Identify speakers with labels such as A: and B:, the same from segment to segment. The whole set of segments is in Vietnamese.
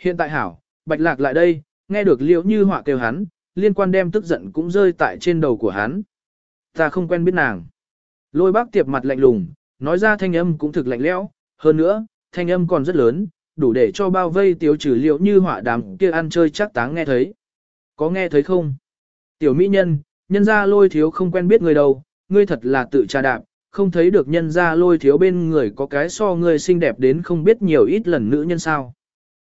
A: Hiện tại hảo, bạch lạc lại đây, nghe được liễu như họa kêu hắn, liên quan đem tức giận cũng rơi tại trên đầu của hắn. Ta không quen biết nàng. Lôi bác tiệp mặt lạnh lùng, nói ra thanh âm cũng thực lạnh lẽo, hơn nữa, thanh âm còn rất lớn, đủ để cho bao vây tiêu trừ liễu như họa đám kia ăn chơi chắc táng nghe thấy. Có nghe thấy không? Tiểu mỹ nhân, nhân ra lôi thiếu không quen biết người đâu, ngươi thật là tự trà đạp, không thấy được nhân ra lôi thiếu bên người có cái so ngươi xinh đẹp đến không biết nhiều ít lần nữ nhân sao.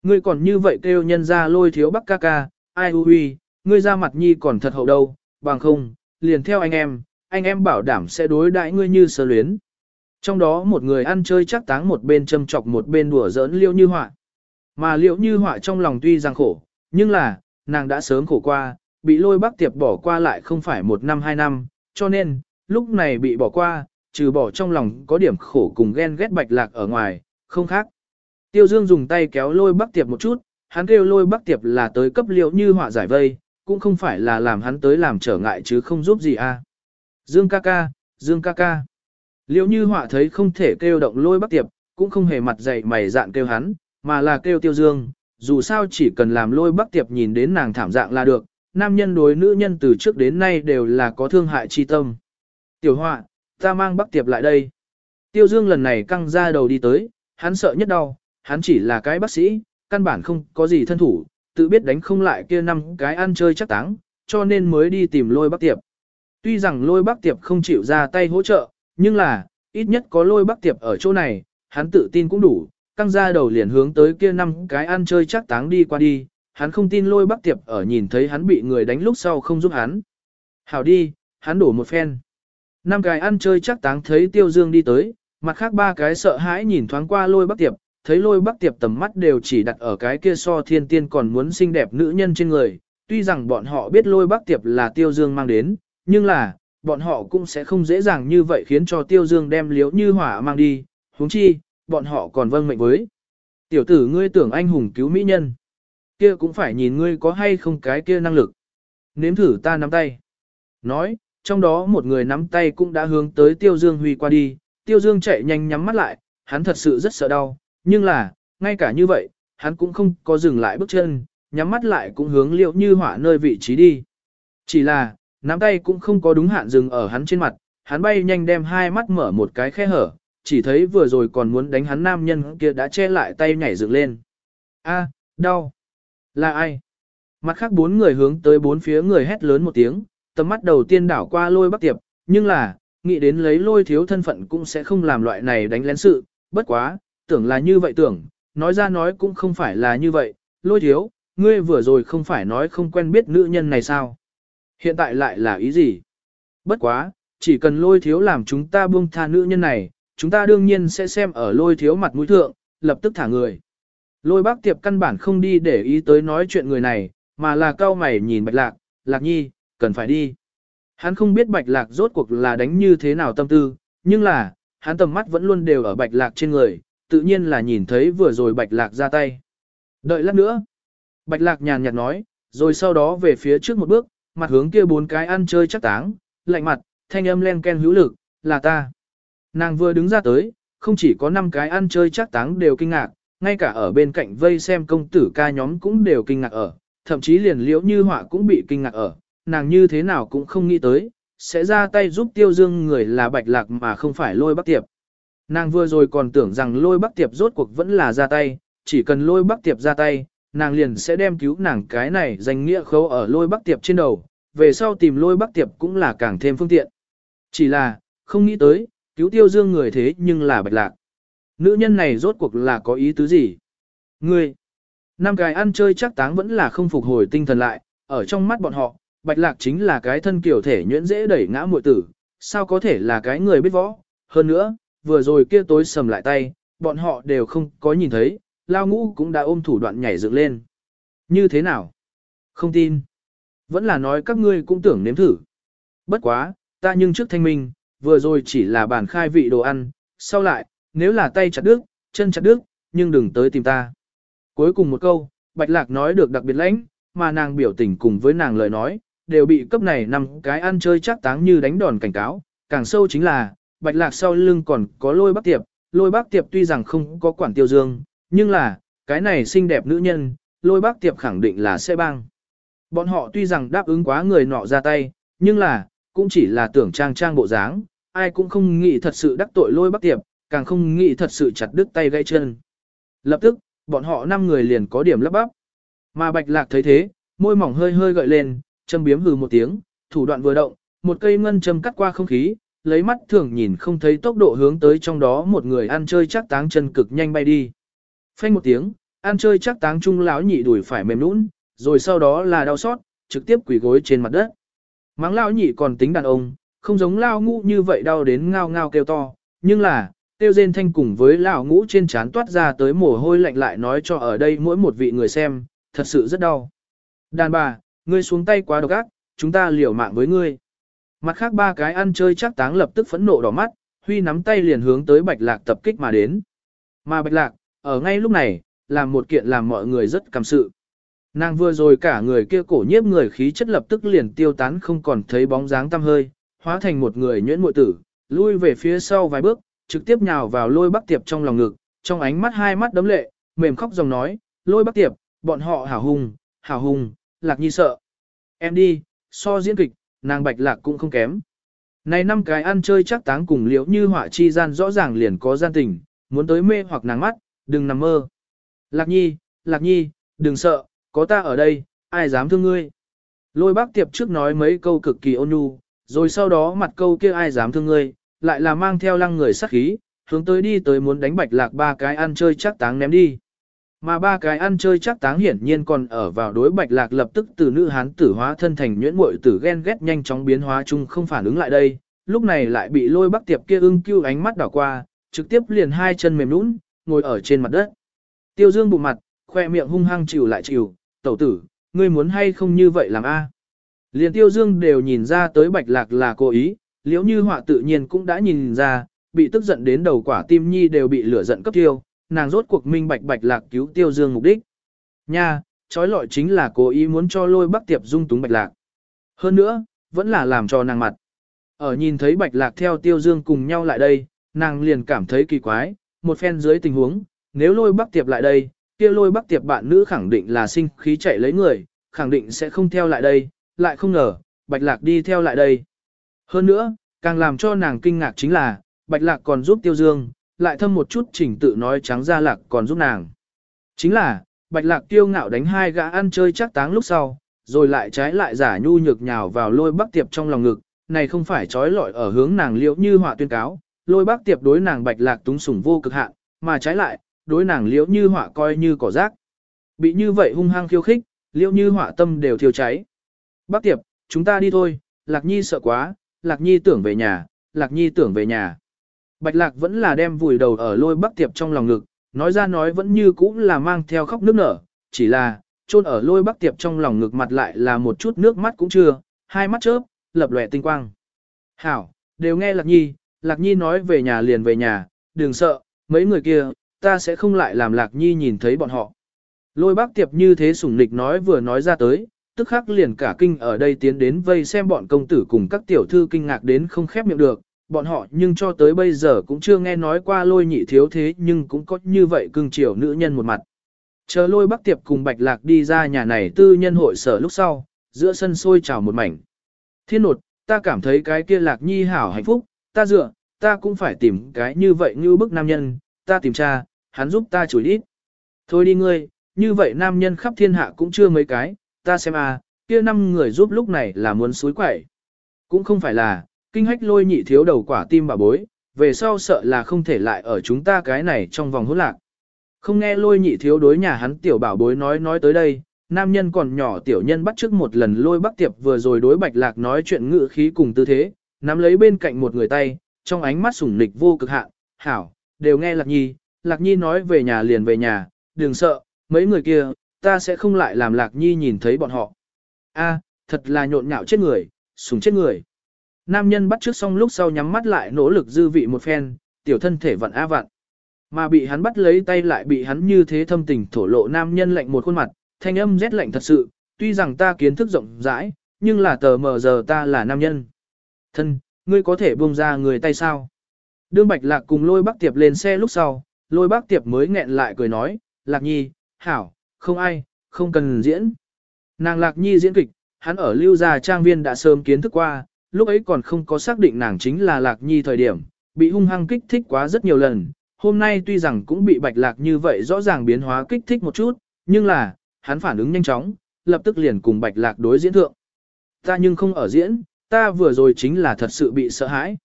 A: Ngươi còn như vậy kêu nhân ra lôi thiếu bắc ca ca, ai hu huy, ngươi ra mặt nhi còn thật hậu đâu, bằng không, liền theo anh em, anh em bảo đảm sẽ đối đãi ngươi như sơ luyến. Trong đó một người ăn chơi chắc táng một bên châm chọc một bên đùa giỡn liễu như họa. Mà liễu như họa trong lòng tuy rằng khổ, nhưng là, nàng đã sớm khổ qua, bị lôi bác tiệp bỏ qua lại không phải một năm hai năm, cho nên, lúc này bị bỏ qua, trừ bỏ trong lòng có điểm khổ cùng ghen ghét bạch lạc ở ngoài, không khác. Tiêu Dương dùng tay kéo lôi Bắc tiệp một chút, hắn kêu lôi Bắc tiệp là tới cấp liệu như họa giải vây, cũng không phải là làm hắn tới làm trở ngại chứ không giúp gì a. À. Dương ca ca, Dương ca ca. Liệu như họa thấy không thể kêu động lôi Bắc tiệp, cũng không hề mặt dày mày dạn kêu hắn, mà là kêu tiêu dương, dù sao chỉ cần làm lôi Bắc tiệp nhìn đến nàng thảm dạng là được, nam nhân đối nữ nhân từ trước đến nay đều là có thương hại chi tâm. Tiểu họa, ta mang Bắc tiệp lại đây. Tiêu dương lần này căng ra đầu đi tới, hắn sợ nhất đau, hắn chỉ là cái bác sĩ, căn bản không có gì thân thủ, tự biết đánh không lại kia năm cái ăn chơi chắc táng, cho nên mới đi tìm lôi bác tiệp. Tuy rằng lôi bác tiệp không chịu ra tay hỗ trợ, nhưng là, ít nhất có lôi bác tiệp ở chỗ này, hắn tự tin cũng đủ, căng ra đầu liền hướng tới kia năm cái ăn chơi chắc táng đi qua đi, hắn không tin lôi bác tiệp ở nhìn thấy hắn bị người đánh lúc sau không giúp hắn. Hảo đi, hắn đổ một phen. Năm cái ăn chơi chắc táng thấy tiêu dương đi tới, mặt khác ba cái sợ hãi nhìn thoáng qua lôi bác tiệp, thấy lôi bắc tiệp tầm mắt đều chỉ đặt ở cái kia so thiên tiên còn muốn xinh đẹp nữ nhân trên người. Tuy rằng bọn họ biết lôi bắc tiệp là tiêu dương mang đến, nhưng là, bọn họ cũng sẽ không dễ dàng như vậy khiến cho tiêu dương đem liếu như hỏa mang đi, huống chi, bọn họ còn vâng mệnh với. Tiểu tử ngươi tưởng anh hùng cứu mỹ nhân, kia cũng phải nhìn ngươi có hay không cái kia năng lực. Nếm thử ta nắm tay. Nói, trong đó một người nắm tay cũng đã hướng tới tiêu dương huy qua đi, tiêu dương chạy nhanh nhắm mắt lại, hắn thật sự rất sợ đau, nhưng là, ngay cả như vậy, hắn cũng không có dừng lại bước chân, nhắm mắt lại cũng hướng liệu như hỏa nơi vị trí đi. Chỉ là, nắm tay cũng không có đúng hạn dừng ở hắn trên mặt, hắn bay nhanh đem hai mắt mở một cái khe hở, chỉ thấy vừa rồi còn muốn đánh hắn nam nhân kia đã che lại tay nhảy dựng lên. A, đau. Là ai? Mặt khác bốn người hướng tới bốn phía người hét lớn một tiếng, tầm mắt đầu tiên đảo qua lôi bắc tiệp, nhưng là, nghĩ đến lấy lôi thiếu thân phận cũng sẽ không làm loại này đánh lén sự, bất quá, tưởng là như vậy tưởng, nói ra nói cũng không phải là như vậy, lôi thiếu, ngươi vừa rồi không phải nói không quen biết nữ nhân này sao? Hiện tại lại là ý gì? Bất quá, chỉ cần lôi thiếu làm chúng ta buông tha nữ nhân này, chúng ta đương nhiên sẽ xem ở lôi thiếu mặt mũi thượng, lập tức thả người. Lôi bác tiệp căn bản không đi để ý tới nói chuyện người này, mà là cao mày nhìn bạch lạc, lạc nhi, cần phải đi. Hắn không biết bạch lạc rốt cuộc là đánh như thế nào tâm tư, nhưng là, hắn tầm mắt vẫn luôn đều ở bạch lạc trên người, tự nhiên là nhìn thấy vừa rồi bạch lạc ra tay. Đợi lát nữa. Bạch lạc nhàn nhạt nói, rồi sau đó về phía trước một bước, mặt hướng kia bốn cái ăn chơi chắc táng, lạnh mặt, thanh âm len ken hữu lực, là ta. Nàng vừa đứng ra tới, không chỉ có năm cái ăn chơi chắc táng đều kinh ngạc, ngay cả ở bên cạnh vây xem công tử ca nhóm cũng đều kinh ngạc ở, thậm chí liền liễu như họa cũng bị kinh ngạc ở, nàng như thế nào cũng không nghĩ tới, sẽ ra tay giúp tiêu dương người là bạch lạc mà không phải lôi bắc tiệp. Nàng vừa rồi còn tưởng rằng lôi bắc tiệp rốt cuộc vẫn là ra tay, chỉ cần lôi bắc tiệp ra tay, nàng liền sẽ đem cứu nàng cái này danh nghĩa khấu ở lôi bắc tiệp trên đầu, về sau tìm lôi bắc tiệp cũng là càng thêm phương tiện. Chỉ là, không nghĩ tới, cứu tiêu dương người thế nhưng là bạch lạc. Nữ nhân này rốt cuộc là có ý tứ gì? Ngươi, năm cái ăn chơi chắc táng vẫn là không phục hồi tinh thần lại, ở trong mắt bọn họ, bạch lạc chính là cái thân kiểu thể nhuyễn dễ đẩy ngã muội tử, sao có thể là cái người biết võ? Hơn nữa, vừa rồi kia tối sầm lại tay, bọn họ đều không có nhìn thấy, lao ngũ cũng đã ôm thủ đoạn nhảy dựng lên. Như thế nào? Không tin. Vẫn là nói các ngươi cũng tưởng nếm thử. Bất quá, ta nhưng trước thanh minh, vừa rồi chỉ là bàn khai vị đồ ăn, sau lại, nếu là tay chặt đứt, chân chặt đứt, nhưng đừng tới tìm ta. Cuối cùng một câu, Bạch Lạc nói được đặc biệt lãnh, mà nàng biểu tình cùng với nàng lời nói, đều bị cấp này nằm cái ăn chơi chắc táng như đánh đòn cảnh cáo, càng sâu chính là, Bạch Lạc sau lưng còn có lôi bác tiệp, lôi bác tiệp tuy rằng không có quản tiêu dương, nhưng là, cái này xinh đẹp nữ nhân, lôi bác tiệp khẳng định là sẽ băng. Bọn họ tuy rằng đáp ứng quá người nọ ra tay, nhưng là, cũng chỉ là tưởng trang trang bộ dáng, ai cũng không nghĩ thật sự đắc tội lôi bác tiệp, càng không nghĩ thật sự chặt đứt tay gãy chân. Lập tức, bọn họ năm người liền có điểm lấp bắp. Mà bạch lạc thấy thế, môi mỏng hơi hơi gợi lên, châm biếm hừ một tiếng, thủ đoạn vừa động, một cây ngân châm cắt qua không khí, lấy mắt thường nhìn không thấy tốc độ hướng tới trong đó một người ăn chơi chắc táng chân cực nhanh bay đi. Phanh một tiếng, ăn chơi chắc táng trung lão nhị đuổi phải mềm nũng, rồi sau đó là đau xót, trực tiếp quỳ gối trên mặt đất. Mắng lão nhị còn tính đàn ông, không giống lao ngũ như vậy đau đến ngao ngao kêu to, nhưng là, tiêu rên thanh cùng với lão ngũ trên trán toát ra tới mồ hôi lạnh lại nói cho ở đây mỗi một vị người xem, thật sự rất đau. Đàn bà, ngươi xuống tay quá độc ác, chúng ta liều mạng với ngươi. Mặt khác ba cái ăn chơi chắc táng lập tức phẫn nộ đỏ mắt, Huy nắm tay liền hướng tới Bạch Lạc tập kích mà đến. Mà Bạch Lạc, ở ngay lúc này, làm một kiện làm mọi người rất cảm sự. Nàng vừa rồi cả người kia cổ nhiếp người khí chất lập tức liền tiêu tán không còn thấy bóng dáng tăm hơi, hóa thành một người nhuyễn muội tử, lui về phía sau vài bước, trực tiếp nhào vào lôi bắc tiệp trong lòng ngực, trong ánh mắt hai mắt đấm lệ, mềm khóc dòng nói, lôi bắc tiệp, bọn họ hảo hùng, hảo hùng, lạc nhi sợ. Em đi, so diễn kịch, nàng bạch lạc cũng không kém. Này năm cái ăn chơi chắc táng cùng liễu như họa chi gian rõ ràng liền có gian tình, muốn tới mê hoặc nàng mắt, đừng nằm mơ. Lạc nhi, lạc nhi, đừng sợ, có ta ở đây, ai dám thương ngươi. Lôi bác tiệp trước nói mấy câu cực kỳ ôn nhu, rồi sau đó mặt câu kia ai dám thương ngươi, lại là mang theo lăng người sát khí, hướng tới đi tới muốn đánh bạch lạc ba cái ăn chơi chắc táng ném đi. Mà ba cái ăn chơi chắc táng hiển nhiên còn ở vào đối bạch lạc lập tức từ nữ hán tử hóa thân thành nhuyễn muội tử ghen ghét nhanh chóng biến hóa chung không phản ứng lại đây, lúc này lại bị lôi bắc tiệp kia ưng cưu ánh mắt đảo qua, trực tiếp liền hai chân mềm nũng, ngồi ở trên mặt đất. Tiêu dương bụng mặt, khoe miệng hung hăng chịu lại chịu, tẩu tử, ngươi muốn hay không như vậy làm a? Liền tiêu dương đều nhìn ra tới bạch lạc là cố ý, liễu như họa tự nhiên cũng đã nhìn ra, bị tức giận đến đầu quả tim nhi đều bị lửa giận cấp tiêu, nàng rốt cuộc minh bạch bạch lạc cứu tiêu dương mục đích. Nha, trói lọi chính là cố ý muốn cho lôi bắc tiệp dung túng bạch lạc. Hơn nữa, vẫn là làm cho nàng mặt. Ở nhìn thấy bạch lạc theo tiêu dương cùng nhau lại đây, nàng liền cảm thấy kỳ quái, một phen dưới tình huống, nếu lôi bắc tiệp lại đây, kia lôi bắc tiệp bạn nữ khẳng định là sinh khí chạy lấy người, khẳng định sẽ không theo lại đây, lại không ngờ, bạch lạc đi theo lại đây. Hơn nữa, càng làm cho nàng kinh ngạc chính là, bạch lạc còn giúp tiêu dương, lại thâm một chút chỉnh tự nói trắng ra lạc còn giúp nàng. Chính là, bạch lạc tiêu ngạo đánh hai gã ăn chơi chắc táng lúc sau, rồi lại trái lại giả nhu nhược nhào vào lôi bắc tiệp trong lòng ngực, này không phải trói lọi ở hướng nàng liễu như họa tuyên cáo, lôi bắc tiệp đối nàng bạch lạc túng sủng vô cực hạn, mà trái lại, đối nàng liễu như họa coi như cỏ rác. Bị như vậy hung hăng khiêu khích, liễu như họa tâm đều thiêu cháy. Bắc tiệp, chúng ta đi thôi, lạc nhi sợ quá, lạc nhi tưởng về nhà, lạc nhi tưởng về nhà. Bạch lạc vẫn là đem vùi đầu ở lôi bắc tiệp trong lòng ngực, nói ra nói vẫn như cũ là mang theo khóc nước nở, chỉ là, chôn ở lôi bắc tiệp trong lòng ngực mặt lại là một chút nước mắt cũng chưa, hai mắt chớp, lập lòe tinh quang. Hảo, đều nghe lạc nhi, lạc nhi nói về nhà liền về nhà, đừng sợ, mấy người kia, ta sẽ không lại làm lạc nhi nhìn thấy bọn họ. Lôi bác tiệp như thế sủng nịch nói vừa nói ra tới, tức khắc liền cả kinh ở đây tiến đến vây xem bọn công tử cùng các tiểu thư kinh ngạc đến không khép miệng được, bọn họ nhưng cho tới bây giờ cũng chưa nghe nói qua lôi nhị thiếu thế nhưng cũng có như vậy cưng chiều nữ nhân một mặt. Chờ lôi bắc tiệp cùng bạch lạc đi ra nhà này tư nhân hội sở lúc sau, giữa sân sôi trào một mảnh. Thiên nột, ta cảm thấy cái kia lạc nhi hảo hạnh phúc, ta dựa, ta cũng phải tìm cái như vậy như bức nam nhân, ta tìm cha, hắn giúp ta chửi ít. Thôi đi ngươi, như vậy nam nhân khắp thiên hạ cũng chưa mấy cái, ta xem à, kia năm người giúp lúc này là muốn suối quẩy. Cũng không phải là, kinh hách lôi nhị thiếu đầu quả tim bà bối, về sau sợ là không thể lại ở chúng ta cái này trong vòng hỗn lạc. Không nghe lôi nhị thiếu đối nhà hắn tiểu bảo bối nói nói tới đây, nam nhân còn nhỏ tiểu nhân bắt trước một lần lôi bắc tiệp vừa rồi đối bạch lạc nói chuyện ngự khí cùng tư thế, nắm lấy bên cạnh một người tay, trong ánh mắt sủng nịch vô cực hạn, hảo, đều nghe lạc nhi, lạc nhi nói về nhà liền về nhà, đừng sợ, mấy người kia, ta sẽ không lại làm lạc nhi nhìn thấy bọn họ. A, thật là nhộn nhạo chết người, sủng chết người. Nam nhân bắt trước xong lúc sau nhắm mắt lại nỗ lực dư vị một phen, tiểu thân thể vặn a vặn. Mà bị hắn bắt lấy tay lại bị hắn như thế thâm tình thổ lộ nam nhân lạnh một khuôn mặt, thanh âm rét lạnh thật sự, tuy rằng ta kiến thức rộng rãi, nhưng là tờ mờ giờ ta là nam nhân. Thân, ngươi có thể buông ra người tay sao? Đương Bạch Lạc cùng lôi bác tiệp lên xe lúc sau, lôi bác tiệp mới nghẹn lại cười nói, Lạc Nhi, Hảo, không ai, không cần diễn. Nàng Lạc Nhi diễn kịch, hắn ở lưu gia trang viên đã sớm kiến thức qua, lúc ấy còn không có xác định nàng chính là Lạc Nhi thời điểm, bị hung hăng kích thích quá rất nhiều lần. Hôm nay tuy rằng cũng bị bạch lạc như vậy rõ ràng biến hóa kích thích một chút, nhưng là, hắn phản ứng nhanh chóng, lập tức liền cùng bạch lạc đối diễn thượng. Ta nhưng không ở diễn, ta vừa rồi chính là thật sự bị sợ hãi.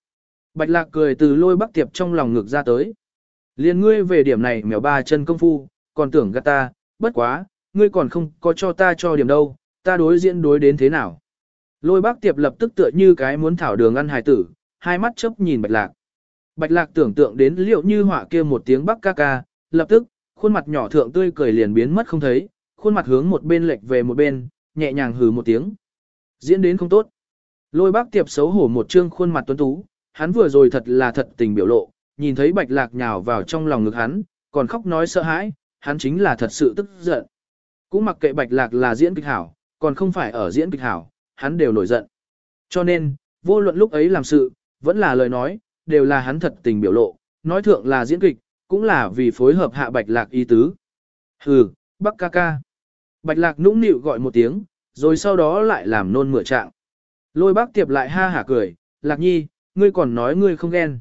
A: Bạch lạc cười từ lôi bắc tiệp trong lòng ngực ra tới. Liên ngươi về điểm này mèo ba chân công phu, còn tưởng gạt ta, bất quá, ngươi còn không có cho ta cho điểm đâu, ta đối diễn đối đến thế nào. Lôi bác tiệp lập tức tựa như cái muốn thảo đường ăn hài tử, hai mắt chớp nhìn bạch lạc. Bạch lạc tưởng tượng đến liệu như họa kia một tiếng bắc ca ca, lập tức, khuôn mặt nhỏ thượng tươi cười liền biến mất không thấy, khuôn mặt hướng một bên lệch về một bên, nhẹ nhàng hừ một tiếng. Diễn đến không tốt. Lôi bác tiệp xấu hổ một trương khuôn mặt tuấn tú, hắn vừa rồi thật là thật tình biểu lộ, nhìn thấy bạch lạc nhào vào trong lòng ngực hắn, còn khóc nói sợ hãi, hắn chính là thật sự tức giận. Cũng mặc kệ bạch lạc là diễn kịch hảo, còn không phải ở diễn kịch hảo, hắn đều nổi giận. Cho nên, vô luận lúc ấy làm sự, vẫn là lời nói, đều là hắn thật tình biểu lộ, nói thượng là diễn kịch, cũng là vì phối hợp hạ bạch lạc ý tứ. Hừ, bắc ca ca. Bạch lạc nũng nịu gọi một tiếng, rồi sau đó lại làm nôn mửa trạng. Lôi bác tiệp lại ha hả cười, lạc nhi, ngươi còn nói ngươi không ghen.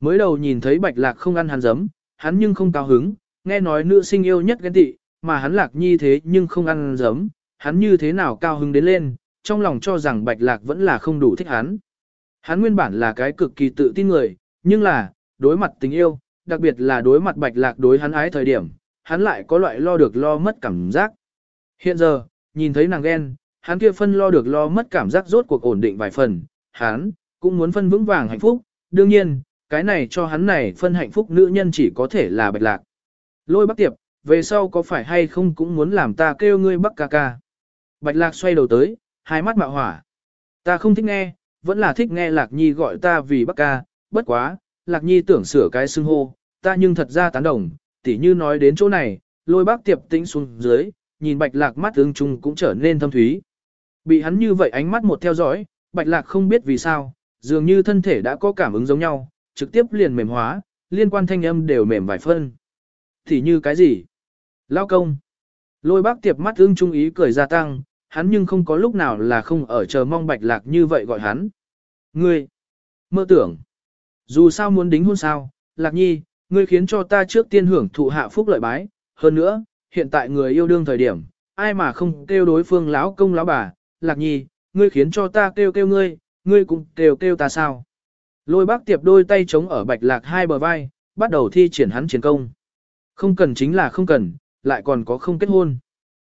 A: Mới đầu nhìn thấy bạch lạc không ăn hắn giấm, hắn nhưng không cao hứng, nghe nói nữ sinh yêu nhất ghen tị, mà hắn lạc nhi thế nhưng không ăn giấm, hắn như thế nào cao hứng đến lên, trong lòng cho rằng bạch lạc vẫn là không đủ thích hắn. Hắn nguyên bản là cái cực kỳ tự tin người, nhưng là, đối mặt tình yêu, đặc biệt là đối mặt bạch lạc đối hắn ái thời điểm, hắn lại có loại lo được lo mất cảm giác. Hiện giờ, nhìn thấy nàng ghen, hắn kia phân lo được lo mất cảm giác rốt cuộc ổn định vài phần, hắn, cũng muốn phân vững vàng hạnh phúc, đương nhiên, cái này cho hắn này phân hạnh phúc nữ nhân chỉ có thể là bạch lạc. Lôi bắc tiệp, về sau có phải hay không cũng muốn làm ta kêu ngươi bắc ca ca. Bạch lạc xoay đầu tới, hai mắt mạo hỏa. Ta không thích nghe, vẫn là thích nghe lạc nhi gọi ta vì bác ca, bất quá, lạc nhi tưởng sửa cái xưng hô, ta nhưng thật ra tán đồng, tỉ như nói đến chỗ này, lôi bác tiệp tĩnh xuống dưới, nhìn bạch lạc mắt ứng chung cũng trở nên thâm thúy. Bị hắn như vậy ánh mắt một theo dõi, bạch lạc không biết vì sao, dường như thân thể đã có cảm ứng giống nhau, trực tiếp liền mềm hóa, liên quan thanh âm đều mềm vài phân. Thì như cái gì? Lao công. Lôi bác tiệp mắt ưng trung ý cười gia tăng, hắn nhưng không có lúc nào là không ở chờ mong bạch lạc như vậy gọi hắn. Ngươi, mơ tưởng, dù sao muốn đính hôn sao, lạc nhi, ngươi khiến cho ta trước tiên hưởng thụ hạ phúc lợi bái, hơn nữa, hiện tại người yêu đương thời điểm, ai mà không kêu đối phương lão công lão bà, lạc nhi, ngươi khiến cho ta kêu kêu ngươi, ngươi cũng kêu kêu ta sao. Lôi bác tiệp đôi tay chống ở bạch lạc hai bờ vai, bắt đầu thi triển hắn chiến công. Không cần chính là không cần, lại còn có không kết hôn.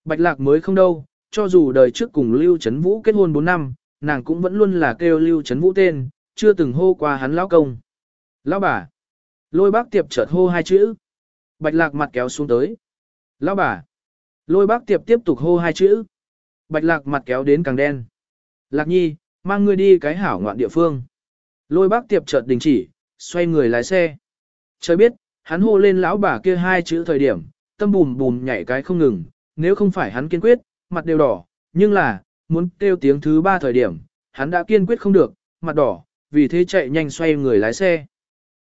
A: Bạch lạc mới không đâu, cho dù đời trước cùng Lưu Trấn Vũ kết hôn 4 năm, nàng cũng vẫn luôn là kêu Lưu Trấn Vũ tên, chưa từng hô qua hắn lão công. Lão bà. Lôi bác tiệp chợt hô hai chữ. Bạch lạc mặt kéo xuống tới. Lão bà. Lôi bác tiệp tiếp tục hô hai chữ. Bạch lạc mặt kéo đến càng đen. Lạc nhi, mang ngươi đi cái hảo ngoạn địa phương. Lôi bác tiệp chợt đình chỉ, xoay người lái xe. Trời biết, hắn hô lên lão bà kia hai chữ thời điểm, tâm bùm bùm nhảy cái không ngừng, nếu không phải hắn kiên quyết, mặt đều đỏ, nhưng là, muốn kêu tiếng thứ ba thời điểm, hắn đã kiên quyết không được, mặt đỏ, vì thế chạy nhanh xoay người lái xe.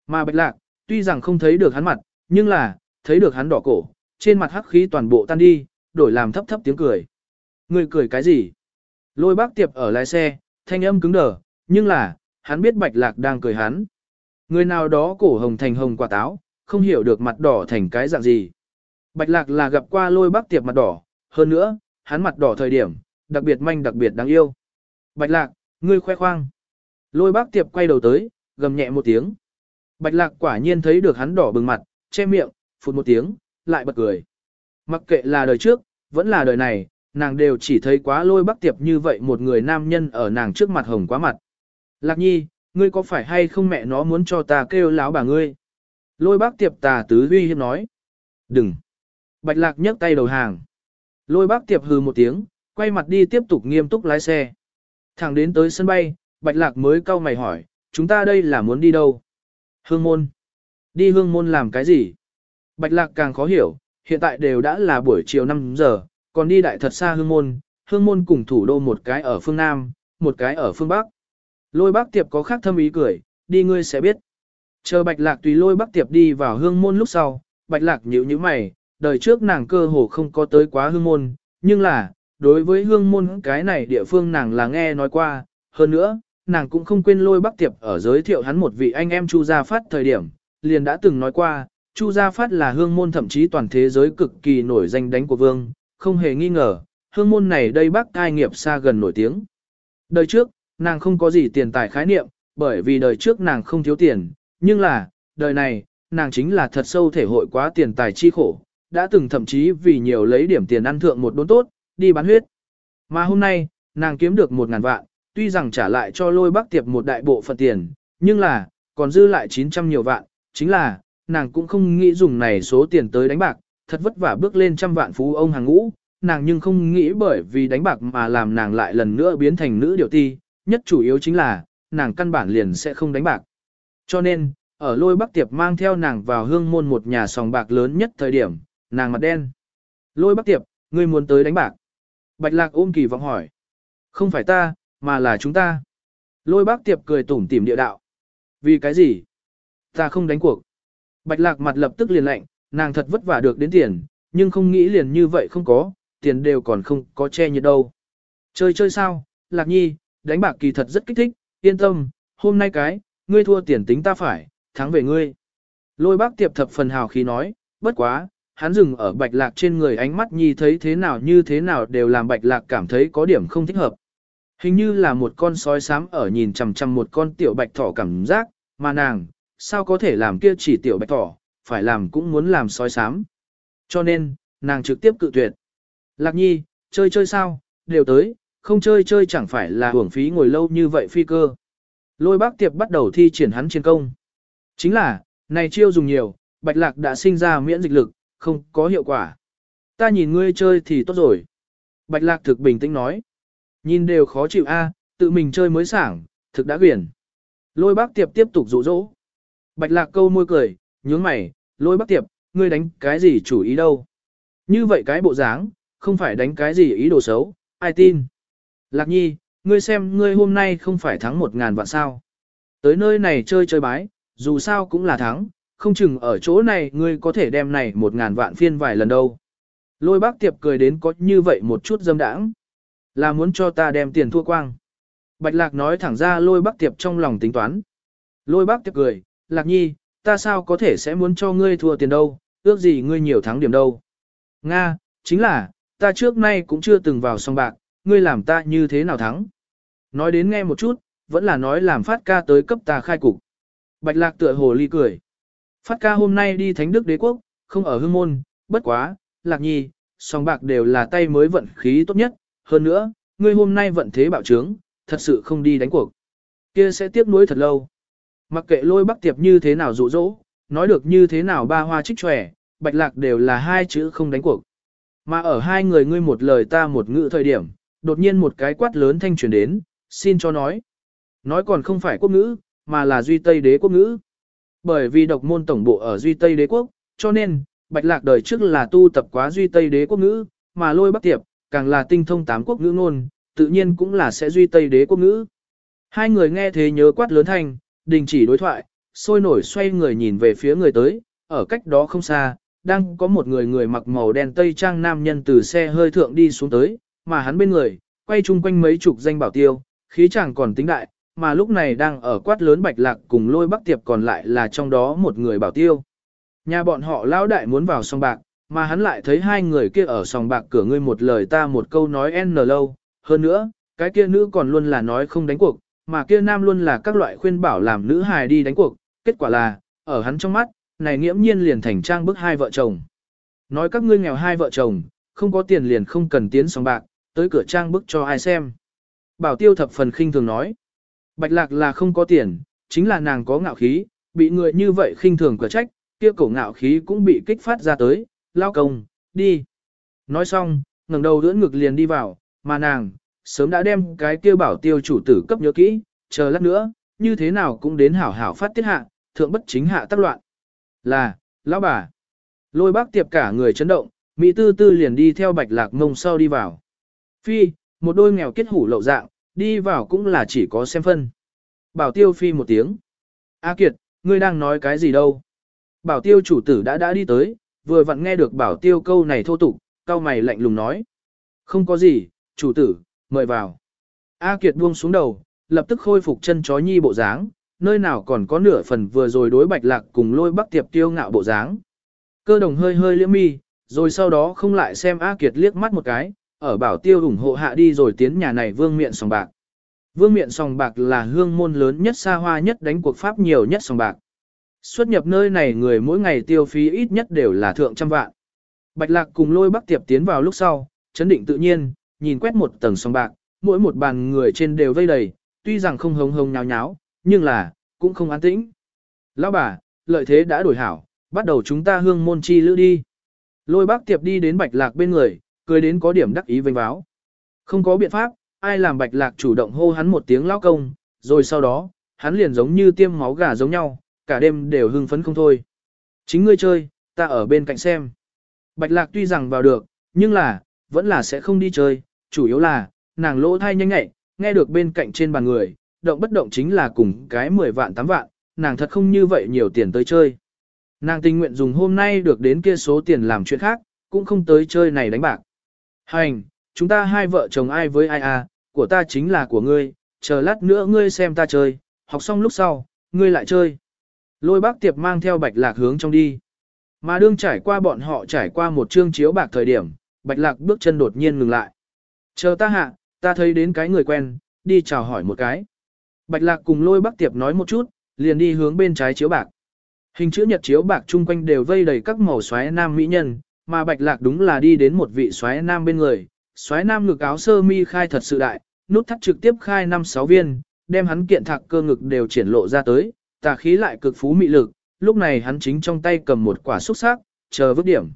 A: Mà bạch lạc, tuy rằng không thấy được hắn mặt, nhưng là, thấy được hắn đỏ cổ, trên mặt hắc khí toàn bộ tan đi, đổi làm thấp thấp tiếng cười. Người cười cái gì? Lôi bác tiệp ở lái xe, thanh âm cứng đờ, nhưng là, hắn biết bạch lạc đang cười hắn. Người nào đó cổ hồng thành hồng quả táo, không hiểu được mặt đỏ thành cái dạng gì. Bạch lạc là gặp qua lôi bác tiệp mặt đỏ, hơn nữa, hắn mặt đỏ thời điểm, đặc biệt manh đặc biệt đáng yêu. Bạch lạc, ngươi khoe khoang. Lôi bác tiệp quay đầu tới, gầm nhẹ một tiếng. Bạch lạc quả nhiên thấy được hắn đỏ bừng mặt, che miệng, phụt một tiếng, lại bật cười. Mặc kệ là đời trước, vẫn là đời này, nàng đều chỉ thấy quá lôi bác tiệp như vậy một người nam nhân ở nàng trước mặt hồng quá mặt. Lạc nhi, ngươi có phải hay không mẹ nó muốn cho ta kêu láo bà ngươi? Lôi bác tiệp tà tứ huy hiếp nói. Đừng. Bạch lạc nhấc tay đầu hàng. Lôi bác tiệp hừ một tiếng, quay mặt đi tiếp tục nghiêm túc lái xe. Thẳng đến tới sân bay, Bạch Lạc mới cau mày hỏi, chúng ta đây là muốn đi đâu? Hương môn. Đi hương môn làm cái gì? Bạch Lạc càng khó hiểu, hiện tại đều đã là buổi chiều 5 giờ, còn đi đại thật xa hương môn, hương môn cùng thủ đô một cái ở phương Nam, một cái ở phương Bắc. Lôi bác tiệp có khác thâm ý cười, đi ngươi sẽ biết. Chờ Bạch Lạc tùy lôi bác tiệp đi vào hương môn lúc sau, Bạch Lạc nhíu nhíu mày, đời trước nàng cơ hồ không có tới quá hương môn, nhưng là, đối với hương môn cái này địa phương nàng là nghe nói qua, hơn nữa, nàng cũng không quên lôi bắc tiệp ở giới thiệu hắn một vị anh em Chu Gia Phát thời điểm, liền đã từng nói qua, Chu Gia Phát là hương môn thậm chí toàn thế giới cực kỳ nổi danh đánh của vương, không hề nghi ngờ, hương môn này đây bắc cai nghiệp xa gần nổi tiếng. Đời trước, nàng không có gì tiền tài khái niệm, bởi vì đời trước nàng không thiếu tiền, nhưng là, đời này, nàng chính là thật sâu thể hội quá tiền tài chi khổ, đã từng thậm chí vì nhiều lấy điểm tiền ăn thượng một đốn tốt, đi bán huyết. Mà hôm nay, nàng kiếm được một ngàn vạn, tuy rằng trả lại cho lôi bác tiệp một đại bộ phận tiền, nhưng là, còn dư lại 900 nhiều vạn, chính là, nàng cũng không nghĩ dùng này số tiền tới đánh bạc, thật vất vả bước lên trăm vạn phú ông hàng ngũ, nàng nhưng không nghĩ bởi vì đánh bạc mà làm nàng lại lần nữa biến thành nữ điều ti, nhất chủ yếu chính là, nàng căn bản liền sẽ không đánh bạc. Cho nên, ở lôi bắc tiệp mang theo nàng vào hương môn một nhà sòng bạc lớn nhất thời điểm, nàng mặt đen. Lôi bác tiệp, ngươi muốn tới đánh bạc. Bạch lạc ôm kỳ vọng hỏi. Không phải ta, mà là chúng ta. Lôi bác tiệp cười tủm tỉm địa đạo. Vì cái gì? Ta không đánh cuộc. Bạch lạc mặt lập tức liền lạnh, nàng thật vất vả được đến tiền, nhưng không nghĩ liền như vậy không có, tiền đều còn không có che nhiệt đâu. Chơi chơi sao, lạc nhi, đánh bạc kỳ thật rất kích thích, yên tâm, hôm nay cái, ngươi thua tiền tính ta phải, thắng về ngươi. Lôi bác tiệp thập phần hào khí nói, bất quá, hắn dừng ở bạch lạc trên người ánh mắt nhi thấy thế nào như thế nào đều làm bạch lạc cảm thấy có điểm không thích hợp. Hình như là một con sói xám ở nhìn chằm chằm một con tiểu bạch thỏ cảm giác, mà nàng, sao có thể làm kia chỉ tiểu bạch thỏ, phải làm cũng muốn làm sói xám. Cho nên, nàng trực tiếp cự tuyệt. Lạc nhi, chơi chơi sao, đều tới, không chơi chơi chẳng phải là hưởng phí ngồi lâu như vậy phi cơ. Lôi bác tiệp bắt đầu thi triển hắn chiến công. Chính là, này chiêu dùng nhiều, bạch lạc đã sinh ra miễn dịch lực, không có hiệu quả. Ta nhìn ngươi chơi thì tốt rồi. Bạch lạc thực bình tĩnh nói. Nhìn đều khó chịu a, tự mình chơi mới sảng, thực đã quyển. Lôi bác tiệp tiếp tục dụ dỗ. Bạch lạc câu môi cười, nhướng mày, lôi bác tiệp, ngươi đánh cái gì chủ ý đâu. Như vậy cái bộ dáng, không phải đánh cái gì ý đồ xấu, ai tin. Lạc nhi, ngươi xem ngươi hôm nay không phải thắng một ngàn vạn sao. Tới nơi này chơi chơi bái, dù sao cũng là thắng, không chừng ở chỗ này ngươi có thể đem này một ngàn vạn phiên vài lần đâu. Lôi bác tiệp cười đến có như vậy một chút dâm đãng. Là muốn cho ta đem tiền thua quang. Bạch lạc nói thẳng ra lôi bác tiệp trong lòng tính toán. Lôi bác tiệp cười, lạc nhi, ta sao có thể sẽ muốn cho ngươi thua tiền đâu, ước gì ngươi nhiều thắng điểm đâu. Nga, chính là, ta trước nay cũng chưa từng vào song bạc, ngươi làm ta như thế nào thắng. Nói đến nghe một chút, vẫn là nói làm phát ca tới cấp ta khai cục. Bạch lạc tựa hồ ly cười. Phát ca hôm nay đi Thánh Đức Đế Quốc, không ở hương môn, bất quá, lạc nhi, song bạc đều là tay mới vận khí tốt nhất, hơn nữa, ngươi hôm nay vận thế bạo trướng, thật sự không đi đánh cuộc. Kia sẽ tiếp nối thật lâu. Mặc kệ lôi bắc tiệp như thế nào dụ dỗ, nói được như thế nào ba hoa trích tròe, bạch lạc đều là hai chữ không đánh cuộc. Mà ở hai người ngươi một lời ta một ngữ thời điểm, đột nhiên một cái quát lớn thanh truyền đến, xin cho nói. Nói còn không phải quốc ngữ, mà là duy tây đế quốc ngữ. Bởi vì độc môn tổng bộ ở duy tây đế quốc, cho nên, bạch lạc đời trước là tu tập quá duy tây đế quốc ngữ, mà lôi bắc tiệp, càng là tinh thông tám quốc ngữ ngôn, tự nhiên cũng là sẽ duy tây đế quốc ngữ. Hai người nghe thế nhớ quát lớn thanh, đình chỉ đối thoại, sôi nổi xoay người nhìn về phía người tới, ở cách đó không xa, đang có một người người mặc màu đen tây trang nam nhân từ xe hơi thượng đi xuống tới, mà hắn bên người, quay chung quanh mấy chục danh bảo tiêu, khí chẳng còn tính đại, mà lúc này đang ở quát lớn bạch lạc cùng lôi bắc tiệp còn lại là trong đó một người bảo tiêu. Nhà bọn họ lão đại muốn vào song bạc, mà hắn lại thấy hai người kia ở sòng bạc cửa ngươi một lời ta một câu nói n lâu, hơn nữa, cái kia nữ còn luôn là nói không đánh cuộc, mà kia nam luôn là các loại khuyên bảo làm nữ hài đi đánh cuộc, kết quả là, ở hắn trong mắt, này nghiễm nhiên liền thành trang bức hai vợ chồng. Nói các ngươi nghèo hai vợ chồng, không có tiền liền không cần tiến sòng bạc, tới cửa trang bức cho ai xem. Bảo tiêu thập phần khinh thường nói, bạch lạc là không có tiền, chính là nàng có ngạo khí, bị người như vậy khinh thường cửa trách, kia cổ ngạo khí cũng bị kích phát ra tới, lao công, đi. Nói xong, ngẩng đầu đưỡn ngực liền đi vào, mà nàng, sớm đã đem cái kia bảo tiêu chủ tử cấp nhớ kỹ, chờ lát nữa, như thế nào cũng đến hảo hảo phát tiết hạ, thượng bất chính hạ tác loạn. Là, lão bà. Lôi bác tiệp cả người chấn động, Mỹ tư tư liền đi theo bạch lạc mông sau đi vào. Phi, một đôi nghèo kết hủ lậu dạng, đi vào cũng là chỉ có xem phân. Bảo tiêu phi một tiếng. A Kiệt, ngươi đang nói cái gì đâu? Bảo tiêu chủ tử đã đã đi tới, vừa vặn nghe được bảo tiêu câu này thô tục, cao mày lạnh lùng nói. Không có gì, chủ tử, mời vào. A Kiệt buông xuống đầu, lập tức khôi phục chân chó nhi bộ dáng, nơi nào còn có nửa phần vừa rồi đối bạch lạc cùng lôi bắc tiệp tiêu ngạo bộ dáng. Cơ đồng hơi hơi liễm mi, rồi sau đó không lại xem A Kiệt liếc mắt một cái, ở bảo tiêu ủng hộ hạ đi rồi tiến nhà này vương miện sòng bạc. Vương miện sòng bạc là hương môn lớn nhất xa hoa nhất đánh cuộc pháp nhiều nhất sòng bạc. Xuất nhập nơi này người mỗi ngày tiêu phí ít nhất đều là thượng trăm vạn. Bạch lạc cùng lôi bắc tiệp tiến vào lúc sau, chấn định tự nhiên, nhìn quét một tầng sòng bạc, mỗi một bàn người trên đều vây đầy, tuy rằng không hống hống nháo nháo, nhưng là, cũng không an tĩnh. Lão bà, lợi thế đã đổi hảo, bắt đầu chúng ta hương môn chi lữ đi. Lôi bác tiệp đi đến bạch lạc bên người, cười đến có điểm đắc ý vênh báo. Không có biện pháp, ai làm bạch lạc chủ động hô hắn một tiếng lao công, rồi sau đó, hắn liền giống như tiêm máu gà giống nhau, cả đêm đều hưng phấn không thôi. Chính ngươi chơi, ta ở bên cạnh xem. Bạch lạc tuy rằng vào được, nhưng là, vẫn là sẽ không đi chơi, chủ yếu là, nàng lỗ thai nhanh nhẹ, nghe được bên cạnh trên bàn người, động bất động chính là cùng cái 10 vạn 8 vạn, nàng thật không như vậy nhiều tiền tới chơi. Nàng tình nguyện dùng hôm nay được đến kia số tiền làm chuyện khác, cũng không tới chơi này đánh bạc. Hành, chúng ta hai vợ chồng ai với ai à, của ta chính là của ngươi, chờ lát nữa ngươi xem ta chơi, học xong lúc sau, ngươi lại chơi. Lôi bác tiệp mang theo bạch lạc hướng trong đi. Mà đương trải qua bọn họ trải qua một chương chiếu bạc thời điểm, bạch lạc bước chân đột nhiên ngừng lại. Chờ ta hạ, ta thấy đến cái người quen, đi chào hỏi một cái. Bạch lạc cùng lôi bác tiệp nói một chút, liền đi hướng bên trái chiếu bạc. Hình chữ nhật chiếu bạc chung quanh đều vây đầy các màu xoáy nam mỹ nhân, mà bạch lạc đúng là đi đến một vị xoáy nam bên người. Xoáy nam ngực áo sơ mi khai thật sự đại, nút thắt trực tiếp khai năm sáu viên, đem hắn kiện thạc cơ ngực đều triển lộ ra tới, tà khí lại cực phú mị lực, lúc này hắn chính trong tay cầm một quả xúc sắc, chờ vứt điểm.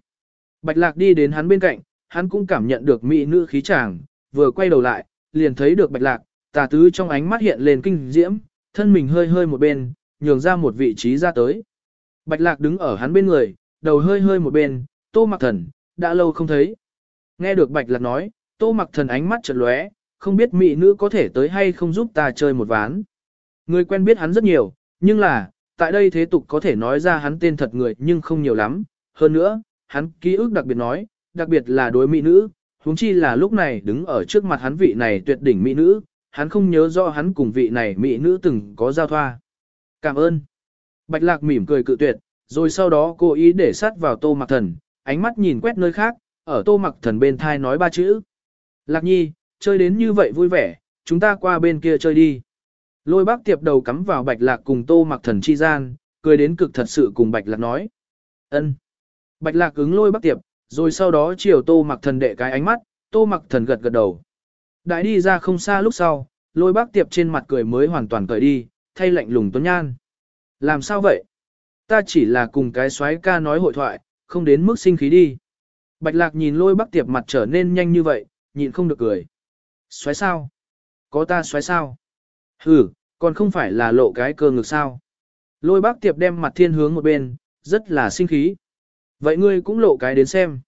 A: Bạch lạc đi đến hắn bên cạnh, hắn cũng cảm nhận được mỹ nữ khí chàng, vừa quay đầu lại, liền thấy được bạch lạc, tà tứ trong ánh mắt hiện lên kinh diễm, thân mình hơi hơi một bên, nhường ra một vị trí ra tới. Bạch lạc đứng ở hắn bên người, đầu hơi hơi một bên, tô mặc thần, đã lâu không thấy. Nghe được bạch lạc nói, tô mặc thần ánh mắt chợt lóe, không biết mỹ nữ có thể tới hay không giúp ta chơi một ván. Người quen biết hắn rất nhiều, nhưng là, tại đây thế tục có thể nói ra hắn tên thật người nhưng không nhiều lắm. Hơn nữa, hắn ký ức đặc biệt nói, đặc biệt là đối mỹ nữ, huống chi là lúc này đứng ở trước mặt hắn vị này tuyệt đỉnh mỹ nữ, hắn không nhớ rõ hắn cùng vị này mỹ nữ từng có giao thoa. Cảm ơn. Bạch lạc mỉm cười cự tuyệt, rồi sau đó cố ý để sát vào tô mặc thần, ánh mắt nhìn quét nơi khác, ở tô mặc thần bên thai nói ba chữ. Lạc nhi, chơi đến như vậy vui vẻ, chúng ta qua bên kia chơi đi. Lôi bác tiệp đầu cắm vào bạch lạc cùng tô mặc thần chi gian, cười đến cực thật sự cùng bạch lạc nói. ân. Bạch lạc ứng lôi bác tiệp, rồi sau đó chiều tô mặc thần đệ cái ánh mắt, tô mặc thần gật gật đầu. Đại đi ra không xa lúc sau, lôi bác tiệp trên mặt cười mới hoàn toàn cởi đi, thay lạnh lùng tuấn nhan. Làm sao vậy? Ta chỉ là cùng cái soái ca nói hội thoại, không đến mức sinh khí đi. Bạch lạc nhìn lôi Bắc tiệp mặt trở nên nhanh như vậy, nhịn không được cười. Xoáy sao? Có ta xoáy sao? Ừ, còn không phải là lộ cái cơ ngực sao? Lôi bác tiệp đem mặt thiên hướng một bên, rất là sinh khí. Vậy ngươi cũng lộ cái đến xem.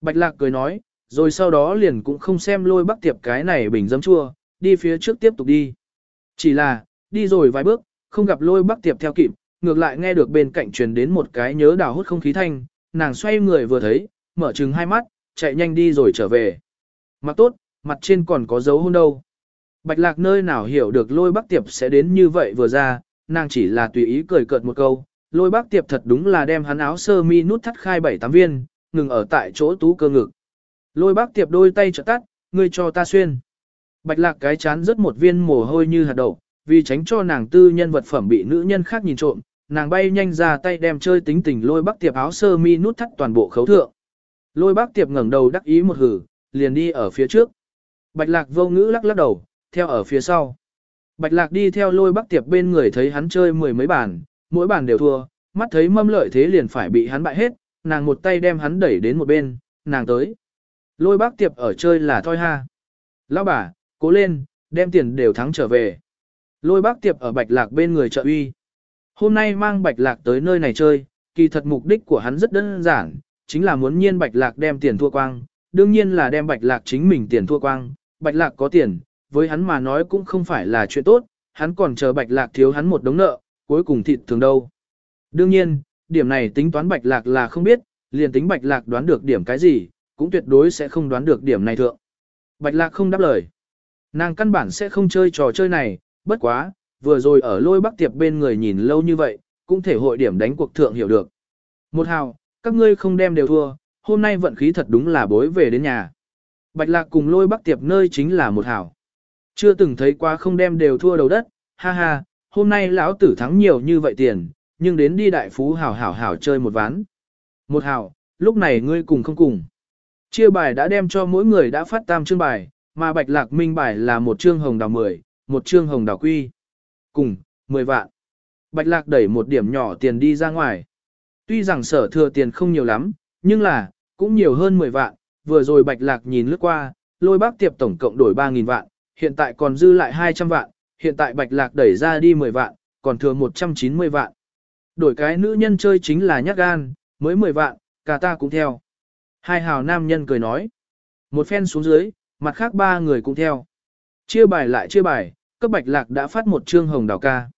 A: Bạch lạc cười nói, rồi sau đó liền cũng không xem lôi bác tiệp cái này bình dấm chua, đi phía trước tiếp tục đi. Chỉ là, đi rồi vài bước, không gặp lôi bác tiệp theo kịp, ngược lại nghe được bên cạnh truyền đến một cái nhớ đào hút không khí thanh, nàng xoay người vừa thấy, mở trừng hai mắt, chạy nhanh đi rồi trở về. Mặt tốt, mặt trên còn có dấu hôn đâu. Bạch lạc nơi nào hiểu được lôi bác tiệp sẽ đến như vậy vừa ra, nàng chỉ là tùy ý cười cợt một câu, lôi bác tiệp thật đúng là đem hắn áo sơ mi nút thắt khai bảy tám viên, ngừng ở tại chỗ tú cơ ngực. Lôi bác tiệp đôi tay trợ tắt, ngươi cho ta xuyên. Bạch lạc cái chán rất một viên mồ hôi như hạt đậu, vì tránh cho nàng tư nhân vật phẩm bị nữ nhân khác nhìn trộm, nàng bay nhanh ra tay đem chơi tính tình lôi bác tiệp áo sơ mi nút thắt toàn bộ khấu thượng. Lôi bác tiệp ngẩng đầu đắc ý một hử, liền đi ở phía trước. Bạch lạc vô ngữ lắc lắc đầu, theo ở phía sau. Bạch lạc đi theo lôi bác tiệp bên người thấy hắn chơi mười mấy bàn, mỗi bàn đều thua, mắt thấy mâm lợi thế liền phải bị hắn bại hết, nàng một tay đem hắn đẩy đến một bên, nàng tới. Lôi bác tiệp ở chơi là thôi ha. Lão bà, cố lên, đem tiền đều thắng trở về. Lôi bác tiệp ở bạch lạc bên người trợ uy. Hôm nay mang bạch lạc tới nơi này chơi, kỳ thật mục đích của hắn rất đơn giản, chính là muốn nhiên bạch lạc đem tiền thua quang, đương nhiên là đem bạch lạc chính mình tiền thua quang, bạch lạc có tiền, với hắn mà nói cũng không phải là chuyện tốt, hắn còn chờ bạch lạc thiếu hắn một đống nợ, cuối cùng thịt thường đâu. Đương nhiên, điểm này tính toán bạch lạc là không biết, liền tính bạch lạc đoán được điểm cái gì, cũng tuyệt đối sẽ không đoán được điểm này thượng. Bạch lạc không đáp lời. Nàng căn bản sẽ không chơi trò chơi này, bất quá, vừa rồi ở lôi bắc tiệp bên người nhìn lâu như vậy, cũng thể hội điểm đánh cuộc thượng hiểu được. Một hào, các ngươi không đem đều thua, hôm nay vận khí thật đúng là bối về đến nhà. Bạch lạc cùng lôi bắc tiệp nơi chính là một hào. Chưa từng thấy qua không đem đều thua đầu đất, ha ha, hôm nay lão tử thắng nhiều như vậy tiền, nhưng đến đi đại phú hảo hảo hảo chơi một ván. Một hảo, lúc này ngươi cùng không cùng. Chia bài đã đem cho mỗi người đã phát tam chương bài, mà bạch lạc minh bài là một chương hồng đào 10, một chương hồng đào quy. Cùng, 10 vạn. Bạch lạc đẩy một điểm nhỏ tiền đi ra ngoài. Tuy rằng sở thừa tiền không nhiều lắm, nhưng là, cũng nhiều hơn 10 vạn. Vừa rồi bạch lạc nhìn lướt qua, lôi bác tiệp tổng cộng đổi 3.000 vạn, hiện tại còn dư lại 200 vạn, hiện tại bạch lạc đẩy ra đi 10 vạn, còn thừa 190 vạn. Đổi cái nữ nhân chơi chính là nhát gan, mới 10 vạn, cả ta cũng theo. Hai hào nam nhân cười nói. Một phen xuống dưới, mặt khác ba người cũng theo. Chia bài lại chia bài, cấp bạch lạc đã phát một trương hồng đào ca.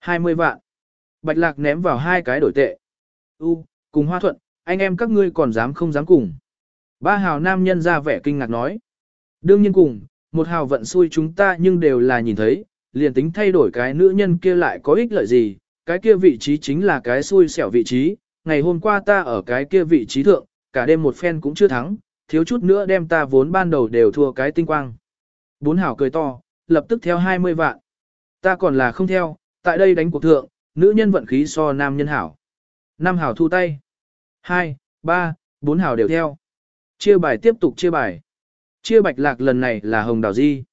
A: 20 vạn. Bạch lạc ném vào hai cái đổi tệ. U, cùng hoa thuận, anh em các ngươi còn dám không dám cùng. Ba hào nam nhân ra vẻ kinh ngạc nói. Đương nhiên cùng, một hào vận xui chúng ta nhưng đều là nhìn thấy, liền tính thay đổi cái nữ nhân kia lại có ích lợi gì, cái kia vị trí chính là cái xui xẻo vị trí, ngày hôm qua ta ở cái kia vị trí thượng, cả đêm một phen cũng chưa thắng, thiếu chút nữa đem ta vốn ban đầu đều thua cái tinh quang. Bốn hảo cười to, lập tức theo 20 vạn. Ta còn là không theo, tại đây đánh cuộc thượng, nữ nhân vận khí so nam nhân hảo. Nam hảo thu tay. 2, 3, 4 hảo đều theo. Chia bài tiếp tục chia bài. Chia bạch lạc lần này là hồng đào di.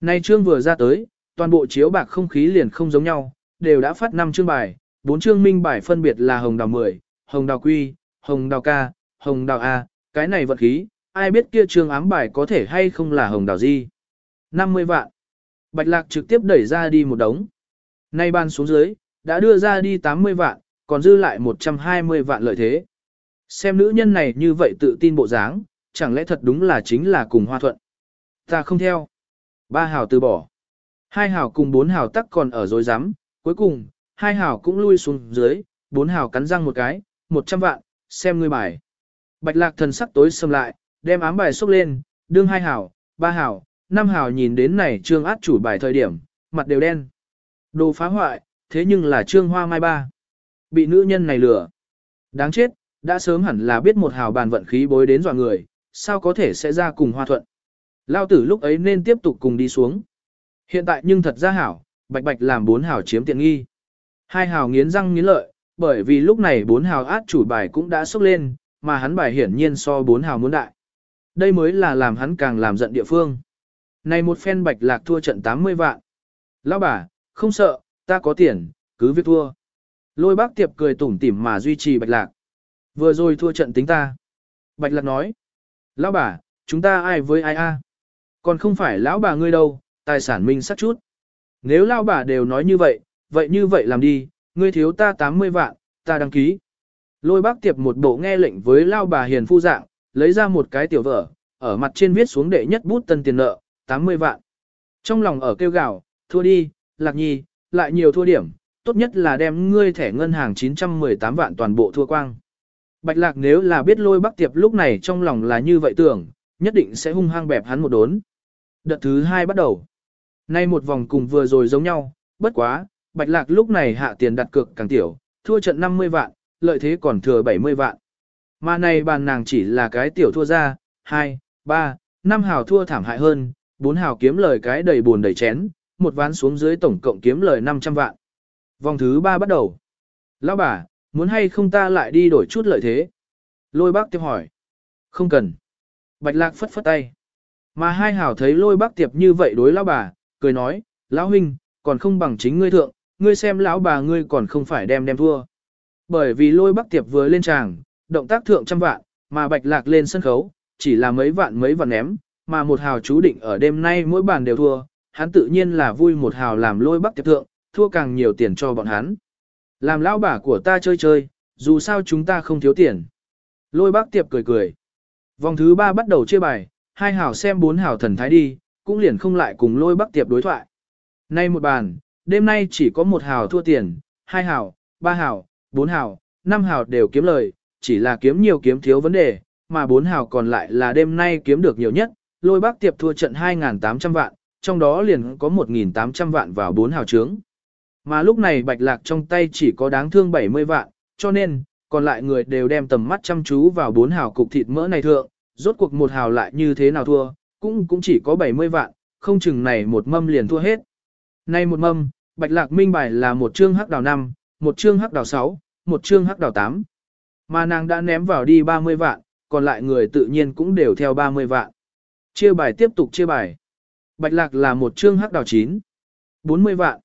A: Nay trương vừa ra tới, toàn bộ chiếu bạc không khí liền không giống nhau, đều đã phát 5 chương bài, 4 chương minh bài phân biệt là hồng đào 10, hồng đào quy, hồng đào ca, hồng đào A, cái này vận khí, ai biết kia trương ám bài có thể hay không là hồng đào di. 50 vạn. Bạch lạc trực tiếp đẩy ra đi một đống. Nay ban xuống dưới, đã đưa ra đi 80 vạn, còn dư lại 120 vạn lợi thế. Xem nữ nhân này như vậy tự tin bộ dáng, chẳng lẽ thật đúng là chính là cùng hoa thuận. Ta không theo. Ba hào từ bỏ. Hai hào cùng bốn hào tắc còn ở dối rắm cuối cùng, hai hào cũng lui xuống dưới, bốn hào cắn răng một cái, một trăm vạn, xem ngươi bài. Bạch lạc thần sắc tối xâm lại, đem ám bài xúc lên, đương hai hào, ba hào, Nam hào nhìn đến này trương át chủ bài thời điểm, mặt đều đen. Đồ phá hoại, thế nhưng là trương hoa mai ba. Bị nữ nhân này lừa. Đáng chết, đã sớm hẳn là biết một hào bàn vận khí bối đến dọa người, sao có thể sẽ ra cùng hoa thuận. Lao tử lúc ấy nên tiếp tục cùng đi xuống. Hiện tại nhưng thật ra hảo, bạch bạch làm bốn hào chiếm tiện nghi. Hai hào nghiến răng nghiến lợi, bởi vì lúc này bốn hào át chủ bài cũng đã sốc lên, mà hắn bài hiển nhiên so bốn hào muốn đại. Đây mới là làm hắn càng làm giận địa phương. Này một phen bạch lạc thua trận 80 vạn. Lão bà, không sợ, ta có tiền, cứ việc thua. Lôi bác tiệp cười tủm tỉm mà duy trì bạch lạc. Vừa rồi thua trận tính ta. Bạch lạc nói. Lão bà, chúng ta ai với ai a? Còn không phải lão bà ngươi đâu, tài sản mình sắc chút. Nếu lão bà đều nói như vậy, vậy như vậy làm đi, ngươi thiếu ta 80 vạn, ta đăng ký. Lôi bác tiệp một bộ nghe lệnh với lão bà hiền phu dạng, lấy ra một cái tiểu vở, ở mặt trên viết xuống đệ nhất bút tân tiền nợ, 80 vạn. Trong lòng ở kêu gào, thua đi, lạc nhi, lại nhiều thua điểm, tốt nhất là đem ngươi thẻ ngân hàng 918 vạn toàn bộ thua quang. Bạch lạc nếu là biết lôi bắc tiệp lúc này trong lòng là như vậy tưởng, nhất định sẽ hung hăng bẹp hắn một đốn. Đợt thứ hai bắt đầu. Nay một vòng cùng vừa rồi giống nhau, bất quá, bạch lạc lúc này hạ tiền đặt cược càng tiểu, thua trận 50 vạn, lợi thế còn thừa 70 vạn. Mà này bàn nàng chỉ là cái tiểu thua ra, 2, 3, 5 hào thua thảm hại hơn, bốn hào kiếm lời cái đầy buồn đầy chén, một ván xuống dưới tổng cộng kiếm lời 500 vạn. Vòng thứ 3 bắt đầu. Lão bà, muốn hay không ta lại đi đổi chút lợi thế? Lôi bác tiếp hỏi. Không cần. Bạch lạc phất phất tay. Mà hai hào thấy lôi bác tiệp như vậy đối lão bà, cười nói, lão huynh, còn không bằng chính ngươi thượng, ngươi xem lão bà ngươi còn không phải đem đem thua. Bởi vì lôi bác tiệp vừa lên tràng, động tác thượng trăm vạn, mà bạch lạc lên sân khấu, chỉ là mấy vạn mấy vạn ném, mà một hào chú định ở đêm nay mỗi bàn đều thua, hắn tự nhiên là vui một hào làm lôi bắc tiệp thượng, thua càng nhiều tiền cho bọn hắn. Làm lão bà của ta chơi chơi, dù sao chúng ta không thiếu tiền. Lôi bác tiệp cười cười. Vòng thứ ba bắt đầu chia bài, hai hảo xem bốn hảo thần thái đi, cũng liền không lại cùng lôi bác tiệp đối thoại. Nay một bàn, đêm nay chỉ có một hảo thua tiền, hai hảo, ba hảo, bốn hảo, năm hảo đều kiếm lời, chỉ là kiếm nhiều kiếm thiếu vấn đề, mà bốn hào còn lại là đêm nay kiếm được nhiều nhất, lôi bác tiệp thua trận 2.800 vạn, trong đó liền có 1.800 vạn vào bốn hào trướng. Mà lúc này bạch lạc trong tay chỉ có đáng thương 70 vạn, cho nên, còn lại người đều đem tầm mắt chăm chú vào bốn hào cục thịt mỡ này thượng, rốt cuộc một hào lại như thế nào thua, cũng cũng chỉ có 70 vạn, không chừng này một mâm liền thua hết. Nay một mâm, bạch lạc minh bài là một chương hắc đào 5, một chương hắc đào 6, một chương hắc đào 8. Mà nàng đã ném vào đi 30 vạn, còn lại người tự nhiên cũng đều theo 30 vạn. Chia bài tiếp tục chia bài. Bạch lạc là một chương hắc đào 9. 40 vạn.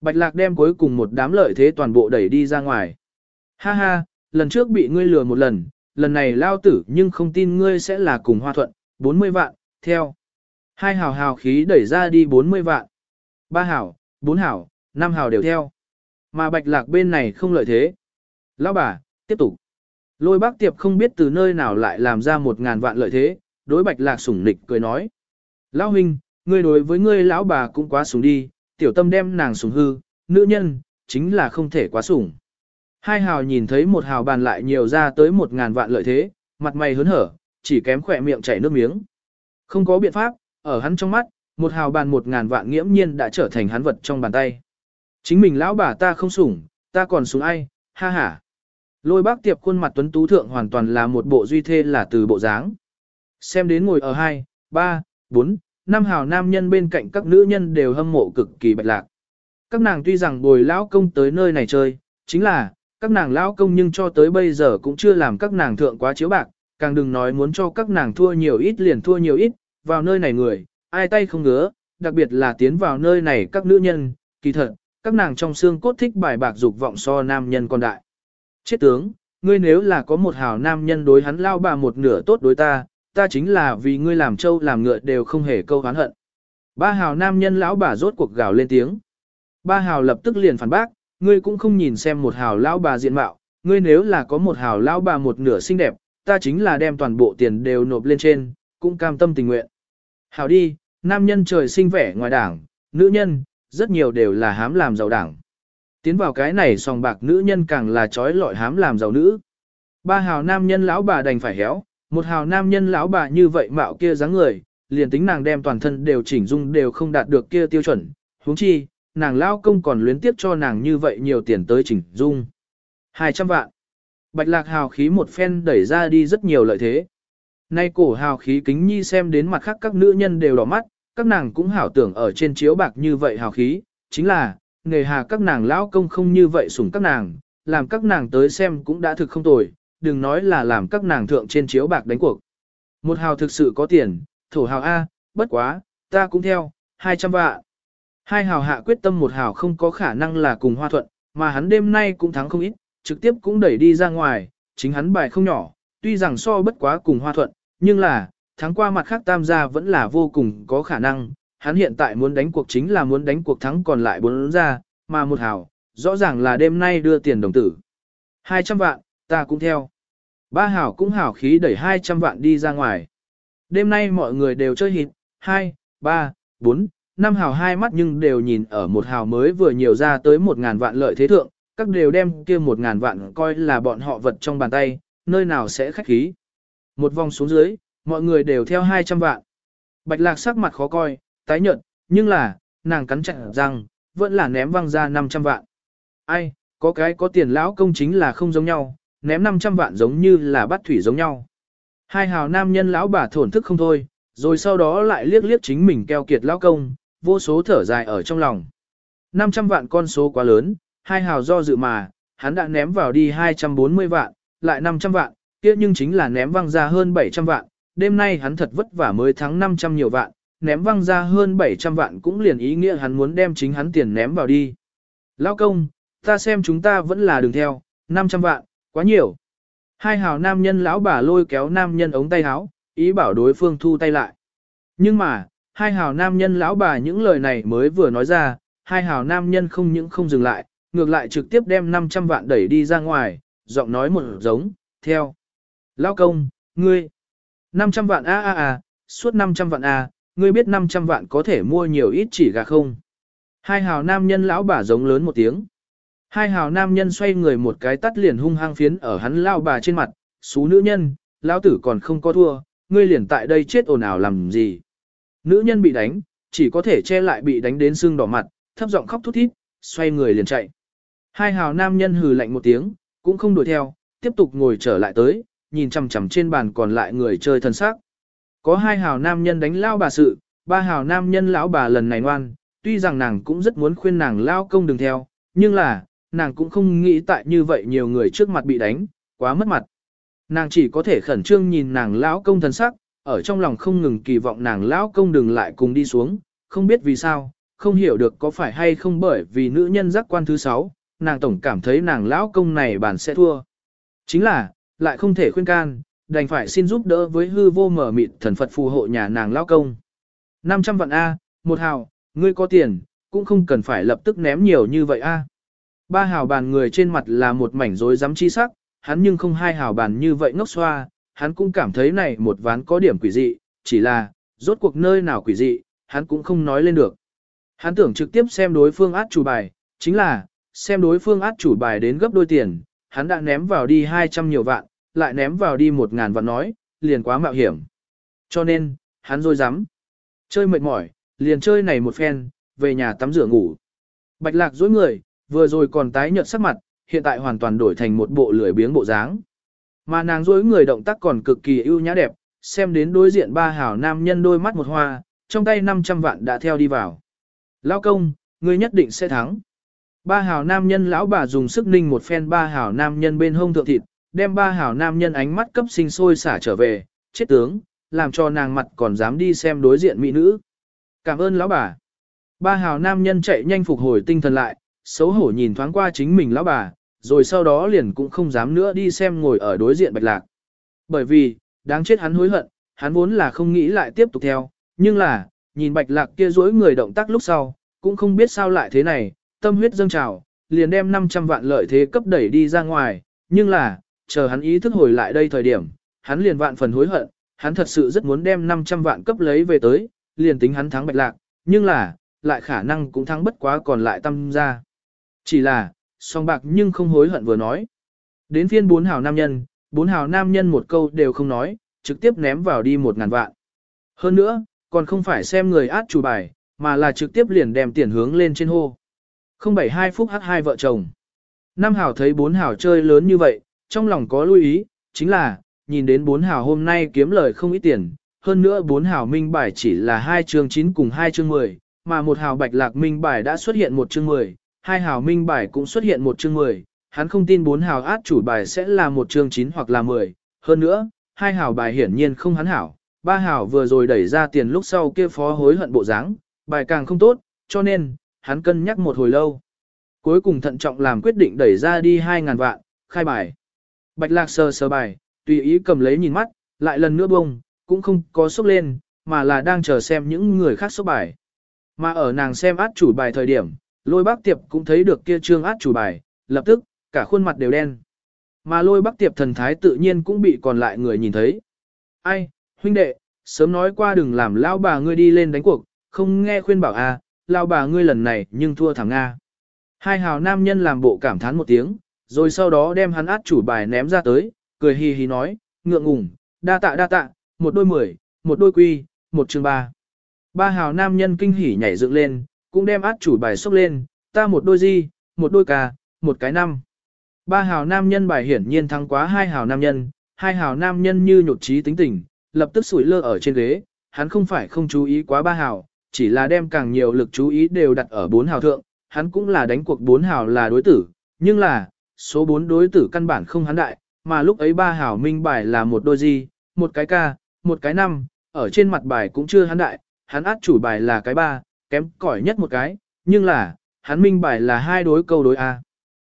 A: Bạch lạc đem cuối cùng một đám lợi thế toàn bộ đẩy đi ra ngoài. Ha ha, lần trước bị ngươi lừa một lần, lần này lao tử nhưng không tin ngươi sẽ là cùng hoa thuận, 40 vạn, theo. Hai hào hào khí đẩy ra đi 40 vạn. Ba hào, bốn hào, năm hào đều theo. Mà bạch lạc bên này không lợi thế. Lão bà, tiếp tục. Lôi bác tiệp không biết từ nơi nào lại làm ra một ngàn vạn lợi thế, đối bạch lạc sủng nịch cười nói. Lão huynh, ngươi đối với ngươi lão bà cũng quá sủng đi, tiểu tâm đem nàng sủng hư, nữ nhân, chính là không thể quá sủng. Hai hào nhìn thấy một hào bàn lại nhiều ra tới một ngàn vạn lợi thế, mặt mày hớn hở, chỉ kém khỏe miệng chảy nước miếng. Không có biện pháp, ở hắn trong mắt, một hào bàn một ngàn vạn nghiễm nhiên đã trở thành hắn vật trong bàn tay. Chính mình lão bà ta không sủng, ta còn sủng ai, ha ha. Lôi bác tiệp khuôn mặt tuấn tú thượng hoàn toàn là một bộ duy thê là từ bộ dáng. Xem đến ngồi ở hai, ba, bốn, năm hào nam nhân bên cạnh các nữ nhân đều hâm mộ cực kỳ bạch lạc. Các nàng tuy rằng bồi lão công tới nơi này chơi, chính là, các nàng lão công nhưng cho tới bây giờ cũng chưa làm các nàng thượng quá chiếu bạc, càng đừng nói muốn cho các nàng thua nhiều ít liền thua nhiều ít, vào nơi này người, ai tay không ngứa, đặc biệt là tiến vào nơi này các nữ nhân, kỳ thật, các nàng trong xương cốt thích bài bạc dục vọng so nam nhân con đại. Chết tướng, ngươi nếu là có một hào nam nhân đối hắn lao bà một nửa tốt đối ta, ta chính là vì ngươi làm trâu làm ngựa đều không hề câu hán hận. Ba hào nam nhân lão bà rốt cuộc gào lên tiếng. Ba hào lập tức liền phản bác, ngươi cũng không nhìn xem một hào lão bà diện mạo, ngươi nếu là có một hào lão bà một nửa xinh đẹp, ta chính là đem toàn bộ tiền đều nộp lên trên, cũng cam tâm tình nguyện. Hào đi, nam nhân trời sinh vẻ ngoài đảng, nữ nhân, rất nhiều đều là hám làm giàu đảng. Tiến vào cái này sòng bạc nữ nhân càng là trói lọi hám làm giàu nữ. Ba hào nam nhân lão bà đành phải héo, một hào nam nhân lão bà như vậy mạo kia dáng người, liền tính nàng đem toàn thân đều chỉnh dung đều không đạt được kia tiêu chuẩn, huống chi, nàng lão công còn luyến tiếp cho nàng như vậy nhiều tiền tới chỉnh dung. 200 vạn. Bạch lạc hào khí một phen đẩy ra đi rất nhiều lợi thế. Nay cổ hào khí kính nhi xem đến mặt khác các nữ nhân đều đỏ mắt, các nàng cũng hảo tưởng ở trên chiếu bạc như vậy hào khí, chính là, nghề hà các nàng lão công không như vậy sủng các nàng, làm các nàng tới xem cũng đã thực không tồi, đừng nói là làm các nàng thượng trên chiếu bạc đánh cuộc. Một hào thực sự có tiền, thổ hào A, bất quá, ta cũng theo, 200 vạn. Hai hào hạ quyết tâm một hào không có khả năng là cùng hoa thuận, mà hắn đêm nay cũng thắng không ít, trực tiếp cũng đẩy đi ra ngoài, chính hắn bài không nhỏ, tuy rằng so bất quá cùng hoa thuận, nhưng là, thắng qua mặt khác tam gia vẫn là vô cùng có khả năng, hắn hiện tại muốn đánh cuộc chính là muốn đánh cuộc thắng còn lại bốn gia, mà một hào, rõ ràng là đêm nay đưa tiền đồng tử. 200 vạn, ta cũng theo. Ba hảo cũng hảo khí đẩy 200 vạn đi ra ngoài. Đêm nay mọi người đều chơi hịt, 2, 3, 4, 5 hảo hai mắt nhưng đều nhìn ở một hảo mới vừa nhiều ra tới 1.000 vạn lợi thế thượng, các đều đem kia 1.000 vạn coi là bọn họ vật trong bàn tay, nơi nào sẽ khách khí. Một vòng xuống dưới, mọi người đều theo 200 vạn. Bạch lạc sắc mặt khó coi, tái nhợt, nhưng là, nàng cắn chặt răng, vẫn là ném văng ra 500 vạn. Ai, có cái có tiền lão công chính là không giống nhau, ném 500 vạn giống như là bắt thủy giống nhau. Hai hào nam nhân lão bà thổn thức không thôi, rồi sau đó lại liếc liếc chính mình keo kiệt lão công, vô số thở dài ở trong lòng. 500 vạn con số quá lớn, hai hào do dự mà, hắn đã ném vào đi 240 vạn, lại 500 vạn, kia nhưng chính là ném văng ra hơn 700 vạn, đêm nay hắn thật vất vả mới thắng 500 nhiều vạn, ném văng ra hơn 700 vạn cũng liền ý nghĩa hắn muốn đem chính hắn tiền ném vào đi. Lão công, ta xem chúng ta vẫn là đường theo, 500 vạn, quá nhiều. Hai hào nam nhân lão bà lôi kéo nam nhân ống tay áo, ý bảo đối phương thu tay lại. Nhưng mà, hai hào nam nhân lão bà những lời này mới vừa nói ra, hai hào nam nhân không những không dừng lại, ngược lại trực tiếp đem 500 vạn đẩy đi ra ngoài, giọng nói một giống, theo. Lão công, ngươi, 500 vạn a a a, suốt 500 vạn a, ngươi biết 500 vạn có thể mua nhiều ít chỉ gà không? Hai hào nam nhân lão bà giống lớn một tiếng. Hai hào nam nhân xoay người một cái tắt liền hung hăng phiến ở hắn lao bà trên mặt, xú nữ nhân, lao tử còn không có thua, ngươi liền tại đây chết ồn ào làm gì. Nữ nhân bị đánh, chỉ có thể che lại bị đánh đến xương đỏ mặt, thấp giọng khóc thút thít, xoay người liền chạy. Hai hào nam nhân hừ lạnh một tiếng, cũng không đuổi theo, tiếp tục ngồi trở lại tới, nhìn chằm chằm trên bàn còn lại người chơi thân xác. Có hai hào nam nhân đánh lao bà sự, ba hào nam nhân lão bà lần này ngoan, tuy rằng nàng cũng rất muốn khuyên nàng lao công đừng theo, nhưng là, nàng cũng không nghĩ tại như vậy nhiều người trước mặt bị đánh, quá mất mặt. Nàng chỉ có thể khẩn trương nhìn nàng lão công thần sắc, ở trong lòng không ngừng kỳ vọng nàng lão công đừng lại cùng đi xuống, không biết vì sao, không hiểu được có phải hay không bởi vì nữ nhân giác quan thứ sáu, nàng tổng cảm thấy nàng lão công này bản sẽ thua. Chính là, lại không thể khuyên can, đành phải xin giúp đỡ với hư vô mở mịt thần Phật phù hộ nhà nàng lão công. 500 vạn A, một hào, ngươi có tiền, cũng không cần phải lập tức ném nhiều như vậy A. Ba hào bàn người trên mặt là một mảnh rối rắm chi sắc, hắn nhưng không hai hào bàn như vậy ngốc xoa, hắn cũng cảm thấy này một ván có điểm quỷ dị, chỉ là, rốt cuộc nơi nào quỷ dị, hắn cũng không nói lên được. Hắn tưởng trực tiếp xem đối phương át chủ bài, chính là, xem đối phương át chủ bài đến gấp đôi tiền, hắn đã ném vào đi 200 nhiều vạn, lại ném vào đi 1.000 vạn nói, liền quá mạo hiểm. Cho nên, hắn rồi dám. Chơi mệt mỏi, liền chơi này một phen, về nhà tắm rửa ngủ. Bạch lạc dối người, vừa rồi còn tái nhợt sắc mặt, hiện tại hoàn toàn đổi thành một bộ lười biếng bộ dáng. Mà nàng dối người động tác còn cực kỳ ưu nhã đẹp, xem đến đối diện ba hảo nam nhân đôi mắt một hoa, trong tay 500 vạn đã theo đi vào. Lao công, ngươi nhất định sẽ thắng. Ba hảo nam nhân lão bà dùng sức ninh một phen ba hảo nam nhân bên hông thượng thịt, đem ba hảo nam nhân ánh mắt cấp sinh sôi xả trở về, chết tướng, làm cho nàng mặt còn dám đi xem đối diện mỹ nữ. Cảm ơn lão bà. Ba hảo nam nhân chạy nhanh phục hồi tinh thần lại, xấu hổ nhìn thoáng qua chính mình lão bà, rồi sau đó liền cũng không dám nữa đi xem ngồi ở đối diện bạch lạc. Bởi vì, đáng chết hắn hối hận, hắn vốn là không nghĩ lại tiếp tục theo, nhưng là, nhìn bạch lạc kia dối người động tác lúc sau, cũng không biết sao lại thế này, tâm huyết dâng trào, liền đem 500 vạn lợi thế cấp đẩy đi ra ngoài, nhưng là, chờ hắn ý thức hồi lại đây thời điểm, hắn liền vạn phần hối hận, hắn thật sự rất muốn đem 500 vạn cấp lấy về tới, liền tính hắn thắng bạch lạc, nhưng là, lại khả năng cũng thắng bất quá còn lại tâm ra. Chỉ là, song bạc nhưng không hối hận vừa nói. Đến phiên bốn hào nam nhân, bốn hào nam nhân một câu đều không nói, trực tiếp ném vào đi một ngàn vạn. Hơn nữa, còn không phải xem người át chủ bài, mà là trực tiếp liền đem tiền hướng lên trên hô. 072 phút hát hai vợ chồng. Năm hào thấy bốn hào chơi lớn như vậy, trong lòng có lưu ý, chính là, nhìn đến bốn hào hôm nay kiếm lời không ít tiền, hơn nữa bốn hào minh bài chỉ là hai chương 9 cùng hai chương 10, mà một hào bạch lạc minh bài đã xuất hiện một chương 10, hai hào minh bài cũng xuất hiện một chương 10, hắn không tin bốn hào át chủ bài sẽ là một chương 9 hoặc là 10, hơn nữa, hai hào bài hiển nhiên không hắn hảo, ba hào vừa rồi đẩy ra tiền lúc sau kia phó hối hận bộ dáng, bài càng không tốt, cho nên, hắn cân nhắc một hồi lâu. Cuối cùng thận trọng làm quyết định đẩy ra đi 2.000 vạn, khai bài. Bạch lạc sờ sờ bài, tùy ý cầm lấy nhìn mắt, lại lần nữa bông, cũng không có sốc lên, mà là đang chờ xem những người khác sốc bài. Mà ở nàng xem át chủ bài thời điểm, lôi bác tiệp cũng thấy được kia trương át chủ bài, lập tức, cả khuôn mặt đều đen. Mà lôi bác tiệp thần thái tự nhiên cũng bị còn lại người nhìn thấy. Ai, huynh đệ, sớm nói qua đừng làm lao bà ngươi đi lên đánh cuộc, không nghe khuyên bảo à, lao bà ngươi lần này nhưng thua thẳng Nga. Hai hào nam nhân làm bộ cảm thán một tiếng, rồi sau đó đem hắn át chủ bài ném ra tới, cười hì hì nói, ngượng ngùng, đa tạ đa tạ, một đôi mười, một đôi quy, một chương ba. Ba hào nam nhân kinh hỉ nhảy dựng lên, cũng đem át chủ bài xốc lên, ta một đôi di, một đôi ca, một cái năm. Ba hào nam nhân bài hiển nhiên thắng quá hai hào nam nhân, hai hào nam nhân như nhột trí tính tình, lập tức sủi lơ ở trên ghế, hắn không phải không chú ý quá ba hào, chỉ là đem càng nhiều lực chú ý đều đặt ở bốn hào thượng, hắn cũng là đánh cuộc bốn hào là đối tử, nhưng là, số bốn đối tử căn bản không hắn đại, mà lúc ấy ba hào minh bài là một đôi di, một cái ca, một cái năm, ở trên mặt bài cũng chưa hắn đại, hắn át chủ bài là cái ba, kém cỏi nhất một cái, nhưng là, hắn minh bài là hai đối câu đối A.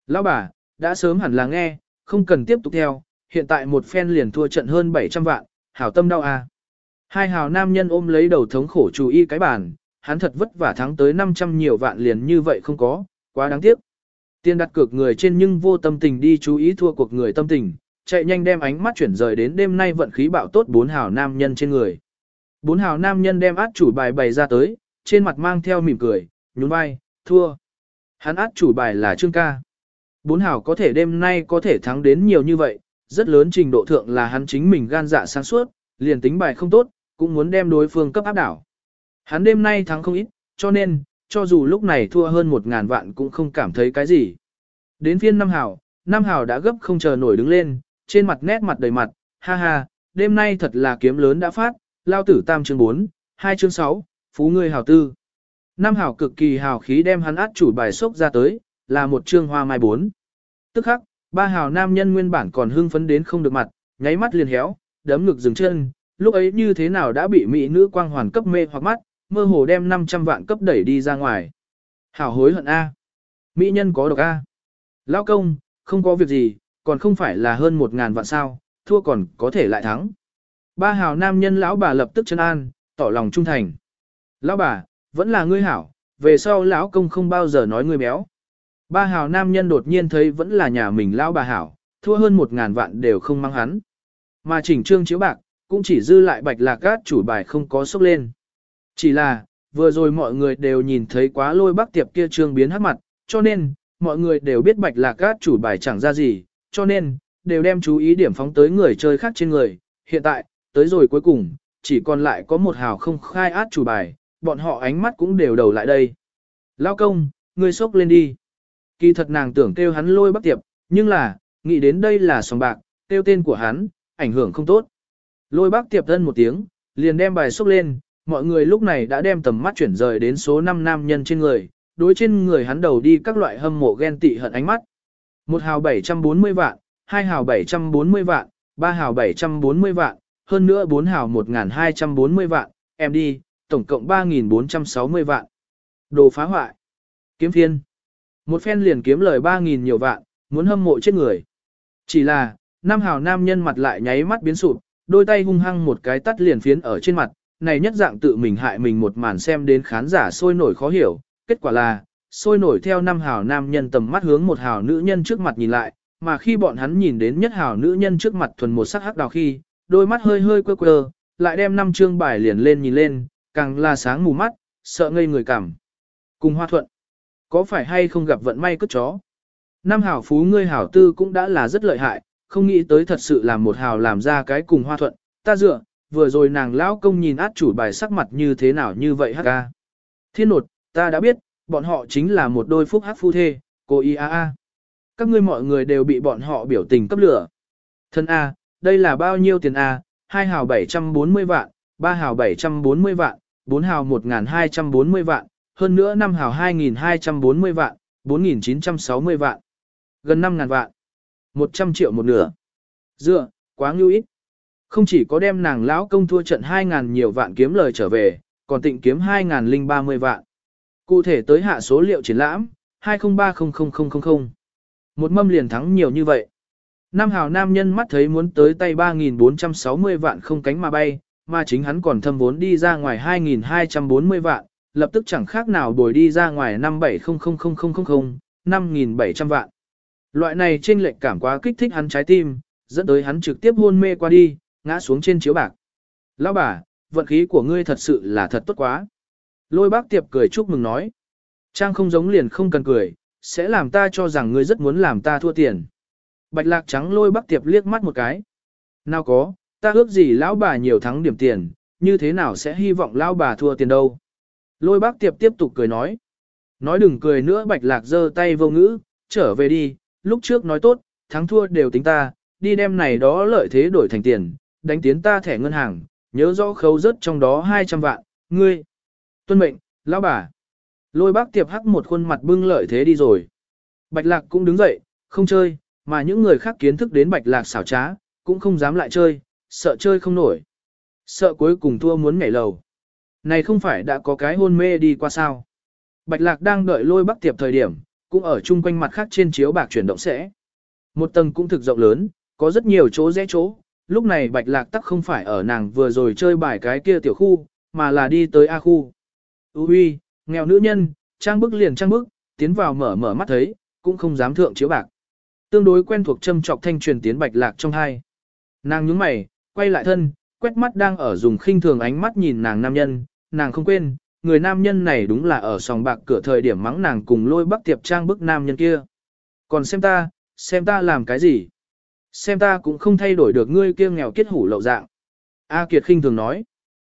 A: Lão bà, đã sớm hẳn là nghe, không cần tiếp tục theo, hiện tại một phen liền thua trận hơn 700 vạn, hảo tâm đau A. Hai hào nam nhân ôm lấy đầu thống khổ chú ý cái bàn, hắn thật vất vả thắng tới 500 nhiều vạn liền như vậy không có, quá đáng tiếc. Tiên đặt cược người trên nhưng vô tâm tình đi chú ý thua cuộc người tâm tình, chạy nhanh đem ánh mắt chuyển rời đến đêm nay vận khí bạo tốt bốn hào nam nhân trên người. Bốn hào nam nhân đem át chủ bài bày ra tới, trên mặt mang theo mỉm cười, nhún vai, thua. Hắn át chủ bài là Trương ca. Bốn hảo có thể đêm nay có thể thắng đến nhiều như vậy, rất lớn trình độ thượng là hắn chính mình gan dạ sáng suốt, liền tính bài không tốt, cũng muốn đem đối phương cấp áp đảo. Hắn đêm nay thắng không ít, cho nên, cho dù lúc này thua hơn một ngàn vạn cũng không cảm thấy cái gì. Đến phiên năm hảo, năm hảo đã gấp không chờ nổi đứng lên, trên mặt nét mặt đầy mặt, ha ha, đêm nay thật là kiếm lớn đã phát, lao tử tam chương 4, hai chương 6, phú ngươi hảo tư. nam hảo cực kỳ hào khí đem hắn át chủ bài sốc ra tới, là một trương hoa mai bốn. Tức khắc, ba hào nam nhân nguyên bản còn hưng phấn đến không được mặt, nháy mắt liền héo, đấm ngực dừng chân, lúc ấy như thế nào đã bị mỹ nữ quang hoàn cấp mê hoặc mắt, mơ hồ đem 500 vạn cấp đẩy đi ra ngoài. Hảo hối hận A. Mỹ nhân có độc A. Lao công, không có việc gì, còn không phải là hơn 1.000 vạn sao, thua còn có thể lại thắng. Ba hào nam nhân lão bà lập tức chân an, tỏ lòng trung thành. Lão bà, vẫn là ngươi hảo, về sau lão công không bao giờ nói ngươi béo. Ba hào nam nhân đột nhiên thấy vẫn là nhà mình lão bà hảo, thua hơn một ngàn vạn đều không mang hắn. Mà chỉnh trương chiếu bạc, cũng chỉ dư lại bạch lạc cát chủ bài không có sốc lên. Chỉ là, vừa rồi mọi người đều nhìn thấy quá lôi bác tiệp kia trương biến hắc mặt, cho nên, mọi người đều biết bạch lạc cát chủ bài chẳng ra gì, cho nên, đều đem chú ý điểm phóng tới người chơi khác trên người. Hiện tại, tới rồi cuối cùng, chỉ còn lại có một hào không khai át chủ bài, bọn họ ánh mắt cũng đều đầu lại đây. Lao công, ngươi sốc lên đi. Kỳ thật nàng tưởng kêu hắn lôi bắc tiệp, nhưng là, nghĩ đến đây là sòng bạc, kêu tên của hắn, ảnh hưởng không tốt. Lôi bác tiệp thân một tiếng, liền đem bài xúc lên, mọi người lúc này đã đem tầm mắt chuyển rời đến số 5 nam nhân trên người, đối trên người hắn đầu đi các loại hâm mộ ghen tị hận ánh mắt. Một hào 740 vạn, hai hào 740 vạn, ba hào 740 vạn, hơn nữa bốn hào 1240 vạn, em đi, tổng cộng 3.460 vạn. Đồ phá hoại. Kiếm phiên. Một phen liền kiếm lời 3.000 nhiều vạn, muốn hâm mộ chết người. Chỉ là, Nam hào nam nhân mặt lại nháy mắt biến sụp, đôi tay hung hăng một cái tắt liền phiến ở trên mặt, này nhất dạng tự mình hại mình một màn xem đến khán giả sôi nổi khó hiểu, kết quả là, sôi nổi theo năm hào nam nhân tầm mắt hướng một hào nữ nhân trước mặt nhìn lại, mà khi bọn hắn nhìn đến nhất hào nữ nhân trước mặt thuần một sắc hắc đào khi, đôi mắt hơi hơi quơ quơ, lại đem năm chương bài liền lên nhìn lên, càng là sáng mù mắt, sợ ngây người cảm. Cùng hoa thuận, có phải hay không gặp vận may cất chó? Năm hảo phú ngươi hảo tư cũng đã là rất lợi hại, không nghĩ tới thật sự là một hào làm ra cái cùng hoa thuận, ta dựa, vừa rồi nàng lão công nhìn át chủ bài sắc mặt như thế nào như vậy hắc ca. Thiên nột, ta đã biết, bọn họ chính là một đôi phúc hắc phu thê, cô y a a. Các ngươi mọi người đều bị bọn họ biểu tình cấp lửa. Thân A, đây là bao nhiêu tiền A, hai hào 740 vạn, ba hào 740 vạn, 4 hào 1240 vạn, hơn nữa 5 hào 2240 vạn, 4960 vạn. Gần 5.000 vạn. 100 triệu một nửa. Dựa, quá ngưu ít. Không chỉ có đem nàng lão công thua trận 2.000 nhiều vạn kiếm lời trở về, còn tịnh kiếm 2.030 vạn. Cụ thể tới hạ số liệu triển lãm, 2030000. Một mâm liền thắng nhiều như vậy. Nam hào nam nhân mắt thấy muốn tới tay 3.460 vạn không cánh mà bay, mà chính hắn còn thâm vốn đi ra ngoài 2.240 vạn, lập tức chẳng khác nào bồi đi ra ngoài 5700000, 5.700 vạn. Loại này trên lệnh cảm quá kích thích hắn trái tim, dẫn tới hắn trực tiếp hôn mê qua đi, ngã xuống trên chiếu bạc. Lão bà, vận khí của ngươi thật sự là thật tốt quá. Lôi bác tiệp cười chúc mừng nói. Trang không giống liền không cần cười, sẽ làm ta cho rằng ngươi rất muốn làm ta thua tiền. Bạch lạc trắng lôi bác tiệp liếc mắt một cái. Nào có, ta ước gì lão bà nhiều thắng điểm tiền, như thế nào sẽ hy vọng lão bà thua tiền đâu. Lôi bác tiệp tiếp tục cười nói. Nói đừng cười nữa bạch lạc giơ tay vô ngữ, trở về đi, lúc trước nói tốt, thắng thua đều tính ta, đi đem này đó lợi thế đổi thành tiền, đánh tiến ta thẻ ngân hàng, nhớ rõ khấu rớt trong đó 200 vạn, ngươi. Tuân mệnh, lão bà. Lôi bác tiệp hắc một khuôn mặt bưng lợi thế đi rồi. Bạch lạc cũng đứng dậy, không chơi, mà những người khác kiến thức đến bạch lạc xảo trá, cũng không dám lại chơi, sợ chơi không nổi. Sợ cuối cùng thua muốn nhảy lầu. Này không phải đã có cái hôn mê đi qua sao. Bạch lạc đang đợi lôi bắc tiệp thời điểm, cũng ở chung quanh mặt khác trên chiếu bạc chuyển động sẽ. Một tầng cũng thực rộng lớn, có rất nhiều chỗ rẽ chỗ, lúc này bạch lạc tắc không phải ở nàng vừa rồi chơi bài cái kia tiểu khu, mà là đi tới A khu. Ui, nghèo nữ nhân, trang bức liền trang bức, tiến vào mở mở mắt thấy, cũng không dám thượng chiếu bạc. Tương đối quen thuộc châm trọc thanh truyền tiến bạch lạc trong hai. Nàng nhướng mày, quay lại thân, quét mắt đang ở dùng khinh thường ánh mắt nhìn nàng nam nhân, nàng không quên, người nam nhân này đúng là ở sòng bạc cửa thời điểm mắng nàng cùng lôi bắc tiệp trang bức nam nhân kia. Còn xem ta, xem ta làm cái gì? Xem ta cũng không thay đổi được ngươi kia nghèo kết hủ lậu dạng. A Kiệt khinh thường nói.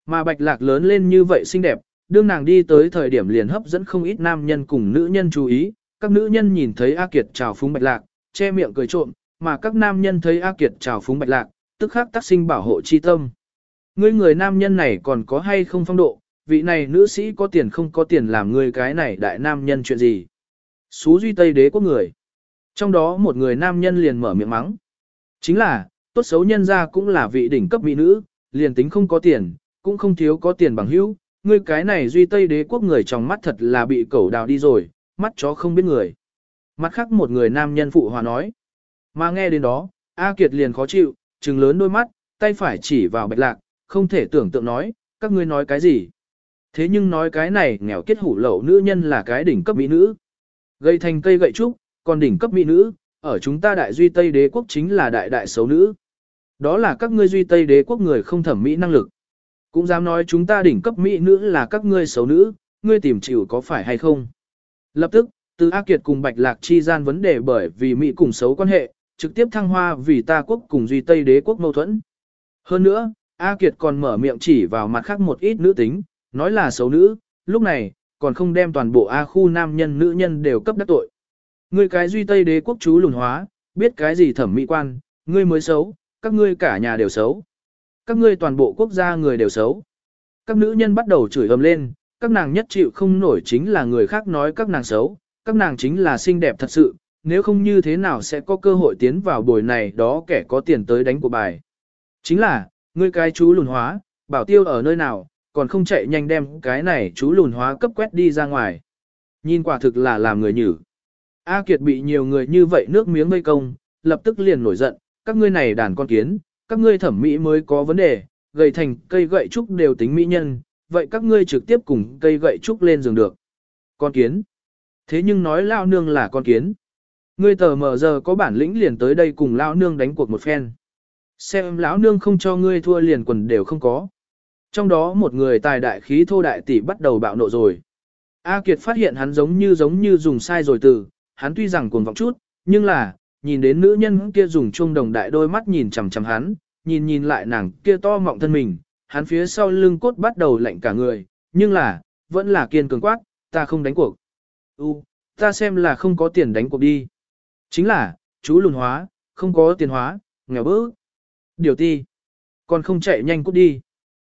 A: Mà bạch lạc lớn lên như vậy xinh đẹp, đương nàng đi tới thời điểm liền hấp dẫn không ít nam nhân cùng nữ nhân chú ý. Các nữ nhân nhìn thấy A Kiệt chào phúng bạch lạc, che miệng cười trộm, mà các nam nhân thấy A Kiệt chào phúng bạch lạc, tức khắc tác sinh bảo hộ chi tâm. Ngươi người nam nhân này còn có hay không phong độ, vị này nữ sĩ có tiền không có tiền làm ngươi cái này đại nam nhân chuyện gì. Xú duy Tây đế quốc người. Trong đó một người nam nhân liền mở miệng mắng. Chính là, tốt xấu nhân ra cũng là vị đỉnh cấp mỹ nữ, liền tính không có tiền, cũng không thiếu có tiền bằng hữu. Ngươi cái này duy Tây đế quốc người trong mắt thật là bị cẩu đào đi rồi, mắt chó không biết người. Mặt khác một người nam nhân phụ hòa nói. Mà nghe đến đó, A Kiệt liền khó chịu, trừng lớn đôi mắt, tay phải chỉ vào bạch lạc, không thể tưởng tượng nói, các ngươi nói cái gì. Thế nhưng nói cái này nghèo kết hủ lậu nữ nhân là cái đỉnh cấp mỹ nữ. Gây thành cây gậy trúc, còn đỉnh cấp mỹ nữ, ở chúng ta đại duy Tây đế quốc chính là đại đại xấu nữ. Đó là các ngươi duy Tây đế quốc người không thẩm mỹ năng lực. Cũng dám nói chúng ta đỉnh cấp mỹ nữ là các ngươi xấu nữ, ngươi tìm chịu có phải hay không. Lập tức, từ A Kiệt cùng Bạch Lạc chi gian vấn đề bởi vì Mỹ cùng xấu quan hệ, trực tiếp thăng hoa vì ta quốc cùng duy Tây đế quốc mâu thuẫn. Hơn nữa, A Kiệt còn mở miệng chỉ vào mặt khác một ít nữ tính, nói là xấu nữ, lúc này, còn không đem toàn bộ A khu nam nhân nữ nhân đều cấp đắc tội. Ngươi cái duy Tây đế quốc chú lùn hóa, biết cái gì thẩm mỹ quan, ngươi mới xấu, các ngươi cả nhà đều xấu. Các ngươi toàn bộ quốc gia người đều xấu. Các nữ nhân bắt đầu chửi ầm lên, các nàng nhất chịu không nổi chính là người khác nói các nàng xấu, các nàng chính là xinh đẹp thật sự, nếu không như thế nào sẽ có cơ hội tiến vào buổi này đó kẻ có tiền tới đánh của bài. Chính là, ngươi cái chú lùn hóa, bảo tiêu ở nơi nào, còn không chạy nhanh đem cái này chú lùn hóa cấp quét đi ra ngoài. Nhìn quả thực là làm người nhử. A Kiệt bị nhiều người như vậy nước miếng mây công, lập tức liền nổi giận, các ngươi này đàn con kiến, các ngươi thẩm mỹ mới có vấn đề, gầy thành cây gậy trúc đều tính mỹ nhân, vậy các ngươi trực tiếp cùng cây gậy trúc lên giường được. Con kiến. Thế nhưng nói lao nương là con kiến. Ngươi tờ mờ giờ có bản lĩnh liền tới đây cùng lão nương đánh cuộc một phen. Xem lão nương không cho ngươi thua liền quần đều không có. Trong đó một người tài đại khí thô đại tỷ bắt đầu bạo nộ rồi. A Kiệt phát hiện hắn giống như giống như dùng sai rồi từ, hắn tuy rằng cuồng vọng chút, nhưng là, nhìn đến nữ nhân kia dùng chuông đồng đại đôi mắt nhìn chằm chằm hắn, nhìn nhìn lại nàng kia to mọng thân mình, hắn phía sau lưng cốt bắt đầu lạnh cả người, nhưng là, vẫn là kiên cường quát, ta không đánh cuộc. U, ta xem là không có tiền đánh cuộc đi. Chính là, chú lùn hóa, không có tiền hóa, nghèo bớ. Điều ti, còn không chạy nhanh cút đi.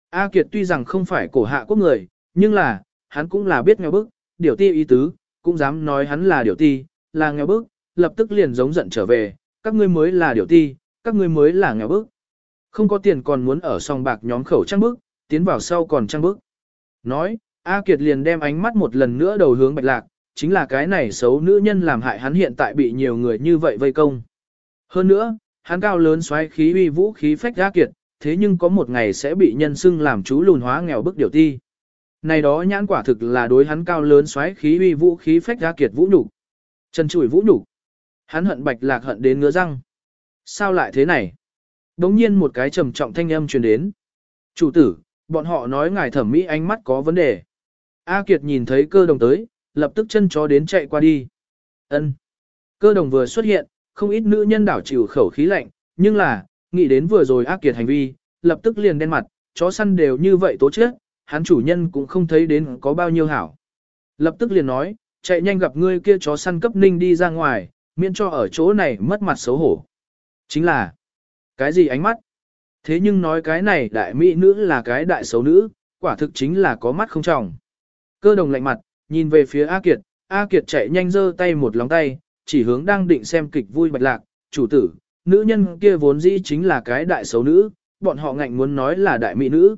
A: A Kiệt tuy rằng không phải cổ hạ quốc người, nhưng là, hắn cũng là biết nghèo bức, điều ti ý tứ, cũng dám nói hắn là điều ti, là nghèo bức, lập tức liền giống giận trở về, các ngươi mới là điều ti, các ngươi mới là nghèo bức. Không có tiền còn muốn ở song bạc nhóm khẩu trang bức, tiến vào sau còn trang bức. Nói, A Kiệt liền đem ánh mắt một lần nữa đầu hướng bạch lạc, chính là cái này xấu nữ nhân làm hại hắn hiện tại bị nhiều người như vậy vây công. Hơn nữa, hắn cao lớn xoáy khí uy vũ khí phách A Kiệt, thế nhưng có một ngày sẽ bị nhân xưng làm chú lùn hóa nghèo bức điều ti. Này đó nhãn quả thực là đối hắn cao lớn xoáy khí uy vũ khí phách A Kiệt vũ nhục. Chân chủi vũ nhục. Hắn hận bạch lạc hận đến ngứa răng. Sao lại thế này? Đống nhiên một cái trầm trọng thanh âm truyền đến. Chủ tử, bọn họ nói ngài thẩm mỹ ánh mắt có vấn đề. A Kiệt nhìn thấy cơ đồng tới, lập tức chân chó đến chạy qua đi. Ân. Cơ đồng vừa xuất hiện, không ít nữ nhân đảo chịu khẩu khí lạnh, nhưng là, nghĩ đến vừa rồi ác Kiệt hành vi, lập tức liền đen mặt, chó săn đều như vậy tố chết, hắn chủ nhân cũng không thấy đến có bao nhiêu hảo. Lập tức liền nói, chạy nhanh gặp ngươi kia chó săn cấp ninh đi ra ngoài, miễn cho ở chỗ này mất mặt xấu hổ. Chính là, cái gì ánh mắt? Thế nhưng nói cái này đại mỹ nữ là cái đại xấu nữ, quả thực chính là có mắt không trọng. Cơ đồng lạnh mặt, nhìn về phía A Kiệt, A Kiệt chạy nhanh giơ tay một lóng tay, chỉ hướng đang định xem kịch vui bạch lạc, chủ tử, nữ nhân kia vốn dĩ chính là cái đại xấu nữ, bọn họ ngạnh muốn nói là đại mỹ nữ.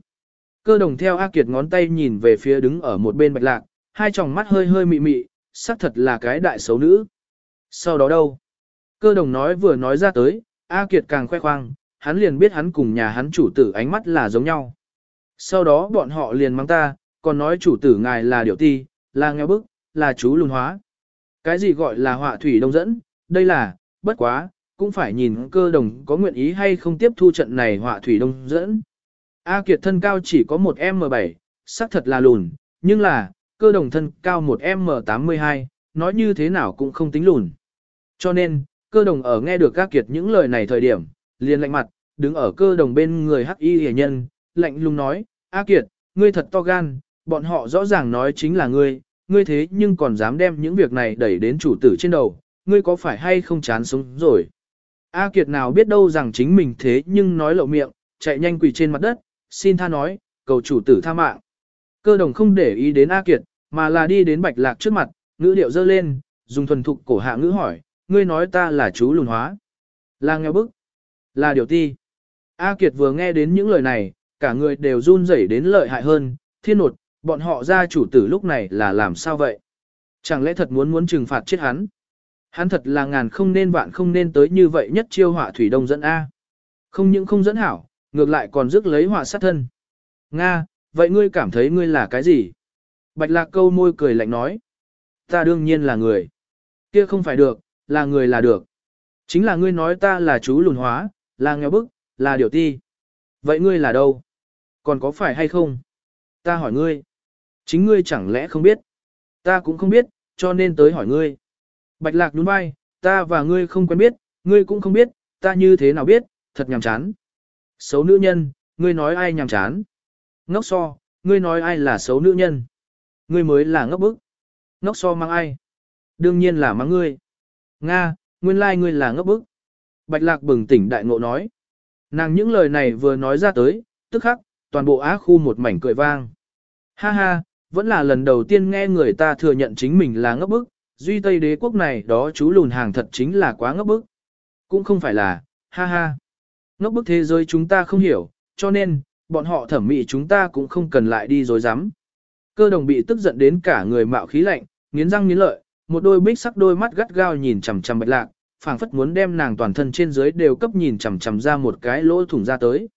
A: Cơ đồng theo A Kiệt ngón tay nhìn về phía đứng ở một bên bạch lạc, hai tròng mắt hơi hơi mị mị, xác thật là cái đại xấu nữ. Sau đó đâu? Cơ đồng nói vừa nói ra tới, A Kiệt càng khoe khoang, hắn liền biết hắn cùng nhà hắn chủ tử ánh mắt là giống nhau. Sau đó bọn họ liền mang ta, còn nói chủ tử ngài là điều ti, là nghèo bức, là chú lùn hóa. Cái gì gọi là họa thủy đông dẫn, đây là, bất quá, cũng phải nhìn cơ đồng có nguyện ý hay không tiếp thu trận này họa thủy đông dẫn. A Kiệt thân cao chỉ có một M7, xác thật là lùn, nhưng là, cơ đồng thân cao một M82, nói như thế nào cũng không tính lùn. Cho nên, cơ đồng ở nghe được các kiệt những lời này thời điểm, liền lạnh mặt, đứng ở cơ đồng bên người hắc y hề nhân, lạnh lùng nói, A Kiệt, ngươi thật to gan, bọn họ rõ ràng nói chính là ngươi, ngươi thế nhưng còn dám đem những việc này đẩy đến chủ tử trên đầu, ngươi có phải hay không chán sống rồi. A Kiệt nào biết đâu rằng chính mình thế nhưng nói lộ miệng, chạy nhanh quỳ trên mặt đất, xin tha nói, cầu chủ tử tha mạng. Cơ đồng không để ý đến A Kiệt, mà là đi đến bạch lạc trước mặt, ngữ điệu dơ lên, dùng thuần thục cổ hạ ngữ hỏi, ngươi nói ta là chú lùn hóa. Là nghèo bức. Là điều ti. A Kiệt vừa nghe đến những lời này, cả người đều run rẩy đến lợi hại hơn, thiên nột, bọn họ gia chủ tử lúc này là làm sao vậy? Chẳng lẽ thật muốn muốn trừng phạt chết hắn? Hắn thật là ngàn không nên vạn không nên tới như vậy nhất chiêu họa thủy đông dẫn A. Không những không dẫn hảo, ngược lại còn rước lấy họa sát thân. Nga, vậy ngươi cảm thấy ngươi là cái gì? Bạch lạc câu môi cười lạnh nói. Ta đương nhiên là người. Kia không phải được, là người là được. Chính là ngươi nói ta là chú lùn hóa, là nghèo bức, là điều ti. Vậy ngươi là đâu? Còn có phải hay không? Ta hỏi ngươi. Chính ngươi chẳng lẽ không biết? Ta cũng không biết, cho nên tới hỏi ngươi. Bạch lạc đúng vai, ta và ngươi không quen biết, ngươi cũng không biết, ta như thế nào biết, thật nhàm chán. Xấu nữ nhân, ngươi nói ai nhàm chán? Ngốc so, ngươi nói ai là xấu nữ nhân? Ngươi mới là ngốc bức. Ngốc so mang ai? Đương nhiên là mang ngươi. Nga, nguyên lai like ngươi là ngốc bức. Bạch lạc bừng tỉnh đại ngộ nói. Nàng những lời này vừa nói ra tới, tức khắc, toàn bộ á khu một mảnh cười vang. Ha ha, vẫn là lần đầu tiên nghe người ta thừa nhận chính mình là ngốc bức, duy tây đế quốc này đó chú lùn hàng thật chính là quá ngốc bức. Cũng không phải là, ha ha. Ngốc bức thế giới chúng ta không hiểu, cho nên, bọn họ thẩm mỹ chúng ta cũng không cần lại đi dối rắm Cơ đồng bị tức giận đến cả người mạo khí lạnh, nghiến răng nghiến lợi, một đôi bích sắc đôi mắt gắt gao nhìn chằm chằm bạch lạc, phảng phất muốn đem nàng toàn thân trên dưới đều cấp nhìn chằm chằm ra một cái lỗ thủng ra tới.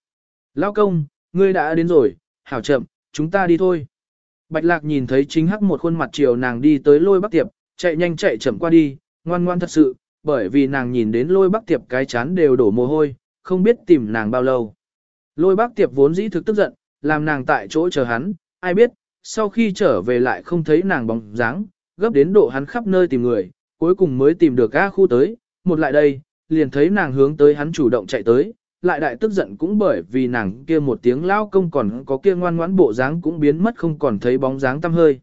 A: Lao công, ngươi đã đến rồi, hảo chậm, chúng ta đi thôi. Bạch lạc nhìn thấy chính hắc một khuôn mặt chiều nàng đi tới lôi bắc tiệp, chạy nhanh chạy chậm qua đi, ngoan ngoan thật sự, bởi vì nàng nhìn đến lôi bắc tiệp cái chán đều đổ mồ hôi, không biết tìm nàng bao lâu. Lôi bắc tiệp vốn dĩ thực tức giận, làm nàng tại chỗ chờ hắn, ai biết, sau khi trở về lại không thấy nàng bóng dáng, gấp đến độ hắn khắp nơi tìm người, cuối cùng mới tìm được A khu tới, một lại đây, liền thấy nàng hướng tới hắn chủ động chạy tới, lại đại tức giận cũng bởi vì nàng kia một tiếng lao công còn có kia ngoan ngoãn bộ dáng cũng biến mất không còn thấy bóng dáng tăm hơi.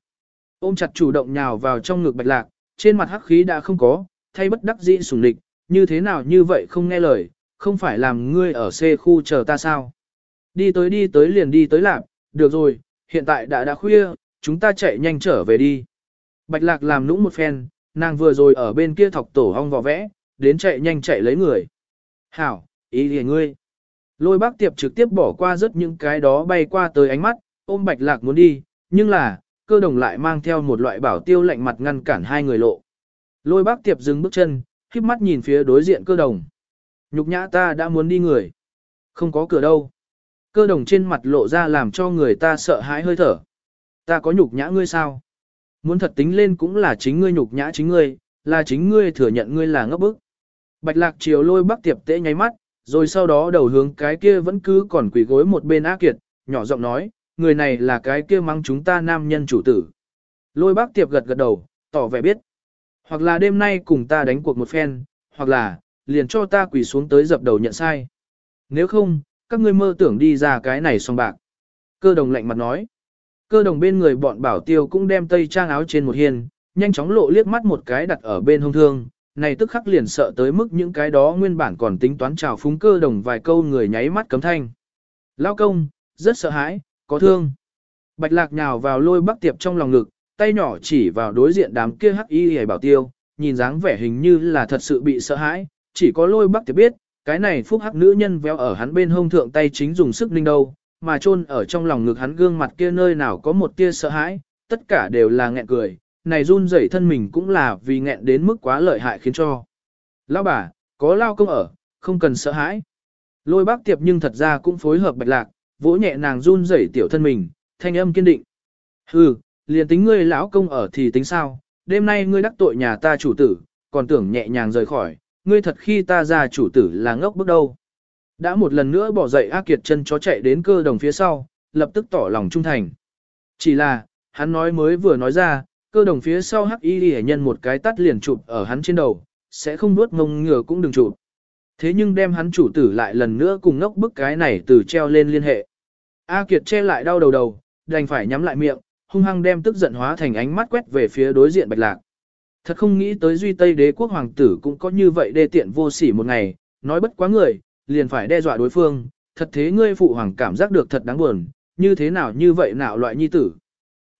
A: Ôm chặt chủ động nhào vào trong ngực bạch lạc, trên mặt hắc khí đã không có, thay bất đắc dĩ sùng địch, như thế nào như vậy không nghe lời, không phải làm ngươi ở C khu chờ ta sao. Đi tới đi tới liền đi tới lạc, được rồi, hiện tại đã đã khuya, chúng ta chạy nhanh trở về đi. Bạch lạc làm nũng một phen, nàng vừa rồi ở bên kia thọc tổ hong vò vẽ, đến chạy nhanh chạy lấy người. Hảo, ý thì ngươi. Lôi bác tiệp trực tiếp bỏ qua rất những cái đó bay qua tới ánh mắt, ôm bạch lạc muốn đi, nhưng là, cơ đồng lại mang theo một loại bảo tiêu lạnh mặt ngăn cản hai người lộ. Lôi bác tiệp dừng bước chân, khiếp mắt nhìn phía đối diện cơ đồng. Nhục nhã ta đã muốn đi người. Không có cửa đâu. Cơ đồng trên mặt lộ ra làm cho người ta sợ hãi hơi thở. Ta có nhục nhã ngươi sao? Muốn thật tính lên cũng là chính ngươi nhục nhã chính ngươi, là chính ngươi thừa nhận ngươi là ngốc bức. Bạch lạc chiều lôi bác tiệp tễ nháy mắt, rồi sau đó đầu hướng cái kia vẫn cứ còn quỳ gối một bên ác kiệt, nhỏ giọng nói, người này là cái kia mắng chúng ta nam nhân chủ tử. Lôi bác tiệp gật gật đầu, tỏ vẻ biết. Hoặc là đêm nay cùng ta đánh cuộc một phen, hoặc là, liền cho ta quỳ xuống tới dập đầu nhận sai. Nếu không, các ngươi mơ tưởng đi ra cái này xong bạc. Cơ đồng lạnh mặt nói. Cơ đồng bên người bọn bảo tiêu cũng đem tây trang áo trên một hiên, nhanh chóng lộ liếc mắt một cái đặt ở bên hông thương, này tức khắc liền sợ tới mức những cái đó nguyên bản còn tính toán trào phúng cơ đồng vài câu người nháy mắt cấm thanh. Lao công, rất sợ hãi, có thương. Bạch lạc nhào vào lôi bắc tiệp trong lòng ngực, tay nhỏ chỉ vào đối diện đám kia hắc y hề bảo tiêu, nhìn dáng vẻ hình như là thật sự bị sợ hãi, chỉ có lôi bắc tiệp biết, cái này phúc hắc nữ nhân véo ở hắn bên hông thượng tay chính dùng sức ninh đâu, mà chôn ở trong lòng ngực hắn gương mặt kia nơi nào có một tia sợ hãi, tất cả đều là nghẹn cười, này run rẩy thân mình cũng là vì nghẹn đến mức quá lợi hại khiến cho. Lão bà, có lao công ở, không cần sợ hãi. Lôi bác tiệp nhưng thật ra cũng phối hợp bạch lạc, vỗ nhẹ nàng run rẩy tiểu thân mình, thanh âm kiên định. Hừ, liền tính ngươi lão công ở thì tính sao, đêm nay ngươi đắc tội nhà ta chủ tử, còn tưởng nhẹ nhàng rời khỏi, ngươi thật khi ta ra chủ tử là ngốc bước đâu. Đã một lần nữa bỏ dậy ác kiệt chân chó chạy đến cơ đồng phía sau, lập tức tỏ lòng trung thành. Chỉ là, hắn nói mới vừa nói ra, cơ đồng phía sau hắc y ghi nhân một cái tắt liền chụp ở hắn trên đầu, sẽ không nuốt ngông ngừa cũng đừng chụp. Thế nhưng đem hắn chủ tử lại lần nữa cùng ngốc bức cái này từ treo lên liên hệ. A Kiệt che lại đau đầu đầu, đành phải nhắm lại miệng, hung hăng đem tức giận hóa thành ánh mắt quét về phía đối diện Bạch Lạc. Thật không nghĩ tới Duy Tây đế quốc hoàng tử cũng có như vậy đê tiện vô sỉ một ngày, nói bất quá người, liền phải đe dọa đối phương, thật thế ngươi phụ hoàng cảm giác được thật đáng buồn, như thế nào như vậy nào loại nhi tử.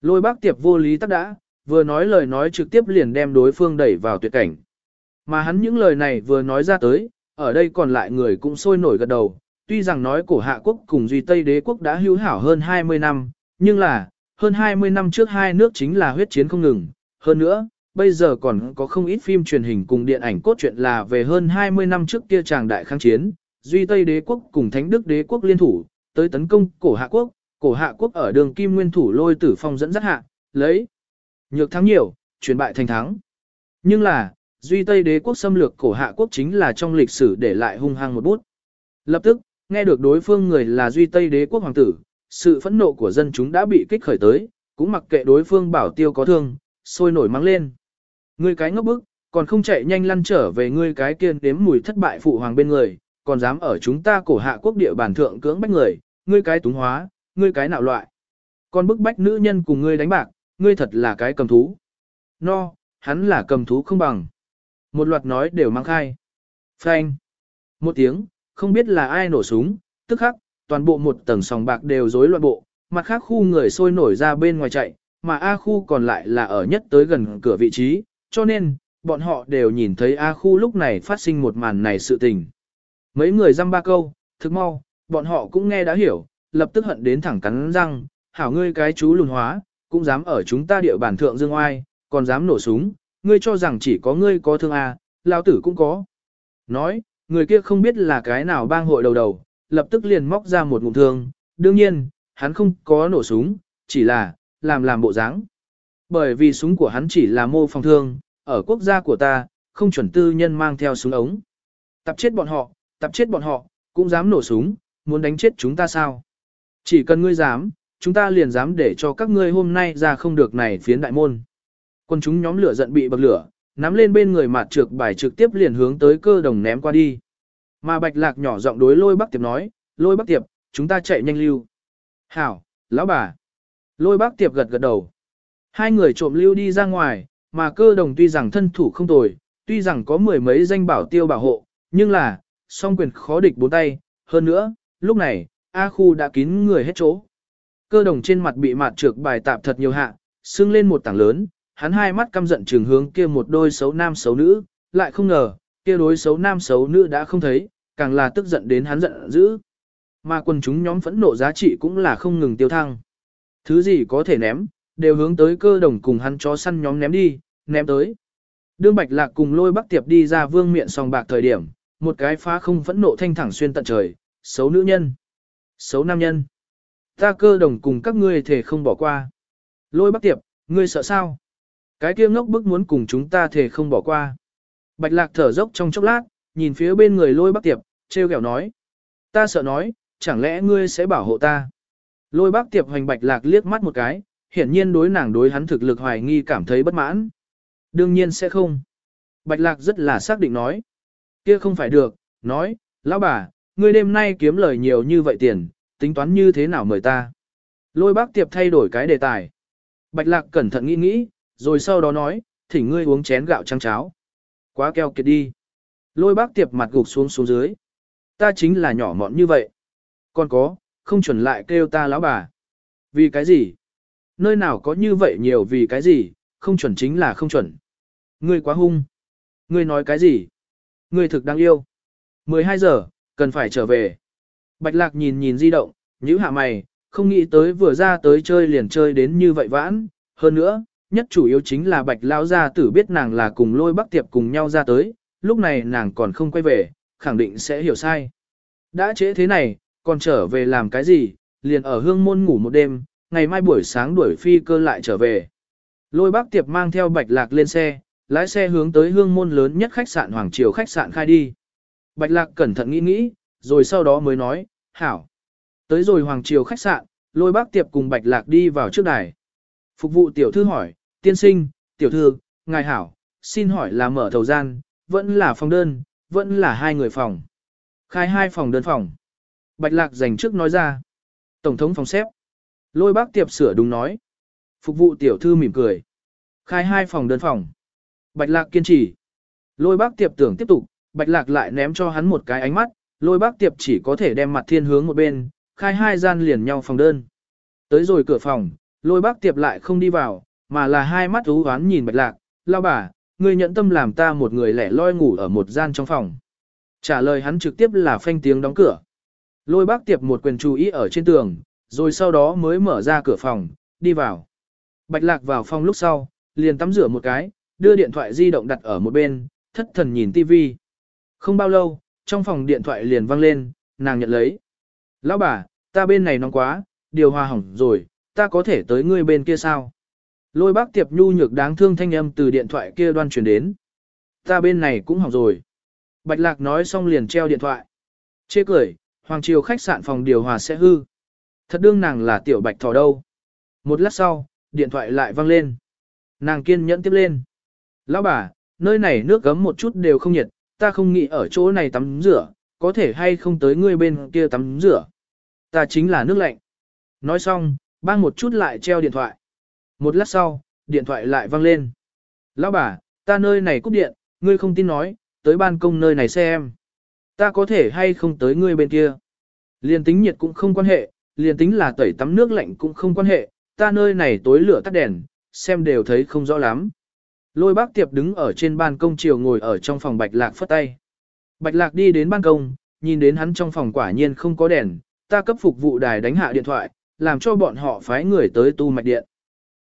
A: Lôi bác tiệp vô lý tắc đã, vừa nói lời nói trực tiếp liền đem đối phương đẩy vào tuyệt cảnh. Mà hắn những lời này vừa nói ra tới, ở đây còn lại người cũng sôi nổi gật đầu, tuy rằng nói cổ hạ quốc cùng Duy Tây đế quốc đã hữu hảo hơn 20 năm, nhưng là, hơn 20 năm trước hai nước chính là huyết chiến không ngừng. Hơn nữa, bây giờ còn có không ít phim truyền hình cùng điện ảnh cốt truyện là về hơn 20 năm trước kia chàng đại kháng chiến, Duy Tây đế quốc cùng Thánh Đức đế quốc liên thủ, tới tấn công cổ hạ quốc, cổ hạ quốc ở đường kim nguyên thủ lôi tử phong dẫn dắt hạ, lấy nhược thắng nhiều, chuyển bại thành thắng. Nhưng là, Duy Tây đế quốc xâm lược cổ hạ quốc chính là trong lịch sử để lại hung hăng một bút. Lập tức, nghe được đối phương người là Duy Tây đế quốc hoàng tử, sự phẫn nộ của dân chúng đã bị kích khởi tới, cũng mặc kệ đối phương bảo tiêu có thương, sôi nổi mắng lên. Ngươi cái ngốc bức, còn không chạy nhanh lăn trở về ngươi cái kiên đếm mùi thất bại phụ hoàng bên người, còn dám ở chúng ta cổ hạ quốc địa bản thượng cưỡng bách người, ngươi cái túng hóa, ngươi cái nạo loại. Còn bức bách nữ nhân cùng ngươi đánh bạc, ngươi thật là cái cầm thú. No, hắn là cầm thú không bằng. Một loạt nói đều mang khai. Phanh. Một tiếng, không biết là ai nổ súng, tức khắc, toàn bộ một tầng sòng bạc đều rối loạn bộ, mặt khác khu người sôi nổi ra bên ngoài chạy, mà A khu còn lại là ở nhất tới gần cửa vị trí, cho nên, bọn họ đều nhìn thấy A khu lúc này phát sinh một màn này sự tình. Mấy người dăm ba câu, thực mau, bọn họ cũng nghe đã hiểu, lập tức hận đến thẳng cắn răng, hảo ngươi cái chú lùn hóa, cũng dám ở chúng ta địa bàn thượng dương oai, còn dám nổ súng, ngươi cho rằng chỉ có ngươi có thương à lao tử cũng có. Nói, người kia không biết là cái nào bang hội đầu đầu, lập tức liền móc ra một ngụm thương, đương nhiên, hắn không có nổ súng, chỉ là, làm làm bộ dáng. Bởi vì súng của hắn chỉ là mô phòng thương, ở quốc gia của ta, không chuẩn tư nhân mang theo súng ống. Tập chết bọn họ, tập chết bọn họ, cũng dám nổ súng, muốn đánh chết chúng ta sao? Chỉ cần ngươi dám, chúng ta liền dám để cho các ngươi hôm nay ra không được này phiến đại môn. Quân chúng nhóm lửa giận bị bậc lửa, nắm lên bên người mặt trược bài trực tiếp liền hướng tới cơ đồng ném qua đi. Mà bạch lạc nhỏ giọng đối lôi bác tiệp nói, lôi bác tiệp, chúng ta chạy nhanh lưu. Hảo, lão bà. Lôi bác tiệp gật gật đầu. Hai người trộm lưu đi ra ngoài, mà cơ đồng tuy rằng thân thủ không tồi, tuy rằng có mười mấy danh bảo tiêu bảo hộ, nhưng là, song quyền khó địch bốn tay, hơn nữa, lúc này, A khu đã kín người hết chỗ. Cơ đồng trên mặt bị mạt trược bài tạp thật nhiều hạ, sưng lên một tảng lớn, hắn hai mắt căm giận trường hướng kia một đôi xấu nam xấu nữ, lại không ngờ, kia đối xấu nam xấu nữ đã không thấy, càng là tức giận đến hắn giận dữ. Mà quần chúng nhóm phẫn nộ giá trị cũng là không ngừng tiêu thăng. Thứ gì có thể ném, đều hướng tới cơ đồng cùng hắn chó săn nhóm ném đi, ném tới. Đương Bạch Lạc cùng lôi bắc tiệp đi ra vương miệng sòng bạc thời điểm, một cái phá không phẫn nộ thanh thẳng xuyên tận trời, xấu nữ nhân, xấu nam nhân. Ta cơ đồng cùng các ngươi thể không bỏ qua. Lôi bắc tiệp, ngươi sợ sao? Cái kia ngốc bức muốn cùng chúng ta thể không bỏ qua. Bạch lạc thở dốc trong chốc lát, nhìn phía bên người lôi bác tiệp, treo kẹo nói. Ta sợ nói, chẳng lẽ ngươi sẽ bảo hộ ta? Lôi bác tiệp hoành bạch lạc liếc mắt một cái, hiển nhiên đối nàng đối hắn thực lực hoài nghi cảm thấy bất mãn. Đương nhiên sẽ không. Bạch lạc rất là xác định nói. Kia không phải được, nói, lão bà, ngươi đêm nay kiếm lời nhiều như vậy tiền, tính toán như thế nào mời ta? Lôi bác tiệp thay đổi cái đề tài. Bạch lạc cẩn thận nghĩ nghĩ, rồi sau đó nói, thỉnh ngươi uống chén gạo trắng cháo. Quá keo kiệt đi. Lôi bác tiệp mặt gục xuống xuống dưới. Ta chính là nhỏ mọn như vậy. Còn có, không chuẩn lại kêu ta lão bà. Vì cái gì? Nơi nào có như vậy nhiều vì cái gì, không chuẩn chính là không chuẩn. Ngươi quá hung. Ngươi nói cái gì? Ngươi thực đáng yêu. 12 giờ, cần phải trở về. Bạch lạc nhìn nhìn di động, nhíu hạ mày, không nghĩ tới vừa ra tới chơi liền chơi đến như vậy vãn. Hơn nữa, nhất chủ yếu chính là bạch lão gia tử biết nàng là cùng lôi bắc tiệp cùng nhau ra tới, lúc này nàng còn không quay về, khẳng định sẽ hiểu sai. Đã trễ thế này, còn trở về làm cái gì, liền ở hương môn ngủ một đêm, ngày mai buổi sáng đuổi phi cơ lại trở về. Lôi bác tiệp mang theo bạch lạc lên xe, lái xe hướng tới hương môn lớn nhất khách sạn Hoàng Triều khách sạn khai đi. Bạch lạc cẩn thận nghĩ nghĩ, rồi sau đó mới nói, hảo. Tới rồi Hoàng Triều khách sạn, lôi bác tiệp cùng bạch lạc đi vào trước đài. Phục vụ tiểu thư hỏi, tiên sinh, tiểu thư, ngài hảo, xin hỏi là mở thầu gian, vẫn là phòng đơn, vẫn là hai người phòng. Khai hai phòng đơn phòng. Bạch lạc dành trước nói ra. Tổng thống phòng xếp. Lôi bác tiệp sửa đúng nói. Phục vụ tiểu thư mỉm cười. Khai hai phòng đơn phòng. Bạch lạc kiên trì. Lôi bác tiệp tưởng tiếp tục, bạch lạc lại ném cho hắn một cái ánh mắt, lôi bác tiệp chỉ có thể đem mặt thiên hướng một bên, khai hai gian liền nhau phòng đơn. Tới rồi cửa phòng, lôi bác tiệp lại không đi vào, mà là hai mắt ú oán nhìn bạch lạc, lao bà, ngươi nhận tâm làm ta một người lẻ loi ngủ ở một gian trong phòng. Trả lời hắn trực tiếp là phanh tiếng đóng cửa. Lôi bác tiệp một quyền chú ý ở trên tường, rồi sau đó mới mở ra cửa phòng, đi vào. Bạch lạc vào phòng lúc sau, liền tắm rửa một cái, đưa điện thoại di động đặt ở một bên, thất thần nhìn tivi. Không bao lâu, trong phòng điện thoại liền vang lên, nàng nhận lấy. Lão bà, ta bên này nóng quá, điều hòa hỏng rồi, ta có thể tới ngươi bên kia sao? Lôi bác tiệp nhu nhược đáng thương thanh âm từ điện thoại kia đoan chuyển đến. Ta bên này cũng hỏng rồi. Bạch lạc nói xong liền treo điện thoại. Chê cười, Hoàng Triều khách sạn phòng điều hòa sẽ hư. Thật đương nàng là tiểu bạch thỏ đâu. Một lát sau, điện thoại lại vang lên. Nàng kiên nhẫn tiếp lên. Lão bà, nơi này nước gấm một chút đều không nhiệt, ta không nghĩ ở chỗ này tắm rửa, có thể hay không tới ngươi bên kia tắm rửa. Ta chính là nước lạnh. Nói xong, bang một chút lại treo điện thoại. Một lát sau, điện thoại lại vang lên. Lão bà, ta nơi này cúp điện, ngươi không tin nói, tới ban công nơi này xem. Ta có thể hay không tới ngươi bên kia. Liên tính nhiệt cũng không quan hệ, liền tính là tẩy tắm nước lạnh cũng không quan hệ, ta nơi này tối lửa tắt đèn, xem đều thấy không rõ lắm. Lôi bác tiệp đứng ở trên ban công chiều ngồi ở trong phòng bạch lạc phất tay. Bạch lạc đi đến ban công, nhìn đến hắn trong phòng quả nhiên không có đèn, ta cấp phục vụ đài đánh hạ điện thoại, làm cho bọn họ phái người tới tu mạch điện.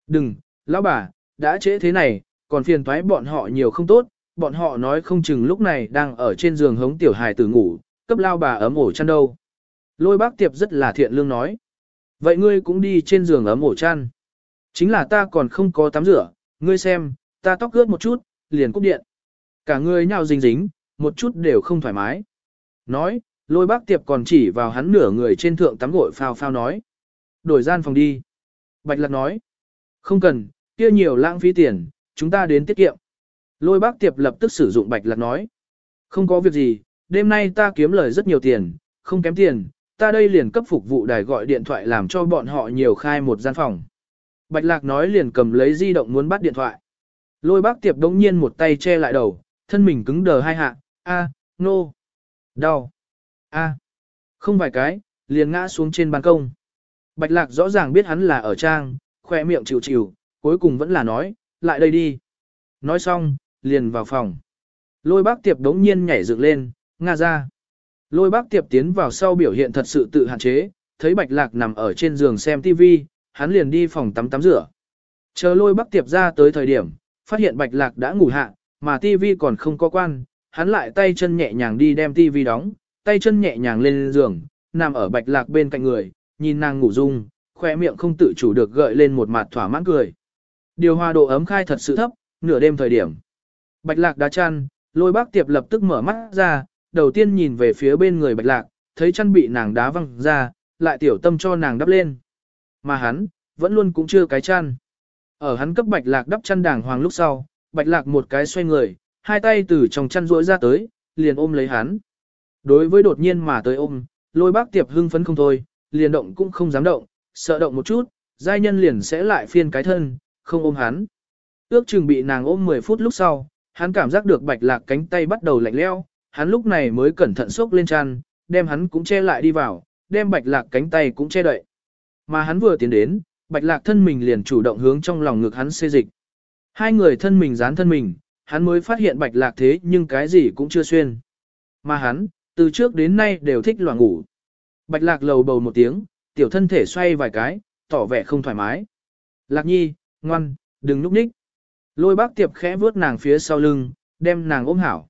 A: Đừng, lão bà, đã trễ thế này, còn phiền thoái bọn họ nhiều không tốt, bọn họ nói không chừng lúc này đang ở trên giường hống tiểu hài tử ngủ, cấp lao bà ấm ổ chăn đâu. Lôi bác tiệp rất là thiện lương nói. Vậy ngươi cũng đi trên giường ấm ổ chăn. Chính là ta còn không có tắm rửa, ngươi xem, ta tóc ướt một chút, liền cúp điện. Cả người nhào dính dính, một chút đều không thoải mái. Nói, lôi bác tiệp còn chỉ vào hắn nửa người trên thượng tắm gội phao phao nói. Đổi gian phòng đi. Bạch lạc nói. Không cần, kia nhiều lãng phí tiền, chúng ta đến tiết kiệm. Lôi bác tiệp lập tức sử dụng bạch lạc nói. Không có việc gì, đêm nay ta kiếm lời rất nhiều tiền, không kém tiền, ta đây liền cấp phục vụ đài gọi điện thoại làm cho bọn họ nhiều khai một gian phòng. Bạch lạc nói liền cầm lấy di động muốn bắt điện thoại. Lôi bác tiệp đống nhiên một tay che lại đầu, thân mình cứng đờ hai hạ, a, nô, đau, a, không vài cái, liền ngã xuống trên ban công. Bạch lạc rõ ràng biết hắn là ở trang, khoe miệng chịu chịu, cuối cùng vẫn là nói, lại đây đi. Nói xong, liền vào phòng. Lôi bác tiệp đống nhiên nhảy dựng lên, nga ra. Lôi bác tiệp tiến vào sau biểu hiện thật sự tự hạn chế, thấy bạch lạc nằm ở trên giường xem TV, hắn liền đi phòng tắm tắm rửa. Chờ lôi bác tiệp ra tới thời điểm, phát hiện bạch lạc đã ngủ hạ, mà tivi còn không có quan, hắn lại tay chân nhẹ nhàng đi đem tivi đóng, tay chân nhẹ nhàng lên giường, nằm ở bạch lạc bên cạnh người, nhìn nàng ngủ dung, khoe miệng không tự chủ được gợi lên một mặt thỏa mãn cười. Điều hòa độ ấm khai thật sự thấp, nửa đêm thời điểm. Bạch lạc đã chăn, lôi bác tiệp lập tức mở mắt ra, đầu tiên nhìn về phía bên người bạch lạc, thấy chăn bị nàng đá văng ra, lại tiểu tâm cho nàng đắp lên. Mà hắn, vẫn luôn cũng chưa cái chăn. Ở hắn cấp bạch lạc đắp chăn đàng hoàng lúc sau, bạch lạc một cái xoay người, hai tay từ trong chăn rỗi ra tới, liền ôm lấy hắn. Đối với đột nhiên mà tới ôm, lôi bác tiệp hưng phấn không thôi, liền động cũng không dám động, sợ động một chút, giai nhân liền sẽ lại phiên cái thân, không ôm hắn. Ước chừng bị nàng ôm 10 phút lúc sau, hắn cảm giác được bạch lạc cánh tay bắt đầu lạnh leo, hắn lúc này mới cẩn thận xốc lên chăn, đem hắn cũng che lại đi vào, đem bạch lạc cánh tay cũng che đậy. Mà hắn vừa tiến đến, bạch lạc thân mình liền chủ động hướng trong lòng ngực hắn xê dịch. Hai người thân mình dán thân mình, hắn mới phát hiện bạch lạc thế nhưng cái gì cũng chưa xuyên. Mà hắn, từ trước đến nay đều thích loạn ngủ. Bạch lạc lầu bầu một tiếng, tiểu thân thể xoay vài cái, tỏ vẻ không thoải mái. Lạc nhi, ngoan, đừng núp ních. Lôi bác tiệp khẽ vuốt nàng phía sau lưng, đem nàng ôm hảo.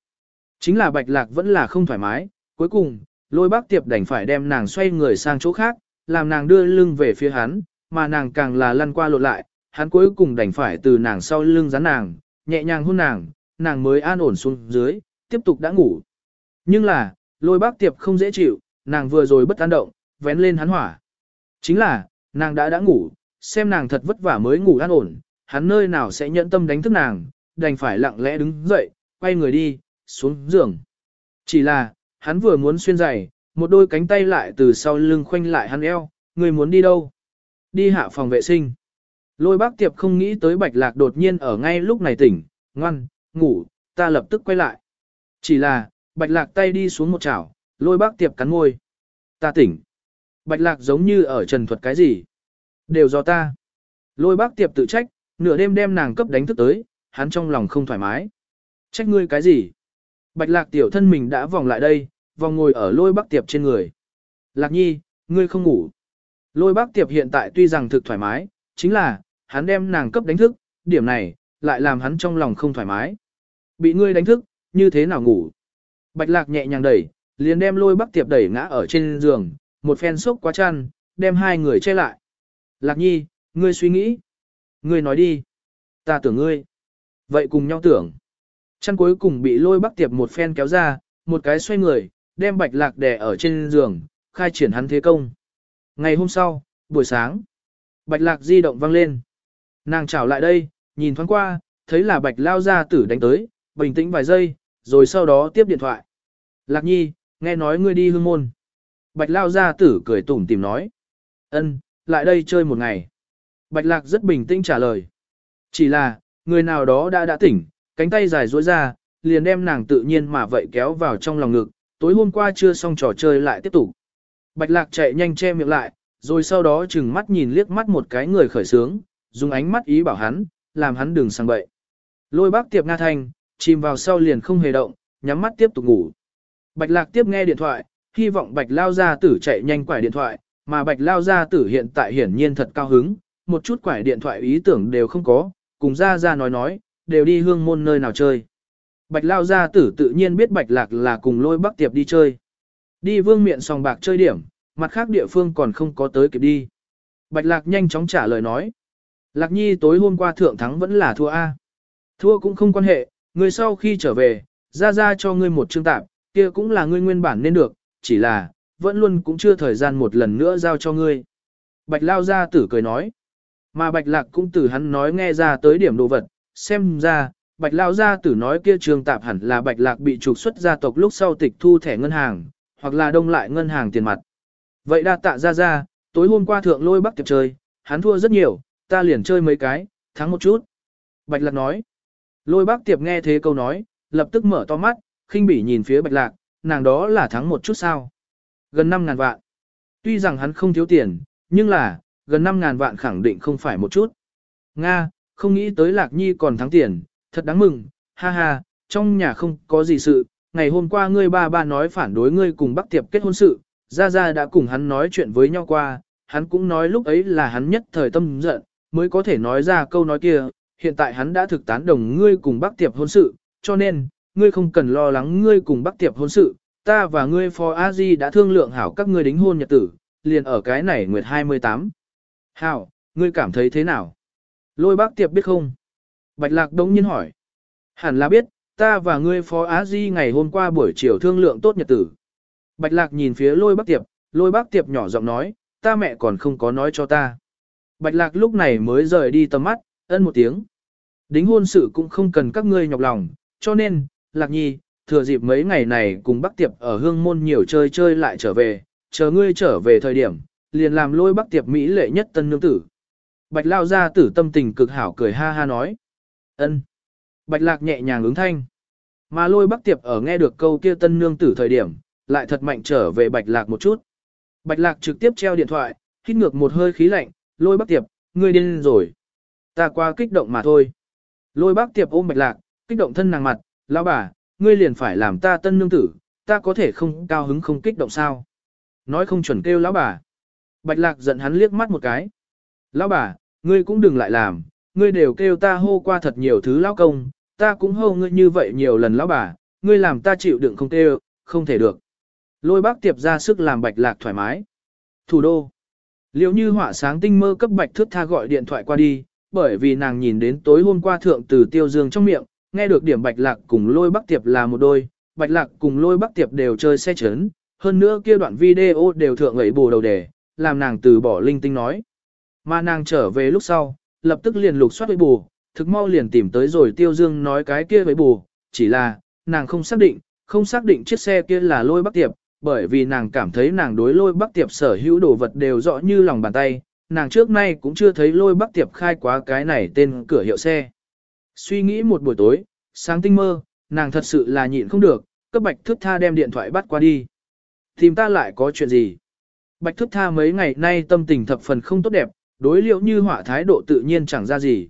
A: Chính là bạch lạc vẫn là không thoải mái, cuối cùng, lôi bác tiệp đành phải đem nàng xoay người sang chỗ khác, làm nàng đưa lưng về phía hắn, mà nàng càng là lăn qua lộn lại, hắn cuối cùng đành phải từ nàng sau lưng dán nàng, nhẹ nhàng hôn nàng, nàng mới an ổn xuống dưới, tiếp tục đã ngủ. Nhưng là, lôi bác tiệp không dễ chịu, nàng vừa rồi bất an động, vén lên hắn hỏa. Chính là, nàng đã đã ngủ, xem nàng thật vất vả mới ngủ an ổn, hắn nơi nào sẽ nhẫn tâm đánh thức nàng, đành phải lặng lẽ đứng dậy, quay người đi, xuống giường. Chỉ là, hắn vừa muốn xuyên giày, một đôi cánh tay lại từ sau lưng khoanh lại hắn eo, người muốn đi đâu? Đi hạ phòng vệ sinh. Lôi bác tiệp không nghĩ tới bạch lạc đột nhiên ở ngay lúc này tỉnh, ngoan, ngủ, ta lập tức quay lại. Chỉ là, bạch lạc tay đi xuống một chảo, lôi bác tiệp cắn môi. Ta tỉnh. Bạch lạc giống như ở trần thuật cái gì? Đều do ta. Lôi bác tiệp tự trách, nửa đêm đem nàng cấp đánh thức tới, hắn trong lòng không thoải mái. Trách ngươi cái gì? Bạch lạc tiểu thân mình đã vòng lại đây, vòng ngồi ở lôi bác tiệp trên người. Lạc nhi, ngươi không ngủ. Lôi bác tiệp hiện tại tuy rằng thực thoải mái, chính là, hắn đem nàng cấp đánh thức, điểm này, lại làm hắn trong lòng không thoải mái. Bị ngươi đánh thức, như thế nào ngủ? Bạch lạc nhẹ nhàng đẩy, liền đem lôi bác tiệp đẩy ngã ở trên giường, một phen sốc quá chăn, đem hai người che lại. Lạc nhi, ngươi suy nghĩ. Ngươi nói đi. Ta tưởng ngươi. Vậy cùng nhau tưởng. Chăn cuối cùng bị lôi bác tiệp một phen kéo ra, một cái xoay người, đem bạch lạc đè ở trên giường, khai triển hắn thế công. Ngày hôm sau, buổi sáng, bạch lạc di động vang lên. Nàng chào lại đây, nhìn thoáng qua, thấy là bạch lao gia tử đánh tới, bình tĩnh vài giây, rồi sau đó tiếp điện thoại. Lạc nhi, nghe nói ngươi đi hương môn. Bạch lao gia tử cười tủm tìm nói. ân, lại đây chơi một ngày. Bạch lạc rất bình tĩnh trả lời. Chỉ là, người nào đó đã đã tỉnh, cánh tay dài duỗi ra, liền đem nàng tự nhiên mà vậy kéo vào trong lòng ngực, tối hôm qua chưa xong trò chơi lại tiếp tục. Bạch lạc chạy nhanh che miệng lại, rồi sau đó chừng mắt nhìn liếc mắt một cái người khởi sướng, dùng ánh mắt ý bảo hắn, làm hắn đừng sang bậy. Lôi bác tiệp Nga Thanh, chìm vào sau liền không hề động, nhắm mắt tiếp tục ngủ. Bạch lạc tiếp nghe điện thoại, hy vọng bạch lao gia tử chạy nhanh quải điện thoại, mà bạch lao gia tử hiện tại hiển nhiên thật cao hứng, một chút quải điện thoại ý tưởng đều không có, cùng ra ra nói nói, đều đi hương môn nơi nào chơi. Bạch lao gia tử tự nhiên biết bạch lạc là cùng lôi bắc tiệp đi chơi. Đi vương miện sòng bạc chơi điểm, mặt khác địa phương còn không có tới kịp đi. Bạch lạc nhanh chóng trả lời nói. Lạc nhi tối hôm qua thượng thắng vẫn là thua A. Thua cũng không quan hệ, người sau khi trở về, ra ra cho ngươi một chương tạp, kia cũng là ngươi nguyên bản nên được, chỉ là, vẫn luôn cũng chưa thời gian một lần nữa giao cho ngươi. Bạch lao gia tử cười nói. Mà bạch lạc cũng từ hắn nói nghe ra tới điểm đồ vật, xem ra, bạch lao gia tử nói kia trường tạp hẳn là bạch lạc bị trục xuất gia tộc lúc sau tịch thu thẻ ngân hàng, hoặc là đông lại ngân hàng tiền mặt. Vậy đa tạ ra ra, tối hôm qua thượng lôi bắc tiệp chơi, hắn thua rất nhiều, ta liền chơi mấy cái, thắng một chút. Bạch lạc nói. Lôi bác tiệp nghe thế câu nói, lập tức mở to mắt, khinh bỉ nhìn phía bạch lạc, nàng đó là thắng một chút sao. Gần 5 ngàn vạn. Tuy rằng hắn không thiếu tiền, nhưng là, gần 5 ngàn vạn khẳng định không phải một chút. Nga, không nghĩ tới Lạc Nhi còn thắng tiền, thật đáng mừng, ha ha, trong nhà không có gì sự, ngày hôm qua ngươi ba ba nói phản đối ngươi cùng Bắc Tiệp kết hôn sự, Gia Gia đã cùng hắn nói chuyện với nhau qua, hắn cũng nói lúc ấy là hắn nhất thời tâm giận, mới có thể nói ra câu nói kia, hiện tại hắn đã thực tán đồng ngươi cùng Bắc Tiệp hôn sự, cho nên, ngươi không cần lo lắng ngươi cùng Bắc Tiệp hôn sự, ta và ngươi Phó A Di đã thương lượng hảo các ngươi đính hôn nhật tử, liền ở cái này nguyệt 28. Hảo, ngươi cảm thấy thế nào? Lôi bác tiệp biết không? Bạch lạc đống nhiên hỏi. Hẳn là biết, ta và ngươi phó Á Di ngày hôm qua buổi chiều thương lượng tốt nhật tử. Bạch lạc nhìn phía lôi bác tiệp, lôi bác tiệp nhỏ giọng nói, ta mẹ còn không có nói cho ta. Bạch lạc lúc này mới rời đi tầm mắt, ân một tiếng. Đính hôn sự cũng không cần các ngươi nhọc lòng, cho nên, lạc nhi, thừa dịp mấy ngày này cùng bác tiệp ở hương môn nhiều chơi chơi lại trở về, chờ ngươi trở về thời điểm, liền làm lôi bác tiệp Mỹ lệ nhất tân nương tử. Bạch lao ra tử tâm tình cực hảo cười ha ha nói. ân. Bạch lạc nhẹ nhàng ứng thanh. Mà lôi bắc tiệp ở nghe được câu kia tân nương tử thời điểm, lại thật mạnh trở về bạch lạc một chút. Bạch lạc trực tiếp treo điện thoại, hít ngược một hơi khí lạnh, lôi bắc tiệp, ngươi điên rồi. Ta qua kích động mà thôi. Lôi bắc tiệp ôm bạch lạc, kích động thân nàng mặt, lão bà, ngươi liền phải làm ta tân nương tử, ta có thể không cao hứng không kích động sao. Nói không chuẩn kêu lão bà. Bạch lạc giận hắn liếc mắt một cái. Lão bà, ngươi cũng đừng lại làm, ngươi đều kêu ta hô qua thật nhiều thứ lão công, ta cũng hầu ngươi như vậy nhiều lần lão bà, ngươi làm ta chịu đựng không tê không thể được. Lôi bác tiệp ra sức làm bạch lạc thoải mái. Thủ đô. Liệu như họa sáng tinh mơ cấp bạch thước tha gọi điện thoại qua đi, bởi vì nàng nhìn đến tối hôm qua thượng từ tiêu dương trong miệng, nghe được điểm bạch lạc cùng lôi bác tiệp là một đôi, bạch lạc cùng lôi bác tiệp đều chơi xe chấn, hơn nữa kia đoạn video đều thượng ấy bù đầu đề, làm nàng từ bỏ linh tinh nói. Mà nàng trở về lúc sau, lập tức liền lục soát với bù, thực mau liền tìm tới rồi tiêu dương nói cái kia với bù, chỉ là, nàng không xác định, không xác định chiếc xe kia là lôi bắc tiệp, bởi vì nàng cảm thấy nàng đối lôi bắc tiệp sở hữu đồ vật đều rõ như lòng bàn tay, nàng trước nay cũng chưa thấy lôi bắc tiệp khai quá cái này tên cửa hiệu xe. Suy nghĩ một buổi tối, sáng tinh mơ, nàng thật sự là nhịn không được, cấp bạch thước tha đem điện thoại bắt qua đi. Tìm ta lại có chuyện gì? Bạch thước tha mấy ngày nay tâm tình thập phần không tốt đẹp, đối liệu như hỏa thái độ tự nhiên chẳng ra gì.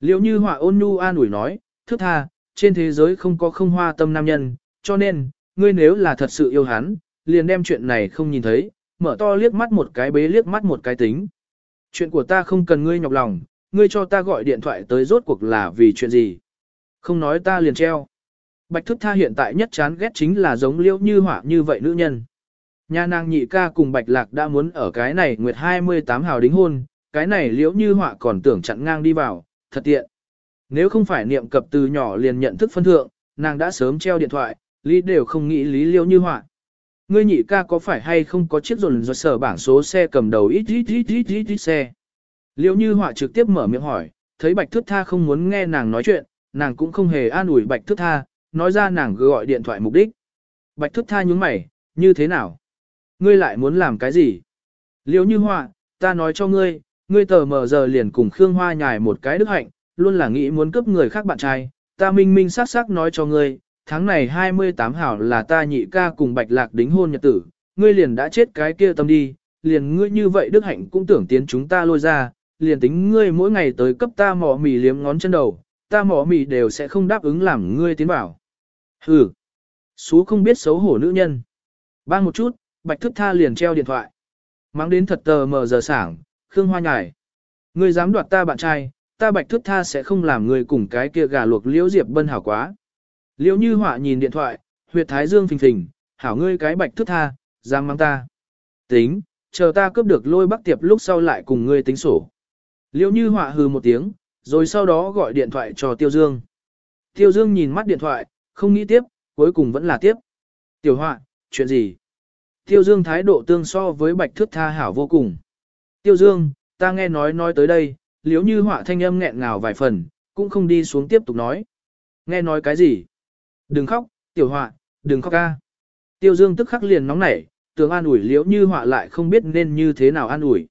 A: Liệu như họa ôn nhu an ủi nói, thức tha, trên thế giới không có không hoa tâm nam nhân, cho nên, ngươi nếu là thật sự yêu hắn, liền đem chuyện này không nhìn thấy, mở to liếc mắt một cái bế liếc mắt một cái tính. Chuyện của ta không cần ngươi nhọc lòng, ngươi cho ta gọi điện thoại tới rốt cuộc là vì chuyện gì. Không nói ta liền treo. Bạch thức tha hiện tại nhất chán ghét chính là giống liễu như họa như vậy nữ nhân. Nhà nàng nhị ca cùng bạch lạc đã muốn ở cái này nguyệt 28 hào đính hôn, cái này liễu như họa còn tưởng chặn ngang đi vào, thật tiện. Nếu không phải niệm cập từ nhỏ liền nhận thức phân thượng, nàng đã sớm treo điện thoại, lý đều không nghĩ lý Liêu như họa. Ngươi nhị ca có phải hay không có chiếc rồn do sở bảng số xe cầm đầu ít ít ít ít ít ít xe. Liêu như họa trực tiếp mở miệng hỏi, thấy bạch thước tha không muốn nghe nàng nói chuyện, nàng cũng không hề an ủi bạch thước tha, nói ra nàng gọi điện thoại mục đích. Bạch thước tha nhúng mày, như thế nào? Ngươi lại muốn làm cái gì? Liêu như họa, ta nói cho ngươi, ngươi tờ mờ giờ liền cùng Khương Hoa nhài một cái đức hạnh, luôn là nghĩ muốn cướp người khác bạn trai, ta minh minh sắc sắc nói cho ngươi, tháng này 28 hảo là ta nhị ca cùng bạch lạc đính hôn nhật tử, ngươi liền đã chết cái kia tâm đi, liền ngươi như vậy đức hạnh cũng tưởng tiến chúng ta lôi ra, liền tính ngươi mỗi ngày tới cấp ta mỏ mì liếm ngón chân đầu, ta mỏ mì đều sẽ không đáp ứng làm ngươi tiến bảo. Hừ, xú không biết xấu hổ nữ nhân. Bang một chút, bạch thức tha liền treo điện thoại. Mang đến thật tờ mờ giờ sảng, Khương Hoa nhải. Ngươi dám đoạt ta bạn trai, ta bạch thước tha sẽ không làm ngươi cùng cái kia gà luộc liễu diệp bân hảo quá. Liễu như họa nhìn điện thoại, huyệt thái dương phình phình, hảo ngươi cái bạch thước tha, dám mang ta. Tính, chờ ta cướp được lôi bắc tiệp lúc sau lại cùng ngươi tính sổ. Liễu như họa hừ một tiếng, rồi sau đó gọi điện thoại cho Tiêu Dương. Tiêu Dương nhìn mắt điện thoại, không nghĩ tiếp, cuối cùng vẫn là tiếp. Tiểu họa, chuyện gì? Tiêu Dương thái độ tương so với bạch thước tha hảo vô cùng. Tiêu Dương, ta nghe nói nói tới đây, liếu như họa thanh âm nghẹn ngào vài phần, cũng không đi xuống tiếp tục nói. Nghe nói cái gì? Đừng khóc, tiểu họa, đừng khóc ca. Tiêu Dương tức khắc liền nóng nảy, tưởng an ủi liếu như họa lại không biết nên như thế nào an ủi.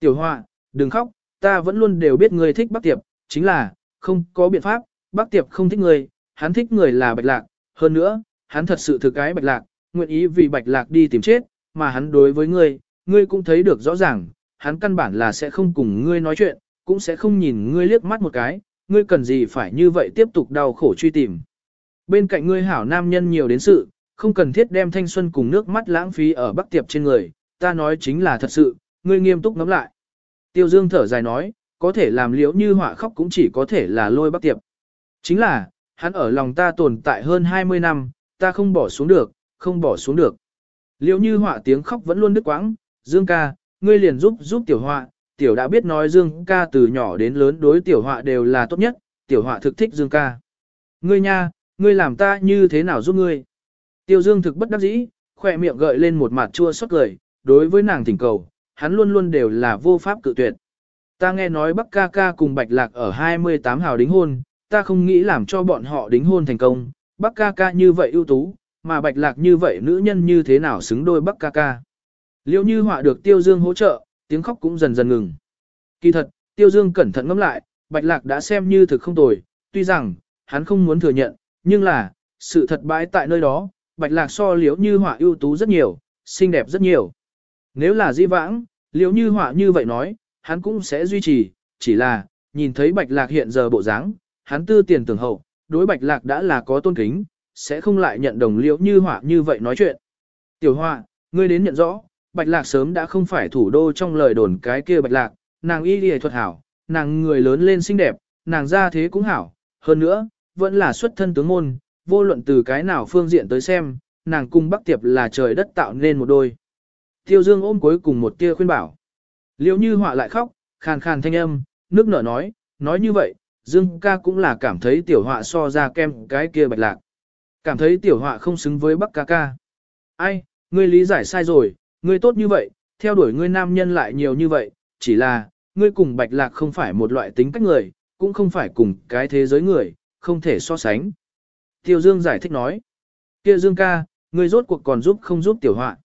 A: Tiểu họa, đừng khóc, ta vẫn luôn đều biết ngươi thích bác tiệp, chính là, không có biện pháp, bác tiệp không thích ngươi, hắn thích người là bạch lạc, hơn nữa, hắn thật sự thực cái bạch lạc, nguyện ý vì bạch lạc đi tìm chết, mà hắn đối với ngươi, ngươi cũng thấy được rõ ràng, hắn căn bản là sẽ không cùng ngươi nói chuyện, cũng sẽ không nhìn ngươi liếc mắt một cái, ngươi cần gì phải như vậy tiếp tục đau khổ truy tìm. Bên cạnh ngươi hảo nam nhân nhiều đến sự, không cần thiết đem thanh xuân cùng nước mắt lãng phí ở bắc tiệp trên người, ta nói chính là thật sự, ngươi nghiêm túc ngắm lại. Tiêu Dương thở dài nói, có thể làm liễu như họa khóc cũng chỉ có thể là lôi bắc tiệp. Chính là, hắn ở lòng ta tồn tại hơn 20 năm, ta không bỏ xuống được, không bỏ xuống được. Liễu như họa tiếng khóc vẫn luôn đứt quãng, Dương ca, ngươi liền giúp giúp tiểu họa, tiểu đã biết nói Dương ca từ nhỏ đến lớn đối tiểu họa đều là tốt nhất, tiểu họa thực thích Dương ca. Ngươi nha, ngươi làm ta như thế nào giúp ngươi? Tiêu Dương thực bất đắc dĩ, khỏe miệng gợi lên một mặt chua xót cười, đối với nàng thỉnh cầu, hắn luôn luôn đều là vô pháp cự tuyệt. Ta nghe nói Bắc ca ca cùng Bạch Lạc ở 28 hào đính hôn, ta không nghĩ làm cho bọn họ đính hôn thành công, Bắc ca ca như vậy ưu tú, mà Bạch Lạc như vậy nữ nhân như thế nào xứng đôi Bắc ca ca. Liêu như họa được Tiêu Dương hỗ trợ, tiếng khóc cũng dần dần ngừng. Kỳ thật, Tiêu Dương cẩn thận ngẫm lại, Bạch Lạc đã xem như thực không tồi, tuy rằng, hắn không muốn thừa nhận, nhưng là, sự thật bãi tại nơi đó, Bạch Lạc so liếu như họa ưu tú rất nhiều, xinh đẹp rất nhiều. Nếu là di vãng, liếu như họa như vậy nói, hắn cũng sẽ duy trì, chỉ là, nhìn thấy Bạch Lạc hiện giờ bộ dáng, hắn tư tiền tưởng hậu, đối Bạch Lạc đã là có tôn kính, sẽ không lại nhận đồng liễu như họa như vậy nói chuyện. Tiểu họa, ngươi đến nhận rõ, Bạch Lạc sớm đã không phải thủ đô trong lời đồn cái kia Bạch Lạc, nàng y y thuật hảo, nàng người lớn lên xinh đẹp, nàng ra thế cũng hảo, hơn nữa, vẫn là xuất thân tướng môn, vô luận từ cái nào phương diện tới xem, nàng cung Bắc Tiệp là trời đất tạo nên một đôi. Tiêu Dương ôm cuối cùng một tia khuyên bảo. Liễu như họa lại khóc, khàn khàn thanh âm, nước nở nói, nói như vậy, Dương ca cũng là cảm thấy tiểu họa so ra kem cái kia bạch lạc. Cảm thấy tiểu họa không xứng với bắc ca ca. Ai, ngươi lý giải sai rồi, ngươi tốt như vậy, theo đuổi ngươi nam nhân lại nhiều như vậy, chỉ là, ngươi cùng bạch lạc không phải một loại tính cách người, cũng không phải cùng cái thế giới người, không thể so sánh. Tiêu Dương giải thích nói. Kia Dương ca, ngươi rốt cuộc còn giúp không giúp tiểu họa.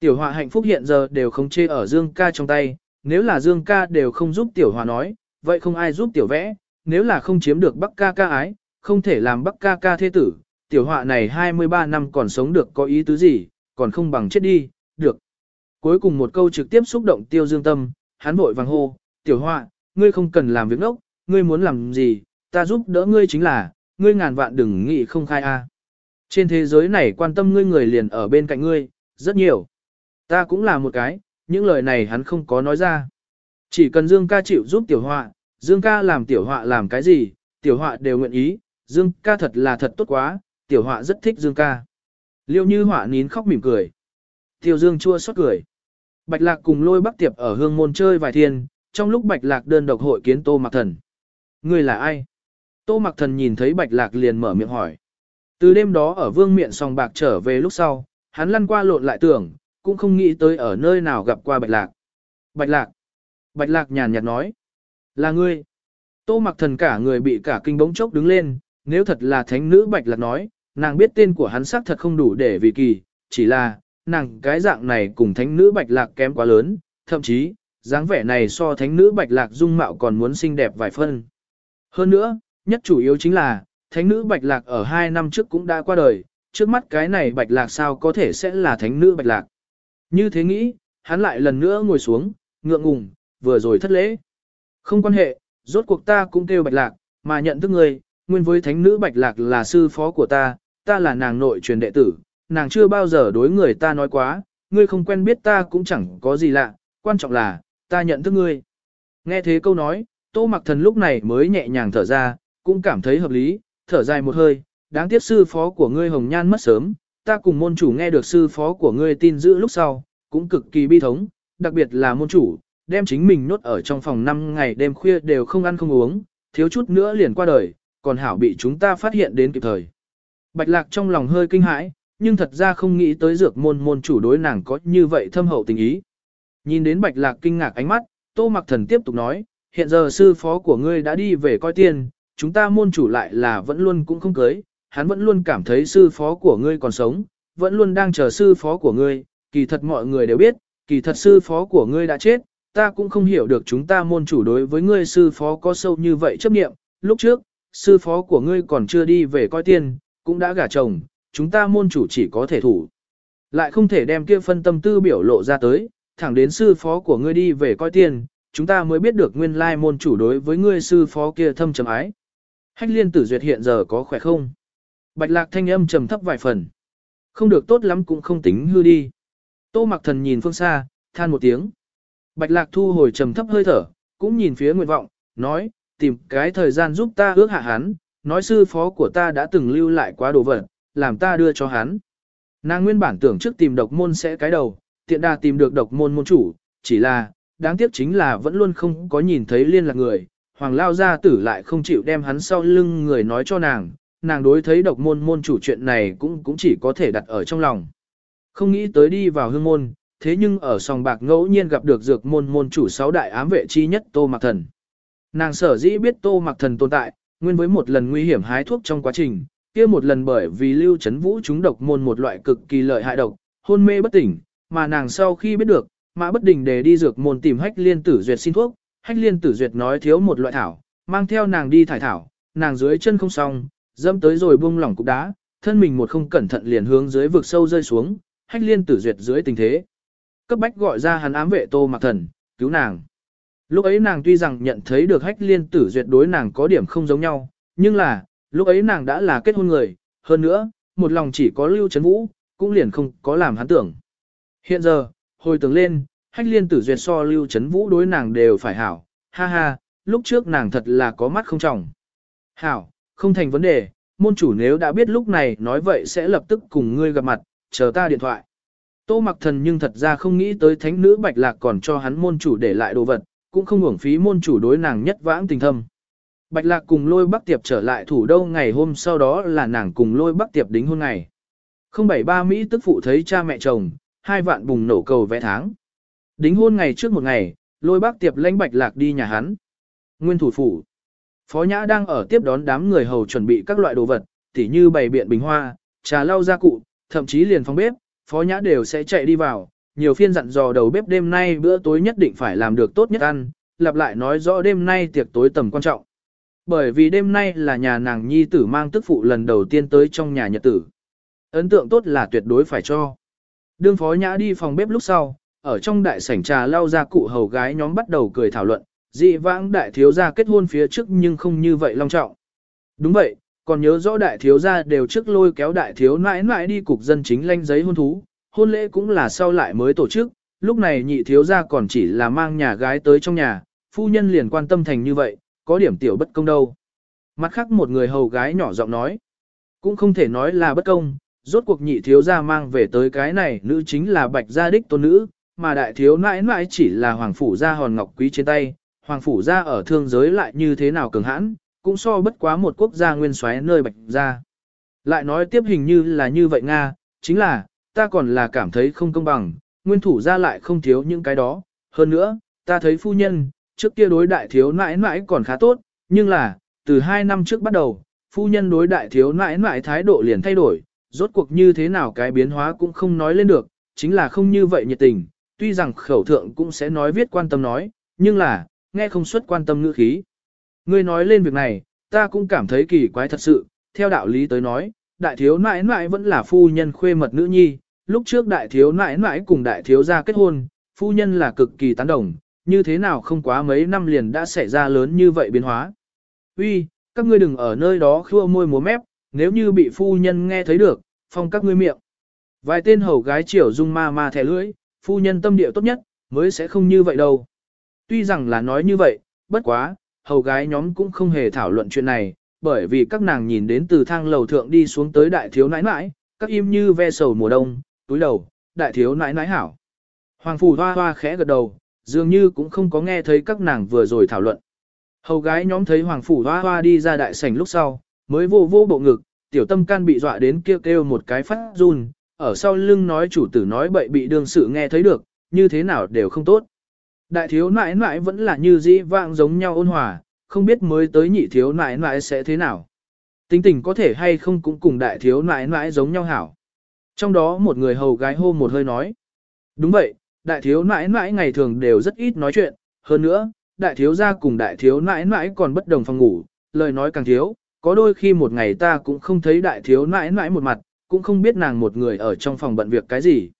A: Tiểu họa hạnh phúc hiện giờ đều không chê ở Dương ca trong tay, nếu là Dương ca đều không giúp tiểu họa nói, vậy không ai giúp tiểu vẽ, nếu là không chiếm được Bắc ca ca ái, không thể làm Bắc ca ca thế tử, tiểu họa này 23 năm còn sống được có ý tứ gì, còn không bằng chết đi, được. Cuối cùng một câu trực tiếp xúc động tiêu dương tâm, hắn vội vàng hô, tiểu họa, ngươi không cần làm việc nốc, ngươi muốn làm gì, ta giúp đỡ ngươi chính là, ngươi ngàn vạn đừng nghĩ không khai a. Trên thế giới này quan tâm ngươi người liền ở bên cạnh ngươi, rất nhiều. Ta cũng là một cái, những lời này hắn không có nói ra. Chỉ cần Dương ca chịu giúp tiểu họa, Dương ca làm tiểu họa làm cái gì, tiểu họa đều nguyện ý, Dương ca thật là thật tốt quá, tiểu họa rất thích Dương ca. Liêu như họa nín khóc mỉm cười. Tiêu Dương chua xót cười. Bạch Lạc cùng lôi bắc tiệp ở hương môn chơi vài thiên, trong lúc Bạch Lạc đơn độc hội kiến Tô Mặc Thần. ngươi là ai? Tô Mặc Thần nhìn thấy Bạch Lạc liền mở miệng hỏi. Từ đêm đó ở vương miện song bạc trở về lúc sau, hắn lăn qua lộn lại tưởng, cũng không nghĩ tới ở nơi nào gặp qua Bạch Lạc. Bạch Lạc. Bạch Lạc nhàn nhạt nói. Là ngươi. Tô Mặc Thần cả người bị cả kinh bỗng chốc đứng lên, nếu thật là thánh nữ Bạch Lạc nói, nàng biết tên của hắn xác thật không đủ để vì kỳ, chỉ là, nàng cái dạng này cùng thánh nữ bạch lạc kém quá lớn, thậm chí, dáng vẻ này so thánh nữ bạch lạc dung mạo còn muốn xinh đẹp vài phân. Hơn nữa, nhất chủ yếu chính là, thánh nữ bạch lạc ở hai năm trước cũng đã qua đời, trước mắt cái này bạch lạc sao có thể sẽ là thánh nữ bạch lạc. Như thế nghĩ, hắn lại lần nữa ngồi xuống, ngượng ngùng, vừa rồi thất lễ. Không quan hệ, rốt cuộc ta cũng kêu bạch lạc, mà nhận thức người, nguyên với thánh nữ bạch lạc là sư phó của ta, ta là nàng nội truyền đệ tử, nàng chưa bao giờ đối người ta nói quá, ngươi không quen biết ta cũng chẳng có gì lạ, quan trọng là, ta nhận thức ngươi. Nghe thế câu nói, tô mặc thần lúc này mới nhẹ nhàng thở ra, cũng cảm thấy hợp lý, thở dài một hơi, đáng tiếc sư phó của ngươi hồng nhan mất sớm, ta cùng môn chủ nghe được sư phó của ngươi tin giữ lúc sau, cũng cực kỳ bi thống, đặc biệt là môn chủ, đem chính mình nốt ở trong phòng 5 ngày đêm khuya đều không ăn không uống, thiếu chút nữa liền qua đời, còn hảo bị chúng ta phát hiện đến kịp thời. Bạch lạc trong lòng hơi kinh hãi, nhưng thật ra không nghĩ tới dược môn môn chủ đối nàng có như vậy thâm hậu tình ý. Nhìn đến bạch lạc kinh ngạc ánh mắt, tô mặc thần tiếp tục nói, hiện giờ sư phó của ngươi đã đi về coi tiền, chúng ta môn chủ lại là vẫn luôn cũng không cưới, hắn vẫn luôn cảm thấy sư phó của ngươi còn sống, vẫn luôn đang chờ sư phó của ngươi, kỳ thật mọi người đều biết, kỳ thật sư phó của ngươi đã chết, ta cũng không hiểu được chúng ta môn chủ đối với ngươi sư phó có sâu như vậy chấp niệm, lúc trước, sư phó của ngươi còn chưa đi về coi tiền, cũng đã gả chồng, chúng ta môn chủ chỉ có thể thủ. Lại không thể đem kia phân tâm tư biểu lộ ra tới, thẳng đến sư phó của ngươi đi về coi tiền, chúng ta mới biết được nguyên lai môn chủ đối với ngươi sư phó kia thâm trầm ái. Hách liên tử duyệt hiện giờ có khỏe không? Bạch lạc thanh âm trầm thấp vài phần. Không được tốt lắm cũng không tính hư đi. Tô mặc thần nhìn phương xa, than một tiếng. Bạch lạc thu hồi trầm thấp hơi thở, cũng nhìn phía nguyện vọng, nói, tìm cái thời gian giúp ta ước hạ hắn, nói sư phó của ta đã từng lưu lại quá đồ vật, làm ta đưa cho hắn. Nàng nguyên bản tưởng trước tìm độc môn sẽ cái đầu, tiện đà tìm được độc môn môn chủ, chỉ là, đáng tiếc chính là vẫn luôn không có nhìn thấy liên lạc người, hoàng lao gia tử lại không chịu đem hắn sau lưng người nói cho nàng, nàng đối thấy độc môn môn chủ chuyện này cũng cũng chỉ có thể đặt ở trong lòng. Không nghĩ tới đi vào hương môn, thế nhưng ở sòng bạc ngẫu nhiên gặp được dược môn môn chủ sáu đại ám vệ chi nhất Tô Mạc Thần. Nàng sở dĩ biết Tô Mạc Thần tồn tại, nguyên với một lần nguy hiểm hái thuốc trong quá trình, kia một lần bởi vì Lưu Chấn Vũ chúng độc môn một loại cực kỳ lợi hại độc, hôn mê bất tỉnh, mà nàng sau khi biết được, Mã Bất Đình để đi dược môn tìm Hách Liên Tử Duyệt xin thuốc, Hách Liên Tử Duyệt nói thiếu một loại thảo, mang theo nàng đi thải thảo, nàng dưới chân không xong, dẫm tới rồi buông lỏng cục đá, thân mình một không cẩn thận liền hướng dưới vực sâu rơi xuống, Hách Liên Tử Duyệt dưới tình thế, cấp bách gọi ra hắn ám vệ Tô Mạc Thần, cứu nàng. Lúc ấy nàng tuy rằng nhận thấy được hách liên tử duyệt đối nàng có điểm không giống nhau, nhưng là, lúc ấy nàng đã là kết hôn người, hơn nữa, một lòng chỉ có lưu chấn vũ, cũng liền không có làm hắn tưởng. Hiện giờ, hồi tưởng lên, hách liên tử duyệt so lưu chấn vũ đối nàng đều phải hảo, ha ha, lúc trước nàng thật là có mắt không trọng. Hảo, không thành vấn đề, môn chủ nếu đã biết lúc này nói vậy sẽ lập tức cùng ngươi gặp mặt, chờ ta điện thoại. Tô mặc thần nhưng thật ra không nghĩ tới thánh nữ bạch lạc còn cho hắn môn chủ để lại đồ vật, cũng không hưởng phí môn chủ đối nàng nhất vãng tình thâm. Bạch Lạc cùng lôi bắc tiệp trở lại thủ đô ngày hôm sau đó là nàng cùng lôi bắc tiệp đính hôn ngày. 073 Mỹ tức phụ thấy cha mẹ chồng, hai vạn bùng nổ cầu vẽ tháng. Đính hôn ngày trước một ngày, lôi bắc tiệp lãnh Bạch Lạc đi nhà hắn. Nguyên thủ phủ. Phó Nhã đang ở tiếp đón đám người hầu chuẩn bị các loại đồ vật, tỉ như bày biện bình hoa, trà lau gia cụ, thậm chí liền phòng bếp, phó nhã đều sẽ chạy đi vào, nhiều phiên dặn dò đầu bếp đêm nay bữa tối nhất định phải làm được tốt nhất ăn, lặp lại nói rõ đêm nay tiệc tối tầm quan trọng. Bởi vì đêm nay là nhà nàng nhi tử mang tức phụ lần đầu tiên tới trong nhà nhật tử. Ấn tượng tốt là tuyệt đối phải cho. Đương phó nhã đi phòng bếp lúc sau, ở trong đại sảnh trà lao ra cụ hầu gái nhóm bắt đầu cười thảo luận, dị vãng đại thiếu gia kết hôn phía trước nhưng không như vậy long trọng. Đúng vậy, còn nhớ rõ đại thiếu gia đều trước lôi kéo đại thiếu nãi nãi đi cục dân chính lanh giấy hôn thú, hôn lễ cũng là sau lại mới tổ chức, lúc này nhị thiếu gia còn chỉ là mang nhà gái tới trong nhà, phu nhân liền quan tâm thành như vậy, có điểm tiểu bất công đâu. Mặt khác một người hầu gái nhỏ giọng nói, cũng không thể nói là bất công, rốt cuộc nhị thiếu gia mang về tới cái này nữ chính là bạch gia đích tôn nữ, mà đại thiếu nãi nãi chỉ là hoàng phủ gia hòn ngọc quý trên tay, hoàng phủ gia ở thương giới lại như thế nào cường hãn, cũng so bất quá một quốc gia nguyên xoáy nơi bạch gia. Lại nói tiếp hình như là như vậy Nga, chính là, ta còn là cảm thấy không công bằng, nguyên thủ gia lại không thiếu những cái đó, hơn nữa, ta thấy phu nhân, trước kia đối đại thiếu nãi nãi còn khá tốt, nhưng là, từ hai năm trước bắt đầu, phu nhân đối đại thiếu nãi nãi thái độ liền thay đổi, rốt cuộc như thế nào cái biến hóa cũng không nói lên được, chính là không như vậy nhiệt tình, tuy rằng khẩu thượng cũng sẽ nói viết quan tâm nói, nhưng là, nghe không xuất quan tâm ngữ khí. Ngươi nói lên việc này, ta cũng cảm thấy kỳ quái thật sự, theo đạo lý tới nói, đại thiếu nãi nãi vẫn là phu nhân khuê mật nữ nhi, lúc trước đại thiếu nãi nãi cùng đại thiếu gia kết hôn, phu nhân là cực kỳ tán đồng, như thế nào không quá mấy năm liền đã xảy ra lớn như vậy biến hóa. Uy, các ngươi đừng ở nơi đó khua môi múa mép, nếu như bị phu nhân nghe thấy được, phong các ngươi miệng. Vài tên hầu gái triều dung ma ma thẻ lưỡi, phu nhân tâm địa tốt nhất, mới sẽ không như vậy đâu. Tuy rằng là nói như vậy, bất quá, hầu gái nhóm cũng không hề thảo luận chuyện này, bởi vì các nàng nhìn đến từ thang lầu thượng đi xuống tới đại thiếu nãi nãi, các im như ve sầu mùa đông, túi đầu, đại thiếu nãi nãi hảo. Hoàng phủ hoa hoa khẽ gật đầu, dường như cũng không có nghe thấy các nàng vừa rồi thảo luận. Hầu gái nhóm thấy hoàng phủ hoa hoa đi ra đại sảnh lúc sau, mới vô vô bộ ngực, tiểu tâm can bị dọa đến kêu kêu một cái phát run, ở sau lưng nói chủ tử nói bậy bị đương sự nghe thấy được, như thế nào đều không tốt. Đại thiếu nãi nãi vẫn là như dĩ vãng giống nhau ôn hòa, không biết mới tới nhị thiếu nãi nãi sẽ thế nào. Tính tình có thể hay không cũng cùng đại thiếu nãi nãi giống nhau hảo. Trong đó một người hầu gái hô một hơi nói. Đúng vậy, đại thiếu nãi nãi ngày thường đều rất ít nói chuyện, hơn nữa, đại thiếu gia cùng đại thiếu nãi nãi còn bất đồng phòng ngủ, lời nói càng thiếu, có đôi khi một ngày ta cũng không thấy đại thiếu nãi nãi một mặt, cũng không biết nàng một người ở trong phòng bận việc cái gì.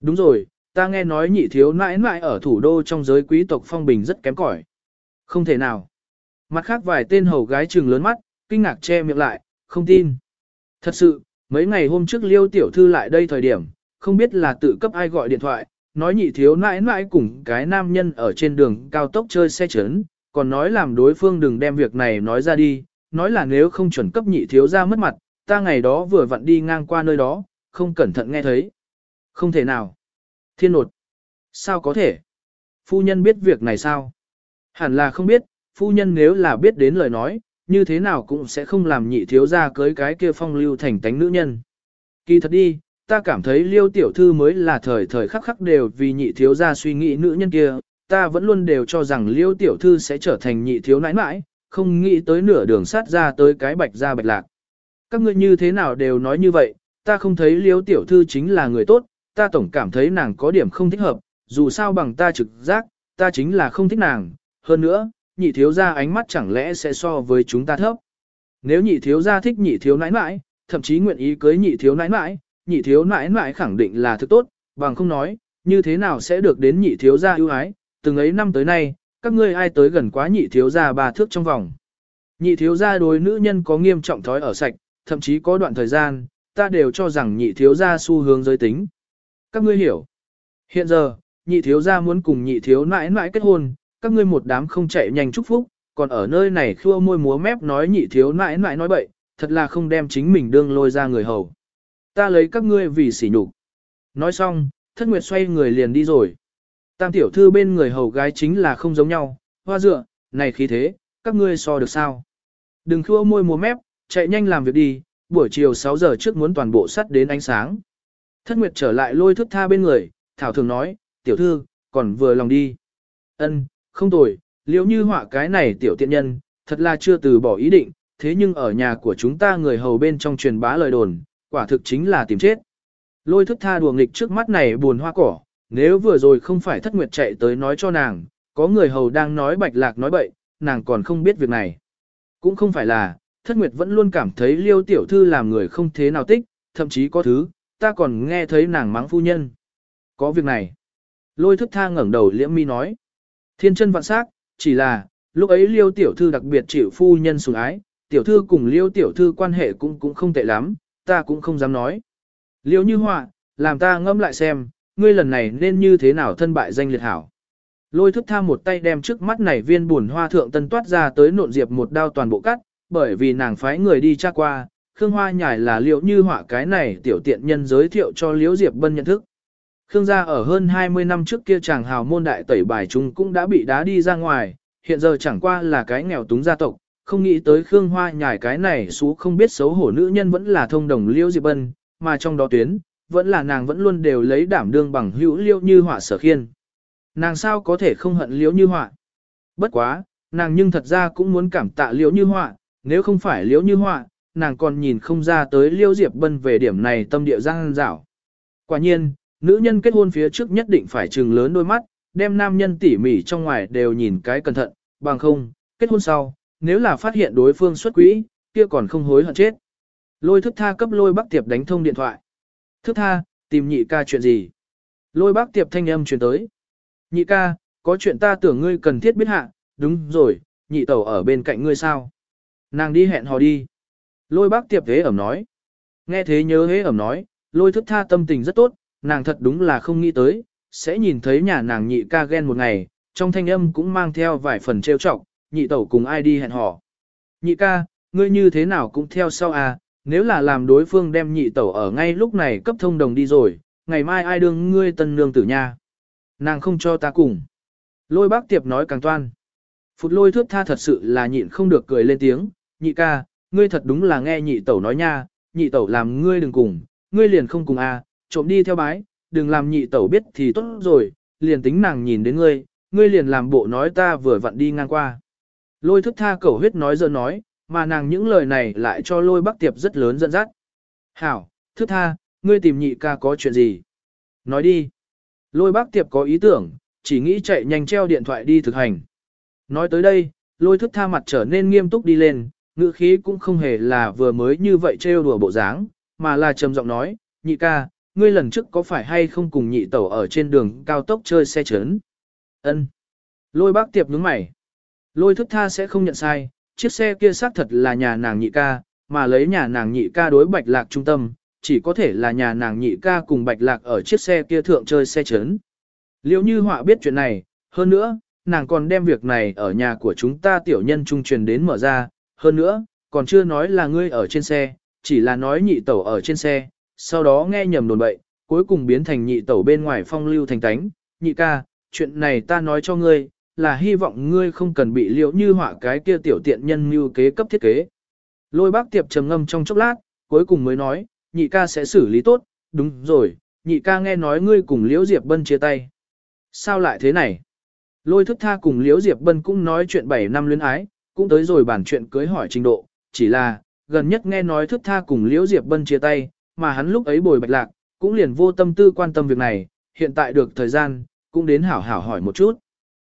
A: Đúng rồi, ta nghe nói nhị thiếu nãi nãi ở thủ đô trong giới quý tộc phong bình rất kém cỏi. Không thể nào. Mặt khác vài tên hầu gái trừng lớn mắt, kinh ngạc che miệng lại, không tin. Thật sự, mấy ngày hôm trước liêu tiểu thư lại đây thời điểm, không biết là tự cấp ai gọi điện thoại, nói nhị thiếu nãi nãi cùng cái nam nhân ở trên đường cao tốc chơi xe chấn, còn nói làm đối phương đừng đem việc này nói ra đi, nói là nếu không chuẩn cấp nhị thiếu ra mất mặt, ta ngày đó vừa vặn đi ngang qua nơi đó, không cẩn thận nghe thấy. Không thể nào. Thiên nột. Sao có thể? Phu nhân biết việc này sao? Hẳn là không biết, phu nhân nếu là biết đến lời nói, như thế nào cũng sẽ không làm nhị thiếu ra cưới cái kia phong lưu thành tánh nữ nhân. Kỳ thật đi, ta cảm thấy liêu tiểu thư mới là thời thời khắc khắc đều vì nhị thiếu gia suy nghĩ nữ nhân kia, ta vẫn luôn đều cho rằng liêu tiểu thư sẽ trở thành nhị thiếu nãi nãi, không nghĩ tới nửa đường sát ra tới cái bạch ra bạch lạc. Các ngươi như thế nào đều nói như vậy, ta không thấy liêu tiểu thư chính là người tốt, ta tổng cảm thấy nàng có điểm không thích hợp, dù sao bằng ta trực giác, ta chính là không thích nàng, hơn nữa, nhị thiếu gia ánh mắt chẳng lẽ sẽ so với chúng ta thấp. Nếu nhị thiếu gia thích nhị thiếu nãi nãi, thậm chí nguyện ý cưới nhị thiếu nãi nãi, nhị thiếu nãi nãi khẳng định là thứ tốt, bằng không nói, như thế nào sẽ được đến nhị thiếu gia ưu ái, từng ấy năm tới nay, các ngươi ai tới gần quá nhị thiếu gia ba thước trong vòng. Nhị thiếu gia đối nữ nhân có nghiêm trọng thói ở sạch, thậm chí có đoạn thời gian, ta đều cho rằng nhị thiếu gia xu hướng giới tính. Các ngươi hiểu. Hiện giờ, nhị thiếu gia muốn cùng nhị thiếu nãi nãi kết hôn, các ngươi một đám không chạy nhanh chúc phúc, còn ở nơi này khua môi múa mép nói nhị thiếu nãi nãi nói bậy, thật là không đem chính mình đương lôi ra người hầu. Ta lấy các ngươi vì sỉ nhục. Nói xong, thất nguyệt xoay người liền đi rồi. Tam tiểu thư bên người hầu gái chính là không giống nhau, hoa dựa, này khí thế, các ngươi so được sao. Đừng khua môi múa mép, chạy nhanh làm việc đi, buổi chiều 6 giờ trước muốn toàn bộ sắt đến ánh sáng. Thất nguyệt trở lại lôi thức tha bên người, thảo thường nói, tiểu thư, còn vừa lòng đi. Ân, không tồi, Liệu như họa cái này tiểu tiện nhân, thật là chưa từ bỏ ý định, thế nhưng ở nhà của chúng ta người hầu bên trong truyền bá lời đồn, quả thực chính là tìm chết. Lôi thức tha đùa nghịch trước mắt này buồn hoa cỏ, nếu vừa rồi không phải thất nguyệt chạy tới nói cho nàng, có người hầu đang nói bạch lạc nói bậy, nàng còn không biết việc này. Cũng không phải là, thất nguyệt vẫn luôn cảm thấy liêu tiểu thư làm người không thế nào tích, thậm chí có thứ, ta còn nghe thấy nàng mắng phu nhân. Có việc này. Lôi thức tha ngẩng đầu liễm mi nói. Thiên chân vạn sắc, chỉ là, lúc ấy liêu tiểu thư đặc biệt chịu phu nhân sủng ái, tiểu thư cùng liêu tiểu thư quan hệ cũng cũng không tệ lắm, ta cũng không dám nói. Liêu như họa, làm ta ngâm lại xem, ngươi lần này nên như thế nào thân bại danh liệt hảo. Lôi thức tha một tay đem trước mắt này viên buồn hoa thượng tân toát ra tới nộn diệp một đao toàn bộ cắt, bởi vì nàng phái người đi tra qua, Khương Hoa nhải là liệu như họa cái này tiểu tiện nhân giới thiệu cho Liễu Diệp Bân nhận thức. Khương gia ở hơn 20 năm trước kia chàng hào môn đại tẩy bài chúng cũng đã bị đá đi ra ngoài, hiện giờ chẳng qua là cái nghèo túng gia tộc, không nghĩ tới Khương Hoa nhải cái này xú không biết xấu hổ nữ nhân vẫn là thông đồng Liễu Diệp Bân, mà trong đó tuyến, vẫn là nàng vẫn luôn đều lấy đảm đương bằng hữu Liễu như họa sở khiên. Nàng sao có thể không hận Liễu như họa? Bất quá, nàng nhưng thật ra cũng muốn cảm tạ Liễu như họa, nếu không phải Liễu như họa, nàng còn nhìn không ra tới Liễu Diệp Bân về điểm này tâm địa giang dảo. Quả nhiên, nữ nhân kết hôn phía trước nhất định phải trừng lớn đôi mắt, đem nam nhân tỉ mỉ trong ngoài đều nhìn cái cẩn thận, bằng không, kết hôn sau, nếu là phát hiện đối phương xuất quỹ, kia còn không hối hận chết. Lôi thức tha cấp lôi bác tiệp đánh thông điện thoại. Thức tha, tìm nhị ca chuyện gì? Lôi bác tiệp thanh âm truyền tới. Nhị ca, có chuyện ta tưởng ngươi cần thiết biết hạ, đúng rồi, nhị tẩu ở bên cạnh ngươi sao? Nàng đi hẹn hò đi. Lôi bác tiệp thế ẩm nói. Nghe thế nhớ hế ẩm nói, lôi thức tha tâm tình rất tốt, nàng thật đúng là không nghĩ tới, sẽ nhìn thấy nhà nàng nhị ca ghen một ngày, trong thanh âm cũng mang theo vài phần trêu chọc, nhị tẩu cùng ai đi hẹn hò. Nhị ca, ngươi như thế nào cũng theo sau à, nếu là làm đối phương đem nhị tẩu ở ngay lúc này cấp thông đồng đi rồi, ngày mai ai đương ngươi tân nương tử nha. Nàng không cho ta cùng. Lôi bác tiệp nói càng toan. Phụt lôi thước tha thật sự là nhịn không được cười lên tiếng, nhị ca, ngươi thật đúng là nghe nhị tẩu nói nha, nhị tẩu làm ngươi đừng cùng, ngươi liền không cùng à, trộm đi theo bái, đừng làm nhị tẩu biết thì tốt rồi, liền tính nàng nhìn đến ngươi, ngươi liền làm bộ nói ta vừa vặn đi ngang qua. Lôi thức tha cầu huyết nói dơ nói, mà nàng những lời này lại cho lôi bắc tiệp rất lớn dẫn dắt. Hảo, thức tha, ngươi tìm nhị ca có chuyện gì? Nói đi. Lôi bác tiệp có ý tưởng, chỉ nghĩ chạy nhanh treo điện thoại đi thực hành. Nói tới đây, lôi thức tha mặt trở nên nghiêm túc đi lên, ngữ khí cũng không hề là vừa mới như vậy trêu đùa bộ dáng, mà là trầm giọng nói, nhị ca, ngươi lần trước có phải hay không cùng nhị tẩu ở trên đường cao tốc chơi xe chấn? Ân. Lôi bác tiệp nhướng mày. Lôi thức tha sẽ không nhận sai, chiếc xe kia xác thật là nhà nàng nhị ca, mà lấy nhà nàng nhị ca đối bạch lạc trung tâm, chỉ có thể là nhà nàng nhị ca cùng bạch lạc ở chiếc xe kia thượng chơi xe chấn. Liệu như họa biết chuyện này, hơn nữa, nàng còn đem việc này ở nhà của chúng ta tiểu nhân trung truyền đến mở ra, hơn nữa, còn chưa nói là ngươi ở trên xe, chỉ là nói nhị tẩu ở trên xe, sau đó nghe nhầm đồn bậy, cuối cùng biến thành nhị tẩu bên ngoài phong lưu thành tánh, nhị ca, chuyện này ta nói cho ngươi, là hy vọng ngươi không cần bị liễu như họa cái kia tiểu tiện nhân mưu kế cấp thiết kế. Lôi bác tiệp trầm ngâm trong chốc lát, cuối cùng mới nói, nhị ca sẽ xử lý tốt, đúng rồi, nhị ca nghe nói ngươi cùng Liễu Diệp Bân chia tay. Sao lại thế này? Lôi thức tha cùng Liễu Diệp Bân cũng nói chuyện 7 năm luyến ái, cũng tới rồi bản chuyện cưới hỏi trình độ, chỉ là, gần nhất nghe nói thức tha cùng Liễu Diệp Bân chia tay, mà hắn lúc ấy bồi bạch lạc, cũng liền vô tâm tư quan tâm việc này, hiện tại được thời gian, cũng đến hảo hảo hỏi một chút.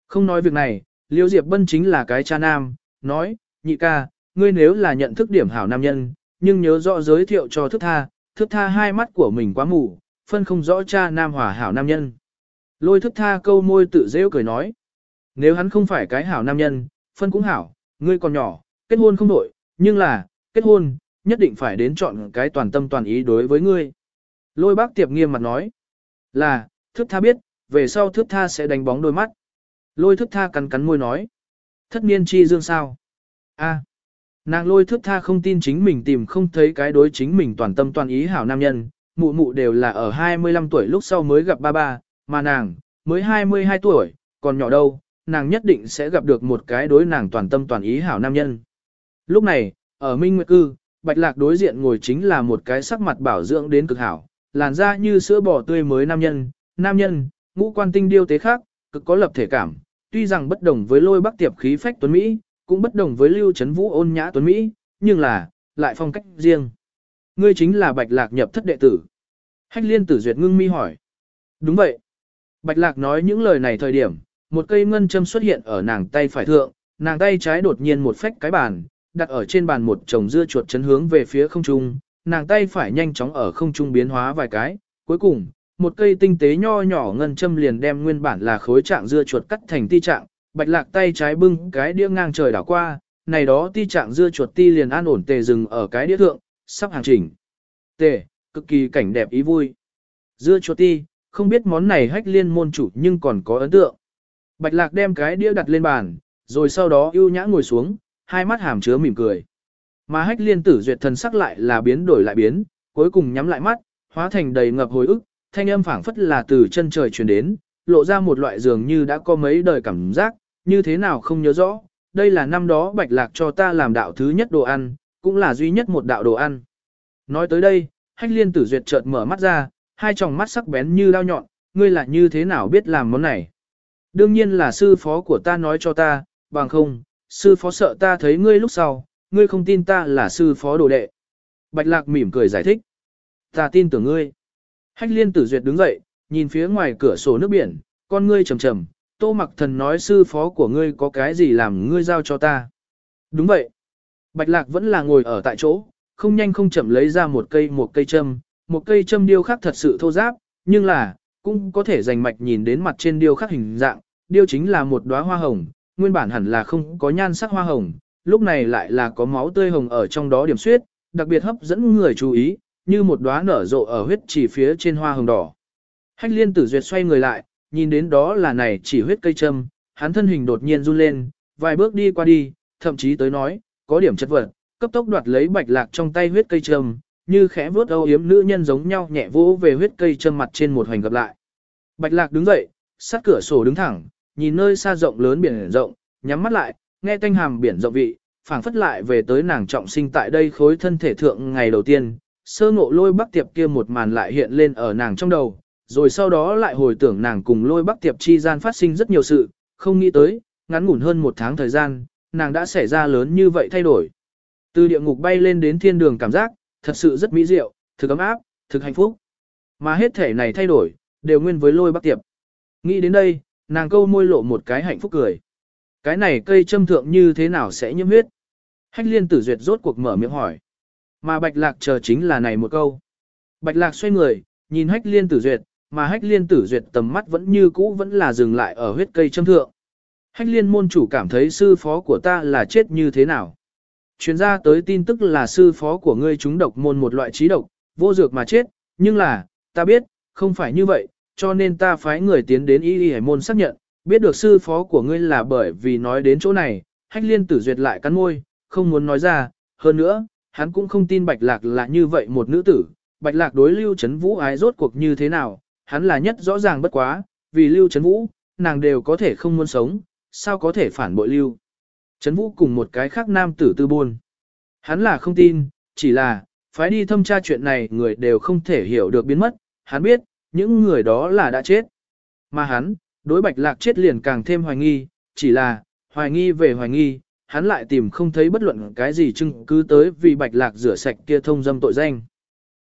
A: Không nói việc này, Liễu Diệp Bân chính là cái cha nam, nói, nhị ca, ngươi nếu là nhận thức điểm hảo nam nhân, nhưng nhớ rõ giới thiệu cho thức tha, thức tha hai mắt của mình quá mù, phân không rõ cha nam hòa hảo nam nhân. Lôi thức tha câu môi tự rêu cười nói, nếu hắn không phải cái hảo nam nhân, phân cũng hảo, ngươi còn nhỏ, kết hôn không đổi, nhưng là, kết hôn, nhất định phải đến chọn cái toàn tâm toàn ý đối với ngươi. Lôi bác tiệp nghiêm mặt nói, là, thức tha biết, về sau thức tha sẽ đánh bóng đôi mắt. Lôi thức tha cắn cắn môi nói, thất niên chi dương sao? A. Nàng lôi thức tha không tin chính mình tìm không thấy cái đối chính mình toàn tâm toàn ý hảo nam nhân, mụ mụ đều là ở 25 tuổi lúc sau mới gặp ba ba, mà nàng, mới 22 tuổi, còn nhỏ đâu, nàng nhất định sẽ gặp được một cái đối nàng toàn tâm toàn ý hảo nam nhân. Lúc này, ở Minh Nguyệt Cư, Bạch Lạc đối diện ngồi chính là một cái sắc mặt bảo dưỡng đến cực hảo, làn da như sữa bò tươi mới nam nhân, nam nhân, ngũ quan tinh điêu tế khác, cực có lập thể cảm, tuy rằng bất đồng với lôi bắc tiệp khí phách tuấn Mỹ, cũng bất đồng với lưu chấn vũ ôn nhã tuấn Mỹ, nhưng là, lại phong cách riêng. Ngươi chính là bạch lạc nhập thất đệ tử. Hách liên tử duyệt ngưng mi hỏi. Đúng vậy. Bạch lạc nói những lời này thời điểm, một cây ngân châm xuất hiện ở nàng tay phải thượng, nàng tay trái đột nhiên một phách cái bàn, đặt ở trên bàn một chồng dưa chuột chấn hướng về phía không trung, nàng tay phải nhanh chóng ở không trung biến hóa vài cái, cuối cùng, một cây tinh tế nho nhỏ ngân châm liền đem nguyên bản là khối trạng dưa chuột cắt thành ti trạng, bạch lạc tay trái bưng cái đĩa ngang trời đảo qua, này đó ti trạng dưa chuột ti liền an ổn tề dừng ở cái đĩa thượng, sắp hàng chỉnh. Tề, cực kỳ cảnh đẹp ý vui. Dưa chuột ti, không biết món này hách liên môn chủ nhưng còn có ấn tượng. Bạch lạc đem cái đĩa đặt lên bàn, rồi sau đó ưu nhã ngồi xuống, hai mắt hàm chứa mỉm cười. Mà hách liên tử duyệt thần sắc lại là biến đổi lại biến, cuối cùng nhắm lại mắt, hóa thành đầy ngập hồi ức, thanh âm phảng phất là từ chân trời truyền đến, lộ ra một loại dường như đã có mấy đời cảm giác, như thế nào không nhớ rõ, đây là năm đó bạch lạc cho ta làm đạo thứ nhất đồ ăn, cũng là duy nhất một đạo đồ ăn. Nói tới đây, hách liên tử duyệt chợt mở mắt ra, hai tròng mắt sắc bén như đao nhọn, ngươi là như thế nào biết làm món này. Đương nhiên là sư phó của ta nói cho ta, bằng không, sư phó sợ ta thấy ngươi lúc sau, ngươi không tin ta là sư phó đồ đệ. Bạch lạc mỉm cười giải thích. Ta tin tưởng ngươi. Hách liên tử duyệt đứng dậy, nhìn phía ngoài cửa sổ nước biển, con ngươi trầm trầm, tô mặc thần nói sư phó của ngươi có cái gì làm ngươi giao cho ta. Đúng vậy. Bạch lạc vẫn là ngồi ở tại chỗ, không nhanh không chậm lấy ra một cây một cây châm, một cây châm điêu khắc thật sự thô giáp, nhưng là, cũng có thể dành mạch nhìn đến mặt trên điêu khắc hình dạng, điêu chính là một đóa hoa hồng, nguyên bản hẳn là không có nhan sắc hoa hồng, lúc này lại là có máu tươi hồng ở trong đó điểm suyết, đặc biệt hấp dẫn người chú ý, như một đóa nở rộ ở huyết chỉ phía trên hoa hồng đỏ. Hách liên tử duyệt xoay người lại, nhìn đến đó là này chỉ huyết cây châm, hắn thân hình đột nhiên run lên, vài bước đi qua đi, thậm chí tới nói, có điểm chất vật, cấp tốc đoạt lấy bạch lạc trong tay huyết cây châm, như khẽ vuốt âu yếm nữ nhân giống nhau nhẹ vỗ về huyết cây châm mặt trên một hoành gặp lại. Bạch lạc đứng dậy, sát cửa sổ đứng thẳng, nhìn nơi xa rộng lớn biển rộng, nhắm mắt lại, nghe thanh hàm biển rộng vị, phảng phất lại về tới nàng trọng sinh tại đây khối thân thể thượng ngày đầu tiên, sơ ngộ lôi bắc tiệp kia một màn lại hiện lên ở nàng trong đầu, rồi sau đó lại hồi tưởng nàng cùng lôi bắc tiệp chi gian phát sinh rất nhiều sự, không nghĩ tới, ngắn ngủn hơn một tháng thời gian, nàng đã xảy ra lớn như vậy thay đổi. Từ địa ngục bay lên đến thiên đường cảm giác, thật sự rất mỹ diệu, thực ấm áp, thực hạnh phúc. Mà hết thể này thay đổi, đều nguyên với lôi bắc tiệp. Nghĩ đến đây, nàng câu môi lộ một cái hạnh phúc cười. Cái này cây châm thượng như thế nào sẽ nhiễm huyết? Hách liên tử duyệt rốt cuộc mở miệng hỏi. Mà bạch lạc chờ chính là này một câu. Bạch lạc xoay người, nhìn hách liên tử duyệt, mà hách liên tử duyệt tầm mắt vẫn như cũ vẫn là dừng lại ở huyết cây châm thượng. Hách liên môn chủ cảm thấy sư phó của ta là chết như thế nào? Chuyên gia tới tin tức là sư phó của ngươi chúng độc môn một loại trí độc, vô dược mà chết, nhưng là, ta biết, không phải như vậy, cho nên ta phái người tiến đến y y hải môn xác nhận, biết được sư phó của ngươi là bởi vì nói đến chỗ này, hách liên tử duyệt lại cắn môi, không muốn nói ra, hơn nữa, hắn cũng không tin bạch lạc là như vậy một nữ tử, bạch lạc đối lưu chấn vũ ái rốt cuộc như thế nào, hắn là nhất rõ ràng bất quá, vì lưu chấn vũ, nàng đều có thể không muốn sống, sao có thể phản bội lưu. Chấn vũ cùng một cái khác nam tử tư buôn. Hắn là không tin, chỉ là, phái đi thâm tra chuyện này người đều không thể hiểu được biến mất, hắn biết, những người đó là đã chết. Mà hắn, đối bạch lạc chết liền càng thêm hoài nghi, chỉ là, hoài nghi về hoài nghi, hắn lại tìm không thấy bất luận cái gì chứng cứ tới vì bạch lạc rửa sạch kia thông dâm tội danh.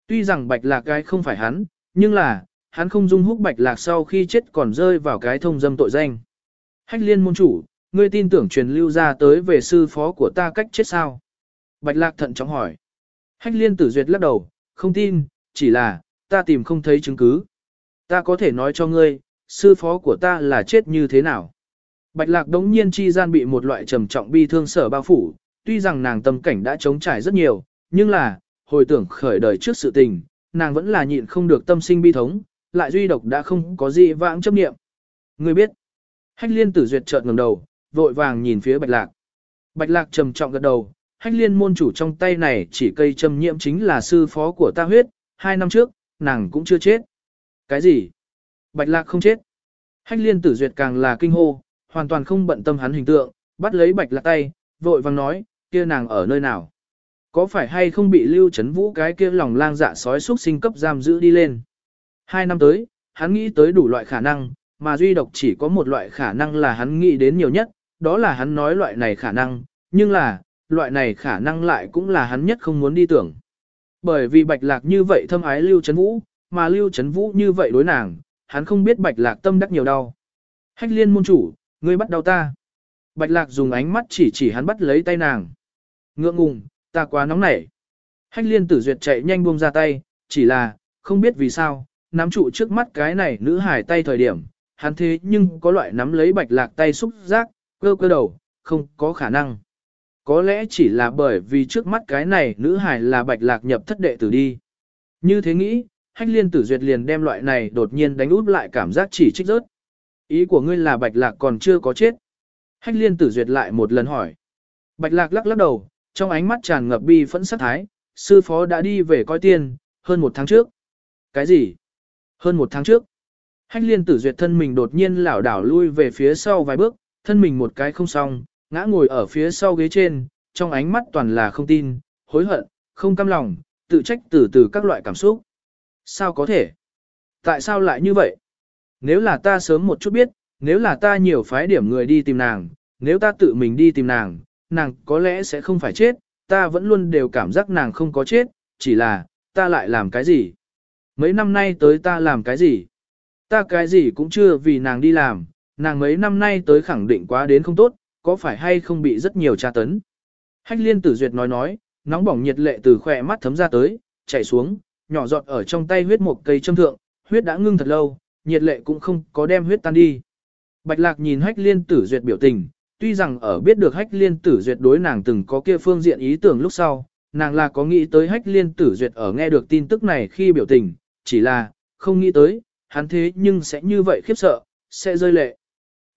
A: Tuy rằng bạch lạc cái không phải hắn, nhưng là, hắn không dung húc bạch lạc sau khi chết còn rơi vào cái thông dâm tội danh. Hách liên môn chủ, ngươi tin tưởng truyền lưu ra tới về sư phó của ta cách chết sao? Bạch lạc thận trọng hỏi. Hách liên tử duyệt lắc đầu, không tin, chỉ là, ta tìm không thấy chứng cứ. Ta có thể nói cho ngươi, sư phó của ta là chết như thế nào. Bạch lạc đống nhiên chi gian bị một loại trầm trọng bi thương sở bao phủ, tuy rằng nàng tâm cảnh đã chống trải rất nhiều, nhưng là, hồi tưởng khởi đời trước sự tình, nàng vẫn là nhịn không được tâm sinh bi thống, lại duy độc đã không có gì vãng chấp niệm. Ngươi biết, hách liên tử duyệt chợt ngẩng đầu, vội vàng nhìn phía bạch lạc. Bạch lạc trầm trọng gật đầu, hách liên môn chủ trong tay này chỉ cây châm nhiễm chính là sư phó của ta huyết, hai năm trước, nàng cũng chưa chết. Cái gì? Bạch lạc không chết. Hách liên tử duyệt càng là kinh hô, hoàn toàn không bận tâm hắn hình tượng, bắt lấy bạch lạc tay, vội vàng nói, kia nàng ở nơi nào? Có phải hay không bị lưu chấn vũ cái kia lòng lang dạ sói xuất sinh cấp giam giữ đi lên? Hai năm tới, hắn nghĩ tới đủ loại khả năng, mà duy độc chỉ có một loại khả năng là hắn nghĩ đến nhiều nhất, đó là hắn nói loại này khả năng, nhưng là, loại này khả năng lại cũng là hắn nhất không muốn đi tưởng. Bởi vì bạch lạc như vậy thâm ái Lưu Trấn Vũ, mà Lưu Trấn Vũ như vậy đối nàng, hắn không biết bạch lạc tâm đắc nhiều đau. Hách liên môn chủ, ngươi bắt đau ta. Bạch lạc dùng ánh mắt chỉ chỉ hắn bắt lấy tay nàng. Ngượng ngùng, ta quá nóng nảy. Hách liên tử duyệt chạy nhanh buông ra tay, chỉ là, không biết vì sao, nắm trụ trước mắt cái này nữ hài tay thời điểm, hắn thế nhưng có loại nắm lấy bạch lạc tay xúc giác, cơ cơ đầu, không có khả năng. Có lẽ chỉ là bởi vì trước mắt cái này nữ hài là bạch lạc nhập thất đệ tử đi. Như thế nghĩ, hách liên tử duyệt liền đem loại này đột nhiên đánh út lại cảm giác chỉ trích rớt. Ý của ngươi là bạch lạc còn chưa có chết. Hách liên tử duyệt lại một lần hỏi. Bạch lạc lắc lắc đầu, trong ánh mắt tràn ngập bi phẫn sát thái, sư phó đã đi về coi tiên, hơn một tháng trước. Cái gì? Hơn một tháng trước. Hách liên tử duyệt thân mình đột nhiên lảo đảo lui về phía sau vài bước, thân mình một cái không xong, ngã ngồi ở phía sau ghế trên, trong ánh mắt toàn là không tin, hối hận, không cam lòng, tự trách từ từ các loại cảm xúc. Sao có thể? Tại sao lại như vậy? Nếu là ta sớm một chút biết, nếu là ta nhiều phái điểm người đi tìm nàng, nếu ta tự mình đi tìm nàng, nàng có lẽ sẽ không phải chết, ta vẫn luôn đều cảm giác nàng không có chết, chỉ là, ta lại làm cái gì? Mấy năm nay tới ta làm cái gì? Ta cái gì cũng chưa vì nàng đi làm, nàng mấy năm nay tới khẳng định quá đến không tốt, có phải hay không bị rất nhiều tra tấn. Hách liên tử duyệt nói nói, nóng bỏng nhiệt lệ từ khỏe mắt thấm ra tới, chảy xuống, nhỏ giọt ở trong tay huyết một cây châm thượng, huyết đã ngưng thật lâu, nhiệt lệ cũng không có đem huyết tan đi. Bạch lạc nhìn hách liên tử duyệt biểu tình, tuy rằng ở biết được hách liên tử duyệt đối nàng từng có kia phương diện ý tưởng lúc sau, nàng là có nghĩ tới hách liên tử duyệt ở nghe được tin tức này khi biểu tình, chỉ là, không nghĩ tới, hắn thế nhưng sẽ như vậy khiếp sợ, sẽ rơi lệ.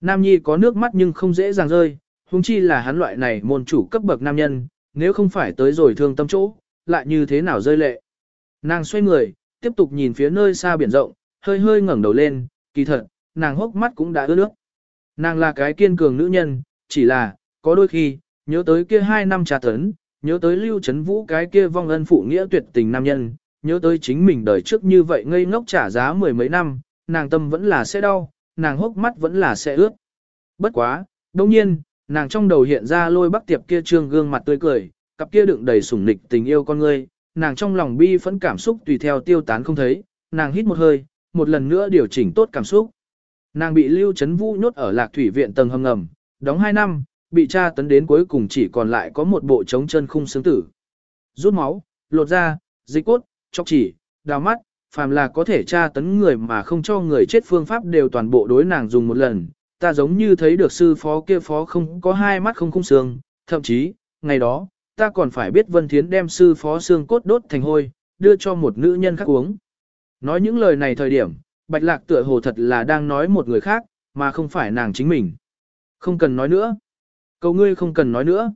A: Nam Nhi có nước mắt nhưng không dễ dàng rơi, huống chi là hắn loại này môn chủ cấp bậc nam nhân, nếu không phải tới rồi thương tâm chỗ, lại như thế nào rơi lệ. Nàng xoay người, tiếp tục nhìn phía nơi xa biển rộng, hơi hơi ngẩng đầu lên, kỳ thật, nàng hốc mắt cũng đã ướt nước. Nàng là cái kiên cường nữ nhân, chỉ là, có đôi khi, nhớ tới kia hai năm trà tấn, nhớ tới lưu chấn vũ cái kia vong ân phụ nghĩa tuyệt tình nam nhân, nhớ tới chính mình đời trước như vậy ngây ngốc trả giá mười mấy năm, nàng tâm vẫn là sẽ đau, nàng hốc mắt vẫn là sẽ ướt. Bất quá, đồng nhiên, nàng trong đầu hiện ra lôi bắc tiệp kia trương gương mặt tươi cười, cặp kia đựng đầy sủng nịch tình yêu con ngươi, nàng trong lòng bi phẫn cảm xúc tùy theo tiêu tán không thấy, nàng hít một hơi, một lần nữa điều chỉnh tốt cảm xúc. Nàng bị Lưu Trấn Vũ nhốt ở Lạc Thủy viện tầng hầm ngầm, đóng 2 năm, bị tra tấn đến cuối cùng chỉ còn lại có một bộ trống chân khung xương tử. Rút máu, lột da, dịch cốt, chọc chỉ, đào mắt, phàm là có thể tra tấn người mà không cho người chết phương pháp đều toàn bộ đối nàng dùng một lần. Ta giống như thấy được sư phó kia phó không có hai mắt không khung xương, thậm chí, ngày đó, ta còn phải biết Vân Thiến đem sư phó xương cốt đốt thành hôi, đưa cho một nữ nhân khác uống. Nói những lời này thời điểm, Bạch Lạc tựa hồ thật là đang nói một người khác, mà không phải nàng chính mình. Không cần nói nữa. Cầu ngươi không cần nói nữa.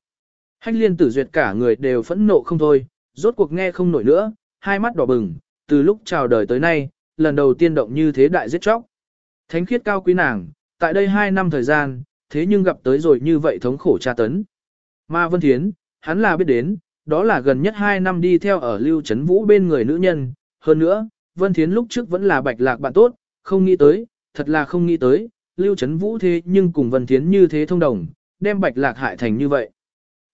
A: Hách liên tử duyệt cả người đều phẫn nộ không thôi, rốt cuộc nghe không nổi nữa, hai mắt đỏ bừng, từ lúc chào đời tới nay, lần đầu tiên động như thế đại giết chóc. Thánh khiết cao quý nàng, tại đây hai năm thời gian, thế nhưng gặp tới rồi như vậy thống khổ tra tấn. Ma Vân Thiến, hắn là biết đến, đó là gần nhất hai năm đi theo ở Lưu Trấn Vũ bên người nữ nhân, hơn nữa, Vân Thiến lúc trước vẫn là bạch lạc bạn tốt, không nghĩ tới, thật là không nghĩ tới, Lưu Trấn Vũ thế nhưng cùng Vân Thiến như thế thông đồng, đem bạch lạc hại thành như vậy.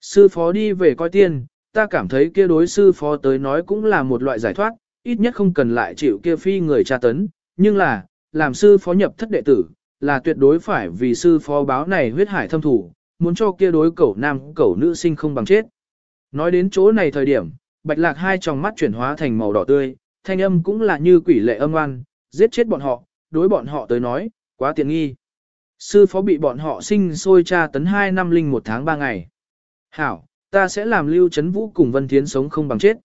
A: Sư phó đi về coi tiên, ta cảm thấy kia đối sư phó tới nói cũng là một loại giải thoát, ít nhất không cần lại chịu kia phi người tra tấn, nhưng là, làm sư phó nhập thất đệ tử, là tuyệt đối phải vì sư phó báo này huyết hải thâm thủ, muốn cho kia đối cẩu nam cẩu nữ sinh không bằng chết. Nói đến chỗ này thời điểm, bạch lạc hai tròng mắt chuyển hóa thành màu đỏ tươi, thanh âm cũng là như quỷ lệ âm oan, giết chết bọn họ, đối bọn họ tới nói, quá tiện nghi. Sư phó bị bọn họ sinh sôi tra tấn 2 năm linh một tháng 3 ngày. Hảo, ta sẽ làm lưu chấn vũ cùng Vân Thiến sống không bằng chết.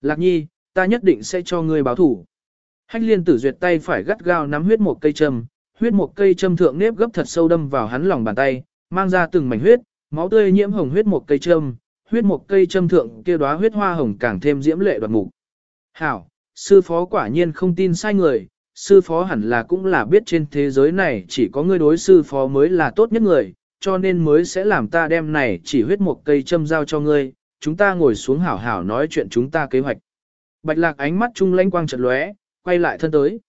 A: Lạc nhi, ta nhất định sẽ cho ngươi báo thủ. Hách liên tử duyệt tay phải gắt gao nắm huyết một cây châm, huyết một cây châm thượng nếp gấp thật sâu đâm vào hắn lòng bàn tay, mang ra từng mảnh huyết, máu tươi nhiễm hồng huyết một cây châm, huyết một cây châm thượng kia đóa huyết hoa hồng càng thêm diễm lệ đoạt mục. Hảo, sư phó quả nhiên không tin sai người, sư phó hẳn là cũng là biết trên thế giới này chỉ có ngươi đối sư phó mới là tốt nhất người, cho nên mới sẽ làm ta đem này chỉ huyết một cây châm giao cho ngươi, chúng ta ngồi xuống hảo hảo nói chuyện chúng ta kế hoạch. Bạch lạc ánh mắt trung lanh quang chợt lóe, quay lại thân tới.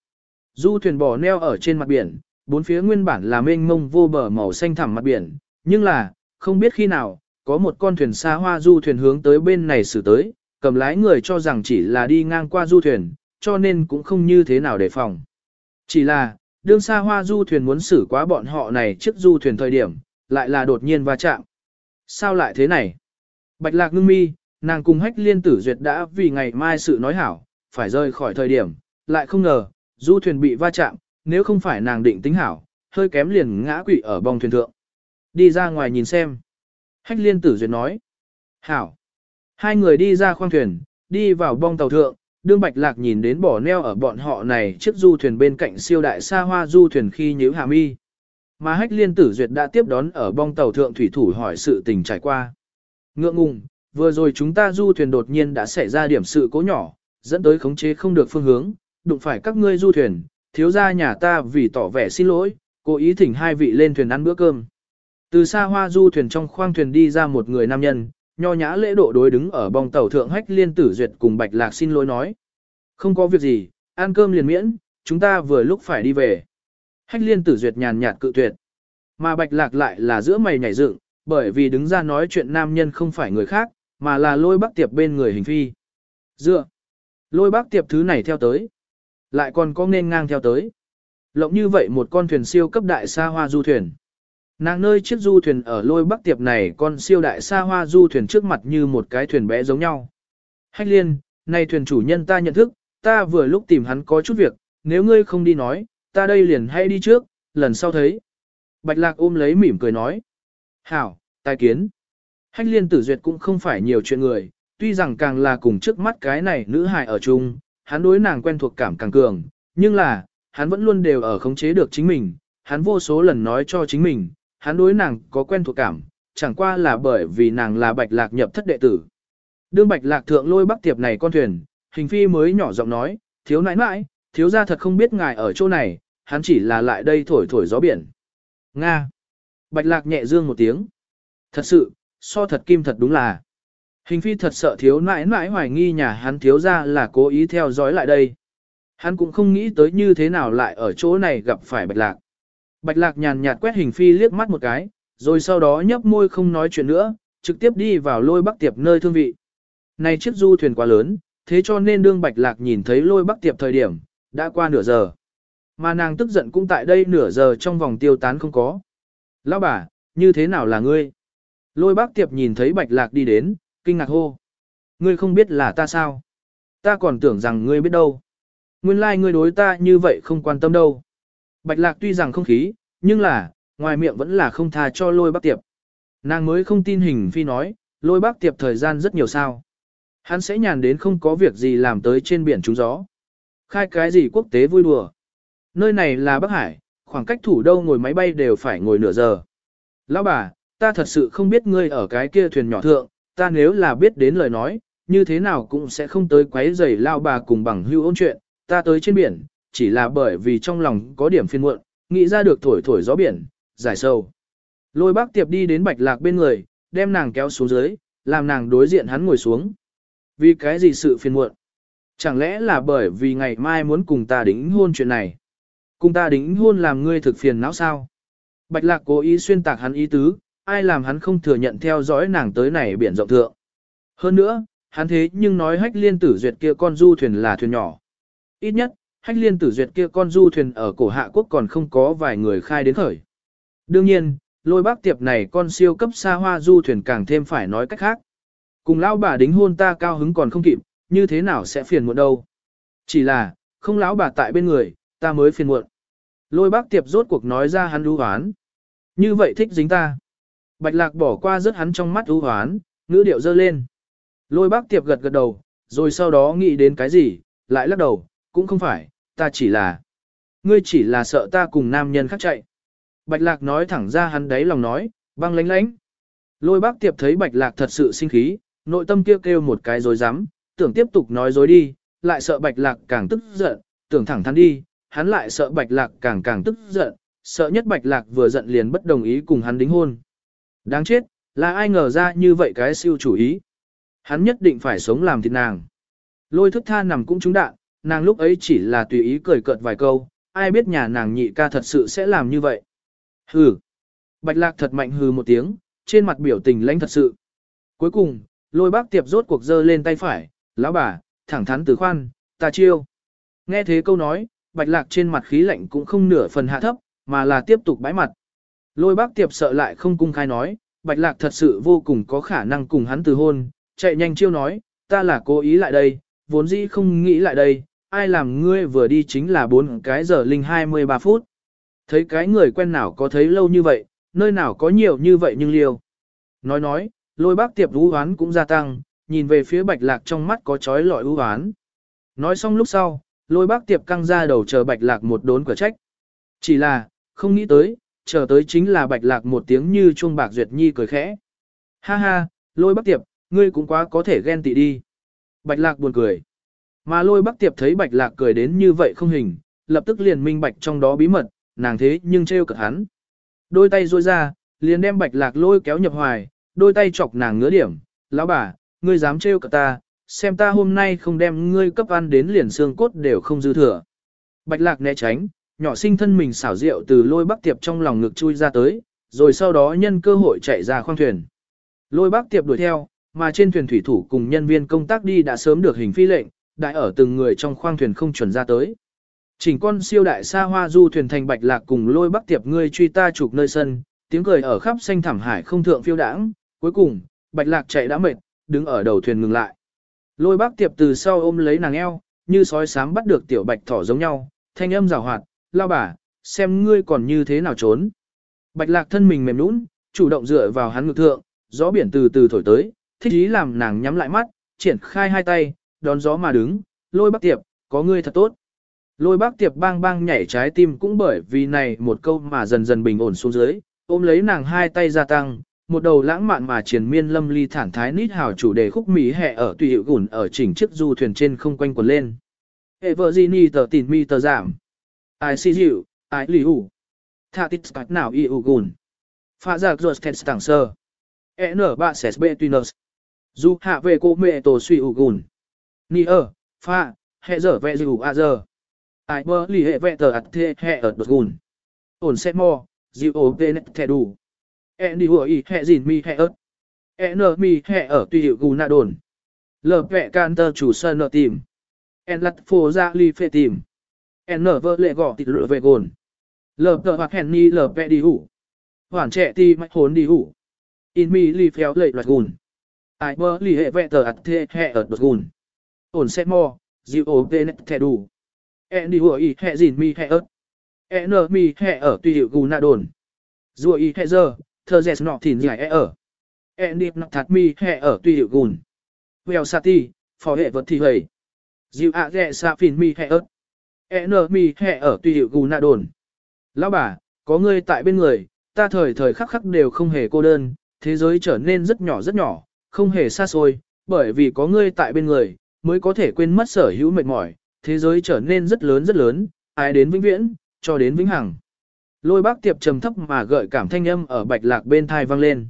A: Du thuyền bò neo ở trên mặt biển, bốn phía nguyên bản là mênh mông vô bờ màu xanh thẳm mặt biển, nhưng là, không biết khi nào, có một con thuyền xa hoa du thuyền hướng tới bên này xử tới, cầm lái người cho rằng chỉ là đi ngang qua du thuyền, cho nên cũng không như thế nào đề phòng. Chỉ là, đương xa hoa du thuyền muốn xử quá bọn họ này trước du thuyền thời điểm, lại là đột nhiên va chạm. Sao lại thế này? Bạch lạc ngưng mi, nàng cùng hách liên tử duyệt đã vì ngày mai sự nói hảo, phải rời khỏi thời điểm, lại không ngờ, du thuyền bị va chạm, nếu không phải nàng định tính hảo, hơi kém liền ngã quỵ ở bong thuyền thượng. Đi ra ngoài nhìn xem. Hách liên tử duyệt nói. Hảo. Hai người đi ra khoang thuyền, đi vào bong tàu thượng, đương bạch lạc nhìn đến bỏ neo ở bọn họ này chiếc du thuyền bên cạnh siêu đại xa hoa du thuyền khi nhíu hạ mi. Mà hách liên tử duyệt đã tiếp đón ở bong tàu thượng thủy thủ hỏi sự tình trải qua. Ngượng ngùng, vừa rồi chúng ta du thuyền đột nhiên đã xảy ra điểm sự cố nhỏ, dẫn tới khống chế không được phương hướng, đụng phải các ngươi du thuyền, thiếu gia nhà ta vì tỏ vẻ xin lỗi, cố ý thỉnh hai vị lên thuyền ăn bữa cơm. Từ xa hoa du thuyền trong khoang thuyền đi ra một người nam nhân, nho nhã lễ độ đối đứng ở bong tàu thượng hách liên tử duyệt cùng bạch lạc xin lỗi nói. Không có việc gì, ăn cơm liền miễn, chúng ta vừa lúc phải đi về. Hách liên tử duyệt nhàn nhạt cự tuyệt. Mà bạch lạc lại là giữa mày nhảy dựng, bởi vì đứng ra nói chuyện nam nhân không phải người khác, mà là lôi bác tiệp bên người hình phi. Dựa. Lôi bác tiệp thứ này theo tới. Lại còn có nên ngang theo tới. Lộng như vậy một con thuyền siêu cấp đại xa hoa du thuyền. Nàng nơi chiếc du thuyền ở lôi bắc tiệp này con siêu đại xa hoa du thuyền trước mặt như một cái thuyền bé giống nhau. Hách liên, này thuyền chủ nhân ta nhận thức, ta vừa lúc tìm hắn có chút việc, nếu ngươi không đi nói, ta đây liền hay đi trước, lần sau thấy. Bạch lạc ôm lấy mỉm cười nói. Hảo, tài kiến. Hách liên tử duyệt cũng không phải nhiều chuyện người, tuy rằng càng là cùng trước mắt cái này nữ hài ở chung, hắn đối nàng quen thuộc cảm càng cường, nhưng là, hắn vẫn luôn đều ở khống chế được chính mình, hắn vô số lần nói cho chính mình, hắn đối nàng có quen thuộc cảm, chẳng qua là bởi vì nàng là bạch lạc nhập thất đệ tử. Đương bạch lạc thượng lôi bắc tiệp này con thuyền, hình phi mới nhỏ giọng nói, thiếu nãi nãi, thiếu gia thật không biết ngài ở chỗ này, hắn chỉ là lại đây thổi thổi gió biển. Nga. Bạch lạc nhẹ dương một tiếng. Thật sự, so thật kim thật đúng là. Hình phi thật sợ thiếu nãi nãi hoài nghi nhà hắn thiếu gia là cố ý theo dõi lại đây. Hắn cũng không nghĩ tới như thế nào lại ở chỗ này gặp phải bạch lạc. Bạch lạc nhàn nhạt quét hình phi liếc mắt một cái, rồi sau đó nhấp môi không nói chuyện nữa, trực tiếp đi vào lôi bắc tiệp nơi thương vị. Này chiếc du thuyền quá lớn, thế cho nên đương bạch lạc nhìn thấy lôi bắc tiệp thời điểm, đã qua nửa giờ. Mà nàng tức giận cũng tại đây nửa giờ trong vòng tiêu tán không có. Lão bà, như thế nào là ngươi? Lôi bác tiệp nhìn thấy bạch lạc đi đến, kinh ngạc hô. Ngươi không biết là ta sao? Ta còn tưởng rằng ngươi biết đâu. Nguyên lai like ngươi đối ta như vậy không quan tâm đâu. Bạch lạc tuy rằng không khí, nhưng là, ngoài miệng vẫn là không tha cho lôi bác tiệp. Nàng mới không tin hình phi nói, lôi bác tiệp thời gian rất nhiều sao. Hắn sẽ nhàn đến không có việc gì làm tới trên biển trúng gió. Khai cái gì quốc tế vui đùa. Nơi này là Bắc Hải, khoảng cách thủ đô ngồi máy bay đều phải ngồi nửa giờ. Lão bà, ta thật sự không biết ngươi ở cái kia thuyền nhỏ thượng, ta nếu là biết đến lời nói, như thế nào cũng sẽ không tới quấy rầy lao bà cùng bằng hưu ôn chuyện, ta tới trên biển, chỉ là bởi vì trong lòng có điểm phiền muộn, nghĩ ra được thổi thổi gió biển, giải sâu. Lôi bác tiệp đi đến bạch lạc bên người, đem nàng kéo xuống dưới, làm nàng đối diện hắn ngồi xuống. Vì cái gì sự phiền muộn? Chẳng lẽ là bởi vì ngày mai muốn cùng ta đính hôn chuyện này? Cùng ta đính hôn làm ngươi thực phiền não sao? Bạch lạc cố ý xuyên tạc hắn ý tứ, ai làm hắn không thừa nhận theo dõi nàng tới này biển rộng thượng. Hơn nữa, hắn thế nhưng nói hách liên tử duyệt kia con du thuyền là thuyền nhỏ. Ít nhất, hách liên tử duyệt kia con du thuyền ở cổ hạ quốc còn không có vài người khai đến khởi. Đương nhiên, lôi bác tiệp này con siêu cấp xa hoa du thuyền càng thêm phải nói cách khác. Cùng lão bà đính hôn ta cao hứng còn không kịp, như thế nào sẽ phiền muộn đâu. Chỉ là, không lão bà tại bên người, ta mới phiền muộn. Lôi bác tiệp rốt cuộc nói ra hắn ưu hoán. Như vậy thích dính ta. Bạch lạc bỏ qua rớt hắn trong mắt ưu hoán, ngữ điệu dơ lên. Lôi bác tiệp gật gật đầu, rồi sau đó nghĩ đến cái gì, lại lắc đầu, cũng không phải, ta chỉ là... Ngươi chỉ là sợ ta cùng nam nhân khác chạy. Bạch lạc nói thẳng ra hắn đấy lòng nói, băng lánh lánh. Lôi bác tiệp thấy bạch lạc thật sự sinh khí, nội tâm kêu kêu một cái dối rắm tưởng tiếp tục nói dối đi, lại sợ bạch lạc càng tức giận, tưởng thẳng thắn đi, hắn lại sợ bạch lạc càng càng tức giận, sợ nhất bạch lạc vừa giận liền bất đồng ý cùng hắn đính hôn. Đáng chết, là ai ngờ ra như vậy cái siêu chủ ý. Hắn nhất định phải sống làm thịt nàng. Lôi thức tha nằm cũng trúng đạn, nàng lúc ấy chỉ là tùy ý cười cợt vài câu, ai biết nhà nàng nhị ca thật sự sẽ làm như vậy. Hừ. Bạch lạc thật mạnh hừ một tiếng, trên mặt biểu tình lãnh thật sự. Cuối cùng, lôi bác tiệp rốt cuộc giơ lên tay phải, lão bà, thẳng thắn từ khoan, ta chiêu. Nghe thế câu nói, bạch lạc trên mặt khí lạnh cũng không nửa phần hạ thấp, mà là tiếp tục bãi mặt. Lôi bác tiệp sợ lại không cung khai nói, bạch lạc thật sự vô cùng có khả năng cùng hắn từ hôn, chạy nhanh chiêu nói, ta là cố ý lại đây, vốn dĩ không nghĩ lại đây, ai làm ngươi vừa đi chính là 4 cái giờ linh 23 phút. Thấy cái người quen nào có thấy lâu như vậy, nơi nào có nhiều như vậy nhưng liêu. Nói nói, lôi bác tiệp ưu hoán cũng gia tăng, nhìn về phía bạch lạc trong mắt có trói lọi ưu hoán. Nói xong lúc sau, lôi bác tiệp căng ra đầu chờ bạch lạc một đốn cửa trách. Chỉ là, không nghĩ tới, chờ tới chính là bạch lạc một tiếng như chuông bạc duyệt nhi cười khẽ. Ha ha, lôi bác tiệp, ngươi cũng quá có thể ghen tị đi. Bạch lạc buồn cười. Mà lôi bác tiệp thấy bạch lạc cười đến như vậy không hình, lập tức liền minh bạch trong đó bí mật, nàng thế nhưng trêu cực hắn. Đôi tay rôi ra, liền đem bạch lạc lôi kéo nhập hoài, đôi tay chọc nàng ngứa điểm, lão bà, ngươi dám trêu cực ta, xem ta hôm nay không đem ngươi cấp ăn đến liền xương cốt đều không dư thừa. Bạch lạc né tránh, nhỏ sinh thân mình xảo rượu từ lôi bác tiệp trong lòng ngực chui ra tới, rồi sau đó nhân cơ hội chạy ra khoang thuyền. Lôi bác tiệp đuổi theo, mà trên thuyền thủy thủ cùng nhân viên công tác đi đã sớm được hình phi lệnh, đại ở từng người trong khoang thuyền không chuẩn ra tới. Chỉnh con siêu đại xa hoa du thuyền thành bạch lạc cùng lôi bắc tiệp ngươi truy ta chụp nơi sân, tiếng cười ở khắp xanh thảm hải không thượng phiêu đãng, cuối cùng, bạch lạc chạy đã mệt, đứng ở đầu thuyền ngừng lại. Lôi bắc tiệp từ sau ôm lấy nàng eo, như sói sám bắt được tiểu bạch thỏ giống nhau, thanh âm rào hoạt, lao bà, xem ngươi còn như thế nào trốn. Bạch lạc thân mình mềm nũng, chủ động dựa vào hắn ngực thượng, gió biển từ từ thổi tới, thích ý làm nàng nhắm lại mắt, triển khai hai tay, đón gió mà đứng, lôi bác tiệp, có ngươi thật tốt. Lôi bác tiệp bang bang nhảy trái tim cũng bởi vì này một câu mà dần dần bình ổn xuống dưới, ôm lấy nàng hai tay gia tăng, một đầu lãng mạn mà triền miên lâm ly thản thái nít hào chủ đề khúc mỹ hẹ ở tùy hiệu gùn ở chỉnh chiếc du thuyền trên không quanh quần lên. Hệ vợ gì ni tờ tìn mi tờ giảm. Ai si dịu, ai lì hủ. Thạ tít cách nào y ủ gùn. Phạ giặc ruột thẹt tảng sơ. E nở bạ sẹt bê tuy nợ. Du hạ về cô mẹ tổ suy ủ gùn. Ni ơ, pha, hệ dở vẹ dù à giờ. Ai bơ lì hệ vẹ tờ ạt thê hệ ở đột gùn. Ổn xe mò, dịu ổ tê nét thẻ đủ. E đi hùa y hệ dìn mi hệ ớt. E nở mi hệ ở tùy hiệu gù nạ đồn. Lờ vẹ can tờ chủ sơ nợ tìm. En lặt phô ra ly phê tìm. En nở vợ lệ gõ tịt lửa về gồn. Lờ tờ hoặc hèn ni lờ vẹ đi hủ. Hoàn trẻ ti mạch hốn đi hủ. In mi ly phéo lệ loạt gùn. Ai bơ lì hệ vẹ tờ ạt thê hệ ở đột gùn. Ổn xe mò, dịu ổ tên thẻ đủ. E đi hùa y hệ gìn mi hệ ớt. E nở mi hệ ở tùy hiệu gù nạ đồn. Dùa y hệ giờ, thơ dẹt nọ thìn dài e ở. E đi nọ thạt mi hệ ở tùy hiệu gùn. Vèo sa ti, phò hệ vật thì hầy. Dịu ạ ghẹ sa phìn mi hệ ớt. E nở mi hệ ở tùy hiệu gù nạ đồn. Lão bà, có ngươi tại bên người, ta thời thời khắc khắc đều không hề cô đơn, thế giới trở nên rất nhỏ rất nhỏ, không hề xa xôi, bởi vì có ngươi tại bên người, mới có thể quên mất sở hữu mệt mỏi, thế giới trở nên rất lớn rất lớn, ai đến vĩnh viễn, cho đến vĩnh hằng. Lôi bác tiệp trầm thấp mà gợi cảm thanh âm ở bạch lạc bên thai vang lên.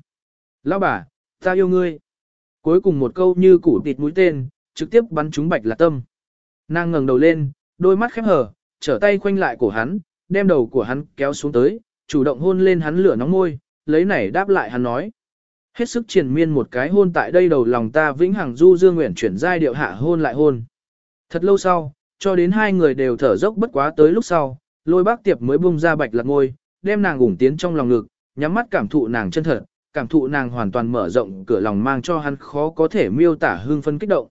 A: Lão bà, ta yêu ngươi. Cuối cùng một câu như củ tịt mũi tên, trực tiếp bắn trúng bạch lạc tâm. Nàng ngẩng đầu lên, đôi mắt khép hờ, trở tay khoanh lại cổ hắn, đem đầu của hắn kéo xuống tới, chủ động hôn lên hắn lửa nóng môi, lấy này đáp lại hắn nói. Hết sức triền miên một cái hôn tại đây đầu lòng ta vĩnh hằng du dương nguyện chuyển giai điệu hạ hôn lại hôn. Thật lâu sau, cho đến hai người đều thở dốc bất quá tới lúc sau, lôi bác tiệp mới bung ra bạch lạc ngôi, đem nàng ủng tiến trong lòng ngực, nhắm mắt cảm thụ nàng chân thật, cảm thụ nàng hoàn toàn mở rộng cửa lòng mang cho hắn khó có thể miêu tả hương phân kích động.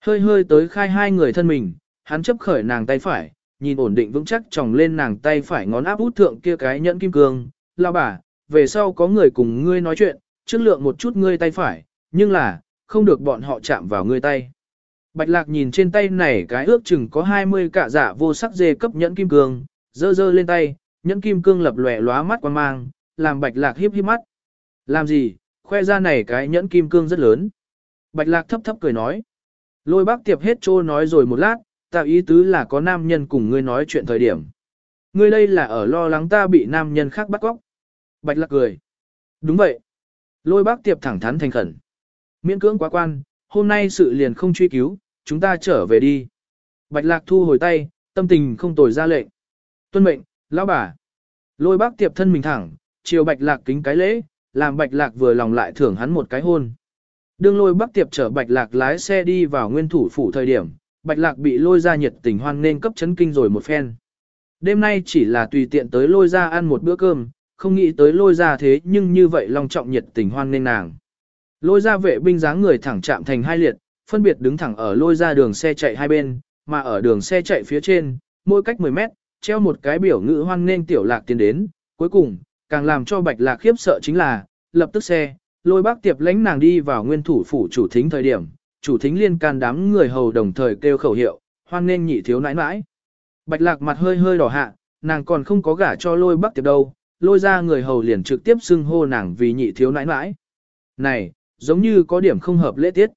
A: Hơi hơi tới khai hai người thân mình, hắn chấp khởi nàng tay phải, nhìn ổn định vững chắc tròng lên nàng tay phải ngón áp út thượng kia cái nhẫn kim cương, lao bà, về sau có người cùng ngươi nói chuyện, trước lượng một chút ngươi tay phải, nhưng là, không được bọn họ chạm vào ngươi tay. Bạch lạc nhìn trên tay này cái ước chừng có 20 cả giả vô sắc dê cấp nhẫn kim cương, dơ dơ lên tay, nhẫn kim cương lập lòe lóa mắt quan mang, làm bạch lạc hiếp hiếp mắt. Làm gì, khoe ra này cái nhẫn kim cương rất lớn. Bạch lạc thấp thấp cười nói. Lôi bác tiệp hết trô nói rồi một lát, tạo ý tứ là có nam nhân cùng ngươi nói chuyện thời điểm. Ngươi đây là ở lo lắng ta bị nam nhân khác bắt cóc. Bạch lạc cười. Đúng vậy. Lôi bác tiệp thẳng thắn thành khẩn. Miễn cưỡng quá quan, hôm nay sự liền không truy cứu, chúng ta trở về đi. Bạch lạc thu hồi tay, tâm tình không tồi ra lệnh. Tuân mệnh, lão bà. Lôi bác tiệp thân mình thẳng, chiều bạch lạc kính cái lễ, làm bạch lạc vừa lòng lại thưởng hắn một cái hôn. Đương lôi bác tiệp chở bạch lạc lái xe đi vào nguyên thủ phủ thời điểm, bạch lạc bị lôi ra nhiệt tình hoan nên cấp chấn kinh rồi một phen. Đêm nay chỉ là tùy tiện tới lôi ra ăn một bữa cơm, không nghĩ tới lôi ra thế nhưng như vậy long trọng nhiệt tình hoan nên nàng. Lôi ra vệ binh dáng người thẳng chạm thành hai liệt, phân biệt đứng thẳng ở lôi ra đường xe chạy hai bên, mà ở đường xe chạy phía trên, mỗi cách 10 mét, treo một cái biểu ngữ hoan nên tiểu lạc tiến đến, cuối cùng, càng làm cho bạch lạc khiếp sợ chính là, lập tức xe, lôi bác tiệp lãnh nàng đi vào nguyên thủ phủ chủ thính thời điểm, chủ thính liên can đám người hầu đồng thời kêu khẩu hiệu, hoan nên nhị thiếu nãi nãi. Bạch lạc mặt hơi hơi đỏ hạ, nàng còn không có gả cho lôi bác tiệp đâu, lôi ra người hầu liền trực tiếp xưng hô nàng vì nhị thiếu nãi nãi. Này, giống như có điểm không hợp lễ tiết.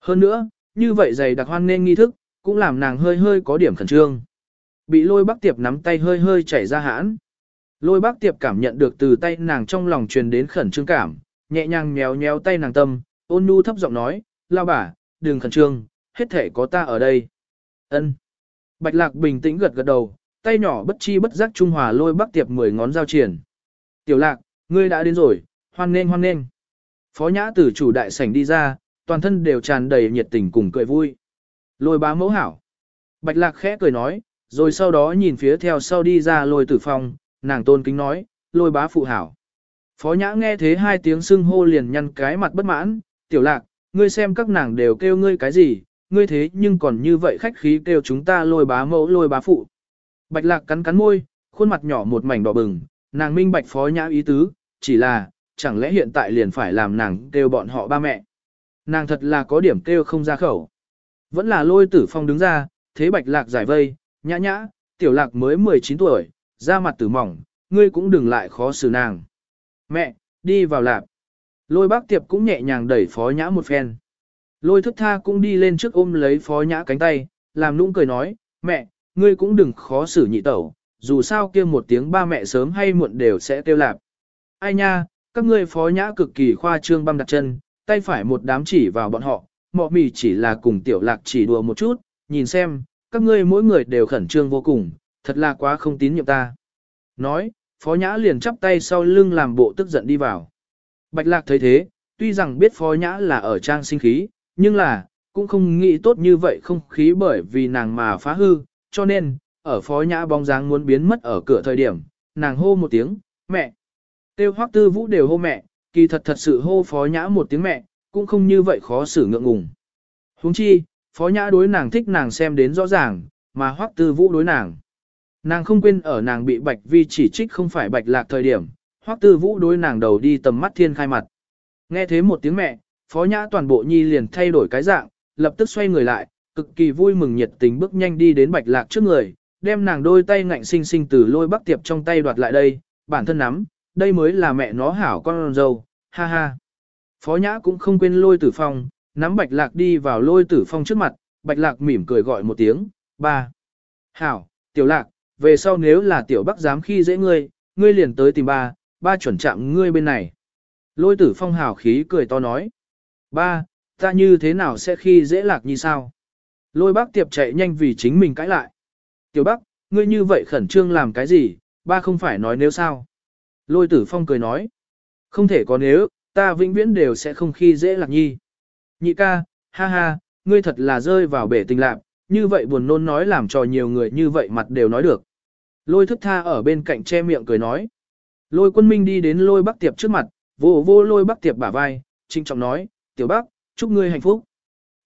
A: Hơn nữa, như vậy dày đặc hoan nên nghi thức, cũng làm nàng hơi hơi có điểm khẩn trương. Bị lôi bác tiệp nắm tay hơi hơi chảy ra hãn. Lôi bác tiệp cảm nhận được từ tay nàng trong lòng truyền đến khẩn trương cảm, nhẹ nhàng nhéo nhéo tay nàng tâm, ôn nhu thấp giọng nói, lao bà, đừng khẩn trương, hết thể có ta ở đây. ân Bạch lạc bình tĩnh gật gật đầu, tay nhỏ bất chi bất giác trung hòa lôi bắc tiệp mười ngón giao triển. Tiểu lạc, ngươi đã đến rồi, hoan nghênh hoan nghênh. Phó nhã tử chủ đại sảnh đi ra, toàn thân đều tràn đầy nhiệt tình cùng cười vui. Lôi bá mẫu hảo. Bạch lạc khẽ cười nói, rồi sau đó nhìn phía theo sau đi ra lôi tử phong, nàng tôn kính nói, lôi bá phụ hảo. Phó nhã nghe thế hai tiếng xưng hô liền nhăn cái mặt bất mãn, tiểu lạc, ngươi xem các nàng đều kêu ngươi cái gì, ngươi thế nhưng còn như vậy khách khí kêu chúng ta lôi bá mẫu lôi bá phụ. Bạch lạc cắn cắn môi, khuôn mặt nhỏ một mảnh đỏ bừng, nàng minh bạch phó nhã ý tứ, chỉ là, chẳng lẽ hiện tại liền phải làm nàng kêu bọn họ ba mẹ. Nàng thật là có điểm kêu không ra khẩu. Vẫn là lôi tử phong đứng ra, thế bạch lạc giải vây, nhã nhã, tiểu lạc mới 19 tuổi, da mặt tử mỏng, ngươi cũng đừng lại khó xử nàng. Mẹ, đi vào lạc. Lôi bác tiệp cũng nhẹ nhàng đẩy phó nhã một phen. Lôi thức tha cũng đi lên trước ôm lấy phó nhã cánh tay, làm nũng cười nói, mẹ, ngươi cũng đừng khó xử nhị tẩu, dù sao kia một tiếng ba mẹ sớm hay muộn đều sẽ tiêu lạp. Ai nha, các ngươi phó nhã cực kỳ khoa trương băm đặt chân, tay phải một đám chỉ vào bọn họ, mọ mì chỉ là cùng tiểu lạc chỉ đùa một chút, nhìn xem, các ngươi mỗi người đều khẩn trương vô cùng, thật là quá không tín nhiệm ta. Nói, phó nhã liền chắp tay sau lưng làm bộ tức giận đi vào. Bạch lạc thấy thế, tuy rằng biết phó nhã là ở trang sinh khí, nhưng là, cũng không nghĩ tốt như vậy không khí bởi vì nàng mà phá hư, cho nên, ở phó nhã bóng dáng muốn biến mất ở cửa thời điểm, nàng hô một tiếng, mẹ. Tiêu hoắc tư vũ đều hô mẹ, kỳ thật thật sự hô phó nhã một tiếng mẹ, cũng không như vậy khó xử ngượng ngùng. Huống chi, phó nhã đối nàng thích nàng xem đến rõ ràng, mà hoắc tư vũ đối nàng. Nàng không quên ở nàng bị bạch vi chỉ trích không phải bạch lạc thời điểm, hoắc tư vũ đối nàng đầu đi tầm mắt thiên khai mặt. Nghe thế một tiếng mẹ, phó nhã toàn bộ nhi liền thay đổi cái dạng, lập tức xoay người lại, cực kỳ vui mừng nhiệt tình bước nhanh đi đến bạch lạc trước người, đem nàng đôi tay ngạnh sinh sinh từ lôi bắc tiệp trong tay đoạt lại đây, bản thân nắm, đây mới là mẹ nó hảo con dâu, ha ha. Phó nhã cũng không quên lôi tử phong, nắm bạch lạc đi vào lôi tử phong trước mặt, bạch lạc mỉm cười gọi một tiếng, ba. Hảo, tiểu lạc, về sau nếu là tiểu bắc dám khi dễ ngươi, ngươi liền tới tìm ba, ba chuẩn chạm ngươi bên này. Lôi tử phong hào khí cười to nói. Ba, ta như thế nào sẽ khi dễ lạc như sao? Lôi bác tiệp chạy nhanh vì chính mình cãi lại. Tiểu bắc, ngươi như vậy khẩn trương làm cái gì, ba không phải nói nếu sao? Lôi tử phong cười nói. Không thể có nếu, ta vĩnh viễn đều sẽ không khi dễ lạc nhi. Nhị ca, ha ha, ngươi thật là rơi vào bể tình lạc, như vậy buồn nôn nói làm cho nhiều người như vậy mặt đều nói được. Lôi thức tha ở bên cạnh che miệng cười nói. Lôi quân minh đi đến lôi bắc tiệp trước mặt, vô vô lôi bắc tiệp bả vai, trinh trọng nói, tiểu bắc, chúc ngươi hạnh phúc.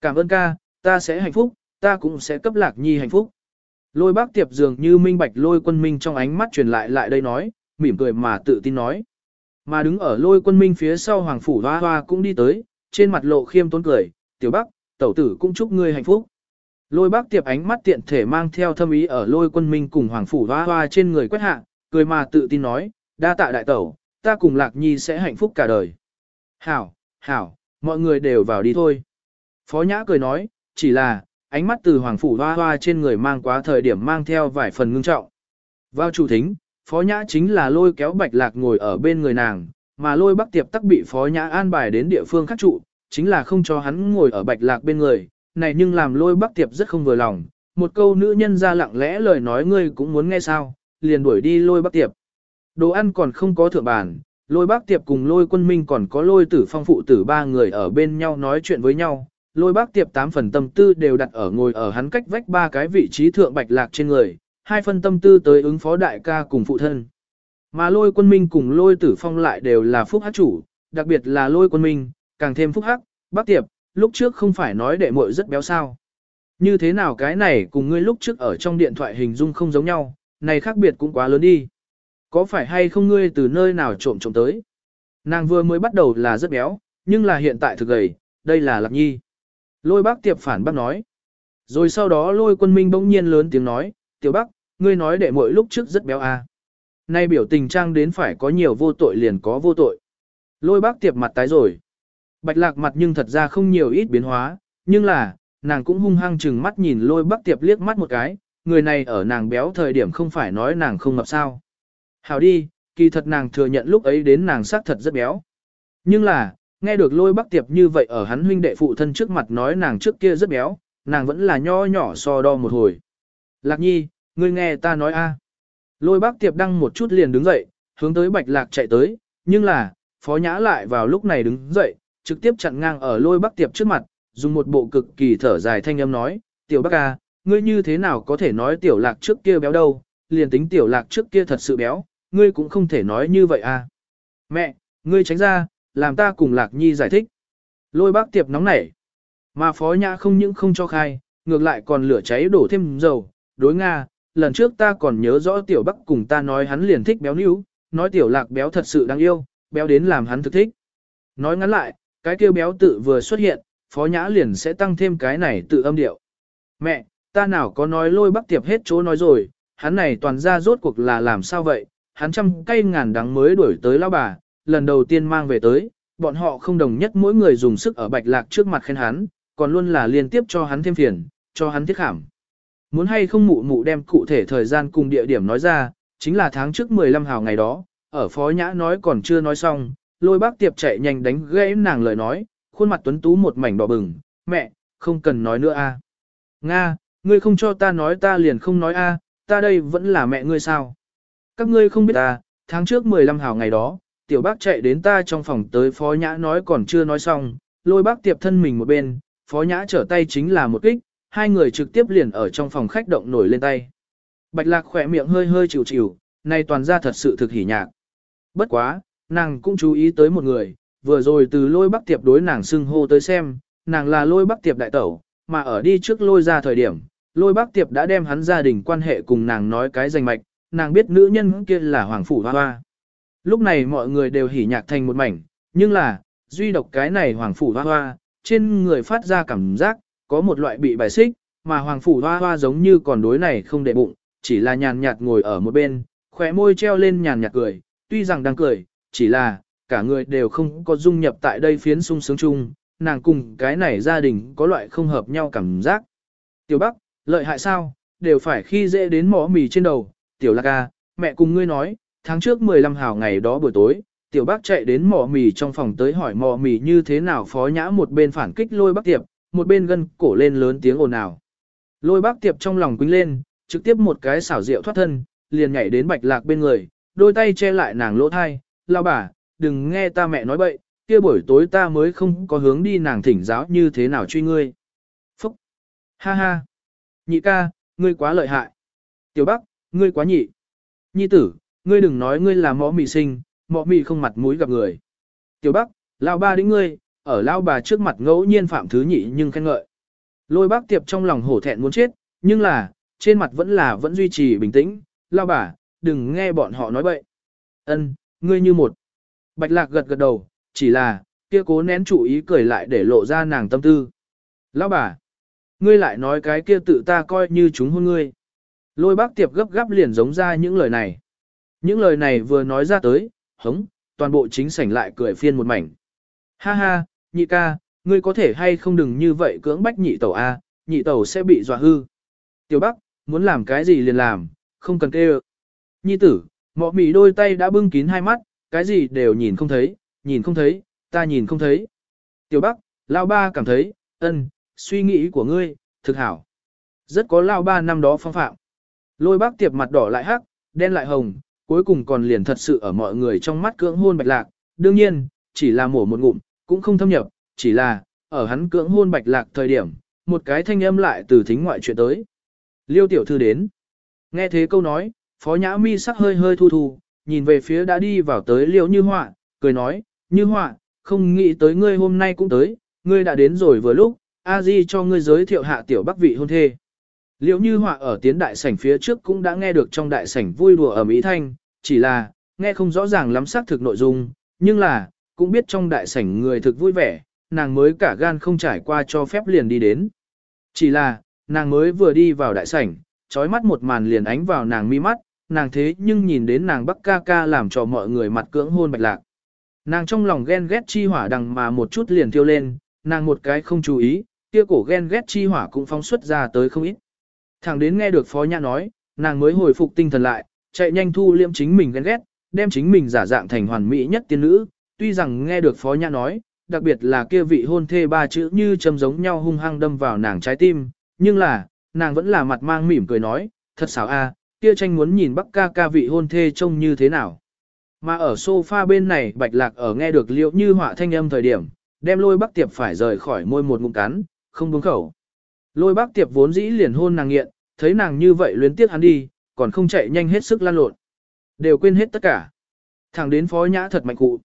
A: Cảm ơn ca, ta sẽ hạnh phúc, ta cũng sẽ cấp lạc nhi hạnh phúc. Lôi bác tiệp dường như minh bạch lôi quân minh trong ánh mắt truyền lại lại đây nói, mỉm cười mà tự tin nói. Mà đứng ở lôi quân minh phía sau hoàng phủ hoa hoa cũng đi tới, trên mặt lộ khiêm tốn cười, tiểu bắc, tẩu tử cũng chúc ngươi hạnh phúc. Lôi bác tiệp ánh mắt tiện thể mang theo thâm ý ở lôi quân minh cùng hoàng phủ hoa hoa trên người quét hạ, cười mà tự tin nói, đa tạ đại tẩu, ta cùng lạc nhi sẽ hạnh phúc cả đời. Hảo, hảo, mọi người đều vào đi thôi. Phó nhã cười nói, chỉ là, ánh mắt từ hoàng phủ hoa hoa trên người mang quá thời điểm mang theo vài phần ngưng trọng. Vào chủ thính, phó nhã chính là lôi kéo bạch lạc ngồi ở bên người nàng, mà lôi bắc tiệp tắc bị phó nhã an bài đến địa phương khác trụ, chính là không cho hắn ngồi ở bạch lạc bên người, này nhưng làm lôi bắc tiệp rất không vừa lòng, một câu nữ nhân ra lặng lẽ lời nói ngươi cũng muốn nghe sao, liền đuổi đi lôi bắc tiệp. Đồ ăn còn không có thượng bàn, lôi bác tiệp cùng lôi quân minh còn có lôi tử phong phụ tử ba người ở bên nhau nói chuyện với nhau. Lôi bác tiệp tám phần tâm tư đều đặt ở ngồi ở hắn cách vách ba cái vị trí thượng bạch lạc trên người, hai phần tâm tư tới ứng phó đại ca cùng phụ thân. Mà lôi quân minh cùng lôi tử phong lại đều là phúc hắc chủ, đặc biệt là lôi quân minh, càng thêm phúc hắc, bác tiệp, lúc trước không phải nói đệ muội rất béo sao. Như thế nào cái này cùng ngươi lúc trước ở trong điện thoại hình dung không giống nhau, này khác biệt cũng quá lớn đi. Có phải hay không ngươi từ nơi nào trộm trộm tới? Nàng vừa mới bắt đầu là rất béo, nhưng là hiện tại thực gầy, đây là Lạc Nhi. Lôi bác tiệp phản bác nói. Rồi sau đó lôi quân minh bỗng nhiên lớn tiếng nói, tiểu bác, ngươi nói đệ mỗi lúc trước rất béo à. Nay biểu tình trang đến phải có nhiều vô tội liền có vô tội. Lôi bác tiệp mặt tái rồi. Bạch lạc mặt nhưng thật ra không nhiều ít biến hóa, nhưng là, nàng cũng hung hăng chừng mắt nhìn lôi bác tiệp liếc mắt một cái, người này ở nàng béo thời điểm không phải nói nàng không ngập sao. Hảo đi, kỳ thật nàng thừa nhận lúc ấy đến nàng xác thật rất béo. Nhưng là, nghe được lôi bác tiệp như vậy ở hắn huynh đệ phụ thân trước mặt nói nàng trước kia rất béo, nàng vẫn là nho nhỏ so đo một hồi. Lạc nhi, ngươi nghe ta nói a. Lôi bác tiệp đăng một chút liền đứng dậy, hướng tới bạch lạc chạy tới, nhưng là, phó nhã lại vào lúc này đứng dậy, trực tiếp chặn ngang ở lôi bác tiệp trước mặt, dùng một bộ cực kỳ thở dài thanh âm nói, tiểu bác a, ngươi như thế nào có thể nói tiểu lạc trước kia béo đâu, liền tính tiểu lạc trước kia thật sự béo, ngươi cũng không thể nói như vậy à. Mẹ, ngươi tránh ra, làm ta cùng lạc nhi giải thích. Lôi bác tiệp nóng nảy, mà phó nhã không những không cho khai, ngược lại còn lửa cháy đổ thêm dầu, đối Nga, lần trước ta còn nhớ rõ tiểu bắc cùng ta nói hắn liền thích béo níu, nói tiểu lạc béo thật sự đáng yêu, béo đến làm hắn thực thích. Nói ngắn lại, cái kêu béo tự vừa xuất hiện, phó nhã liền sẽ tăng thêm cái này tự âm điệu. Mẹ, ta nào có nói lôi bắc tiệp hết chỗ nói rồi, hắn này toàn ra rốt cuộc là làm sao vậy, hắn trăm cây ngàn đắng mới đuổi tới lao bà, lần đầu tiên mang về tới, bọn họ không đồng nhất mỗi người dùng sức ở bạch lạc trước mặt khen hắn, còn luôn là liên tiếp cho hắn thêm phiền, cho hắn thiết khảm. Muốn hay không mụ mụ đem cụ thể thời gian cùng địa điểm nói ra, chính là tháng trước 15 hào ngày đó, ở phó nhã nói còn chưa nói xong, lôi bác tiệp chạy nhanh đánh gãy nàng lời nói, khuôn mặt tuấn tú một mảnh đỏ bừng, mẹ, không cần nói nữa a. Nga, ngươi không cho ta nói ta liền không nói a, ta đây vẫn là mẹ ngươi sao? Các ngươi không biết ta, tháng trước 15 hào ngày đó, tiểu bác chạy đến ta trong phòng tới phó nhã nói còn chưa nói xong, lôi bác tiệp thân mình một bên, phó nhã trở tay chính là một kích, hai người trực tiếp liền ở trong phòng khách động nổi lên tay. Bạch lạc khỏe miệng hơi hơi chịu chịu, này toàn ra thật sự thực hỉ nhạc. Bất quá, nàng cũng chú ý tới một người, vừa rồi từ lôi bác tiệp đối nàng xưng hô tới xem, nàng là lôi bác tiệp đại tẩu, mà ở đi trước lôi ra thời điểm, lôi bác tiệp đã đem hắn gia đình quan hệ cùng nàng nói cái danh mạch, nàng biết nữ nhân kia là hoàng phủ hoa hoa. Lúc này mọi người đều hỉ nhạc thành một mảnh, nhưng là, duy độc cái này hoàng phủ hoa hoa, trên người phát ra cảm giác, có một loại bị bài xích, mà hoàng phủ hoa hoa giống như còn đối này không để bụng, chỉ là nhàn nhạt ngồi ở một bên, khóe môi treo lên nhàn nhạt cười, tuy rằng đang cười, chỉ là, cả người đều không có dung nhập tại đây phiến sung sướng chung, nàng cùng cái này gia đình có loại không hợp nhau cảm giác. Tiểu Bắc, lợi hại sao, đều phải khi dễ đến mỏ mì trên đầu, Tiểu Lạc à, mẹ cùng ngươi nói, tháng trước 15 hào ngày đó buổi tối, Tiểu bác chạy đến mò mì trong phòng tới hỏi mò mì như thế nào phó nhã một bên phản kích lôi bác Tiệp, một bên gân cổ lên lớn tiếng ồn ào. Lôi bác Tiệp trong lòng quýnh lên, trực tiếp một cái xảo rượu thoát thân, liền nhảy đến Bạch Lạc bên người, đôi tay che lại nàng lỗ thai, lao bà, đừng nghe ta mẹ nói bậy, kia buổi tối ta mới không có hướng đi nàng thỉnh giáo như thế nào truy ngươi. Phúc! Ha ha! Nhị ca, ngươi quá lợi hại. Tiểu Bắc, ngươi quá nhị. Nhi tử, ngươi đừng nói ngươi là mõ mị sinh, mõ mị không mặt mũi gặp người. Tiểu Bắc, lão ba đến ngươi, ở lão bà trước mặt ngẫu nhiên phạm thứ nhị nhưng khen ngợi. Lôi bác tiệp trong lòng hổ thẹn muốn chết, nhưng là, trên mặt vẫn là vẫn duy trì bình tĩnh, Lão bà, đừng nghe bọn họ nói bậy. Ân, ngươi như một. Bạch lạc gật gật đầu, chỉ là, kia cố nén chủ ý cười lại để lộ ra nàng tâm tư. Lão bà, ngươi lại nói cái kia tự ta coi như chúng hôn ngươi. Lôi bác tiệp gấp gáp liền giống ra những lời này. Những lời này vừa nói ra tới, hống, toàn bộ chính sảnh lại cười phiên một mảnh. Ha ha, nhị ca, ngươi có thể hay không đừng như vậy cưỡng bách nhị tẩu A, nhị tẩu sẽ bị dọa hư. Tiểu Bắc, muốn làm cái gì liền làm, không cần kêu. Nhi tử, mọ mì đôi tay đã bưng kín hai mắt, cái gì đều nhìn không thấy, nhìn không thấy, ta nhìn không thấy. Tiểu Bắc, Lao Ba cảm thấy, ân, suy nghĩ của ngươi, thực hảo. Rất có Lao Ba năm đó phong phạm. Lôi bác tiệp mặt đỏ lại hắc, đen lại hồng, cuối cùng còn liền thật sự ở mọi người trong mắt cưỡng hôn bạch lạc, đương nhiên, chỉ là mổ một ngụm, cũng không thâm nhập, chỉ là, ở hắn cưỡng hôn bạch lạc thời điểm, một cái thanh âm lại từ thính ngoại chuyện tới. Liêu tiểu thư đến. Nghe thế câu nói, phó nhã mi sắc hơi hơi thu thu, nhìn về phía đã đi vào tới liêu như họa, cười nói, như họa, không nghĩ tới ngươi hôm nay cũng tới, ngươi đã đến rồi vừa lúc, a di cho ngươi giới thiệu hạ tiểu bắc vị hôn thê. Liễu như họa ở tiến đại sảnh phía trước cũng đã nghe được trong đại sảnh vui đùa ở Mỹ Thanh, chỉ là, nghe không rõ ràng lắm xác thực nội dung, nhưng là, cũng biết trong đại sảnh người thực vui vẻ, nàng mới cả gan không trải qua cho phép liền đi đến. Chỉ là, nàng mới vừa đi vào đại sảnh, trói mắt một màn liền ánh vào nàng mi mắt, nàng thế nhưng nhìn đến nàng bắc ca ca làm cho mọi người mặt cưỡng hôn bạch lạc. Nàng trong lòng ghen ghét chi hỏa đằng mà một chút liền thiêu lên, nàng một cái không chú ý, kia cổ ghen ghét chi hỏa cũng phóng xuất ra tới không ít. Thẳng đến nghe được phó nhã nói, nàng mới hồi phục tinh thần lại, chạy nhanh thu liễm chính mình ghen ghét, đem chính mình giả dạng thành hoàn mỹ nhất tiên nữ, tuy rằng nghe được phó nhã nói, đặc biệt là kia vị hôn thê ba chữ như châm giống nhau hung hăng đâm vào nàng trái tim, nhưng là, nàng vẫn là mặt mang mỉm cười nói, thật xảo a, kia tranh muốn nhìn bắc ca ca vị hôn thê trông như thế nào. Mà ở sofa bên này bạch lạc ở nghe được liệu như họa thanh âm thời điểm, đem lôi bắc tiệp phải rời khỏi môi một ngụm cắn, không buông khẩu. Lôi bắc tiệp vốn dĩ liền hôn nàng nghiện, thấy nàng như vậy luyến tiếc hắn đi, còn không chạy nhanh hết sức lan lộn. Đều quên hết tất cả. Thẳng đến phó nhã thật mạnh cụ.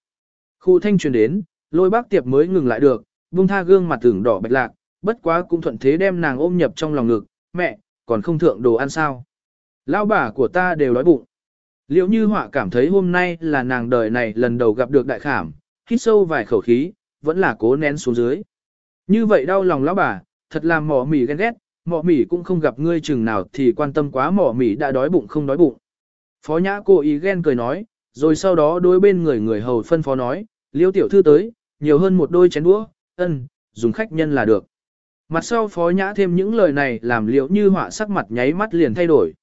A: Khu thanh truyền đến, lôi bác tiệp mới ngừng lại được, buông tha gương mặt tưởng đỏ bạch lạc, bất quá cũng thuận thế đem nàng ôm nhập trong lòng ngực, mẹ, còn không thượng đồ ăn sao. Lao bà của ta đều đói bụng. Liệu như họa cảm thấy hôm nay là nàng đời này lần đầu gặp được đại khảm, hít sâu vài khẩu khí, vẫn là cố nén xuống dưới. Như vậy đau lòng lão bà, thật là mỏ mỉ ghen ghét, mỏ mỉ cũng không gặp ngươi chừng nào thì quan tâm quá mỏ mỉ đã đói bụng không đói bụng. Phó nhã cô ý ghen cười nói, rồi sau đó đối bên người người hầu phân phó nói, liêu tiểu thư tới, nhiều hơn một đôi chén đũa, ân, dùng khách nhân là được. Mặt sau phó nhã thêm những lời này làm liệu như họa sắc mặt nháy mắt liền thay đổi.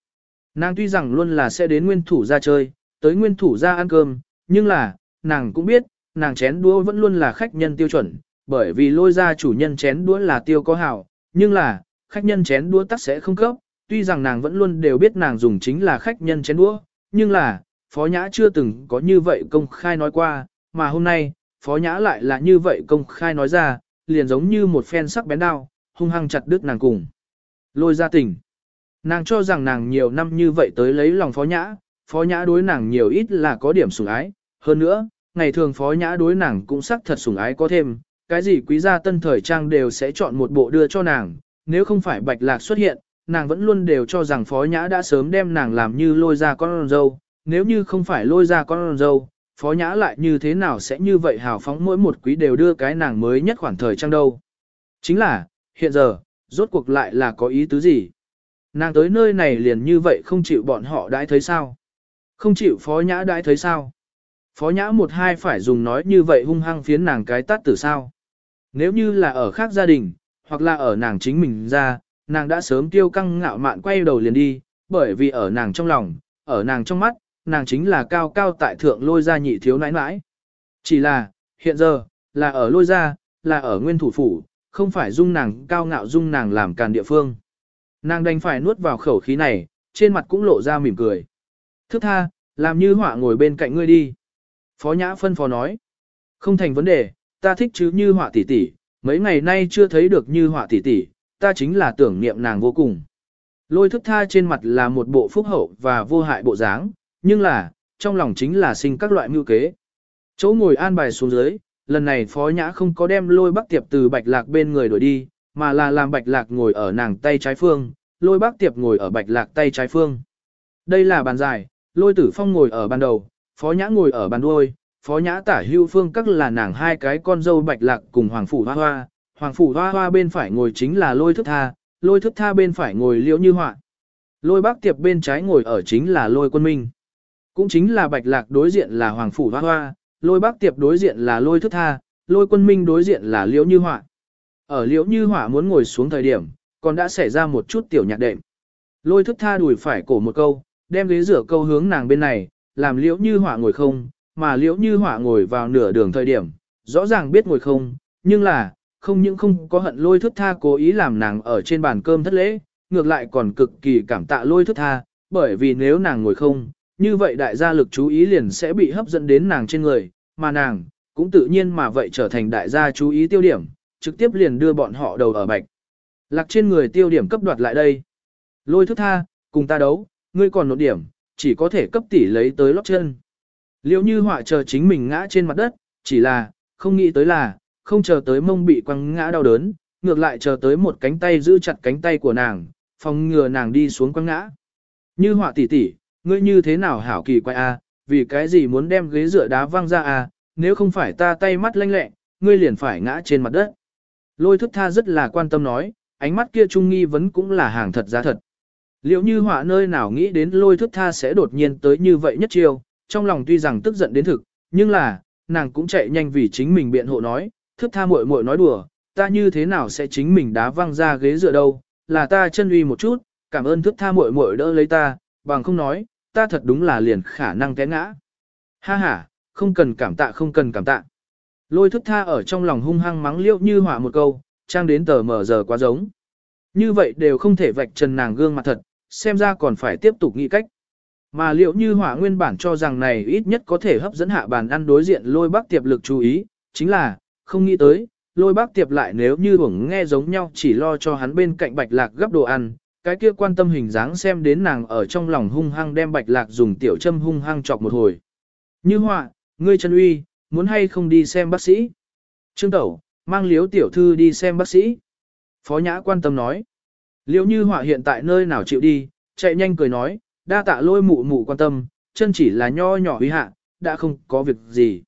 A: Nàng tuy rằng luôn là sẽ đến nguyên thủ ra chơi, tới nguyên thủ ra ăn cơm, nhưng là, nàng cũng biết, nàng chén đũa vẫn luôn là khách nhân tiêu chuẩn, bởi vì lôi ra chủ nhân chén đũa là tiêu có hảo, nhưng là, khách nhân chén đũa tắc sẽ không cấp, tuy rằng nàng vẫn luôn đều biết nàng dùng chính là khách nhân chén đũa, nhưng là, phó nhã chưa từng có như vậy công khai nói qua, mà hôm nay, phó nhã lại là như vậy công khai nói ra, liền giống như một phen sắc bén đao, hung hăng chặt đứt nàng cùng. Lôi ra tình. Nàng cho rằng nàng nhiều năm như vậy tới lấy lòng phó nhã, phó nhã đối nàng nhiều ít là có điểm sủng ái. Hơn nữa, ngày thường phó nhã đối nàng cũng sắc thật sủng ái có thêm, cái gì quý gia tân thời trang đều sẽ chọn một bộ đưa cho nàng, nếu không phải bạch lạc xuất hiện, nàng vẫn luôn đều cho rằng phó nhã đã sớm đem nàng làm như lôi ra con dâu, nếu như không phải lôi ra con dâu, phó nhã lại như thế nào sẽ như vậy hào phóng mỗi một quý đều đưa cái nàng mới nhất khoảng thời trang đâu. Chính là, hiện giờ, rốt cuộc lại là có ý tứ gì? Nàng tới nơi này liền như vậy không chịu bọn họ đãi thấy sao? Không chịu phó nhã đãi thấy sao? Phó nhã một hai phải dùng nói như vậy hung hăng phiến nàng cái tát tử sao? Nếu như là ở khác gia đình, hoặc là ở nàng chính mình ra, nàng đã sớm tiêu căng ngạo mạn quay đầu liền đi, bởi vì ở nàng trong lòng, ở nàng trong mắt, nàng chính là cao cao tại thượng lôi ra nhị thiếu nãi nãi. Chỉ là, hiện giờ, là ở lôi ra, là ở nguyên thủ phủ, không phải dung nàng cao ngạo dung nàng làm càn địa phương. Nàng đành phải nuốt vào khẩu khí này, trên mặt cũng lộ ra mỉm cười. Thức tha, làm như họa ngồi bên cạnh ngươi đi. Phó nhã phân phó nói. Không thành vấn đề, ta thích chứ như họa tỷ tỷ, mấy ngày nay chưa thấy được như họa tỷ tỷ, ta chính là tưởng niệm nàng vô cùng. Lôi thức tha trên mặt là một bộ phúc hậu và vô hại bộ dáng, nhưng là, trong lòng chính là sinh các loại mưu kế. Chỗ ngồi an bài xuống dưới, lần này phó nhã không có đem lôi bắc tiệp từ bạch lạc bên người đổi đi, mà là làm bạch lạc ngồi ở nàng tay trái phương, lôi bắc tiệp ngồi ở bạch lạc tay trái phương. Đây là bàn dài, lôi tử phong ngồi ở bàn đầu, phó nhã ngồi ở bàn đuôi, phó nhã tả hưu phương các là nàng hai cái con dâu bạch lạc cùng hoàng phủ hoa hoa, hoàng phủ hoa hoa bên phải ngồi chính là lôi thức tha, lôi thức tha bên phải ngồi liễu như họa. Lôi bác tiệp bên trái ngồi ở chính là lôi quân minh. Cũng chính là bạch lạc đối diện là hoàng phủ hoa hoa, lôi bác tiệp đối diện là lôi thức tha, lôi quân minh đối diện là liễu như họa. Ở liễu như họa muốn ngồi xuống thời điểm, còn đã xảy ra một chút tiểu nhạc đệm. Lôi thức tha đùi phải cổ một câu, đem ghế rửa câu hướng nàng bên này, làm liễu như họa ngồi không, mà liễu như hỏa ngồi vào nửa đường thời điểm, rõ ràng biết ngồi không, nhưng là, không những không có hận lôi thức tha cố ý làm nàng ở trên bàn cơm thất lễ, ngược lại còn cực kỳ cảm tạ lôi thức tha, bởi vì nếu nàng ngồi không, như vậy đại gia lực chú ý liền sẽ bị hấp dẫn đến nàng trên người, mà nàng, cũng tự nhiên mà vậy trở thành đại gia chú ý tiêu điểm, trực tiếp liền đưa bọn họ đầu ở bạch. Lạc trên người tiêu điểm cấp đoạt lại đây. Lôi thức tha, cùng ta đấu, ngươi còn nốt điểm, chỉ có thể cấp tỷ lấy tới lót chân. Liệu như họa chờ chính mình ngã trên mặt đất, chỉ là, không nghĩ tới là, không chờ tới mông bị quăng ngã đau đớn, ngược lại chờ tới một cánh tay giữ chặt cánh tay của nàng, phòng ngừa nàng đi xuống quăng ngã. Như họa tỷ tỷ, ngươi như thế nào hảo kỳ quay a, à, vì cái gì muốn đem ghế dựa đá văng ra a, nếu không phải ta tay mắt lanh lẹ, ngươi liền phải ngã trên mặt đất. Lôi thức tha rất là quan tâm nói, ánh mắt kia trung nghi vấn cũng là hàng thật giá thật. Liệu như họa nơi nào nghĩ đến lôi thức tha sẽ đột nhiên tới như vậy nhất chiêu, trong lòng tuy rằng tức giận đến thực, nhưng là, nàng cũng chạy nhanh vì chính mình biện hộ nói, thức tha muội muội nói đùa, ta như thế nào sẽ chính mình đá văng ra ghế dựa đâu, là ta chân uy một chút, cảm ơn thức tha muội muội đỡ lấy ta, bằng không nói, ta thật đúng là liền khả năng té ngã. Ha ha, không cần cảm tạ không cần cảm tạ. Lôi thức tha ở trong lòng hung hăng mắng liễu như hỏa một câu, trang đến tờ mở giờ quá giống. Như vậy đều không thể vạch trần nàng gương mặt thật, xem ra còn phải tiếp tục nghĩ cách. Mà liệu như hỏa nguyên bản cho rằng này ít nhất có thể hấp dẫn hạ bàn ăn đối diện lôi bác tiệp lực chú ý, chính là, không nghĩ tới, lôi bác tiệp lại nếu như hưởng nghe giống nhau chỉ lo cho hắn bên cạnh bạch lạc gấp đồ ăn, cái kia quan tâm hình dáng xem đến nàng ở trong lòng hung hăng đem bạch lạc dùng tiểu châm hung hăng chọc một hồi. Như họa, ngươi chân uy, muốn hay không đi xem bác sĩ? Trương Tẩu, mang liếu tiểu thư đi xem bác sĩ. Phó Nhã quan tâm nói. Liễu như họa hiện tại nơi nào chịu đi, chạy nhanh cười nói, đa tạ lôi mụ mụ quan tâm, chân chỉ là nho nhỏ uy hạ, đã không có việc gì.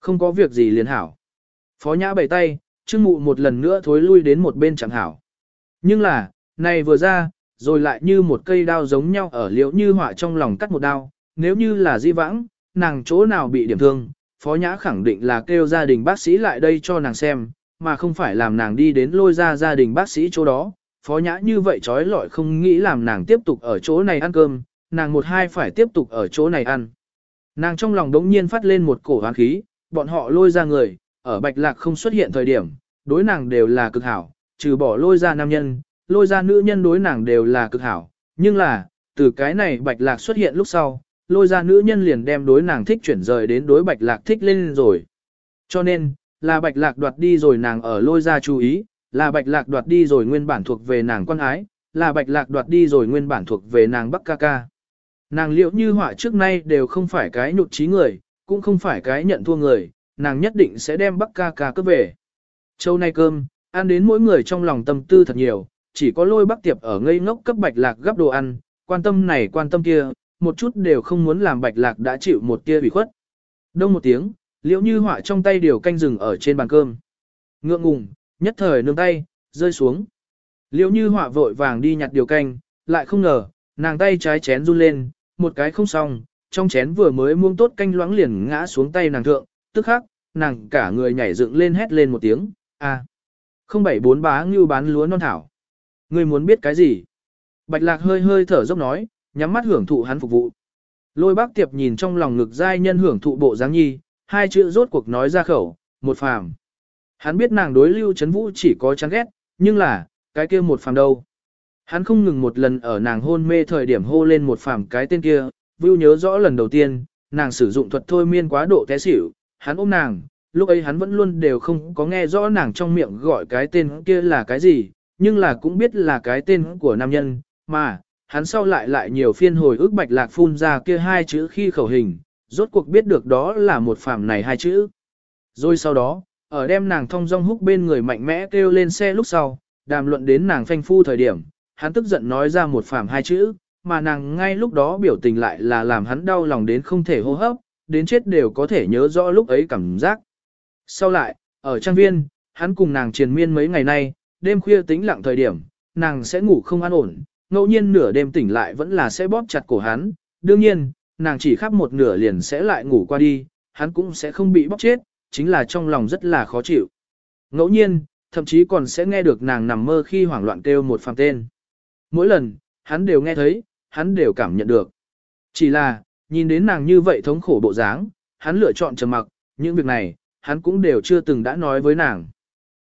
A: Không có việc gì liền hảo. Phó Nhã bày tay, trương mụ một lần nữa thối lui đến một bên chẳng hảo. Nhưng là, này vừa ra, rồi lại như một cây đao giống nhau ở liễu như họa trong lòng cắt một đao, nếu như là di vãng, nàng chỗ nào bị điểm thương, Phó Nhã khẳng định là kêu gia đình bác sĩ lại đây cho nàng xem, mà không phải làm nàng đi đến lôi ra gia đình bác sĩ chỗ đó. Phó Nhã như vậy trói lọi không nghĩ làm nàng tiếp tục ở chỗ này ăn cơm, nàng một hai phải tiếp tục ở chỗ này ăn. Nàng trong lòng đống nhiên phát lên một cổ hoán khí, bọn họ lôi ra người, ở Bạch Lạc không xuất hiện thời điểm, đối nàng đều là cực hảo, trừ bỏ lôi ra nam nhân, lôi ra nữ nhân đối nàng đều là cực hảo. Nhưng là, từ cái này Bạch Lạc xuất hiện lúc sau, lôi ra nữ nhân liền đem đối nàng thích chuyển rời đến đối bạch lạc thích lên rồi. Cho nên, là bạch lạc đoạt đi rồi nàng ở lôi ra chú ý, là bạch lạc đoạt đi rồi nguyên bản thuộc về nàng quan ái, là bạch lạc đoạt đi rồi nguyên bản thuộc về nàng bắc ca ca. Nàng liệu như họa trước nay đều không phải cái nhụt trí người, cũng không phải cái nhận thua người, nàng nhất định sẽ đem bắc ca ca cướp về. Châu nay cơm, ăn đến mỗi người trong lòng tâm tư thật nhiều, chỉ có lôi bắc tiệp ở ngây ngốc cấp bạch lạc gấp đồ ăn, quan tâm này quan tâm kia, một chút đều không muốn làm bạch lạc đã chịu một tia bị khuất. Đông một tiếng, liễu như họa trong tay điều canh rừng ở trên bàn cơm. Ngượng ngùng, nhất thời nương tay, rơi xuống. Liễu như họa vội vàng đi nhặt điều canh, lại không ngờ, nàng tay trái chén run lên, một cái không xong, trong chén vừa mới muông tốt canh loãng liền ngã xuống tay nàng thượng, tức khắc, nàng cả người nhảy dựng lên hét lên một tiếng, a không bảy bốn bá như bán lúa non thảo. Người muốn biết cái gì? Bạch lạc hơi hơi thở dốc nói, nhắm mắt hưởng thụ hắn phục vụ. Lôi bác tiệp nhìn trong lòng ngực giai nhân hưởng thụ bộ dáng nhi, hai chữ rốt cuộc nói ra khẩu, một phàm. Hắn biết nàng đối lưu chấn vũ chỉ có chán ghét, nhưng là, cái kia một phàm đâu. Hắn không ngừng một lần ở nàng hôn mê thời điểm hô lên một phàm cái tên kia, Vưu nhớ rõ lần đầu tiên, nàng sử dụng thuật thôi miên quá độ té xỉu, hắn ôm nàng, lúc ấy hắn vẫn luôn đều không có nghe rõ nàng trong miệng gọi cái tên kia là cái gì, nhưng là cũng biết là cái tên của nam nhân, mà, hắn sau lại lại nhiều phiên hồi ức bạch lạc phun ra kia hai chữ khi khẩu hình, rốt cuộc biết được đó là một phàm này hai chữ. Rồi sau đó, ở đem nàng thông dong húc bên người mạnh mẽ kêu lên xe lúc sau, đàm luận đến nàng phanh phu thời điểm, hắn tức giận nói ra một phàm hai chữ, mà nàng ngay lúc đó biểu tình lại là làm hắn đau lòng đến không thể hô hấp, đến chết đều có thể nhớ rõ lúc ấy cảm giác. Sau lại, ở trang viên, hắn cùng nàng triền miên mấy ngày nay, đêm khuya tĩnh lặng thời điểm, nàng sẽ ngủ không an ổn, ngẫu nhiên nửa đêm tỉnh lại vẫn là sẽ bóp chặt cổ hắn, đương nhiên, nàng chỉ khắp một nửa liền sẽ lại ngủ qua đi, hắn cũng sẽ không bị bóp chết, chính là trong lòng rất là khó chịu. Ngẫu nhiên, thậm chí còn sẽ nghe được nàng nằm mơ khi hoảng loạn kêu một phàm tên. Mỗi lần, hắn đều nghe thấy, hắn đều cảm nhận được. Chỉ là, nhìn đến nàng như vậy thống khổ bộ dáng, hắn lựa chọn trầm mặc, những việc này, hắn cũng đều chưa từng đã nói với nàng.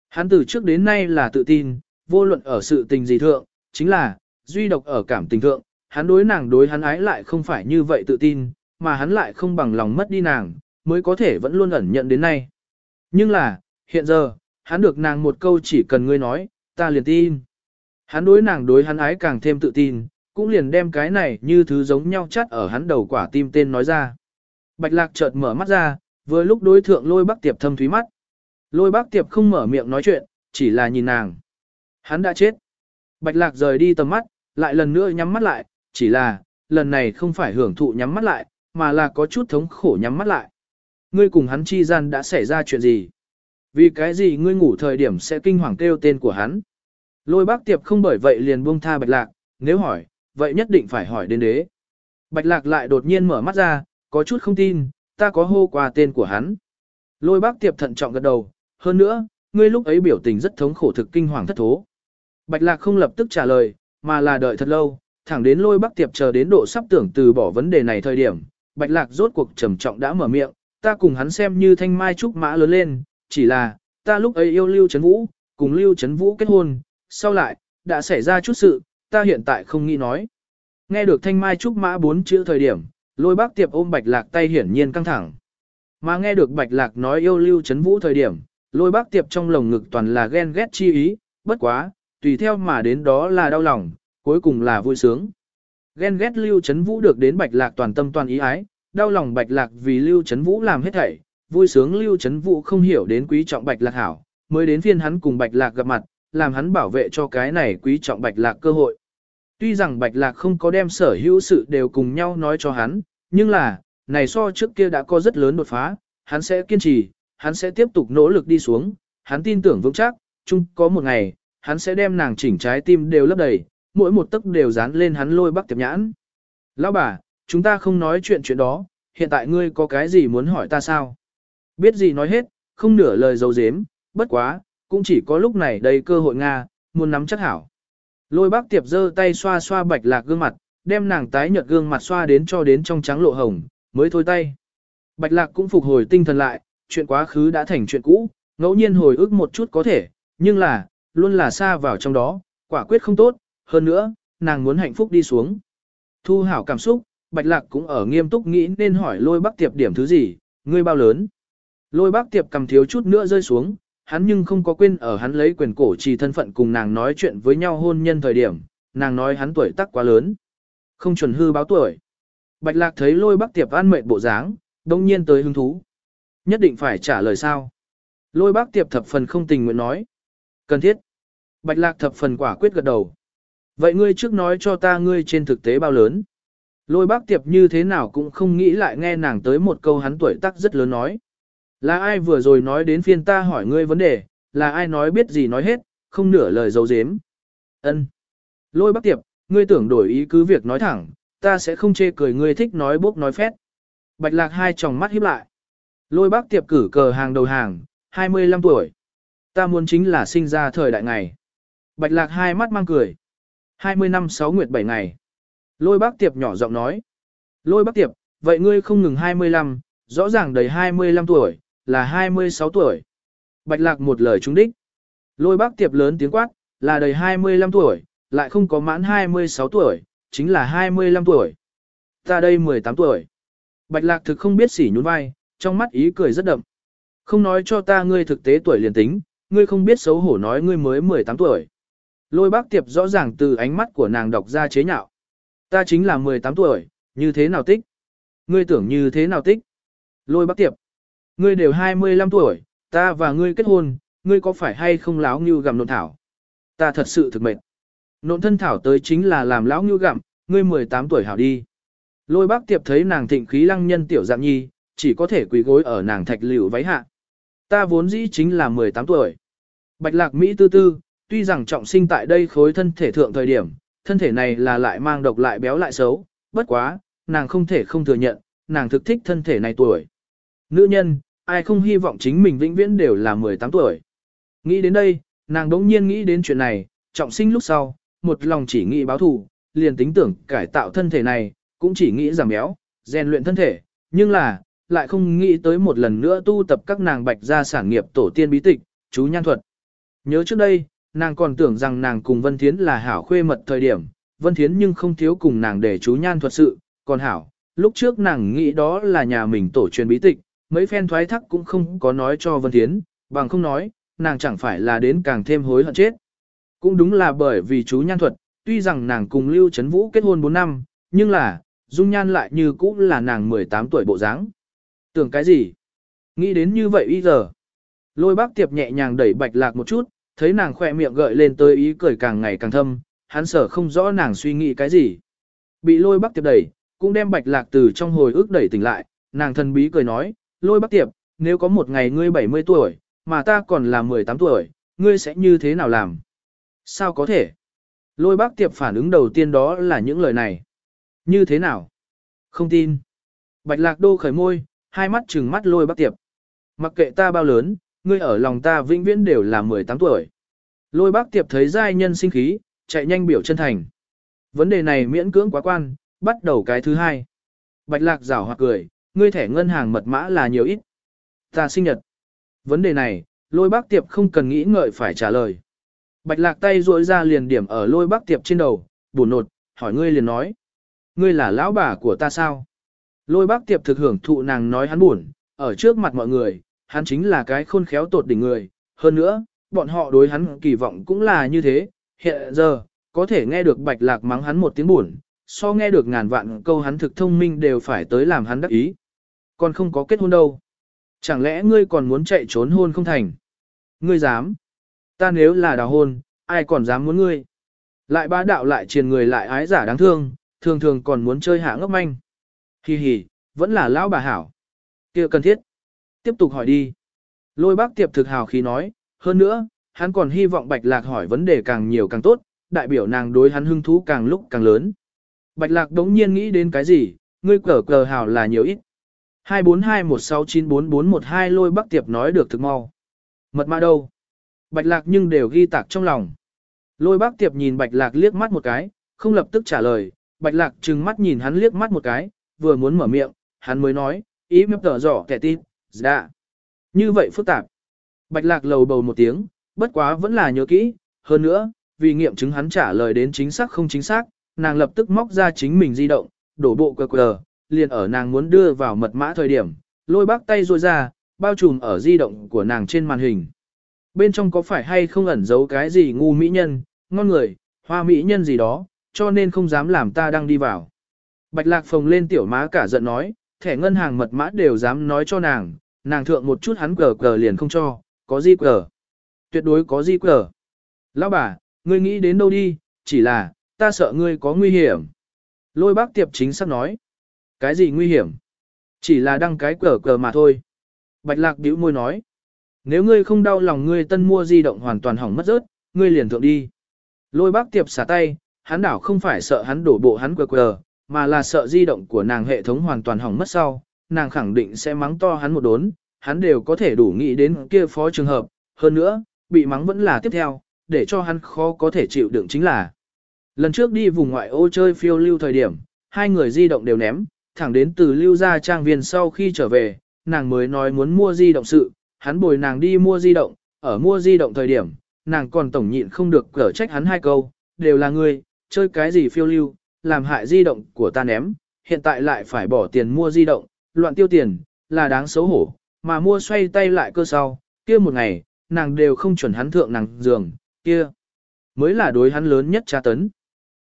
A: Hắn từ trước đến nay là tự tin, vô luận ở sự tình gì thượng, chính là, duy độc ở cảm tình thượng, hắn đối nàng đối hắn ái lại không phải như vậy tự tin, mà hắn lại không bằng lòng mất đi nàng, mới có thể vẫn luôn ẩn nhận đến nay. Nhưng là, hiện giờ, hắn được nàng một câu chỉ cần ngươi nói, ta liền tin. Hắn đối nàng đối hắn ái càng thêm tự tin, cũng liền đem cái này như thứ giống nhau chắt ở hắn đầu quả tim tên nói ra. Bạch lạc chợt mở mắt ra, vừa lúc đối thượng lôi bác tiệp thâm thúy mắt. Lôi bác tiệp không mở miệng nói chuyện, chỉ là nhìn nàng. Hắn đã chết. Bạch lạc rời đi tầm mắt, lại lần nữa nhắm mắt lại, chỉ là, lần này không phải hưởng thụ nhắm mắt lại, mà là có chút thống khổ nhắm mắt lại. Ngươi cùng hắn chi gian đã xảy ra chuyện gì? Vì cái gì ngươi ngủ thời điểm sẽ kinh hoàng kêu tên của hắn? Lôi bác tiệp không bởi vậy liền buông tha bạch lạc, nếu hỏi, vậy nhất định phải hỏi đến đế. Bạch lạc lại đột nhiên mở mắt ra, có chút không tin, ta có hô qua tên của hắn. Lôi bác tiệp thận trọng gật đầu, hơn nữa, ngươi lúc ấy biểu tình rất thống khổ thực kinh hoàng thất thố. Bạch lạc không lập tức trả lời, mà là đợi thật lâu, thẳng đến lôi bác tiệp chờ đến độ sắp tưởng từ bỏ vấn đề này thời điểm. Bạch lạc rốt cuộc trầm trọng đã mở miệng, ta cùng hắn xem như thanh mai trúc mã lớn lên, chỉ là, ta lúc ấy yêu Lưu Trấn Vũ, cùng Lưu Trấn Vũ kết hôn, sau lại, đã xảy ra chút sự, ta hiện tại không nghĩ nói. Nghe được thanh mai trúc mã bốn chữ thời điểm, lôi bác tiệp ôm bạch lạc tay hiển nhiên căng thẳng. Mà nghe được bạch lạc nói yêu Lưu chấn Vũ thời điểm, lôi bác tiệp trong lồng ngực toàn là ghen ghét chi ý, bất quá, tùy theo mà đến đó là đau lòng, cuối cùng là vui sướng. Ghen ghét Lưu chấn Vũ được đến bạch lạc toàn tâm toàn ý ái, đau lòng bạch lạc vì Lưu chấn Vũ làm hết thảy, vui sướng Lưu chấn Vũ không hiểu đến quý trọng bạch lạc hảo, mới đến phiên hắn cùng bạch lạc gặp mặt, làm hắn bảo vệ cho cái này quý trọng bạch lạc cơ hội. Tuy rằng bạch lạc không có đem sở hữu sự đều cùng nhau nói cho hắn, nhưng là, này so trước kia đã có rất lớn đột phá, hắn sẽ kiên trì, hắn sẽ tiếp tục nỗ lực đi xuống, hắn tin tưởng vững chắc, chung có một ngày, hắn sẽ đem nàng chỉnh trái tim đều lấp đầy, mỗi một tấc đều dán lên hắn lôi bắc tiệp nhãn. Lão bà, chúng ta không nói chuyện chuyện đó, hiện tại ngươi có cái gì muốn hỏi ta sao? Biết gì nói hết, không nửa lời dấu dếm, bất quá, cũng chỉ có lúc này đây cơ hội Nga, muốn nắm chắc hảo. Lôi bác tiệp giơ tay xoa xoa bạch lạc gương mặt, đem nàng tái nhợt gương mặt xoa đến cho đến trong trắng lộ hồng, mới thôi tay. Bạch lạc cũng phục hồi tinh thần lại, chuyện quá khứ đã thành chuyện cũ, ngẫu nhiên hồi ức một chút có thể, nhưng là, luôn là xa vào trong đó, quả quyết không tốt, hơn nữa, nàng muốn hạnh phúc đi xuống. Thu hảo cảm xúc, Bạch Lạc cũng ở nghiêm túc nghĩ nên hỏi lôi bác tiệp điểm thứ gì, ngươi bao lớn. Lôi bác tiệp cầm thiếu chút nữa rơi xuống, hắn nhưng không có quên ở hắn lấy quyền cổ trì thân phận cùng nàng nói chuyện với nhau hôn nhân thời điểm, nàng nói hắn tuổi tác quá lớn. Không chuẩn hư báo tuổi. Bạch lạc thấy lôi bác tiệp an mệt bộ dáng, đông nhiên tới hứng thú. Nhất định phải trả lời sao. Lôi bác tiệp thập phần không tình nguyện nói. Cần thiết. Bạch lạc thập phần quả quyết gật đầu. Vậy ngươi trước nói cho ta ngươi trên thực tế bao lớn. Lôi bác tiệp như thế nào cũng không nghĩ lại nghe nàng tới một câu hắn tuổi tác rất lớn nói. Là ai vừa rồi nói đến phiên ta hỏi ngươi vấn đề, là ai nói biết gì nói hết, không nửa lời dấu dếm. Ân. Lôi bác tiệp, ngươi tưởng đổi ý cứ việc nói thẳng, ta sẽ không chê cười ngươi thích nói bốc nói phét. Bạch lạc hai tròng mắt híp lại. Lôi bác tiệp cử cờ hàng đầu hàng, 25 tuổi. Ta muốn chính là sinh ra thời đại ngày. Bạch lạc hai mắt mang cười. 20 năm 6 nguyệt 7 ngày. Lôi bác tiệp nhỏ giọng nói. Lôi bác tiệp, vậy ngươi không ngừng 25, rõ ràng đầy 25 tuổi, là 26 tuổi. Bạch lạc một lời trúng đích. Lôi bác tiệp lớn tiếng quát, là đầy 25 tuổi, lại không có mãn 26 tuổi, chính là 25 tuổi. Ta đây 18 tuổi. Bạch lạc thực không biết sỉ nhún vai, trong mắt ý cười rất đậm. Không nói cho ta ngươi thực tế tuổi liền tính, ngươi không biết xấu hổ nói ngươi mới 18 tuổi. Lôi bác tiệp rõ ràng từ ánh mắt của nàng đọc ra chế nhạo. Ta chính là 18 tuổi, như thế nào tích? Ngươi tưởng như thế nào tích? Lôi bác tiệp. Ngươi đều 25 tuổi, ta và ngươi kết hôn, ngươi có phải hay không láo như gặm nộn thảo? Ta thật sự thực mệt. Nộn thân thảo tới chính là làm lão như gặm, ngươi 18 tuổi hảo đi. Lôi bác tiệp thấy nàng thịnh khí lăng nhân tiểu dạng nhi, chỉ có thể quỳ gối ở nàng thạch liễu váy hạ. Ta vốn dĩ chính là 18 tuổi. Bạch lạc Mỹ tư tư, tuy rằng trọng sinh tại đây khối thân thể thượng thời điểm, thân thể này là lại mang độc lại béo lại xấu, bất quá, nàng không thể không thừa nhận, nàng thực thích thân thể này tuổi. Nữ nhân, ai không hy vọng chính mình vĩnh viễn đều là 18 tuổi. Nghĩ đến đây, nàng đống nhiên nghĩ đến chuyện này, trọng sinh lúc sau, một lòng chỉ nghĩ báo thù, liền tính tưởng cải tạo thân thể này, cũng chỉ nghĩ giảm béo, rèn luyện thân thể, nhưng là, lại không nghĩ tới một lần nữa tu tập các nàng bạch gia sản nghiệp tổ tiên bí tịch, chú nhan thuật. Nhớ trước đây, nàng còn tưởng rằng nàng cùng Vân Thiến là hảo khuê mật thời điểm, Vân Thiến nhưng không thiếu cùng nàng để chú nhan thuật sự, còn hảo, lúc trước nàng nghĩ đó là nhà mình tổ truyền bí tịch, mấy phen thoái thác cũng không có nói cho Vân Thiến, bằng không nói, nàng chẳng phải là đến càng thêm hối hận chết. Cũng đúng là bởi vì chú nhan thuật, tuy rằng nàng cùng Lưu Trấn Vũ kết hôn 4 năm, nhưng là, dung nhan lại như cũ là nàng 18 tuổi bộ dáng. Tưởng cái gì? Nghĩ đến như vậy bây giờ. Lôi bác tiệp nhẹ nhàng đẩy bạch lạc một chút, thấy nàng khỏe miệng gợi lên tới ý cười càng ngày càng thâm, hắn sở không rõ nàng suy nghĩ cái gì. Bị lôi bác tiệp đẩy, cũng đem bạch lạc từ trong hồi ức đẩy tỉnh lại, nàng thần bí cười nói, lôi bác tiệp, nếu có một ngày ngươi 70 tuổi, mà ta còn là 18 tuổi, ngươi sẽ như thế nào làm? Sao có thể? Lôi bác tiệp phản ứng đầu tiên đó là những lời này. Như thế nào? Không tin. Bạch lạc đô khởi môi, hai mắt trừng mắt lôi bác tiệp. Mặc kệ ta bao lớn, ngươi ở lòng ta vĩnh viễn đều là 18 tuổi. Lôi bác tiệp thấy giai nhân sinh khí, chạy nhanh biểu chân thành. Vấn đề này miễn cưỡng quá quan, bắt đầu cái thứ hai. Bạch lạc rảo hoặc cười, ngươi thẻ ngân hàng mật mã là nhiều ít. Ta sinh nhật. Vấn đề này, lôi bác tiệp không cần nghĩ ngợi phải trả lời. Bạch lạc tay duỗi ra liền điểm ở lôi bác tiệp trên đầu, buồn nột, hỏi ngươi liền nói. Ngươi là lão bà của ta sao? Lôi bác tiệp thực hưởng thụ nàng nói hắn buồn, ở trước mặt mọi người, hắn chính là cái khôn khéo tột đỉnh người. Hơn nữa, bọn họ đối hắn kỳ vọng cũng là như thế. Hiện giờ, có thể nghe được bạch lạc mắng hắn một tiếng buồn, so nghe được ngàn vạn câu hắn thực thông minh đều phải tới làm hắn đắc ý. Còn không có kết hôn đâu. Chẳng lẽ ngươi còn muốn chạy trốn hôn không thành? Ngươi dám? Ta nếu là đào hôn, ai còn dám muốn ngươi? Lại bá đạo lại triền người lại ái giả đáng thương, thường thường còn muốn chơi hạ ngốc manh. Hi hi, vẫn là lão bà hảo. kia cần thiết. Tiếp tục hỏi đi. Lôi bác tiệp thực hào khí nói, hơn nữa, hắn còn hy vọng bạch lạc hỏi vấn đề càng nhiều càng tốt, đại biểu nàng đối hắn hưng thú càng lúc càng lớn. Bạch lạc đống nhiên nghĩ đến cái gì, ngươi cờ cờ hào là nhiều ít. 24216944112 lôi bắc tiệp nói được thực mau. Mật mã đâu? Bạch lạc nhưng đều ghi tạc trong lòng. Lôi bác tiệp nhìn bạch lạc liếc mắt một cái, không lập tức trả lời, bạch lạc trừng mắt nhìn hắn liếc mắt một cái, vừa muốn mở miệng, hắn mới nói, ý mếp tờ rõ kẻ tin, dạ. Như vậy phức tạp. Bạch lạc lầu bầu một tiếng, bất quá vẫn là nhớ kỹ, hơn nữa, vì nghiệm chứng hắn trả lời đến chính xác không chính xác, nàng lập tức móc ra chính mình di động, đổ bộ quờ quờ, liền ở nàng muốn đưa vào mật mã thời điểm, lôi bác tay ruôi ra, bao trùm ở di động của nàng trên màn hình. Bên trong có phải hay không ẩn giấu cái gì ngu mỹ nhân, ngon người, hoa mỹ nhân gì đó, cho nên không dám làm ta đang đi vào. Bạch lạc phồng lên tiểu má cả giận nói, thẻ ngân hàng mật mã đều dám nói cho nàng, nàng thượng một chút hắn cờ cờ liền không cho, có gì cờ. Tuyệt đối có gì cờ. Lão bà, ngươi nghĩ đến đâu đi, chỉ là, ta sợ ngươi có nguy hiểm. Lôi bác tiệp chính xác nói. Cái gì nguy hiểm? Chỉ là đăng cái cờ cờ mà thôi. Bạch lạc bĩu môi nói. Nếu ngươi không đau lòng ngươi tân mua di động hoàn toàn hỏng mất rớt, ngươi liền thượng đi. Lôi bác tiệp xả tay, hắn đảo không phải sợ hắn đổ bộ hắn cờ cờ, mà là sợ di động của nàng hệ thống hoàn toàn hỏng mất sau, nàng khẳng định sẽ mắng to hắn một đốn, hắn đều có thể đủ nghĩ đến kia phó trường hợp, hơn nữa, bị mắng vẫn là tiếp theo, để cho hắn khó có thể chịu đựng chính là. Lần trước đi vùng ngoại ô chơi phiêu lưu thời điểm, hai người di động đều ném, thẳng đến từ lưu gia trang viên sau khi trở về, nàng mới nói muốn mua di động sự, hắn bồi nàng đi mua di động, ở mua di động thời điểm, nàng còn tổng nhịn không được cở trách hắn hai câu, đều là ngươi, chơi cái gì phiêu lưu, làm hại di động của ta ném, hiện tại lại phải bỏ tiền mua di động, loạn tiêu tiền, là đáng xấu hổ, mà mua xoay tay lại cơ sau, kia một ngày, nàng đều không chuẩn hắn thượng nàng giường, kia mới là đối hắn lớn nhất tra tấn.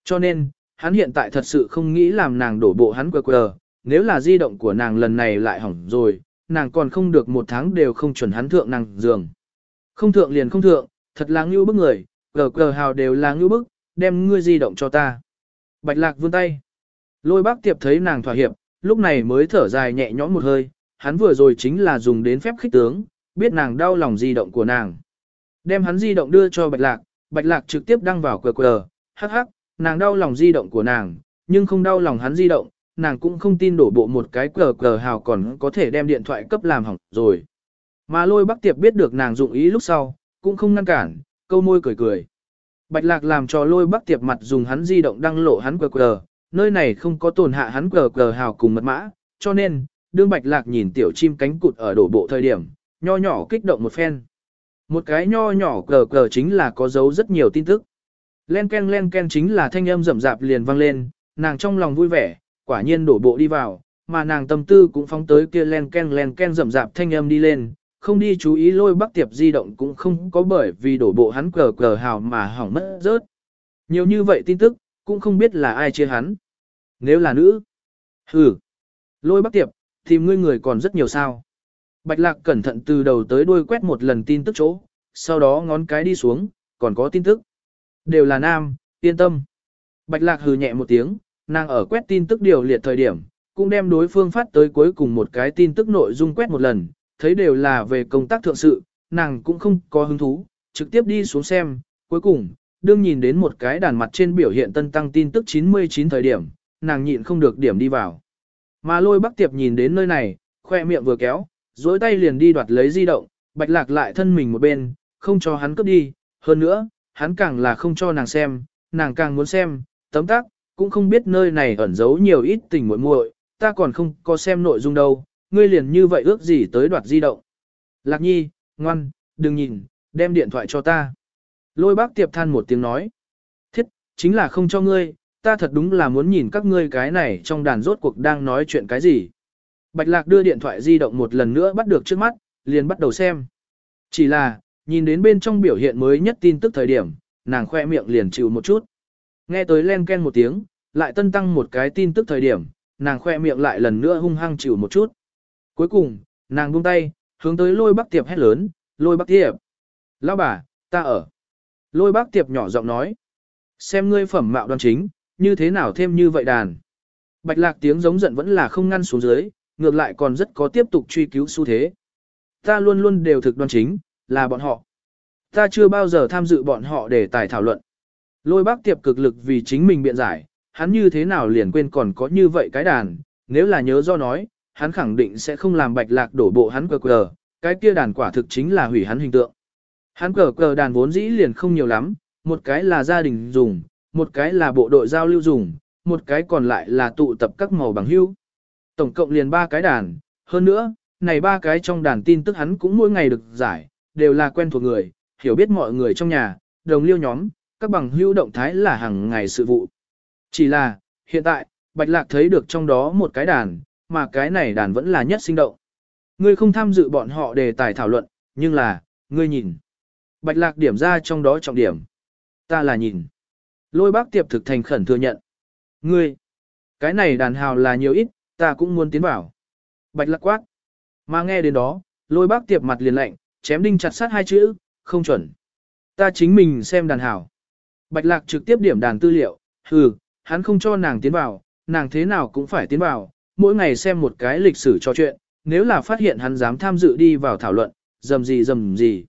A: Cho nên, hắn hiện tại thật sự không nghĩ làm nàng đổ bộ hắn quờ quờ, nếu là di động của nàng lần này lại hỏng rồi, nàng còn không được một tháng đều không chuẩn hắn thượng nàng giường. Không thượng liền không thượng, thật là ngưu bức người, cờ cờ hào đều là ngưu bức, đem ngươi di động cho ta. Bạch lạc vươn tay. Lôi bác tiệp thấy nàng thỏa hiệp, lúc này mới thở dài nhẹ nhõm một hơi, hắn vừa rồi chính là dùng đến phép khích tướng, biết nàng đau lòng di động của nàng. Đem hắn di động đưa cho bạch lạc, bạch lạc trực tiếp đăng vào cờ cờ, hắc hắc, nàng đau lòng di động của nàng, nhưng không đau lòng hắn di động, nàng cũng không tin đổ bộ một cái cờ cờ hào còn có thể đem điện thoại cấp làm hỏng rồi. Mà lôi bắc tiệp biết được nàng dụng ý lúc sau, cũng không ngăn cản, câu môi cười cười. Bạch lạc làm cho lôi bắc tiệp mặt dùng hắn di động đăng lộ hắn cờ cờ, nơi này không có tổn hạ hắn cờ cờ hào cùng mật mã, cho nên, đương bạch lạc nhìn tiểu chim cánh cụt ở đổ bộ thời điểm, nho nhỏ kích động một phen. Một cái nho nhỏ cờ cờ chính là có dấu rất nhiều tin tức. Len ken len ken chính là thanh âm rậm rạp liền vang lên, nàng trong lòng vui vẻ, quả nhiên đổ bộ đi vào, mà nàng tâm tư cũng phóng tới kia len ken len ken rậm rạp thanh âm đi lên, không đi chú ý lôi bắc tiệp di động cũng không có bởi vì đổ bộ hắn cờ cờ hào mà hỏng mất rớt. Nhiều như vậy tin tức, cũng không biết là ai chia hắn. Nếu là nữ, hừ, lôi bắc tiệp, thì ngươi người còn rất nhiều sao. Bạch lạc cẩn thận từ đầu tới đuôi quét một lần tin tức chỗ, sau đó ngón cái đi xuống, còn có tin tức. Đều là nam, yên tâm. Bạch lạc hừ nhẹ một tiếng, nàng ở quét tin tức điều liệt thời điểm, cũng đem đối phương phát tới cuối cùng một cái tin tức nội dung quét một lần, thấy đều là về công tác thượng sự, nàng cũng không có hứng thú, trực tiếp đi xuống xem, cuối cùng, đương nhìn đến một cái đàn mặt trên biểu hiện tân tăng tin tức 99 thời điểm, nàng nhịn không được điểm đi vào. Mà lôi bắc tiệp nhìn đến nơi này, khoe miệng vừa kéo, dối tay liền đi đoạt lấy di động, bạch lạc lại thân mình một bên, không cho hắn cướp đi, hơn nữa, hắn càng là không cho nàng xem, nàng càng muốn xem, tấm tắc, cũng không biết nơi này ẩn giấu nhiều ít tình muội muội, ta còn không có xem nội dung đâu, ngươi liền như vậy ước gì tới đoạt di động. Lạc nhi, ngoan, đừng nhìn, đem điện thoại cho ta. Lôi bác tiệp than một tiếng nói. Thiết, chính là không cho ngươi, ta thật đúng là muốn nhìn các ngươi cái này trong đàn rốt cuộc đang nói chuyện cái gì. Bạch lạc đưa điện thoại di động một lần nữa bắt được trước mắt, liền bắt đầu xem. Chỉ là, nhìn đến bên trong biểu hiện mới nhất tin tức thời điểm, nàng khoe miệng liền chịu một chút. Nghe tới len ken một tiếng, lại tân tăng một cái tin tức thời điểm, nàng khoe miệng lại lần nữa hung hăng chịu một chút. Cuối cùng, nàng buông tay, hướng tới lôi bác tiệp hét lớn, lôi bác tiệp. Lão bà, ta ở. Lôi bác tiệp nhỏ giọng nói. Xem ngươi phẩm mạo đoan chính, như thế nào thêm như vậy đàn. Bạch lạc tiếng giống giận vẫn là không ngăn xuống dưới, ngược lại còn rất có tiếp tục truy cứu xu thế. Ta luôn luôn đều thực đoan chính, là bọn họ. Ta chưa bao giờ tham dự bọn họ để tài thảo luận. Lôi bác tiệp cực lực vì chính mình biện giải, hắn như thế nào liền quên còn có như vậy cái đàn, nếu là nhớ do nói, hắn khẳng định sẽ không làm bạch lạc đổ bộ hắn cờ cờ, cái kia đàn quả thực chính là hủy hắn hình tượng. Hắn cờ cờ đàn vốn dĩ liền không nhiều lắm, một cái là gia đình dùng, một cái là bộ đội giao lưu dùng, một cái còn lại là tụ tập các màu bằng hưu. Tổng cộng liền ba cái đàn, hơn nữa, này ba cái trong đàn tin tức hắn cũng mỗi ngày được giải, đều là quen thuộc người, hiểu biết mọi người trong nhà, đồng liêu nhóm, các bằng hữu động thái là hàng ngày sự vụ. Chỉ là, hiện tại, Bạch Lạc thấy được trong đó một cái đàn, mà cái này đàn vẫn là nhất sinh động. Ngươi không tham dự bọn họ đề tài thảo luận, nhưng là, ngươi nhìn. Bạch Lạc điểm ra trong đó trọng điểm. Ta là nhìn. Lôi bác tiệp thực thành khẩn thừa nhận. Ngươi, cái này đàn hào là nhiều ít, ta cũng muốn tiến vào. Bạch Lạc quát. Mà nghe đến đó, lôi bác tiệp mặt liền lạnh, chém đinh chặt sát hai chữ, không chuẩn. Ta chính mình xem đàn hào. Bạch Lạc trực tiếp điểm đàn tư liệu, hừ, hắn không cho nàng tiến vào, nàng thế nào cũng phải tiến vào, mỗi ngày xem một cái lịch sử trò chuyện, nếu là phát hiện hắn dám tham dự đi vào thảo luận, dầm gì dầm gì.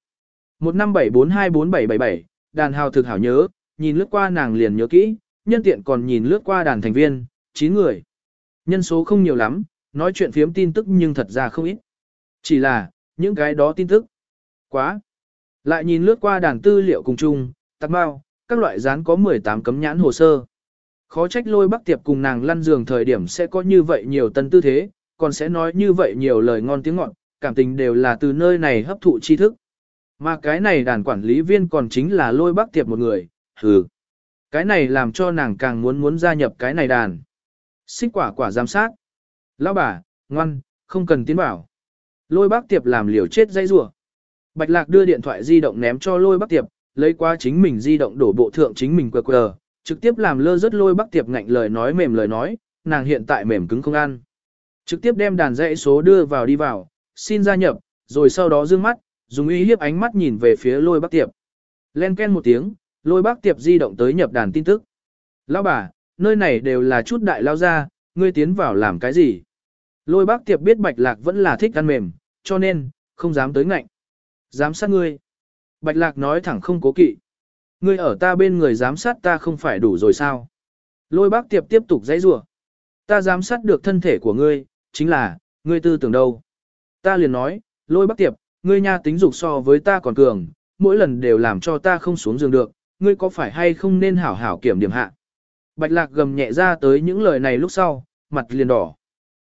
A: 1574247777, đàn hào thực hảo nhớ, nhìn lướt qua nàng liền nhớ kỹ, nhân tiện còn nhìn lướt qua đàn thành viên, 9 người. Nhân số không nhiều lắm, nói chuyện phiếm tin tức nhưng thật ra không ít. Chỉ là, những cái đó tin tức. Quá. Lại nhìn lướt qua đàn tư liệu cùng chung, tạc bao, các loại dán có 18 cấm nhãn hồ sơ. Khó trách lôi bắc tiệp cùng nàng lăn giường thời điểm sẽ có như vậy nhiều tân tư thế, còn sẽ nói như vậy nhiều lời ngon tiếng ngọt, cảm tình đều là từ nơi này hấp thụ tri thức. Mà cái này đàn quản lý viên còn chính là lôi bắc tiệp một người, hừ. Cái này làm cho nàng càng muốn muốn gia nhập cái này đàn. Xích quả quả giám sát. Lão bà, ngoan, không cần tiến bảo. Lôi bác tiệp làm liều chết dây rủa Bạch lạc đưa điện thoại di động ném cho lôi Bắc tiệp, lấy qua chính mình di động đổ bộ thượng chính mình QR, trực tiếp làm lơ rất lôi bắc tiệp ngạnh lời nói mềm lời nói, nàng hiện tại mềm cứng không ăn. Trực tiếp đem đàn dãy số đưa vào đi vào, xin gia nhập, rồi sau đó dương mắt, dùng uy hiếp ánh mắt nhìn về phía lôi bắc tiệp. Len ken một tiếng, lôi bắc tiệp di động tới nhập đàn tin tức. Lão bà, nơi này đều là chút đại lao ra, ngươi tiến vào làm cái gì? Lôi bác tiệp biết bạch lạc vẫn là thích ăn mềm, cho nên, không dám tới ngạnh giám sát ngươi. Bạch lạc nói thẳng không cố kỵ. Ngươi ở ta bên người giám sát ta không phải đủ rồi sao? Lôi bác tiệp tiếp tục dãy rủa Ta giám sát được thân thể của ngươi, chính là, ngươi tư tưởng đâu? Ta liền nói, lôi bác tiệp, ngươi nha tính dục so với ta còn cường, mỗi lần đều làm cho ta không xuống giường được, ngươi có phải hay không nên hảo hảo kiểm điểm hạ? Bạch lạc gầm nhẹ ra tới những lời này lúc sau, mặt liền đỏ.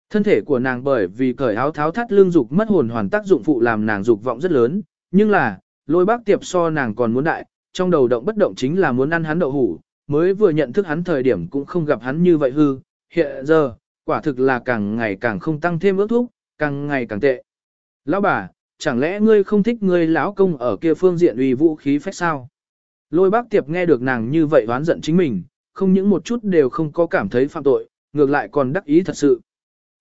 A: Thân thể của nàng bởi vì cởi áo tháo thắt lương dục mất hồn hoàn tác dụng phụ làm nàng dục vọng rất lớn, nhưng là, lôi bác tiệp so nàng còn muốn đại, trong đầu động bất động chính là muốn ăn hắn đậu hủ, mới vừa nhận thức hắn thời điểm cũng không gặp hắn như vậy hư, hiện giờ, quả thực là càng ngày càng không tăng thêm ước thúc, càng ngày càng tệ. Lão bà, chẳng lẽ ngươi không thích ngươi lão công ở kia phương diện uy vũ khí phách sao? Lôi bác tiệp nghe được nàng như vậy oán giận chính mình, không những một chút đều không có cảm thấy phạm tội, ngược lại còn đắc ý thật sự.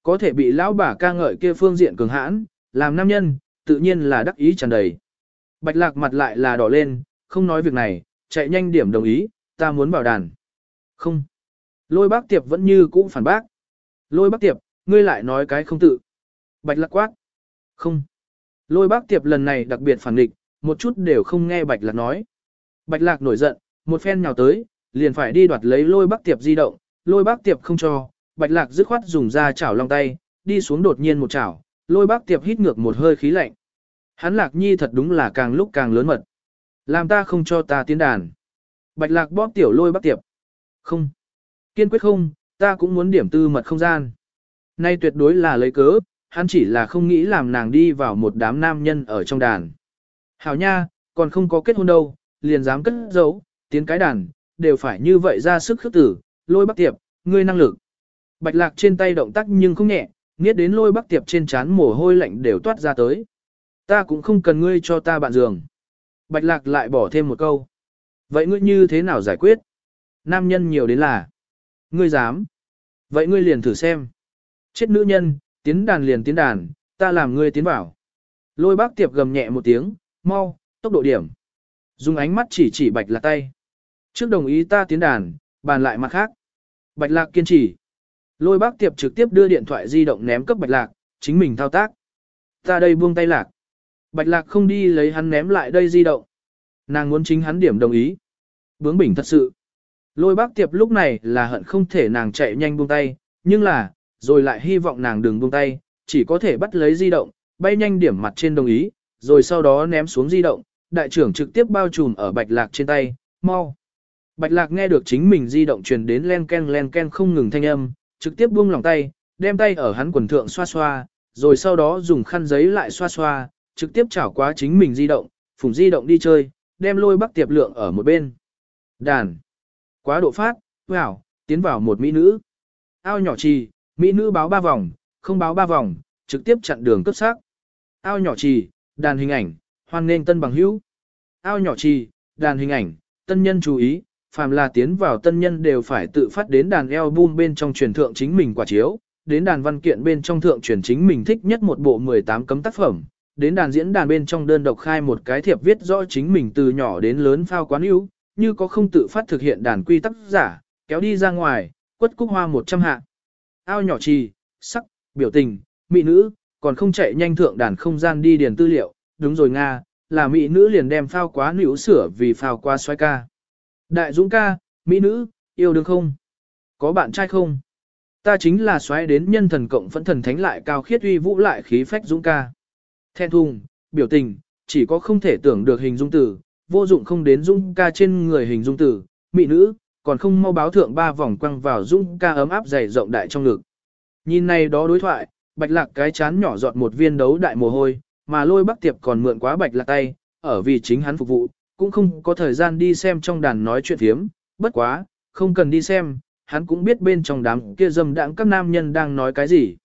A: Có thể bị lão bà ca ngợi kia phương diện cường hãn, làm nam nhân, tự nhiên là đắc ý tràn đầy. Bạch lạc mặt lại là đỏ lên, không nói việc này, chạy nhanh điểm đồng ý, ta muốn bảo đàn. Không. Lôi bác tiệp vẫn như cũ phản bác. Lôi bác tiệp, ngươi lại nói cái không tự. Bạch lạc quát. Không. Lôi bác tiệp lần này đặc biệt phản định, một chút đều không nghe bạch lạc nói. Bạch lạc nổi giận, một phen nhào tới, liền phải đi đoạt lấy lôi bác tiệp di động, lôi bác tiệp không cho, bạch lạc dứt khoát dùng ra chảo long tay, đi xuống đột nhiên một chảo, lôi bác tiệp hít ngược một hơi khí lạnh. Hắn lạc nhi thật đúng là càng lúc càng lớn mật. Làm ta không cho ta tiến đàn. Bạch lạc bóp tiểu lôi bắt tiệp. Không. Kiên quyết không, ta cũng muốn điểm tư mật không gian. Nay tuyệt đối là lấy cớ, hắn chỉ là không nghĩ làm nàng đi vào một đám nam nhân ở trong đàn. Hảo nha, còn không có kết hôn đâu, liền dám cất giấu, tiến cái đàn, đều phải như vậy ra sức khước tử, lôi bắc tiệp, ngươi năng lực. Bạch lạc trên tay động tác nhưng không nhẹ, nghiết đến lôi bắc tiệp trên chán mồ hôi lạnh đều toát ra tới. Ta cũng không cần ngươi cho ta bạn giường. Bạch lạc lại bỏ thêm một câu. Vậy ngươi như thế nào giải quyết? Nam nhân nhiều đến là. Ngươi dám. Vậy ngươi liền thử xem. Chết nữ nhân, tiến đàn liền tiến đàn, ta làm ngươi tiến vào. Lôi bác tiệp gầm nhẹ một tiếng, mau, tốc độ điểm. Dùng ánh mắt chỉ chỉ bạch lạc tay. Trước đồng ý ta tiến đàn, bàn lại mặt khác. Bạch lạc kiên trì. Lôi bác tiệp trực tiếp đưa điện thoại di động ném cấp bạch lạc, chính mình thao tác. Ta đây buông tay lạc. Bạch lạc không đi lấy hắn ném lại đây di động. Nàng muốn chính hắn điểm đồng ý. Bướng bỉnh thật sự. Lôi bác tiệp lúc này là hận không thể nàng chạy nhanh buông tay, nhưng là, rồi lại hy vọng nàng đừng buông tay, chỉ có thể bắt lấy di động, bay nhanh điểm mặt trên đồng ý, rồi sau đó ném xuống di động, đại trưởng trực tiếp bao trùm ở bạch lạc trên tay, mau. Bạch lạc nghe được chính mình di động truyền đến len ken len ken không ngừng thanh âm, trực tiếp buông lòng tay, đem tay ở hắn quần thượng xoa xoa, rồi sau đó dùng khăn giấy lại xoa xoa, trực tiếp chảo quá chính mình di động, phùng di động đi chơi, đem lôi bắc tiệp lượng ở một bên. Đàn. Quá độ phát, wow, tiến vào một mỹ nữ. Ao nhỏ trì, mỹ nữ báo ba vòng, không báo ba vòng, trực tiếp chặn đường cấp sắc. Ao nhỏ trì, đàn hình ảnh, hoan nghênh tân bằng hữu. Ao nhỏ trì, đàn hình ảnh, tân nhân chú ý, phàm là tiến vào tân nhân đều phải tự phát đến đàn album bên trong truyền thượng chính mình quả chiếu, đến đàn văn kiện bên trong thượng truyền chính mình thích nhất một bộ 18 cấm tác phẩm, đến đàn diễn đàn bên trong đơn độc khai một cái thiệp viết rõ chính mình từ nhỏ đến lớn phao quán ưu, như có không tự phát thực hiện đàn quy tắc giả, kéo đi ra ngoài, quất cúc hoa 100 hạ. Ao nhỏ trì, sắc, biểu tình, mỹ nữ, còn không chạy nhanh thượng đàn không gian đi điền tư liệu, đúng rồi Nga, là mỹ nữ liền đem phao quá nữ sửa vì phao qua xoay ca. Đại dũng ca, mỹ nữ, yêu đương không? Có bạn trai không? Ta chính là xoáy đến nhân thần cộng phẫn thần thánh lại cao khiết uy vũ lại khí phách dũng ca. Thẹn thùng, biểu tình, chỉ có không thể tưởng được hình dung tử, vô dụng không đến dung ca trên người hình dung tử, mỹ nữ, còn không mau báo thượng ba vòng quăng vào dung ca ấm áp dày rộng đại trong ngực. Nhìn này đó đối thoại, bạch lạc cái chán nhỏ giọt một viên đấu đại mồ hôi, mà lôi bắc tiệp còn mượn quá bạch lạc tay, ở vì chính hắn phục vụ, cũng không có thời gian đi xem trong đàn nói chuyện thiếm, bất quá, không cần đi xem, hắn cũng biết bên trong đám kia dâm đãng các nam nhân đang nói cái gì.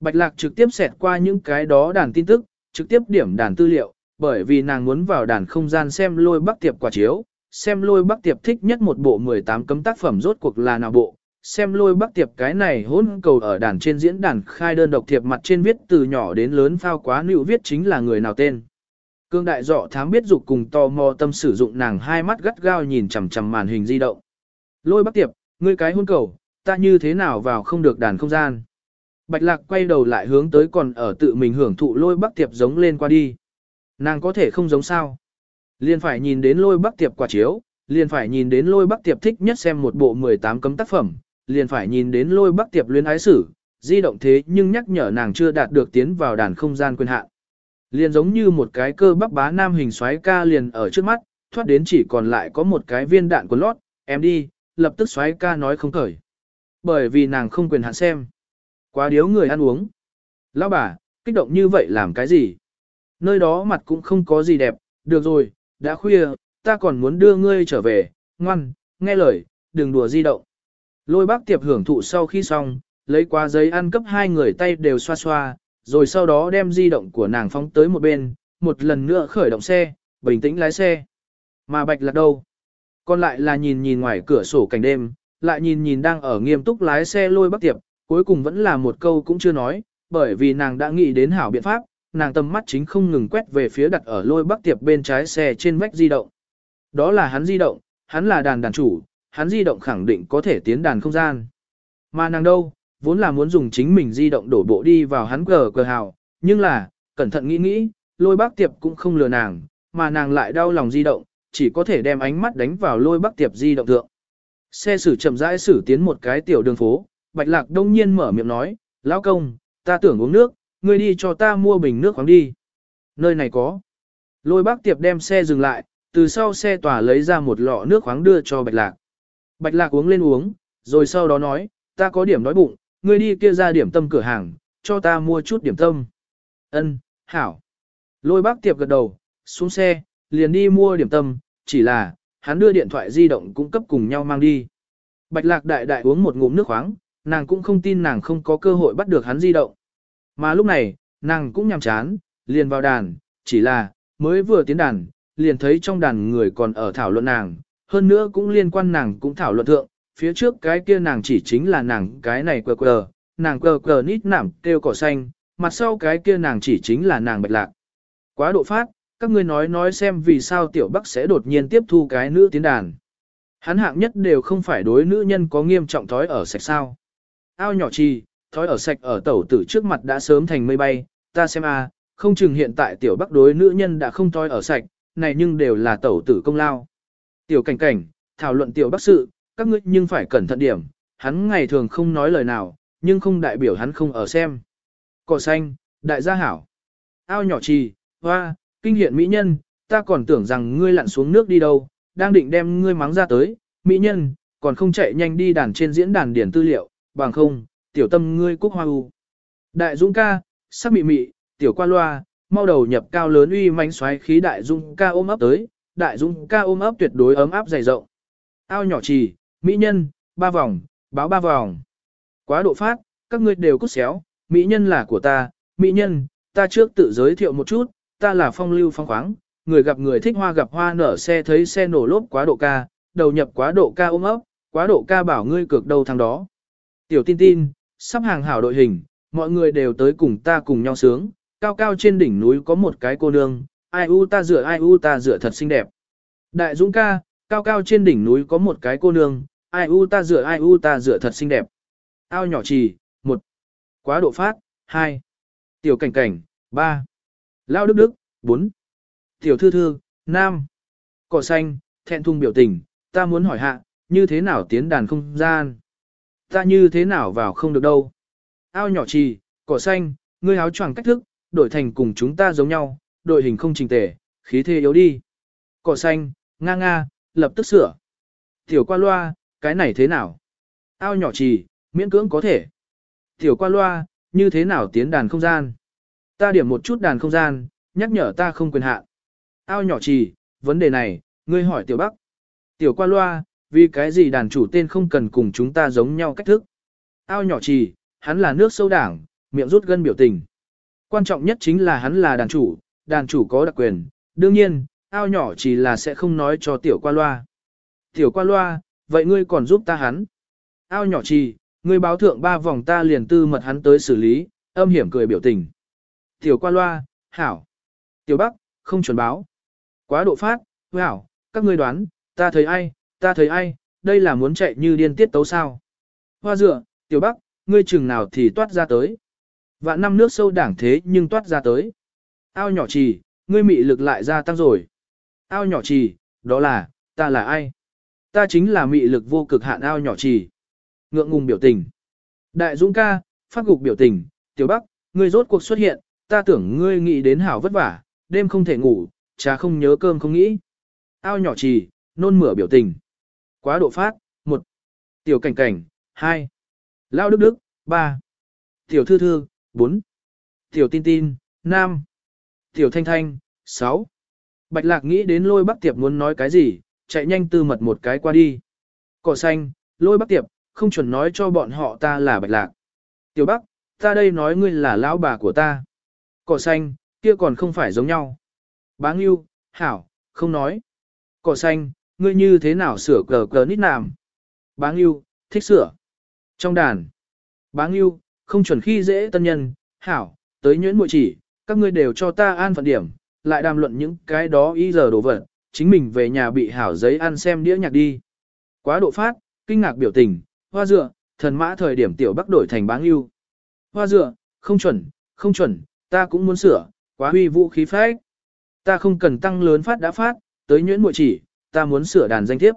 A: Bạch lạc trực tiếp xẹt qua những cái đó đàn tin tức, trực tiếp điểm đàn tư liệu, bởi vì nàng muốn vào đàn không gian xem lôi bắc tiệp quả chiếu, xem lôi bắc tiệp thích nhất một bộ 18 cấm tác phẩm rốt cuộc là nào bộ, xem lôi bắc tiệp cái này hôn cầu ở đàn trên diễn đàn khai đơn độc thiệp mặt trên viết từ nhỏ đến lớn phao quá nữ viết chính là người nào tên. Cương đại dọ thám biết dục cùng tò mò tâm sử dụng nàng hai mắt gắt gao nhìn chằm chằm màn hình di động. Lôi bắc tiệp, ngươi cái hôn cầu, ta như thế nào vào không được đàn không gian. Bạch lạc quay đầu lại hướng tới còn ở tự mình hưởng thụ lôi bắc tiệp giống lên qua đi. Nàng có thể không giống sao. Liền phải nhìn đến lôi bắc tiệp quả chiếu, liền phải nhìn đến lôi bắc tiệp thích nhất xem một bộ 18 cấm tác phẩm, liền phải nhìn đến lôi bắc tiệp luyến ái sử, di động thế nhưng nhắc nhở nàng chưa đạt được tiến vào đàn không gian quyền hạn. Liền giống như một cái cơ bắp bá nam hình xoáy ca liền ở trước mắt, thoát đến chỉ còn lại có một cái viên đạn của lót, em đi, lập tức xoáy ca nói không khởi. Bởi vì nàng không quyền hạn xem. Quá điếu người ăn uống. Lão bà, kích động như vậy làm cái gì? Nơi đó mặt cũng không có gì đẹp, được rồi, đã khuya, ta còn muốn đưa ngươi trở về, ngoan, nghe lời, đừng đùa di động. Lôi bác tiệp hưởng thụ sau khi xong, lấy qua giấy ăn cấp hai người tay đều xoa xoa, rồi sau đó đem di động của nàng phóng tới một bên, một lần nữa khởi động xe, bình tĩnh lái xe. Mà bạch lạc đâu? Còn lại là nhìn nhìn ngoài cửa sổ cảnh đêm, lại nhìn nhìn đang ở nghiêm túc lái xe lôi bác tiệp, cuối cùng vẫn là một câu cũng chưa nói, bởi vì nàng đã nghĩ đến hảo biện pháp, nàng tầm mắt chính không ngừng quét về phía đặt ở lôi bắc tiệp bên trái xe trên vách di động. Đó là hắn di động, hắn là đàn đàn chủ, hắn di động khẳng định có thể tiến đàn không gian. Mà nàng đâu, vốn là muốn dùng chính mình di động đổ bộ đi vào hắn cờ cờ hào, nhưng là, cẩn thận nghĩ nghĩ, lôi bác tiệp cũng không lừa nàng, mà nàng lại đau lòng di động, chỉ có thể đem ánh mắt đánh vào lôi bác tiệp di động thượng. Xe xử chậm rãi xử tiến một cái tiểu đường phố, bạch lạc đông nhiên mở miệng nói, lão công, ta tưởng uống nước, ngươi đi cho ta mua bình nước khoáng đi. Nơi này có. Lôi bác tiệp đem xe dừng lại, từ sau xe tỏa lấy ra một lọ nước khoáng đưa cho bạch lạc. Bạch lạc uống lên uống, rồi sau đó nói, ta có điểm đói bụng, ngươi đi kia ra điểm tâm cửa hàng, cho ta mua chút điểm tâm. Ân, hảo. Lôi bác tiệp gật đầu, xuống xe, liền đi mua điểm tâm, chỉ là, hắn đưa điện thoại di động cung cấp cùng nhau mang đi. Bạch lạc đại đại uống một ngụm nước khoáng, nàng cũng không tin nàng không có cơ hội bắt được hắn di động. Mà lúc này, nàng cũng nhằm chán, liền vào đàn, chỉ là, mới vừa tiến đàn, liền thấy trong đàn người còn ở thảo luận nàng, hơn nữa cũng liên quan nàng cũng thảo luận thượng, phía trước cái kia nàng chỉ chính là nàng cái này quờ quờ, nàng quờ quờ nít nảm kêu cỏ xanh, mặt sau cái kia nàng chỉ chính là nàng bạch lạc. Quá độ phát, các ngươi nói nói xem vì sao tiểu bắc sẽ đột nhiên tiếp thu cái nữ tiến đàn. Hắn hạng nhất đều không phải đối nữ nhân có nghiêm trọng thói ở sạch sao. Ao nhỏ chi, thói ở sạch ở tẩu tử trước mặt đã sớm thành mây bay, ta xem a, không chừng hiện tại tiểu bắc đối nữ nhân đã không thói ở sạch, này nhưng đều là tẩu tử công lao. Tiểu cảnh cảnh, thảo luận tiểu bắc sự, các ngươi nhưng phải cẩn thận điểm, hắn ngày thường không nói lời nào, nhưng không đại biểu hắn không ở xem. Cỏ xanh, đại gia hảo. Ao nhỏ trì, hoa, kinh hiện mỹ nhân, ta còn tưởng rằng ngươi lặn xuống nước đi đâu, đang định đem ngươi mắng ra tới, mỹ nhân, còn không chạy nhanh đi đàn trên diễn đàn điển tư liệu, bằng không, tiểu tâm ngươi cúc hoa u. Đại dũng ca, sắc mị mị, tiểu qua loa, mau đầu nhập cao lớn uy manh xoáy khí đại dũng ca ôm ấp tới, đại dũng ca ôm ấp tuyệt đối ấm áp dày rộng. Ao nhỏ trì, mỹ nhân, ba vòng, báo ba vòng. Quá độ phát, các ngươi đều cút xéo, mỹ nhân là của ta, mỹ nhân, ta trước tự giới thiệu một chút, ta là phong lưu phong khoáng, người gặp người thích hoa gặp hoa nở xe thấy xe nổ lốp quá độ ca, đầu nhập quá độ ca ôm ấp, quá độ ca bảo ngươi cược đầu thằng đó. Tiểu tin tin, sắp hàng hảo đội hình, mọi người đều tới cùng ta cùng nhau sướng, cao cao trên đỉnh núi có một cái cô nương, ai u ta dựa ai u ta dựa thật xinh đẹp. Đại dũng ca, cao cao trên đỉnh núi có một cái cô nương, ai u ta dựa ai u ta dựa thật xinh đẹp. Ao nhỏ trì, một Quá độ phát, hai Tiểu cảnh cảnh, ba Lao đức đức, bốn Tiểu thư thư, nam Cỏ xanh, thẹn thùng biểu tình, ta muốn hỏi hạ, như thế nào tiến đàn không gian? Ta như thế nào vào không được đâu? Ao nhỏ trì, cỏ xanh, ngươi áo choàng cách thức, đổi thành cùng chúng ta giống nhau, đội hình không trình tề, khí thế yếu đi. Cỏ xanh, nga nga, lập tức sửa. Tiểu qua loa, cái này thế nào? Ao nhỏ trì, miễn cưỡng có thể. Tiểu qua loa, như thế nào tiến đàn không gian? Ta điểm một chút đàn không gian, nhắc nhở ta không quyền hạn. Ao nhỏ trì, vấn đề này, ngươi hỏi tiểu bắc. Tiểu qua loa, vì cái gì đàn chủ tên không cần cùng chúng ta giống nhau cách thức. Ao nhỏ trì, hắn là nước sâu đảng, miệng rút gân biểu tình. Quan trọng nhất chính là hắn là đàn chủ, đàn chủ có đặc quyền, đương nhiên, ao nhỏ chỉ là sẽ không nói cho tiểu qua loa. Tiểu qua loa, vậy ngươi còn giúp ta hắn. Ao nhỏ trì, ngươi báo thượng ba vòng ta liền tư mật hắn tới xử lý, âm hiểm cười biểu tình. Tiểu qua loa, hảo. Tiểu bắc, không chuẩn báo. Quá độ phát, hảo, các ngươi đoán, ta thấy ai, ta thấy ai, đây là muốn chạy như điên tiết tấu sao. Hoa dựa, tiểu bắc, ngươi chừng nào thì toát ra tới. Vạn năm nước sâu đảng thế nhưng toát ra tới. Ao nhỏ trì, ngươi mị lực lại gia tăng rồi. Ao nhỏ trì, đó là, ta là ai? Ta chính là mị lực vô cực hạn ao nhỏ trì. Ngượng ngùng biểu tình. Đại Dũng ca, phát gục biểu tình, tiểu bắc, ngươi rốt cuộc xuất hiện, ta tưởng ngươi nghĩ đến hảo vất vả, đêm không thể ngủ, trà không nhớ cơm không nghĩ. Ao nhỏ trì, nôn mửa biểu tình. Quá độ phát, một Tiểu cảnh cảnh, hai Lao đức đức, ba Tiểu thư thư, bốn Tiểu tin tin, năm Tiểu thanh thanh, sáu Bạch lạc nghĩ đến lôi bắc tiệp muốn nói cái gì, chạy nhanh tư mật một cái qua đi. Cỏ xanh, lôi bắc tiệp, không chuẩn nói cho bọn họ ta là bạch lạc. Tiểu bắc, ta đây nói ngươi là lão bà của ta. Cỏ xanh, kia còn không phải giống nhau. Bá yêu, hảo, không nói. Cỏ xanh, ngươi như thế nào sửa cờ cờ nít nàm. Báng yêu, thích sửa. Trong đàn. Báng yêu, không chuẩn khi dễ tân nhân, hảo, tới nhuyễn muội chỉ, các ngươi đều cho ta an phận điểm, lại đàm luận những cái đó y giờ đổ vật, chính mình về nhà bị hảo giấy ăn xem đĩa nhạc đi. Quá độ phát, kinh ngạc biểu tình, hoa dựa, thần mã thời điểm tiểu bắc đổi thành báng yêu. Hoa dựa, không chuẩn, không chuẩn, ta cũng muốn sửa, quá huy vũ khí phách. Ta không cần tăng lớn phát đã phát, tới nhuyễn muội chỉ, ta muốn sửa đàn danh thiếp.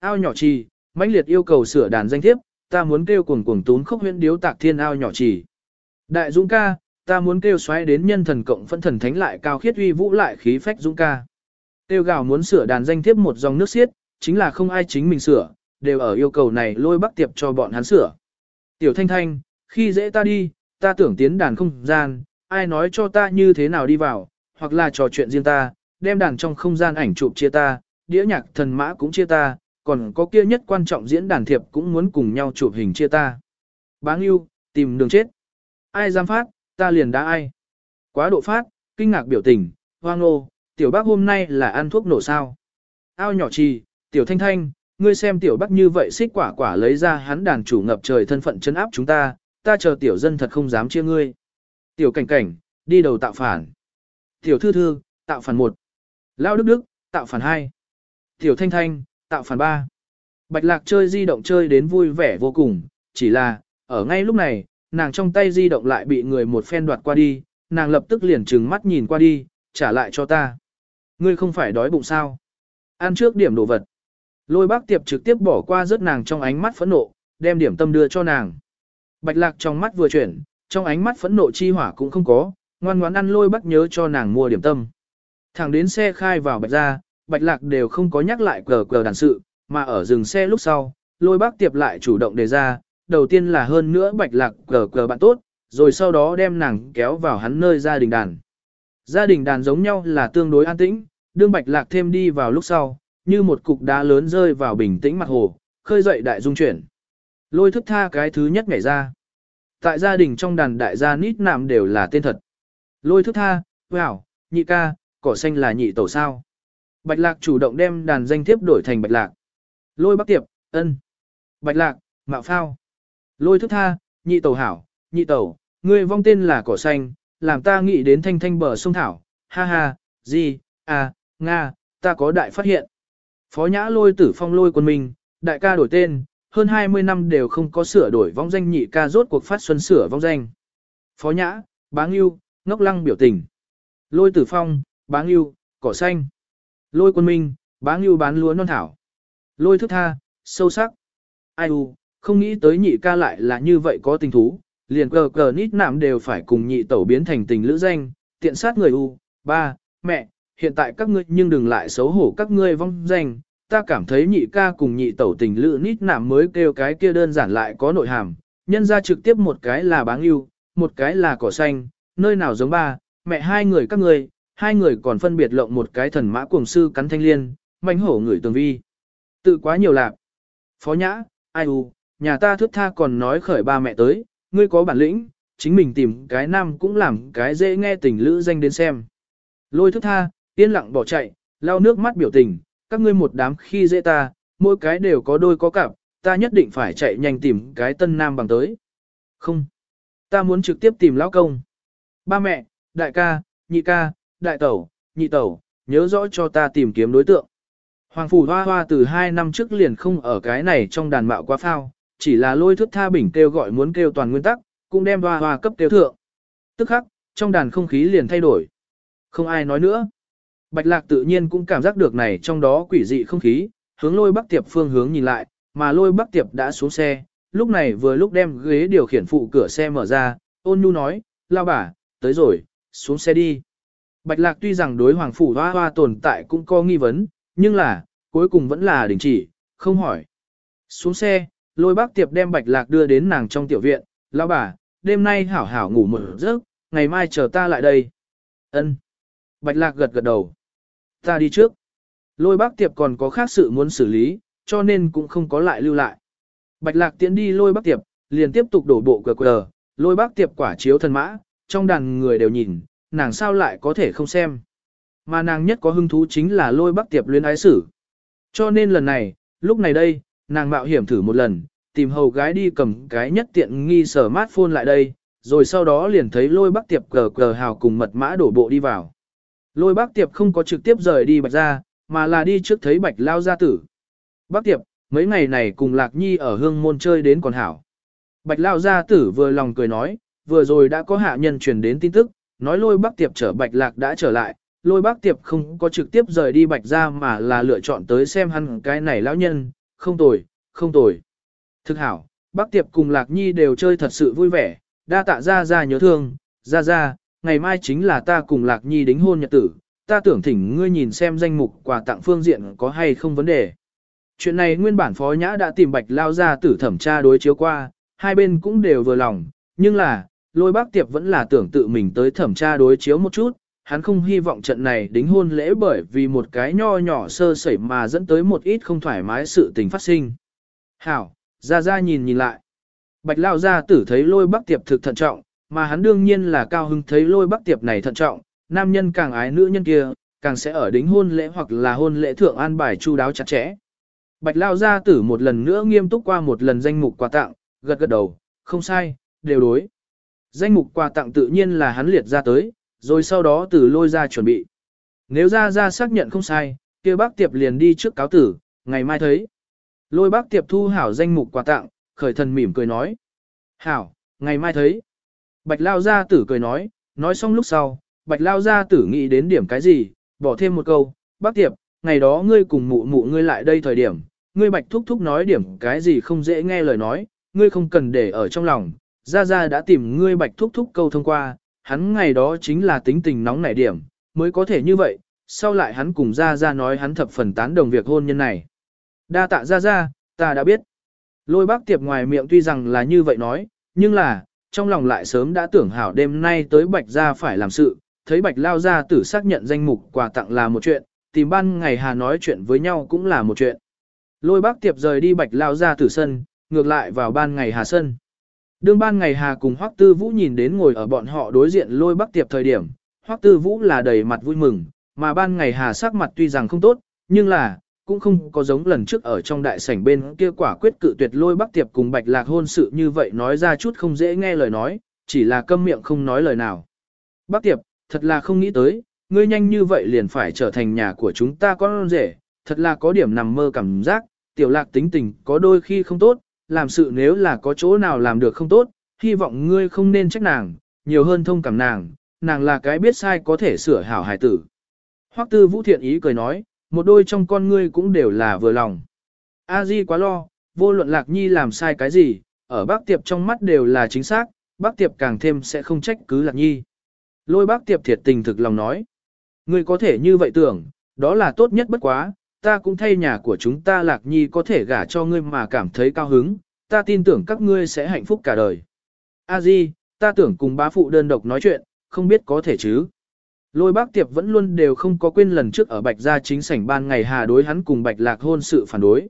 A: Ao nhỏ trì, mãnh liệt yêu cầu sửa đàn danh thiếp, ta muốn kêu cuồng cuồng tún khốc huyễn điếu tạc thiên ao nhỏ trì. Đại dũng ca, ta muốn kêu xoáy đến nhân thần cộng phân thần thánh lại cao khiết uy vũ lại khí phách dũng ca. Tiêu gào muốn sửa đàn danh thiếp một dòng nước xiết, chính là không ai chính mình sửa, đều ở yêu cầu này lôi bắc tiệp cho bọn hắn sửa. Tiểu thanh thanh, khi dễ ta đi, ta tưởng tiến đàn không gian, ai nói cho ta như thế nào đi vào, hoặc là trò chuyện riêng ta, đem đàn trong không gian ảnh chụp chia ta, đĩa nhạc thần mã cũng chia ta, còn có kia nhất quan trọng diễn đàn thiệp cũng muốn cùng nhau chụp hình chia ta. Báng yêu, tìm đường chết. Ai dám phát, ta liền đá ai. Quá độ phát, kinh ngạc biểu tình, hoang ô, tiểu bác hôm nay là ăn thuốc nổ sao. Ao nhỏ trì, tiểu thanh thanh, ngươi xem tiểu bác như vậy xích quả quả lấy ra hắn đàn chủ ngập trời thân phận chân áp chúng ta, ta chờ tiểu dân thật không dám chia ngươi. Tiểu cảnh cảnh, đi đầu tạo phản. Tiểu thư thư, tạo phản một. Lao đức đức, tạo phản hai. Tiểu thanh thanh, tạo phản ba. Bạch lạc chơi di động chơi đến vui vẻ vô cùng, chỉ là, ở ngay lúc này, nàng trong tay di động lại bị người một phen đoạt qua đi, nàng lập tức liền trừng mắt nhìn qua đi, trả lại cho ta. Ngươi không phải đói bụng sao? Ăn trước điểm đồ vật. Lôi bác tiệp trực tiếp bỏ qua rớt nàng trong ánh mắt phẫn nộ, đem điểm tâm đưa cho nàng. Bạch lạc trong mắt vừa chuyển, trong ánh mắt phẫn nộ chi hỏa cũng không có, ngoan ngoãn ăn lôi bác nhớ cho nàng mua điểm tâm. Thẳng đến xe khai vào bạch ra, bạch lạc đều không có nhắc lại cờ cờ đàn sự, mà ở dừng xe lúc sau, lôi bác tiệp lại chủ động đề ra, đầu tiên là hơn nữa bạch lạc cờ cờ bạn tốt, rồi sau đó đem nàng kéo vào hắn nơi gia đình đàn. Gia đình đàn giống nhau là tương đối an tĩnh, đương bạch lạc thêm đi vào lúc sau, như một cục đá lớn rơi vào bình tĩnh mặt hồ, khơi dậy đại dung chuyển. Lôi thức tha cái thứ nhất nhảy ra. Tại gia đình trong đàn đại gia nít nạm đều là tên thật. Lôi thức tha, wow, nhị ca, cỏ xanh là nhị tổ sao. Bạch lạc chủ động đem đàn danh thiếp đổi thành bạch lạc. Lôi bắc tiệp, ân. Bạch lạc, mạo phao. Lôi thức tha, nhị tẩu hảo, nhị tẩu, ngươi vong tên là cỏ xanh, làm ta nghĩ đến thanh thanh bờ sông thảo, ha ha, gì, à, Nga, ta có đại phát hiện. Phó nhã lôi tử phong lôi quân mình, đại ca đổi tên, hơn 20 năm đều không có sửa đổi vong danh nhị ca rốt cuộc phát xuân sửa vong danh. Phó nhã, Bá Ngưu, ngốc lăng biểu tình. Lôi tử phong, Bá Ngưu, cỏ xanh. Lôi quân minh, bá yêu bán lúa non thảo. Lôi thức tha, sâu sắc. Ai u, không nghĩ tới nhị ca lại là như vậy có tình thú, liền cờ cờ nít nạm đều phải cùng nhị tẩu biến thành tình lữ danh, tiện sát người u, ba, mẹ, hiện tại các ngươi nhưng đừng lại xấu hổ các ngươi vong danh, ta cảm thấy nhị ca cùng nhị tẩu tình lữ nít nạm mới kêu cái kia đơn giản lại có nội hàm, nhân ra trực tiếp một cái là báng yêu, một cái là cỏ xanh, nơi nào giống ba, mẹ hai người các ngươi, hai người còn phân biệt lộng một cái thần mã cuồng sư cắn thanh liên, manh hổ người tường vi. Tự quá nhiều lạc. Phó nhã, ai u, nhà ta thước tha còn nói khởi ba mẹ tới, ngươi có bản lĩnh, chính mình tìm cái nam cũng làm cái dễ nghe tình lữ danh đến xem. Lôi thước tha, yên lặng bỏ chạy, lau nước mắt biểu tình, các ngươi một đám khi dễ ta, mỗi cái đều có đôi có cặp, ta nhất định phải chạy nhanh tìm cái tân nam bằng tới. Không, ta muốn trực tiếp tìm lão công. Ba mẹ, đại ca, nhị ca, đại tẩu, nhị tẩu, nhớ rõ cho ta tìm kiếm đối tượng. Hoàng phủ hoa hoa từ hai năm trước liền không ở cái này trong đàn mạo quá phao, chỉ là lôi thước tha bình kêu gọi muốn kêu toàn nguyên tắc, cũng đem hoa hoa cấp kêu thượng. Tức khắc, trong đàn không khí liền thay đổi. Không ai nói nữa. Bạch lạc tự nhiên cũng cảm giác được này trong đó quỷ dị không khí, hướng lôi bắc tiệp phương hướng nhìn lại, mà lôi bắc tiệp đã xuống xe, lúc này vừa lúc đem ghế điều khiển phụ cửa xe mở ra, ôn nhu nói, lao bà, tới rồi, xuống xe đi. Bạch lạc tuy rằng đối hoàng phủ hoa hoa tồn tại cũng có nghi vấn, nhưng là, cuối cùng vẫn là đình chỉ, không hỏi. Xuống xe, Lôi bác tiệp đem bạch lạc đưa đến nàng trong tiểu viện, lão bà, đêm nay hảo hảo ngủ một giấc, ngày mai chờ ta lại đây. Ân. Bạch lạc gật gật đầu. Ta đi trước. Lôi bác tiệp còn có khác sự muốn xử lý, cho nên cũng không có lại lưu lại. Bạch lạc tiễn đi lôi bác tiệp, liền tiếp tục đổ bộ cờ cờ, lôi bác tiệp quả chiếu thần mã, trong đàn người đều nhìn, nàng sao lại có thể không xem. Mà nàng nhất có hứng thú chính là lôi bác tiệp luyến ái sử, Cho nên lần này, lúc này đây, nàng mạo hiểm thử một lần, tìm hầu gái đi cầm cái nhất tiện nghi sở mát phôn lại đây, rồi sau đó liền thấy lôi bác tiệp cờ cờ hào cùng mật mã đổ bộ đi vào. Lôi bác tiệp không có trực tiếp rời đi bạch ra, mà là đi trước thấy bạch lao gia tử. Bác tiệp, mấy ngày này cùng lạc nhi ở hương môn chơi đến còn hảo. Bạch lao gia tử vừa lòng cười nói, vừa rồi đã có hạ nhân truyền đến tin tức, nói lôi bác tiệp trở bạch lạc đã trở lại, lôi bác tiệp không có trực tiếp rời đi bạch ra mà là lựa chọn tới xem hắn cái này lão nhân, không tồi, không tồi. Thực hảo, bác tiệp cùng lạc nhi đều chơi thật sự vui vẻ, đa tạ ra ra nhớ thương, ra ra, ngày mai chính là ta cùng lạc nhi đính hôn nhật tử, ta tưởng thỉnh ngươi nhìn xem danh mục quà tặng phương diện có hay không vấn đề. Chuyện này nguyên bản phó nhã đã tìm bạch lao ra tử thẩm tra đối chiếu qua, hai bên cũng đều vừa lòng, nhưng là, lôi bác tiệp vẫn là tưởng tự mình tới thẩm tra đối chiếu một chút, hắn không hy vọng trận này đính hôn lễ bởi vì một cái nho nhỏ sơ sẩy mà dẫn tới một ít không thoải mái sự tình phát sinh. Hảo, ra ra nhìn nhìn lại. Bạch lao gia tử thấy lôi bác tiệp thực thận trọng, mà hắn đương nhiên là cao hưng thấy lôi bác tiệp này thận trọng, nam nhân càng ái nữ nhân kia, càng sẽ ở đính hôn lễ hoặc là hôn lễ thượng an bài chu đáo chặt chẽ. Bạch lao gia tử một lần nữa nghiêm túc qua một lần danh mục quà tặng, gật gật đầu, không sai, đều đối. Danh mục quà tặng tự nhiên là hắn liệt ra tới, rồi sau đó từ lôi ra chuẩn bị. Nếu ra ra xác nhận không sai, kia bác tiệp liền đi trước cáo tử, ngày mai thấy. Lôi bác tiệp thu hảo danh mục quà tặng, khởi thần mỉm cười nói. Hảo, ngày mai thấy. Bạch lao gia tử cười nói, nói xong lúc sau, bạch lao gia tử nghĩ đến điểm cái gì, bỏ thêm một câu, bác tiệp, ngày đó ngươi cùng mụ mụ ngươi lại đây thời điểm, ngươi bạch thúc thúc nói điểm cái gì không dễ nghe lời nói, ngươi không cần để ở trong lòng, Gia Gia đã tìm ngươi bạch thúc thúc câu thông qua, hắn ngày đó chính là tính tình nóng nảy điểm, mới có thể như vậy, sau lại hắn cùng Gia Gia nói hắn thập phần tán đồng việc hôn nhân này. Đa tạ Gia Gia, ta đã biết. Lôi bác tiệp ngoài miệng tuy rằng là như vậy nói, nhưng là, trong lòng lại sớm đã tưởng hảo đêm nay tới bạch Gia phải làm sự, thấy bạch lao ra tử xác nhận danh mục quà tặng là một chuyện, tìm ban ngày hà nói chuyện với nhau cũng là một chuyện. Lôi bác tiệp rời đi bạch lao ra tử sân, ngược lại vào ban ngày hà sân. Đương ban ngày hà cùng Hoắc Tư Vũ nhìn đến ngồi ở bọn họ đối diện lôi Bắc tiệp thời điểm, Hoắc Tư Vũ là đầy mặt vui mừng, mà ban ngày hà sắc mặt tuy rằng không tốt, nhưng là, cũng không có giống lần trước ở trong đại sảnh bên kia quả quyết cự tuyệt lôi Bắc tiệp cùng bạch lạc hôn sự như vậy nói ra chút không dễ nghe lời nói, chỉ là câm miệng không nói lời nào. Bắc tiệp, thật là không nghĩ tới, ngươi nhanh như vậy liền phải trở thành nhà của chúng ta con rể, thật là có điểm nằm mơ cảm giác, tiểu lạc tính tình có đôi khi không tốt, làm sự nếu là có chỗ nào làm được không tốt, hy vọng ngươi không nên trách nàng, nhiều hơn thông cảm nàng, nàng là cái biết sai có thể sửa hảo hài tử. Hoắc tư vũ thiện ý cười nói, một đôi trong con ngươi cũng đều là vừa lòng. A Di quá lo, vô luận lạc nhi làm sai cái gì, ở bác tiệp trong mắt đều là chính xác, bác tiệp càng thêm sẽ không trách cứ lạc nhi. Lôi bác tiệp thiệt tình thực lòng nói. Ngươi có thể như vậy tưởng, đó là tốt nhất bất quá, ta cũng thay nhà của chúng ta lạc nhi có thể gả cho ngươi mà cảm thấy cao hứng, ta tin tưởng các ngươi sẽ hạnh phúc cả đời. A Di, ta tưởng cùng bá phụ đơn độc nói chuyện, không biết có thể chứ. Lôi bác tiệp vẫn luôn đều không có quên lần trước ở bạch gia chính sảnh ban ngày hà đối hắn cùng bạch lạc hôn sự phản đối.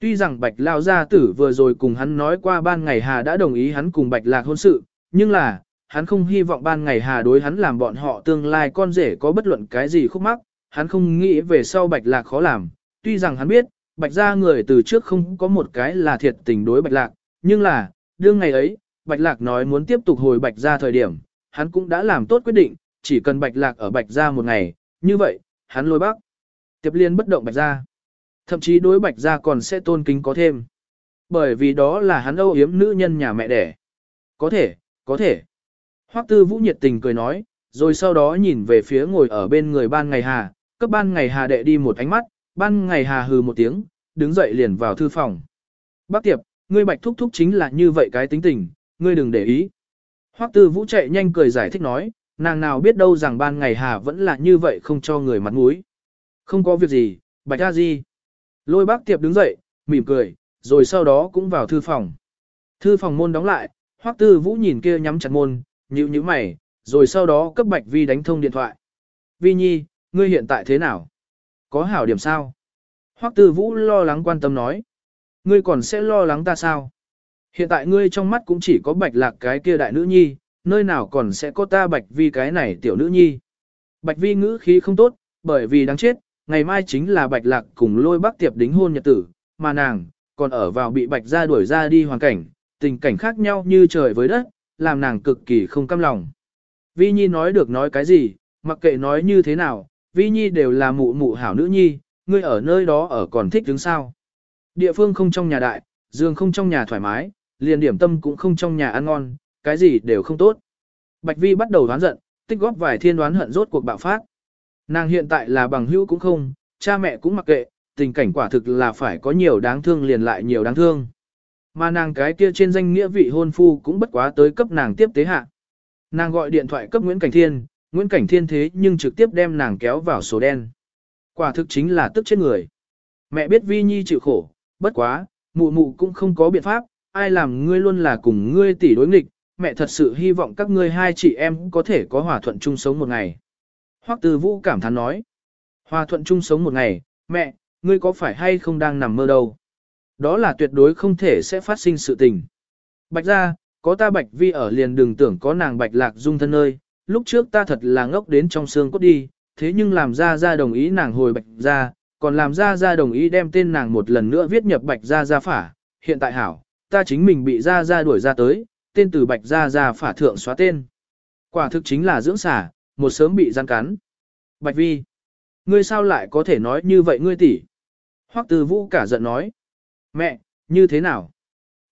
A: Tuy rằng bạch lao gia tử vừa rồi cùng hắn nói qua ban ngày hà đã đồng ý hắn cùng bạch lạc hôn sự, nhưng là, hắn không hy vọng ban ngày hà đối hắn làm bọn họ tương lai con rể có bất luận cái gì khúc mắc, hắn không nghĩ về sau bạch lạc khó làm, tuy rằng hắn biết, bạch gia người từ trước không có một cái là thiệt tình đối bạch lạc, nhưng là, đương ngày ấy, bạch lạc nói muốn tiếp tục hồi bạch gia thời điểm, hắn cũng đã làm tốt quyết định, chỉ cần bạch lạc ở bạch gia một ngày, như vậy, hắn lôi bác. Tiếp liên bất động bạch gia. Thậm chí đối bạch gia còn sẽ tôn kính có thêm. Bởi vì đó là hắn âu yếm nữ nhân nhà mẹ đẻ. Có thể, có thể. Hoắc tư vũ nhiệt tình cười nói, rồi sau đó nhìn về phía ngồi ở bên người ban ngày hà, cấp ban ngày hà đệ đi một ánh mắt, ban ngày hà hừ một tiếng, đứng dậy liền vào thư phòng. Bác tiệp, ngươi bạch thúc thúc chính là như vậy cái tính tình, ngươi đừng để ý. Hoắc tư vũ chạy nhanh cười giải thích nói, nàng nào biết đâu rằng ban ngày hà vẫn là như vậy không cho người mặt mũi. Không có việc gì, bạch ra gì. Lôi bác tiệp đứng dậy, mỉm cười, rồi sau đó cũng vào thư phòng. Thư phòng môn đóng lại, Hoắc tư vũ nhìn kia nhắm chặt môn, nhíu nhíu mày, rồi sau đó cấp bạch vi đánh thông điện thoại. Vi nhi, ngươi hiện tại thế nào? Có hảo điểm sao? Hoắc Tư Vũ lo lắng quan tâm nói. Ngươi còn sẽ lo lắng ta sao? Hiện tại ngươi trong mắt cũng chỉ có bạch lạc cái kia đại nữ nhi, nơi nào còn sẽ có ta bạch vi cái này tiểu nữ nhi. Bạch vi ngữ khí không tốt, bởi vì đáng chết, ngày mai chính là bạch lạc cùng lôi bác tiệp đính hôn nhật tử, mà nàng, còn ở vào bị bạch ra đuổi ra đi hoàn cảnh, tình cảnh khác nhau như trời với đất, làm nàng cực kỳ không căm lòng. Vi Nhi nói được nói cái gì, mặc kệ nói như thế nào, Vi Nhi đều là mụ mụ hảo nữ nhi, ngươi ở nơi đó ở còn thích đứng sao. Địa phương không trong nhà đại, giường không trong nhà thoải mái, liền điểm tâm cũng không trong nhà ăn ngon, cái gì đều không tốt. Bạch Vi bắt đầu đoán giận, tích góp vài thiên đoán hận rốt cuộc bạo phát. Nàng hiện tại là bằng hữu cũng không, cha mẹ cũng mặc kệ, tình cảnh quả thực là phải có nhiều đáng thương liền lại nhiều đáng thương. Mà nàng cái kia trên danh nghĩa vị hôn phu cũng bất quá tới cấp nàng tiếp tế hạ. Nàng gọi điện thoại cấp Nguyễn Cảnh Thiên, Nguyễn Cảnh Thiên thế nhưng trực tiếp đem nàng kéo vào số đen. Quả thực chính là tức chết người. Mẹ biết Vi Nhi chịu khổ, bất quá, mụ mụ cũng không có biện pháp, ai làm ngươi luôn là cùng ngươi tỷ đối nghịch, mẹ thật sự hy vọng các ngươi hai chị em có thể có hòa thuận chung sống một ngày. Hoắc Từ Vũ cảm thán nói, hòa thuận chung sống một ngày, mẹ, ngươi có phải hay không đang nằm mơ đâu? Đó là tuyệt đối không thể sẽ phát sinh sự tình. Bạch ra, có ta bạch vi ở liền đừng tưởng có nàng bạch lạc dung thân ơi lúc trước ta thật là ngốc đến trong xương cốt đi, thế nhưng làm ra ra đồng ý nàng hồi bạch ra, còn làm ra ra đồng ý đem tên nàng một lần nữa viết nhập bạch ra ra phả, hiện tại hảo, ta chính mình bị ra ra đuổi ra tới, tên từ bạch ra ra phả thượng xóa tên. Quả thực chính là dưỡng xả, một sớm bị gian cắn. Bạch vi, ngươi sao lại có thể nói như vậy ngươi tỷ? Hoắc từ vũ cả giận nói. Mẹ, như thế nào?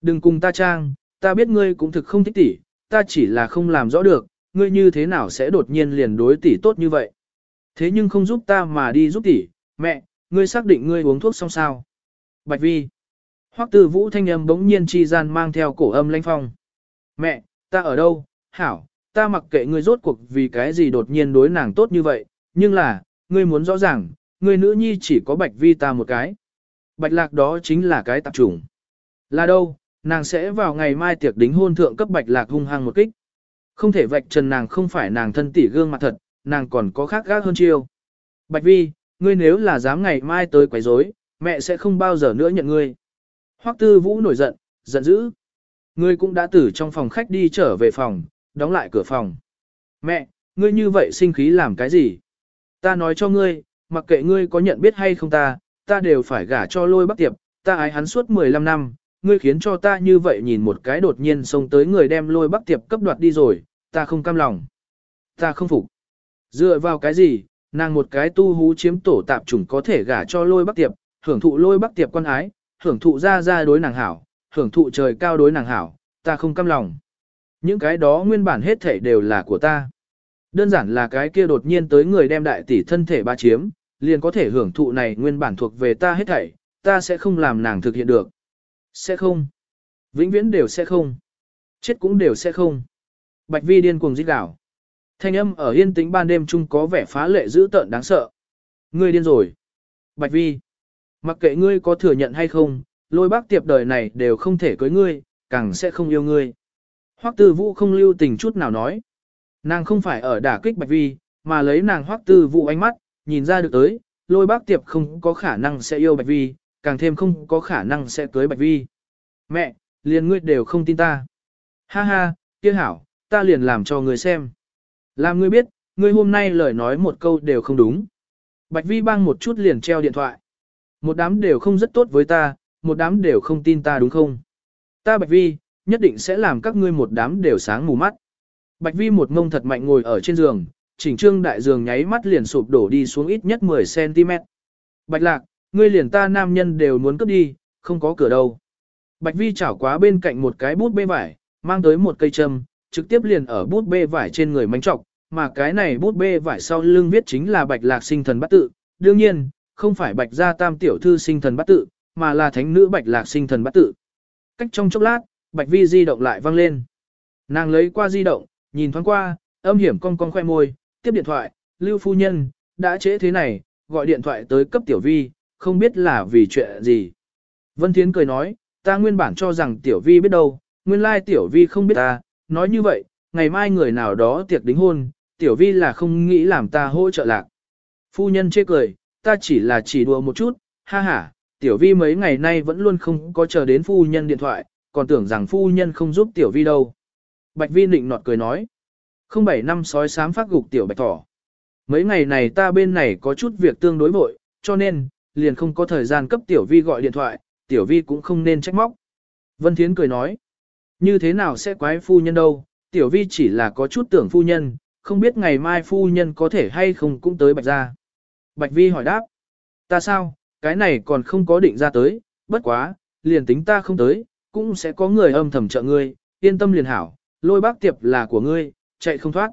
A: Đừng cùng ta trang, ta biết ngươi cũng thực không thích tỷ, ta chỉ là không làm rõ được, ngươi như thế nào sẽ đột nhiên liền đối tỷ tốt như vậy. Thế nhưng không giúp ta mà đi giúp tỷ, mẹ, ngươi xác định ngươi uống thuốc xong sao? Bạch Vi. Hoắc Tư Vũ thanh âm bỗng nhiên chi gian mang theo cổ âm lãnh phong. Mẹ, ta ở đâu? Hảo, ta mặc kệ ngươi rốt cuộc vì cái gì đột nhiên đối nàng tốt như vậy, nhưng là, ngươi muốn rõ ràng, ngươi nữ nhi chỉ có Bạch Vi ta một cái. Bạch lạc đó chính là cái tạp chủng. Là đâu, nàng sẽ vào ngày mai tiệc đính hôn thượng cấp bạch lạc hung hăng một kích. Không thể vạch trần nàng không phải nàng thân tỷ gương mặt thật, nàng còn có khác gác hơn chiêu. Bạch vi, ngươi nếu là dám ngày mai tới quấy rối, mẹ sẽ không bao giờ nữa nhận ngươi. Hoắc tư vũ nổi giận, giận dữ. Ngươi cũng đã từ trong phòng khách đi trở về phòng, đóng lại cửa phòng. Mẹ, ngươi như vậy sinh khí làm cái gì? Ta nói cho ngươi, mặc kệ ngươi có nhận biết hay không ta, ta đều phải gả cho lôi bắc tiệp, ta ái hắn suốt 15 năm, ngươi khiến cho ta như vậy nhìn một cái đột nhiên xông tới người đem lôi bắc tiệp cấp đoạt đi rồi, ta không cam lòng. Ta không phục. Dựa vào cái gì, nàng một cái tu hú chiếm tổ tạp chủng có thể gả cho lôi bắc tiệp, hưởng thụ lôi bắc tiệp quan ái, hưởng thụ ra ra đối nàng hảo, hưởng thụ trời cao đối nàng hảo, ta không cam lòng. Những cái đó nguyên bản hết thể đều là của ta. Đơn giản là cái kia đột nhiên tới người đem đại tỷ thân thể ba chiếm, liền có thể hưởng thụ này nguyên bản thuộc về ta hết thảy, ta sẽ không làm nàng thực hiện được. Sẽ không. Vĩnh viễn đều sẽ không. Chết cũng đều sẽ không. Bạch vi điên cuồng giết đảo. Thanh âm ở yên tĩnh ban đêm chung có vẻ phá lệ dữ tợn đáng sợ. Ngươi điên rồi. Bạch vi. Mặc kệ ngươi có thừa nhận hay không, lôi bác tiệp đời này đều không thể cưới ngươi, càng sẽ không yêu ngươi. Hoắc tư vũ không lưu tình chút nào nói. Nàng không phải ở đả kích bạch vi, mà lấy nàng hoắc tư vũ ánh mắt, nhìn ra được tới, lôi bác tiệp không có khả năng sẽ yêu Bạch Vi, càng thêm không có khả năng sẽ cưới Bạch Vi. Mẹ, liền ngươi đều không tin ta. Ha ha, kia hảo, ta liền làm cho ngươi xem. Làm ngươi biết, ngươi hôm nay lời nói một câu đều không đúng. Bạch Vi bang một chút liền treo điện thoại. Một đám đều không rất tốt với ta, một đám đều không tin ta đúng không? Ta Bạch Vi, nhất định sẽ làm các ngươi một đám đều sáng mù mắt. Bạch Vi một ngông thật mạnh ngồi ở trên giường, chỉnh trương đại giường nháy mắt liền sụp đổ đi xuống ít nhất 10cm. Bạch lạc, ngươi liền ta nam nhân đều muốn cướp đi, không có cửa đâu. Bạch vi chảo quá bên cạnh một cái bút bê vải, mang tới một cây châm, trực tiếp liền ở bút bê vải trên người mánh trọc, mà cái này bút bê vải sau lưng viết chính là bạch lạc sinh thần bắt tự. Đương nhiên, không phải bạch gia tam tiểu thư sinh thần bắt tự, mà là thánh nữ bạch lạc sinh thần bắt tự. Cách trong chốc lát, bạch vi di động lại vang lên. Nàng lấy qua di động, nhìn thoáng qua, âm hiểm cong cong khoe môi, tiếp điện thoại, Lưu Phu Nhân, đã trễ thế này, gọi điện thoại tới cấp Tiểu Vi, không biết là vì chuyện gì. Vân Thiến cười nói, ta nguyên bản cho rằng Tiểu Vi biết đâu, nguyên lai Tiểu Vi không biết ta, nói như vậy, ngày mai người nào đó tiệc đính hôn, Tiểu Vi là không nghĩ làm ta hỗ trợ lạc. Phu Nhân chê cười, ta chỉ là chỉ đùa một chút, ha ha, tiểu vi mấy ngày nay vẫn luôn không có chờ đến phu nhân điện thoại, còn tưởng rằng phu nhân không giúp tiểu vi đâu. Bạch vi nịnh nọt cười nói, không bảy năm sói sám phát gục tiểu bạch thỏ. Mấy ngày này ta bên này có chút việc tương đối vội, cho nên, liền không có thời gian cấp tiểu vi gọi điện thoại, tiểu vi cũng không nên trách móc. Vân Thiến cười nói, như thế nào sẽ quái phu nhân đâu, tiểu vi chỉ là có chút tưởng phu nhân, không biết ngày mai phu nhân có thể hay không cũng tới bạch ra. Bạch vi hỏi đáp, ta sao, cái này còn không có định ra tới, bất quá, liền tính ta không tới, cũng sẽ có người âm thầm trợ ngươi, yên tâm liền hảo, lôi bác tiệp là của ngươi, chạy không thoát.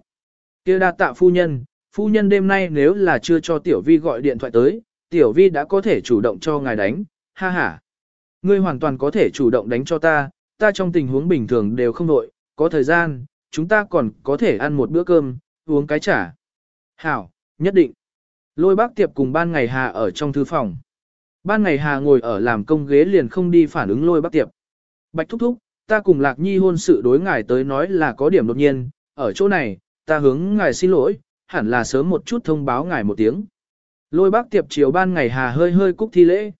A: kia đa tạ phu nhân, phu nhân đêm nay nếu là chưa cho tiểu vi gọi điện thoại tới, tiểu vi đã có thể chủ động cho ngài đánh, ha ha. Ngươi hoàn toàn có thể chủ động đánh cho ta, ta trong tình huống bình thường đều không đội, có thời gian, chúng ta còn có thể ăn một bữa cơm, uống cái trà. Hảo, nhất định. Lôi bác tiệp cùng ban ngày hà ở trong thư phòng. Ban ngày hà ngồi ở làm công ghế liền không đi phản ứng lôi bác tiệp. Bạch thúc thúc, ta cùng lạc nhi hôn sự đối ngài tới nói là có điểm đột nhiên, ở chỗ này, ta hướng ngài xin lỗi, hẳn là sớm một chút thông báo ngài một tiếng. Lôi bác tiệp chiều ban ngày hà hơi hơi cúc thi lễ.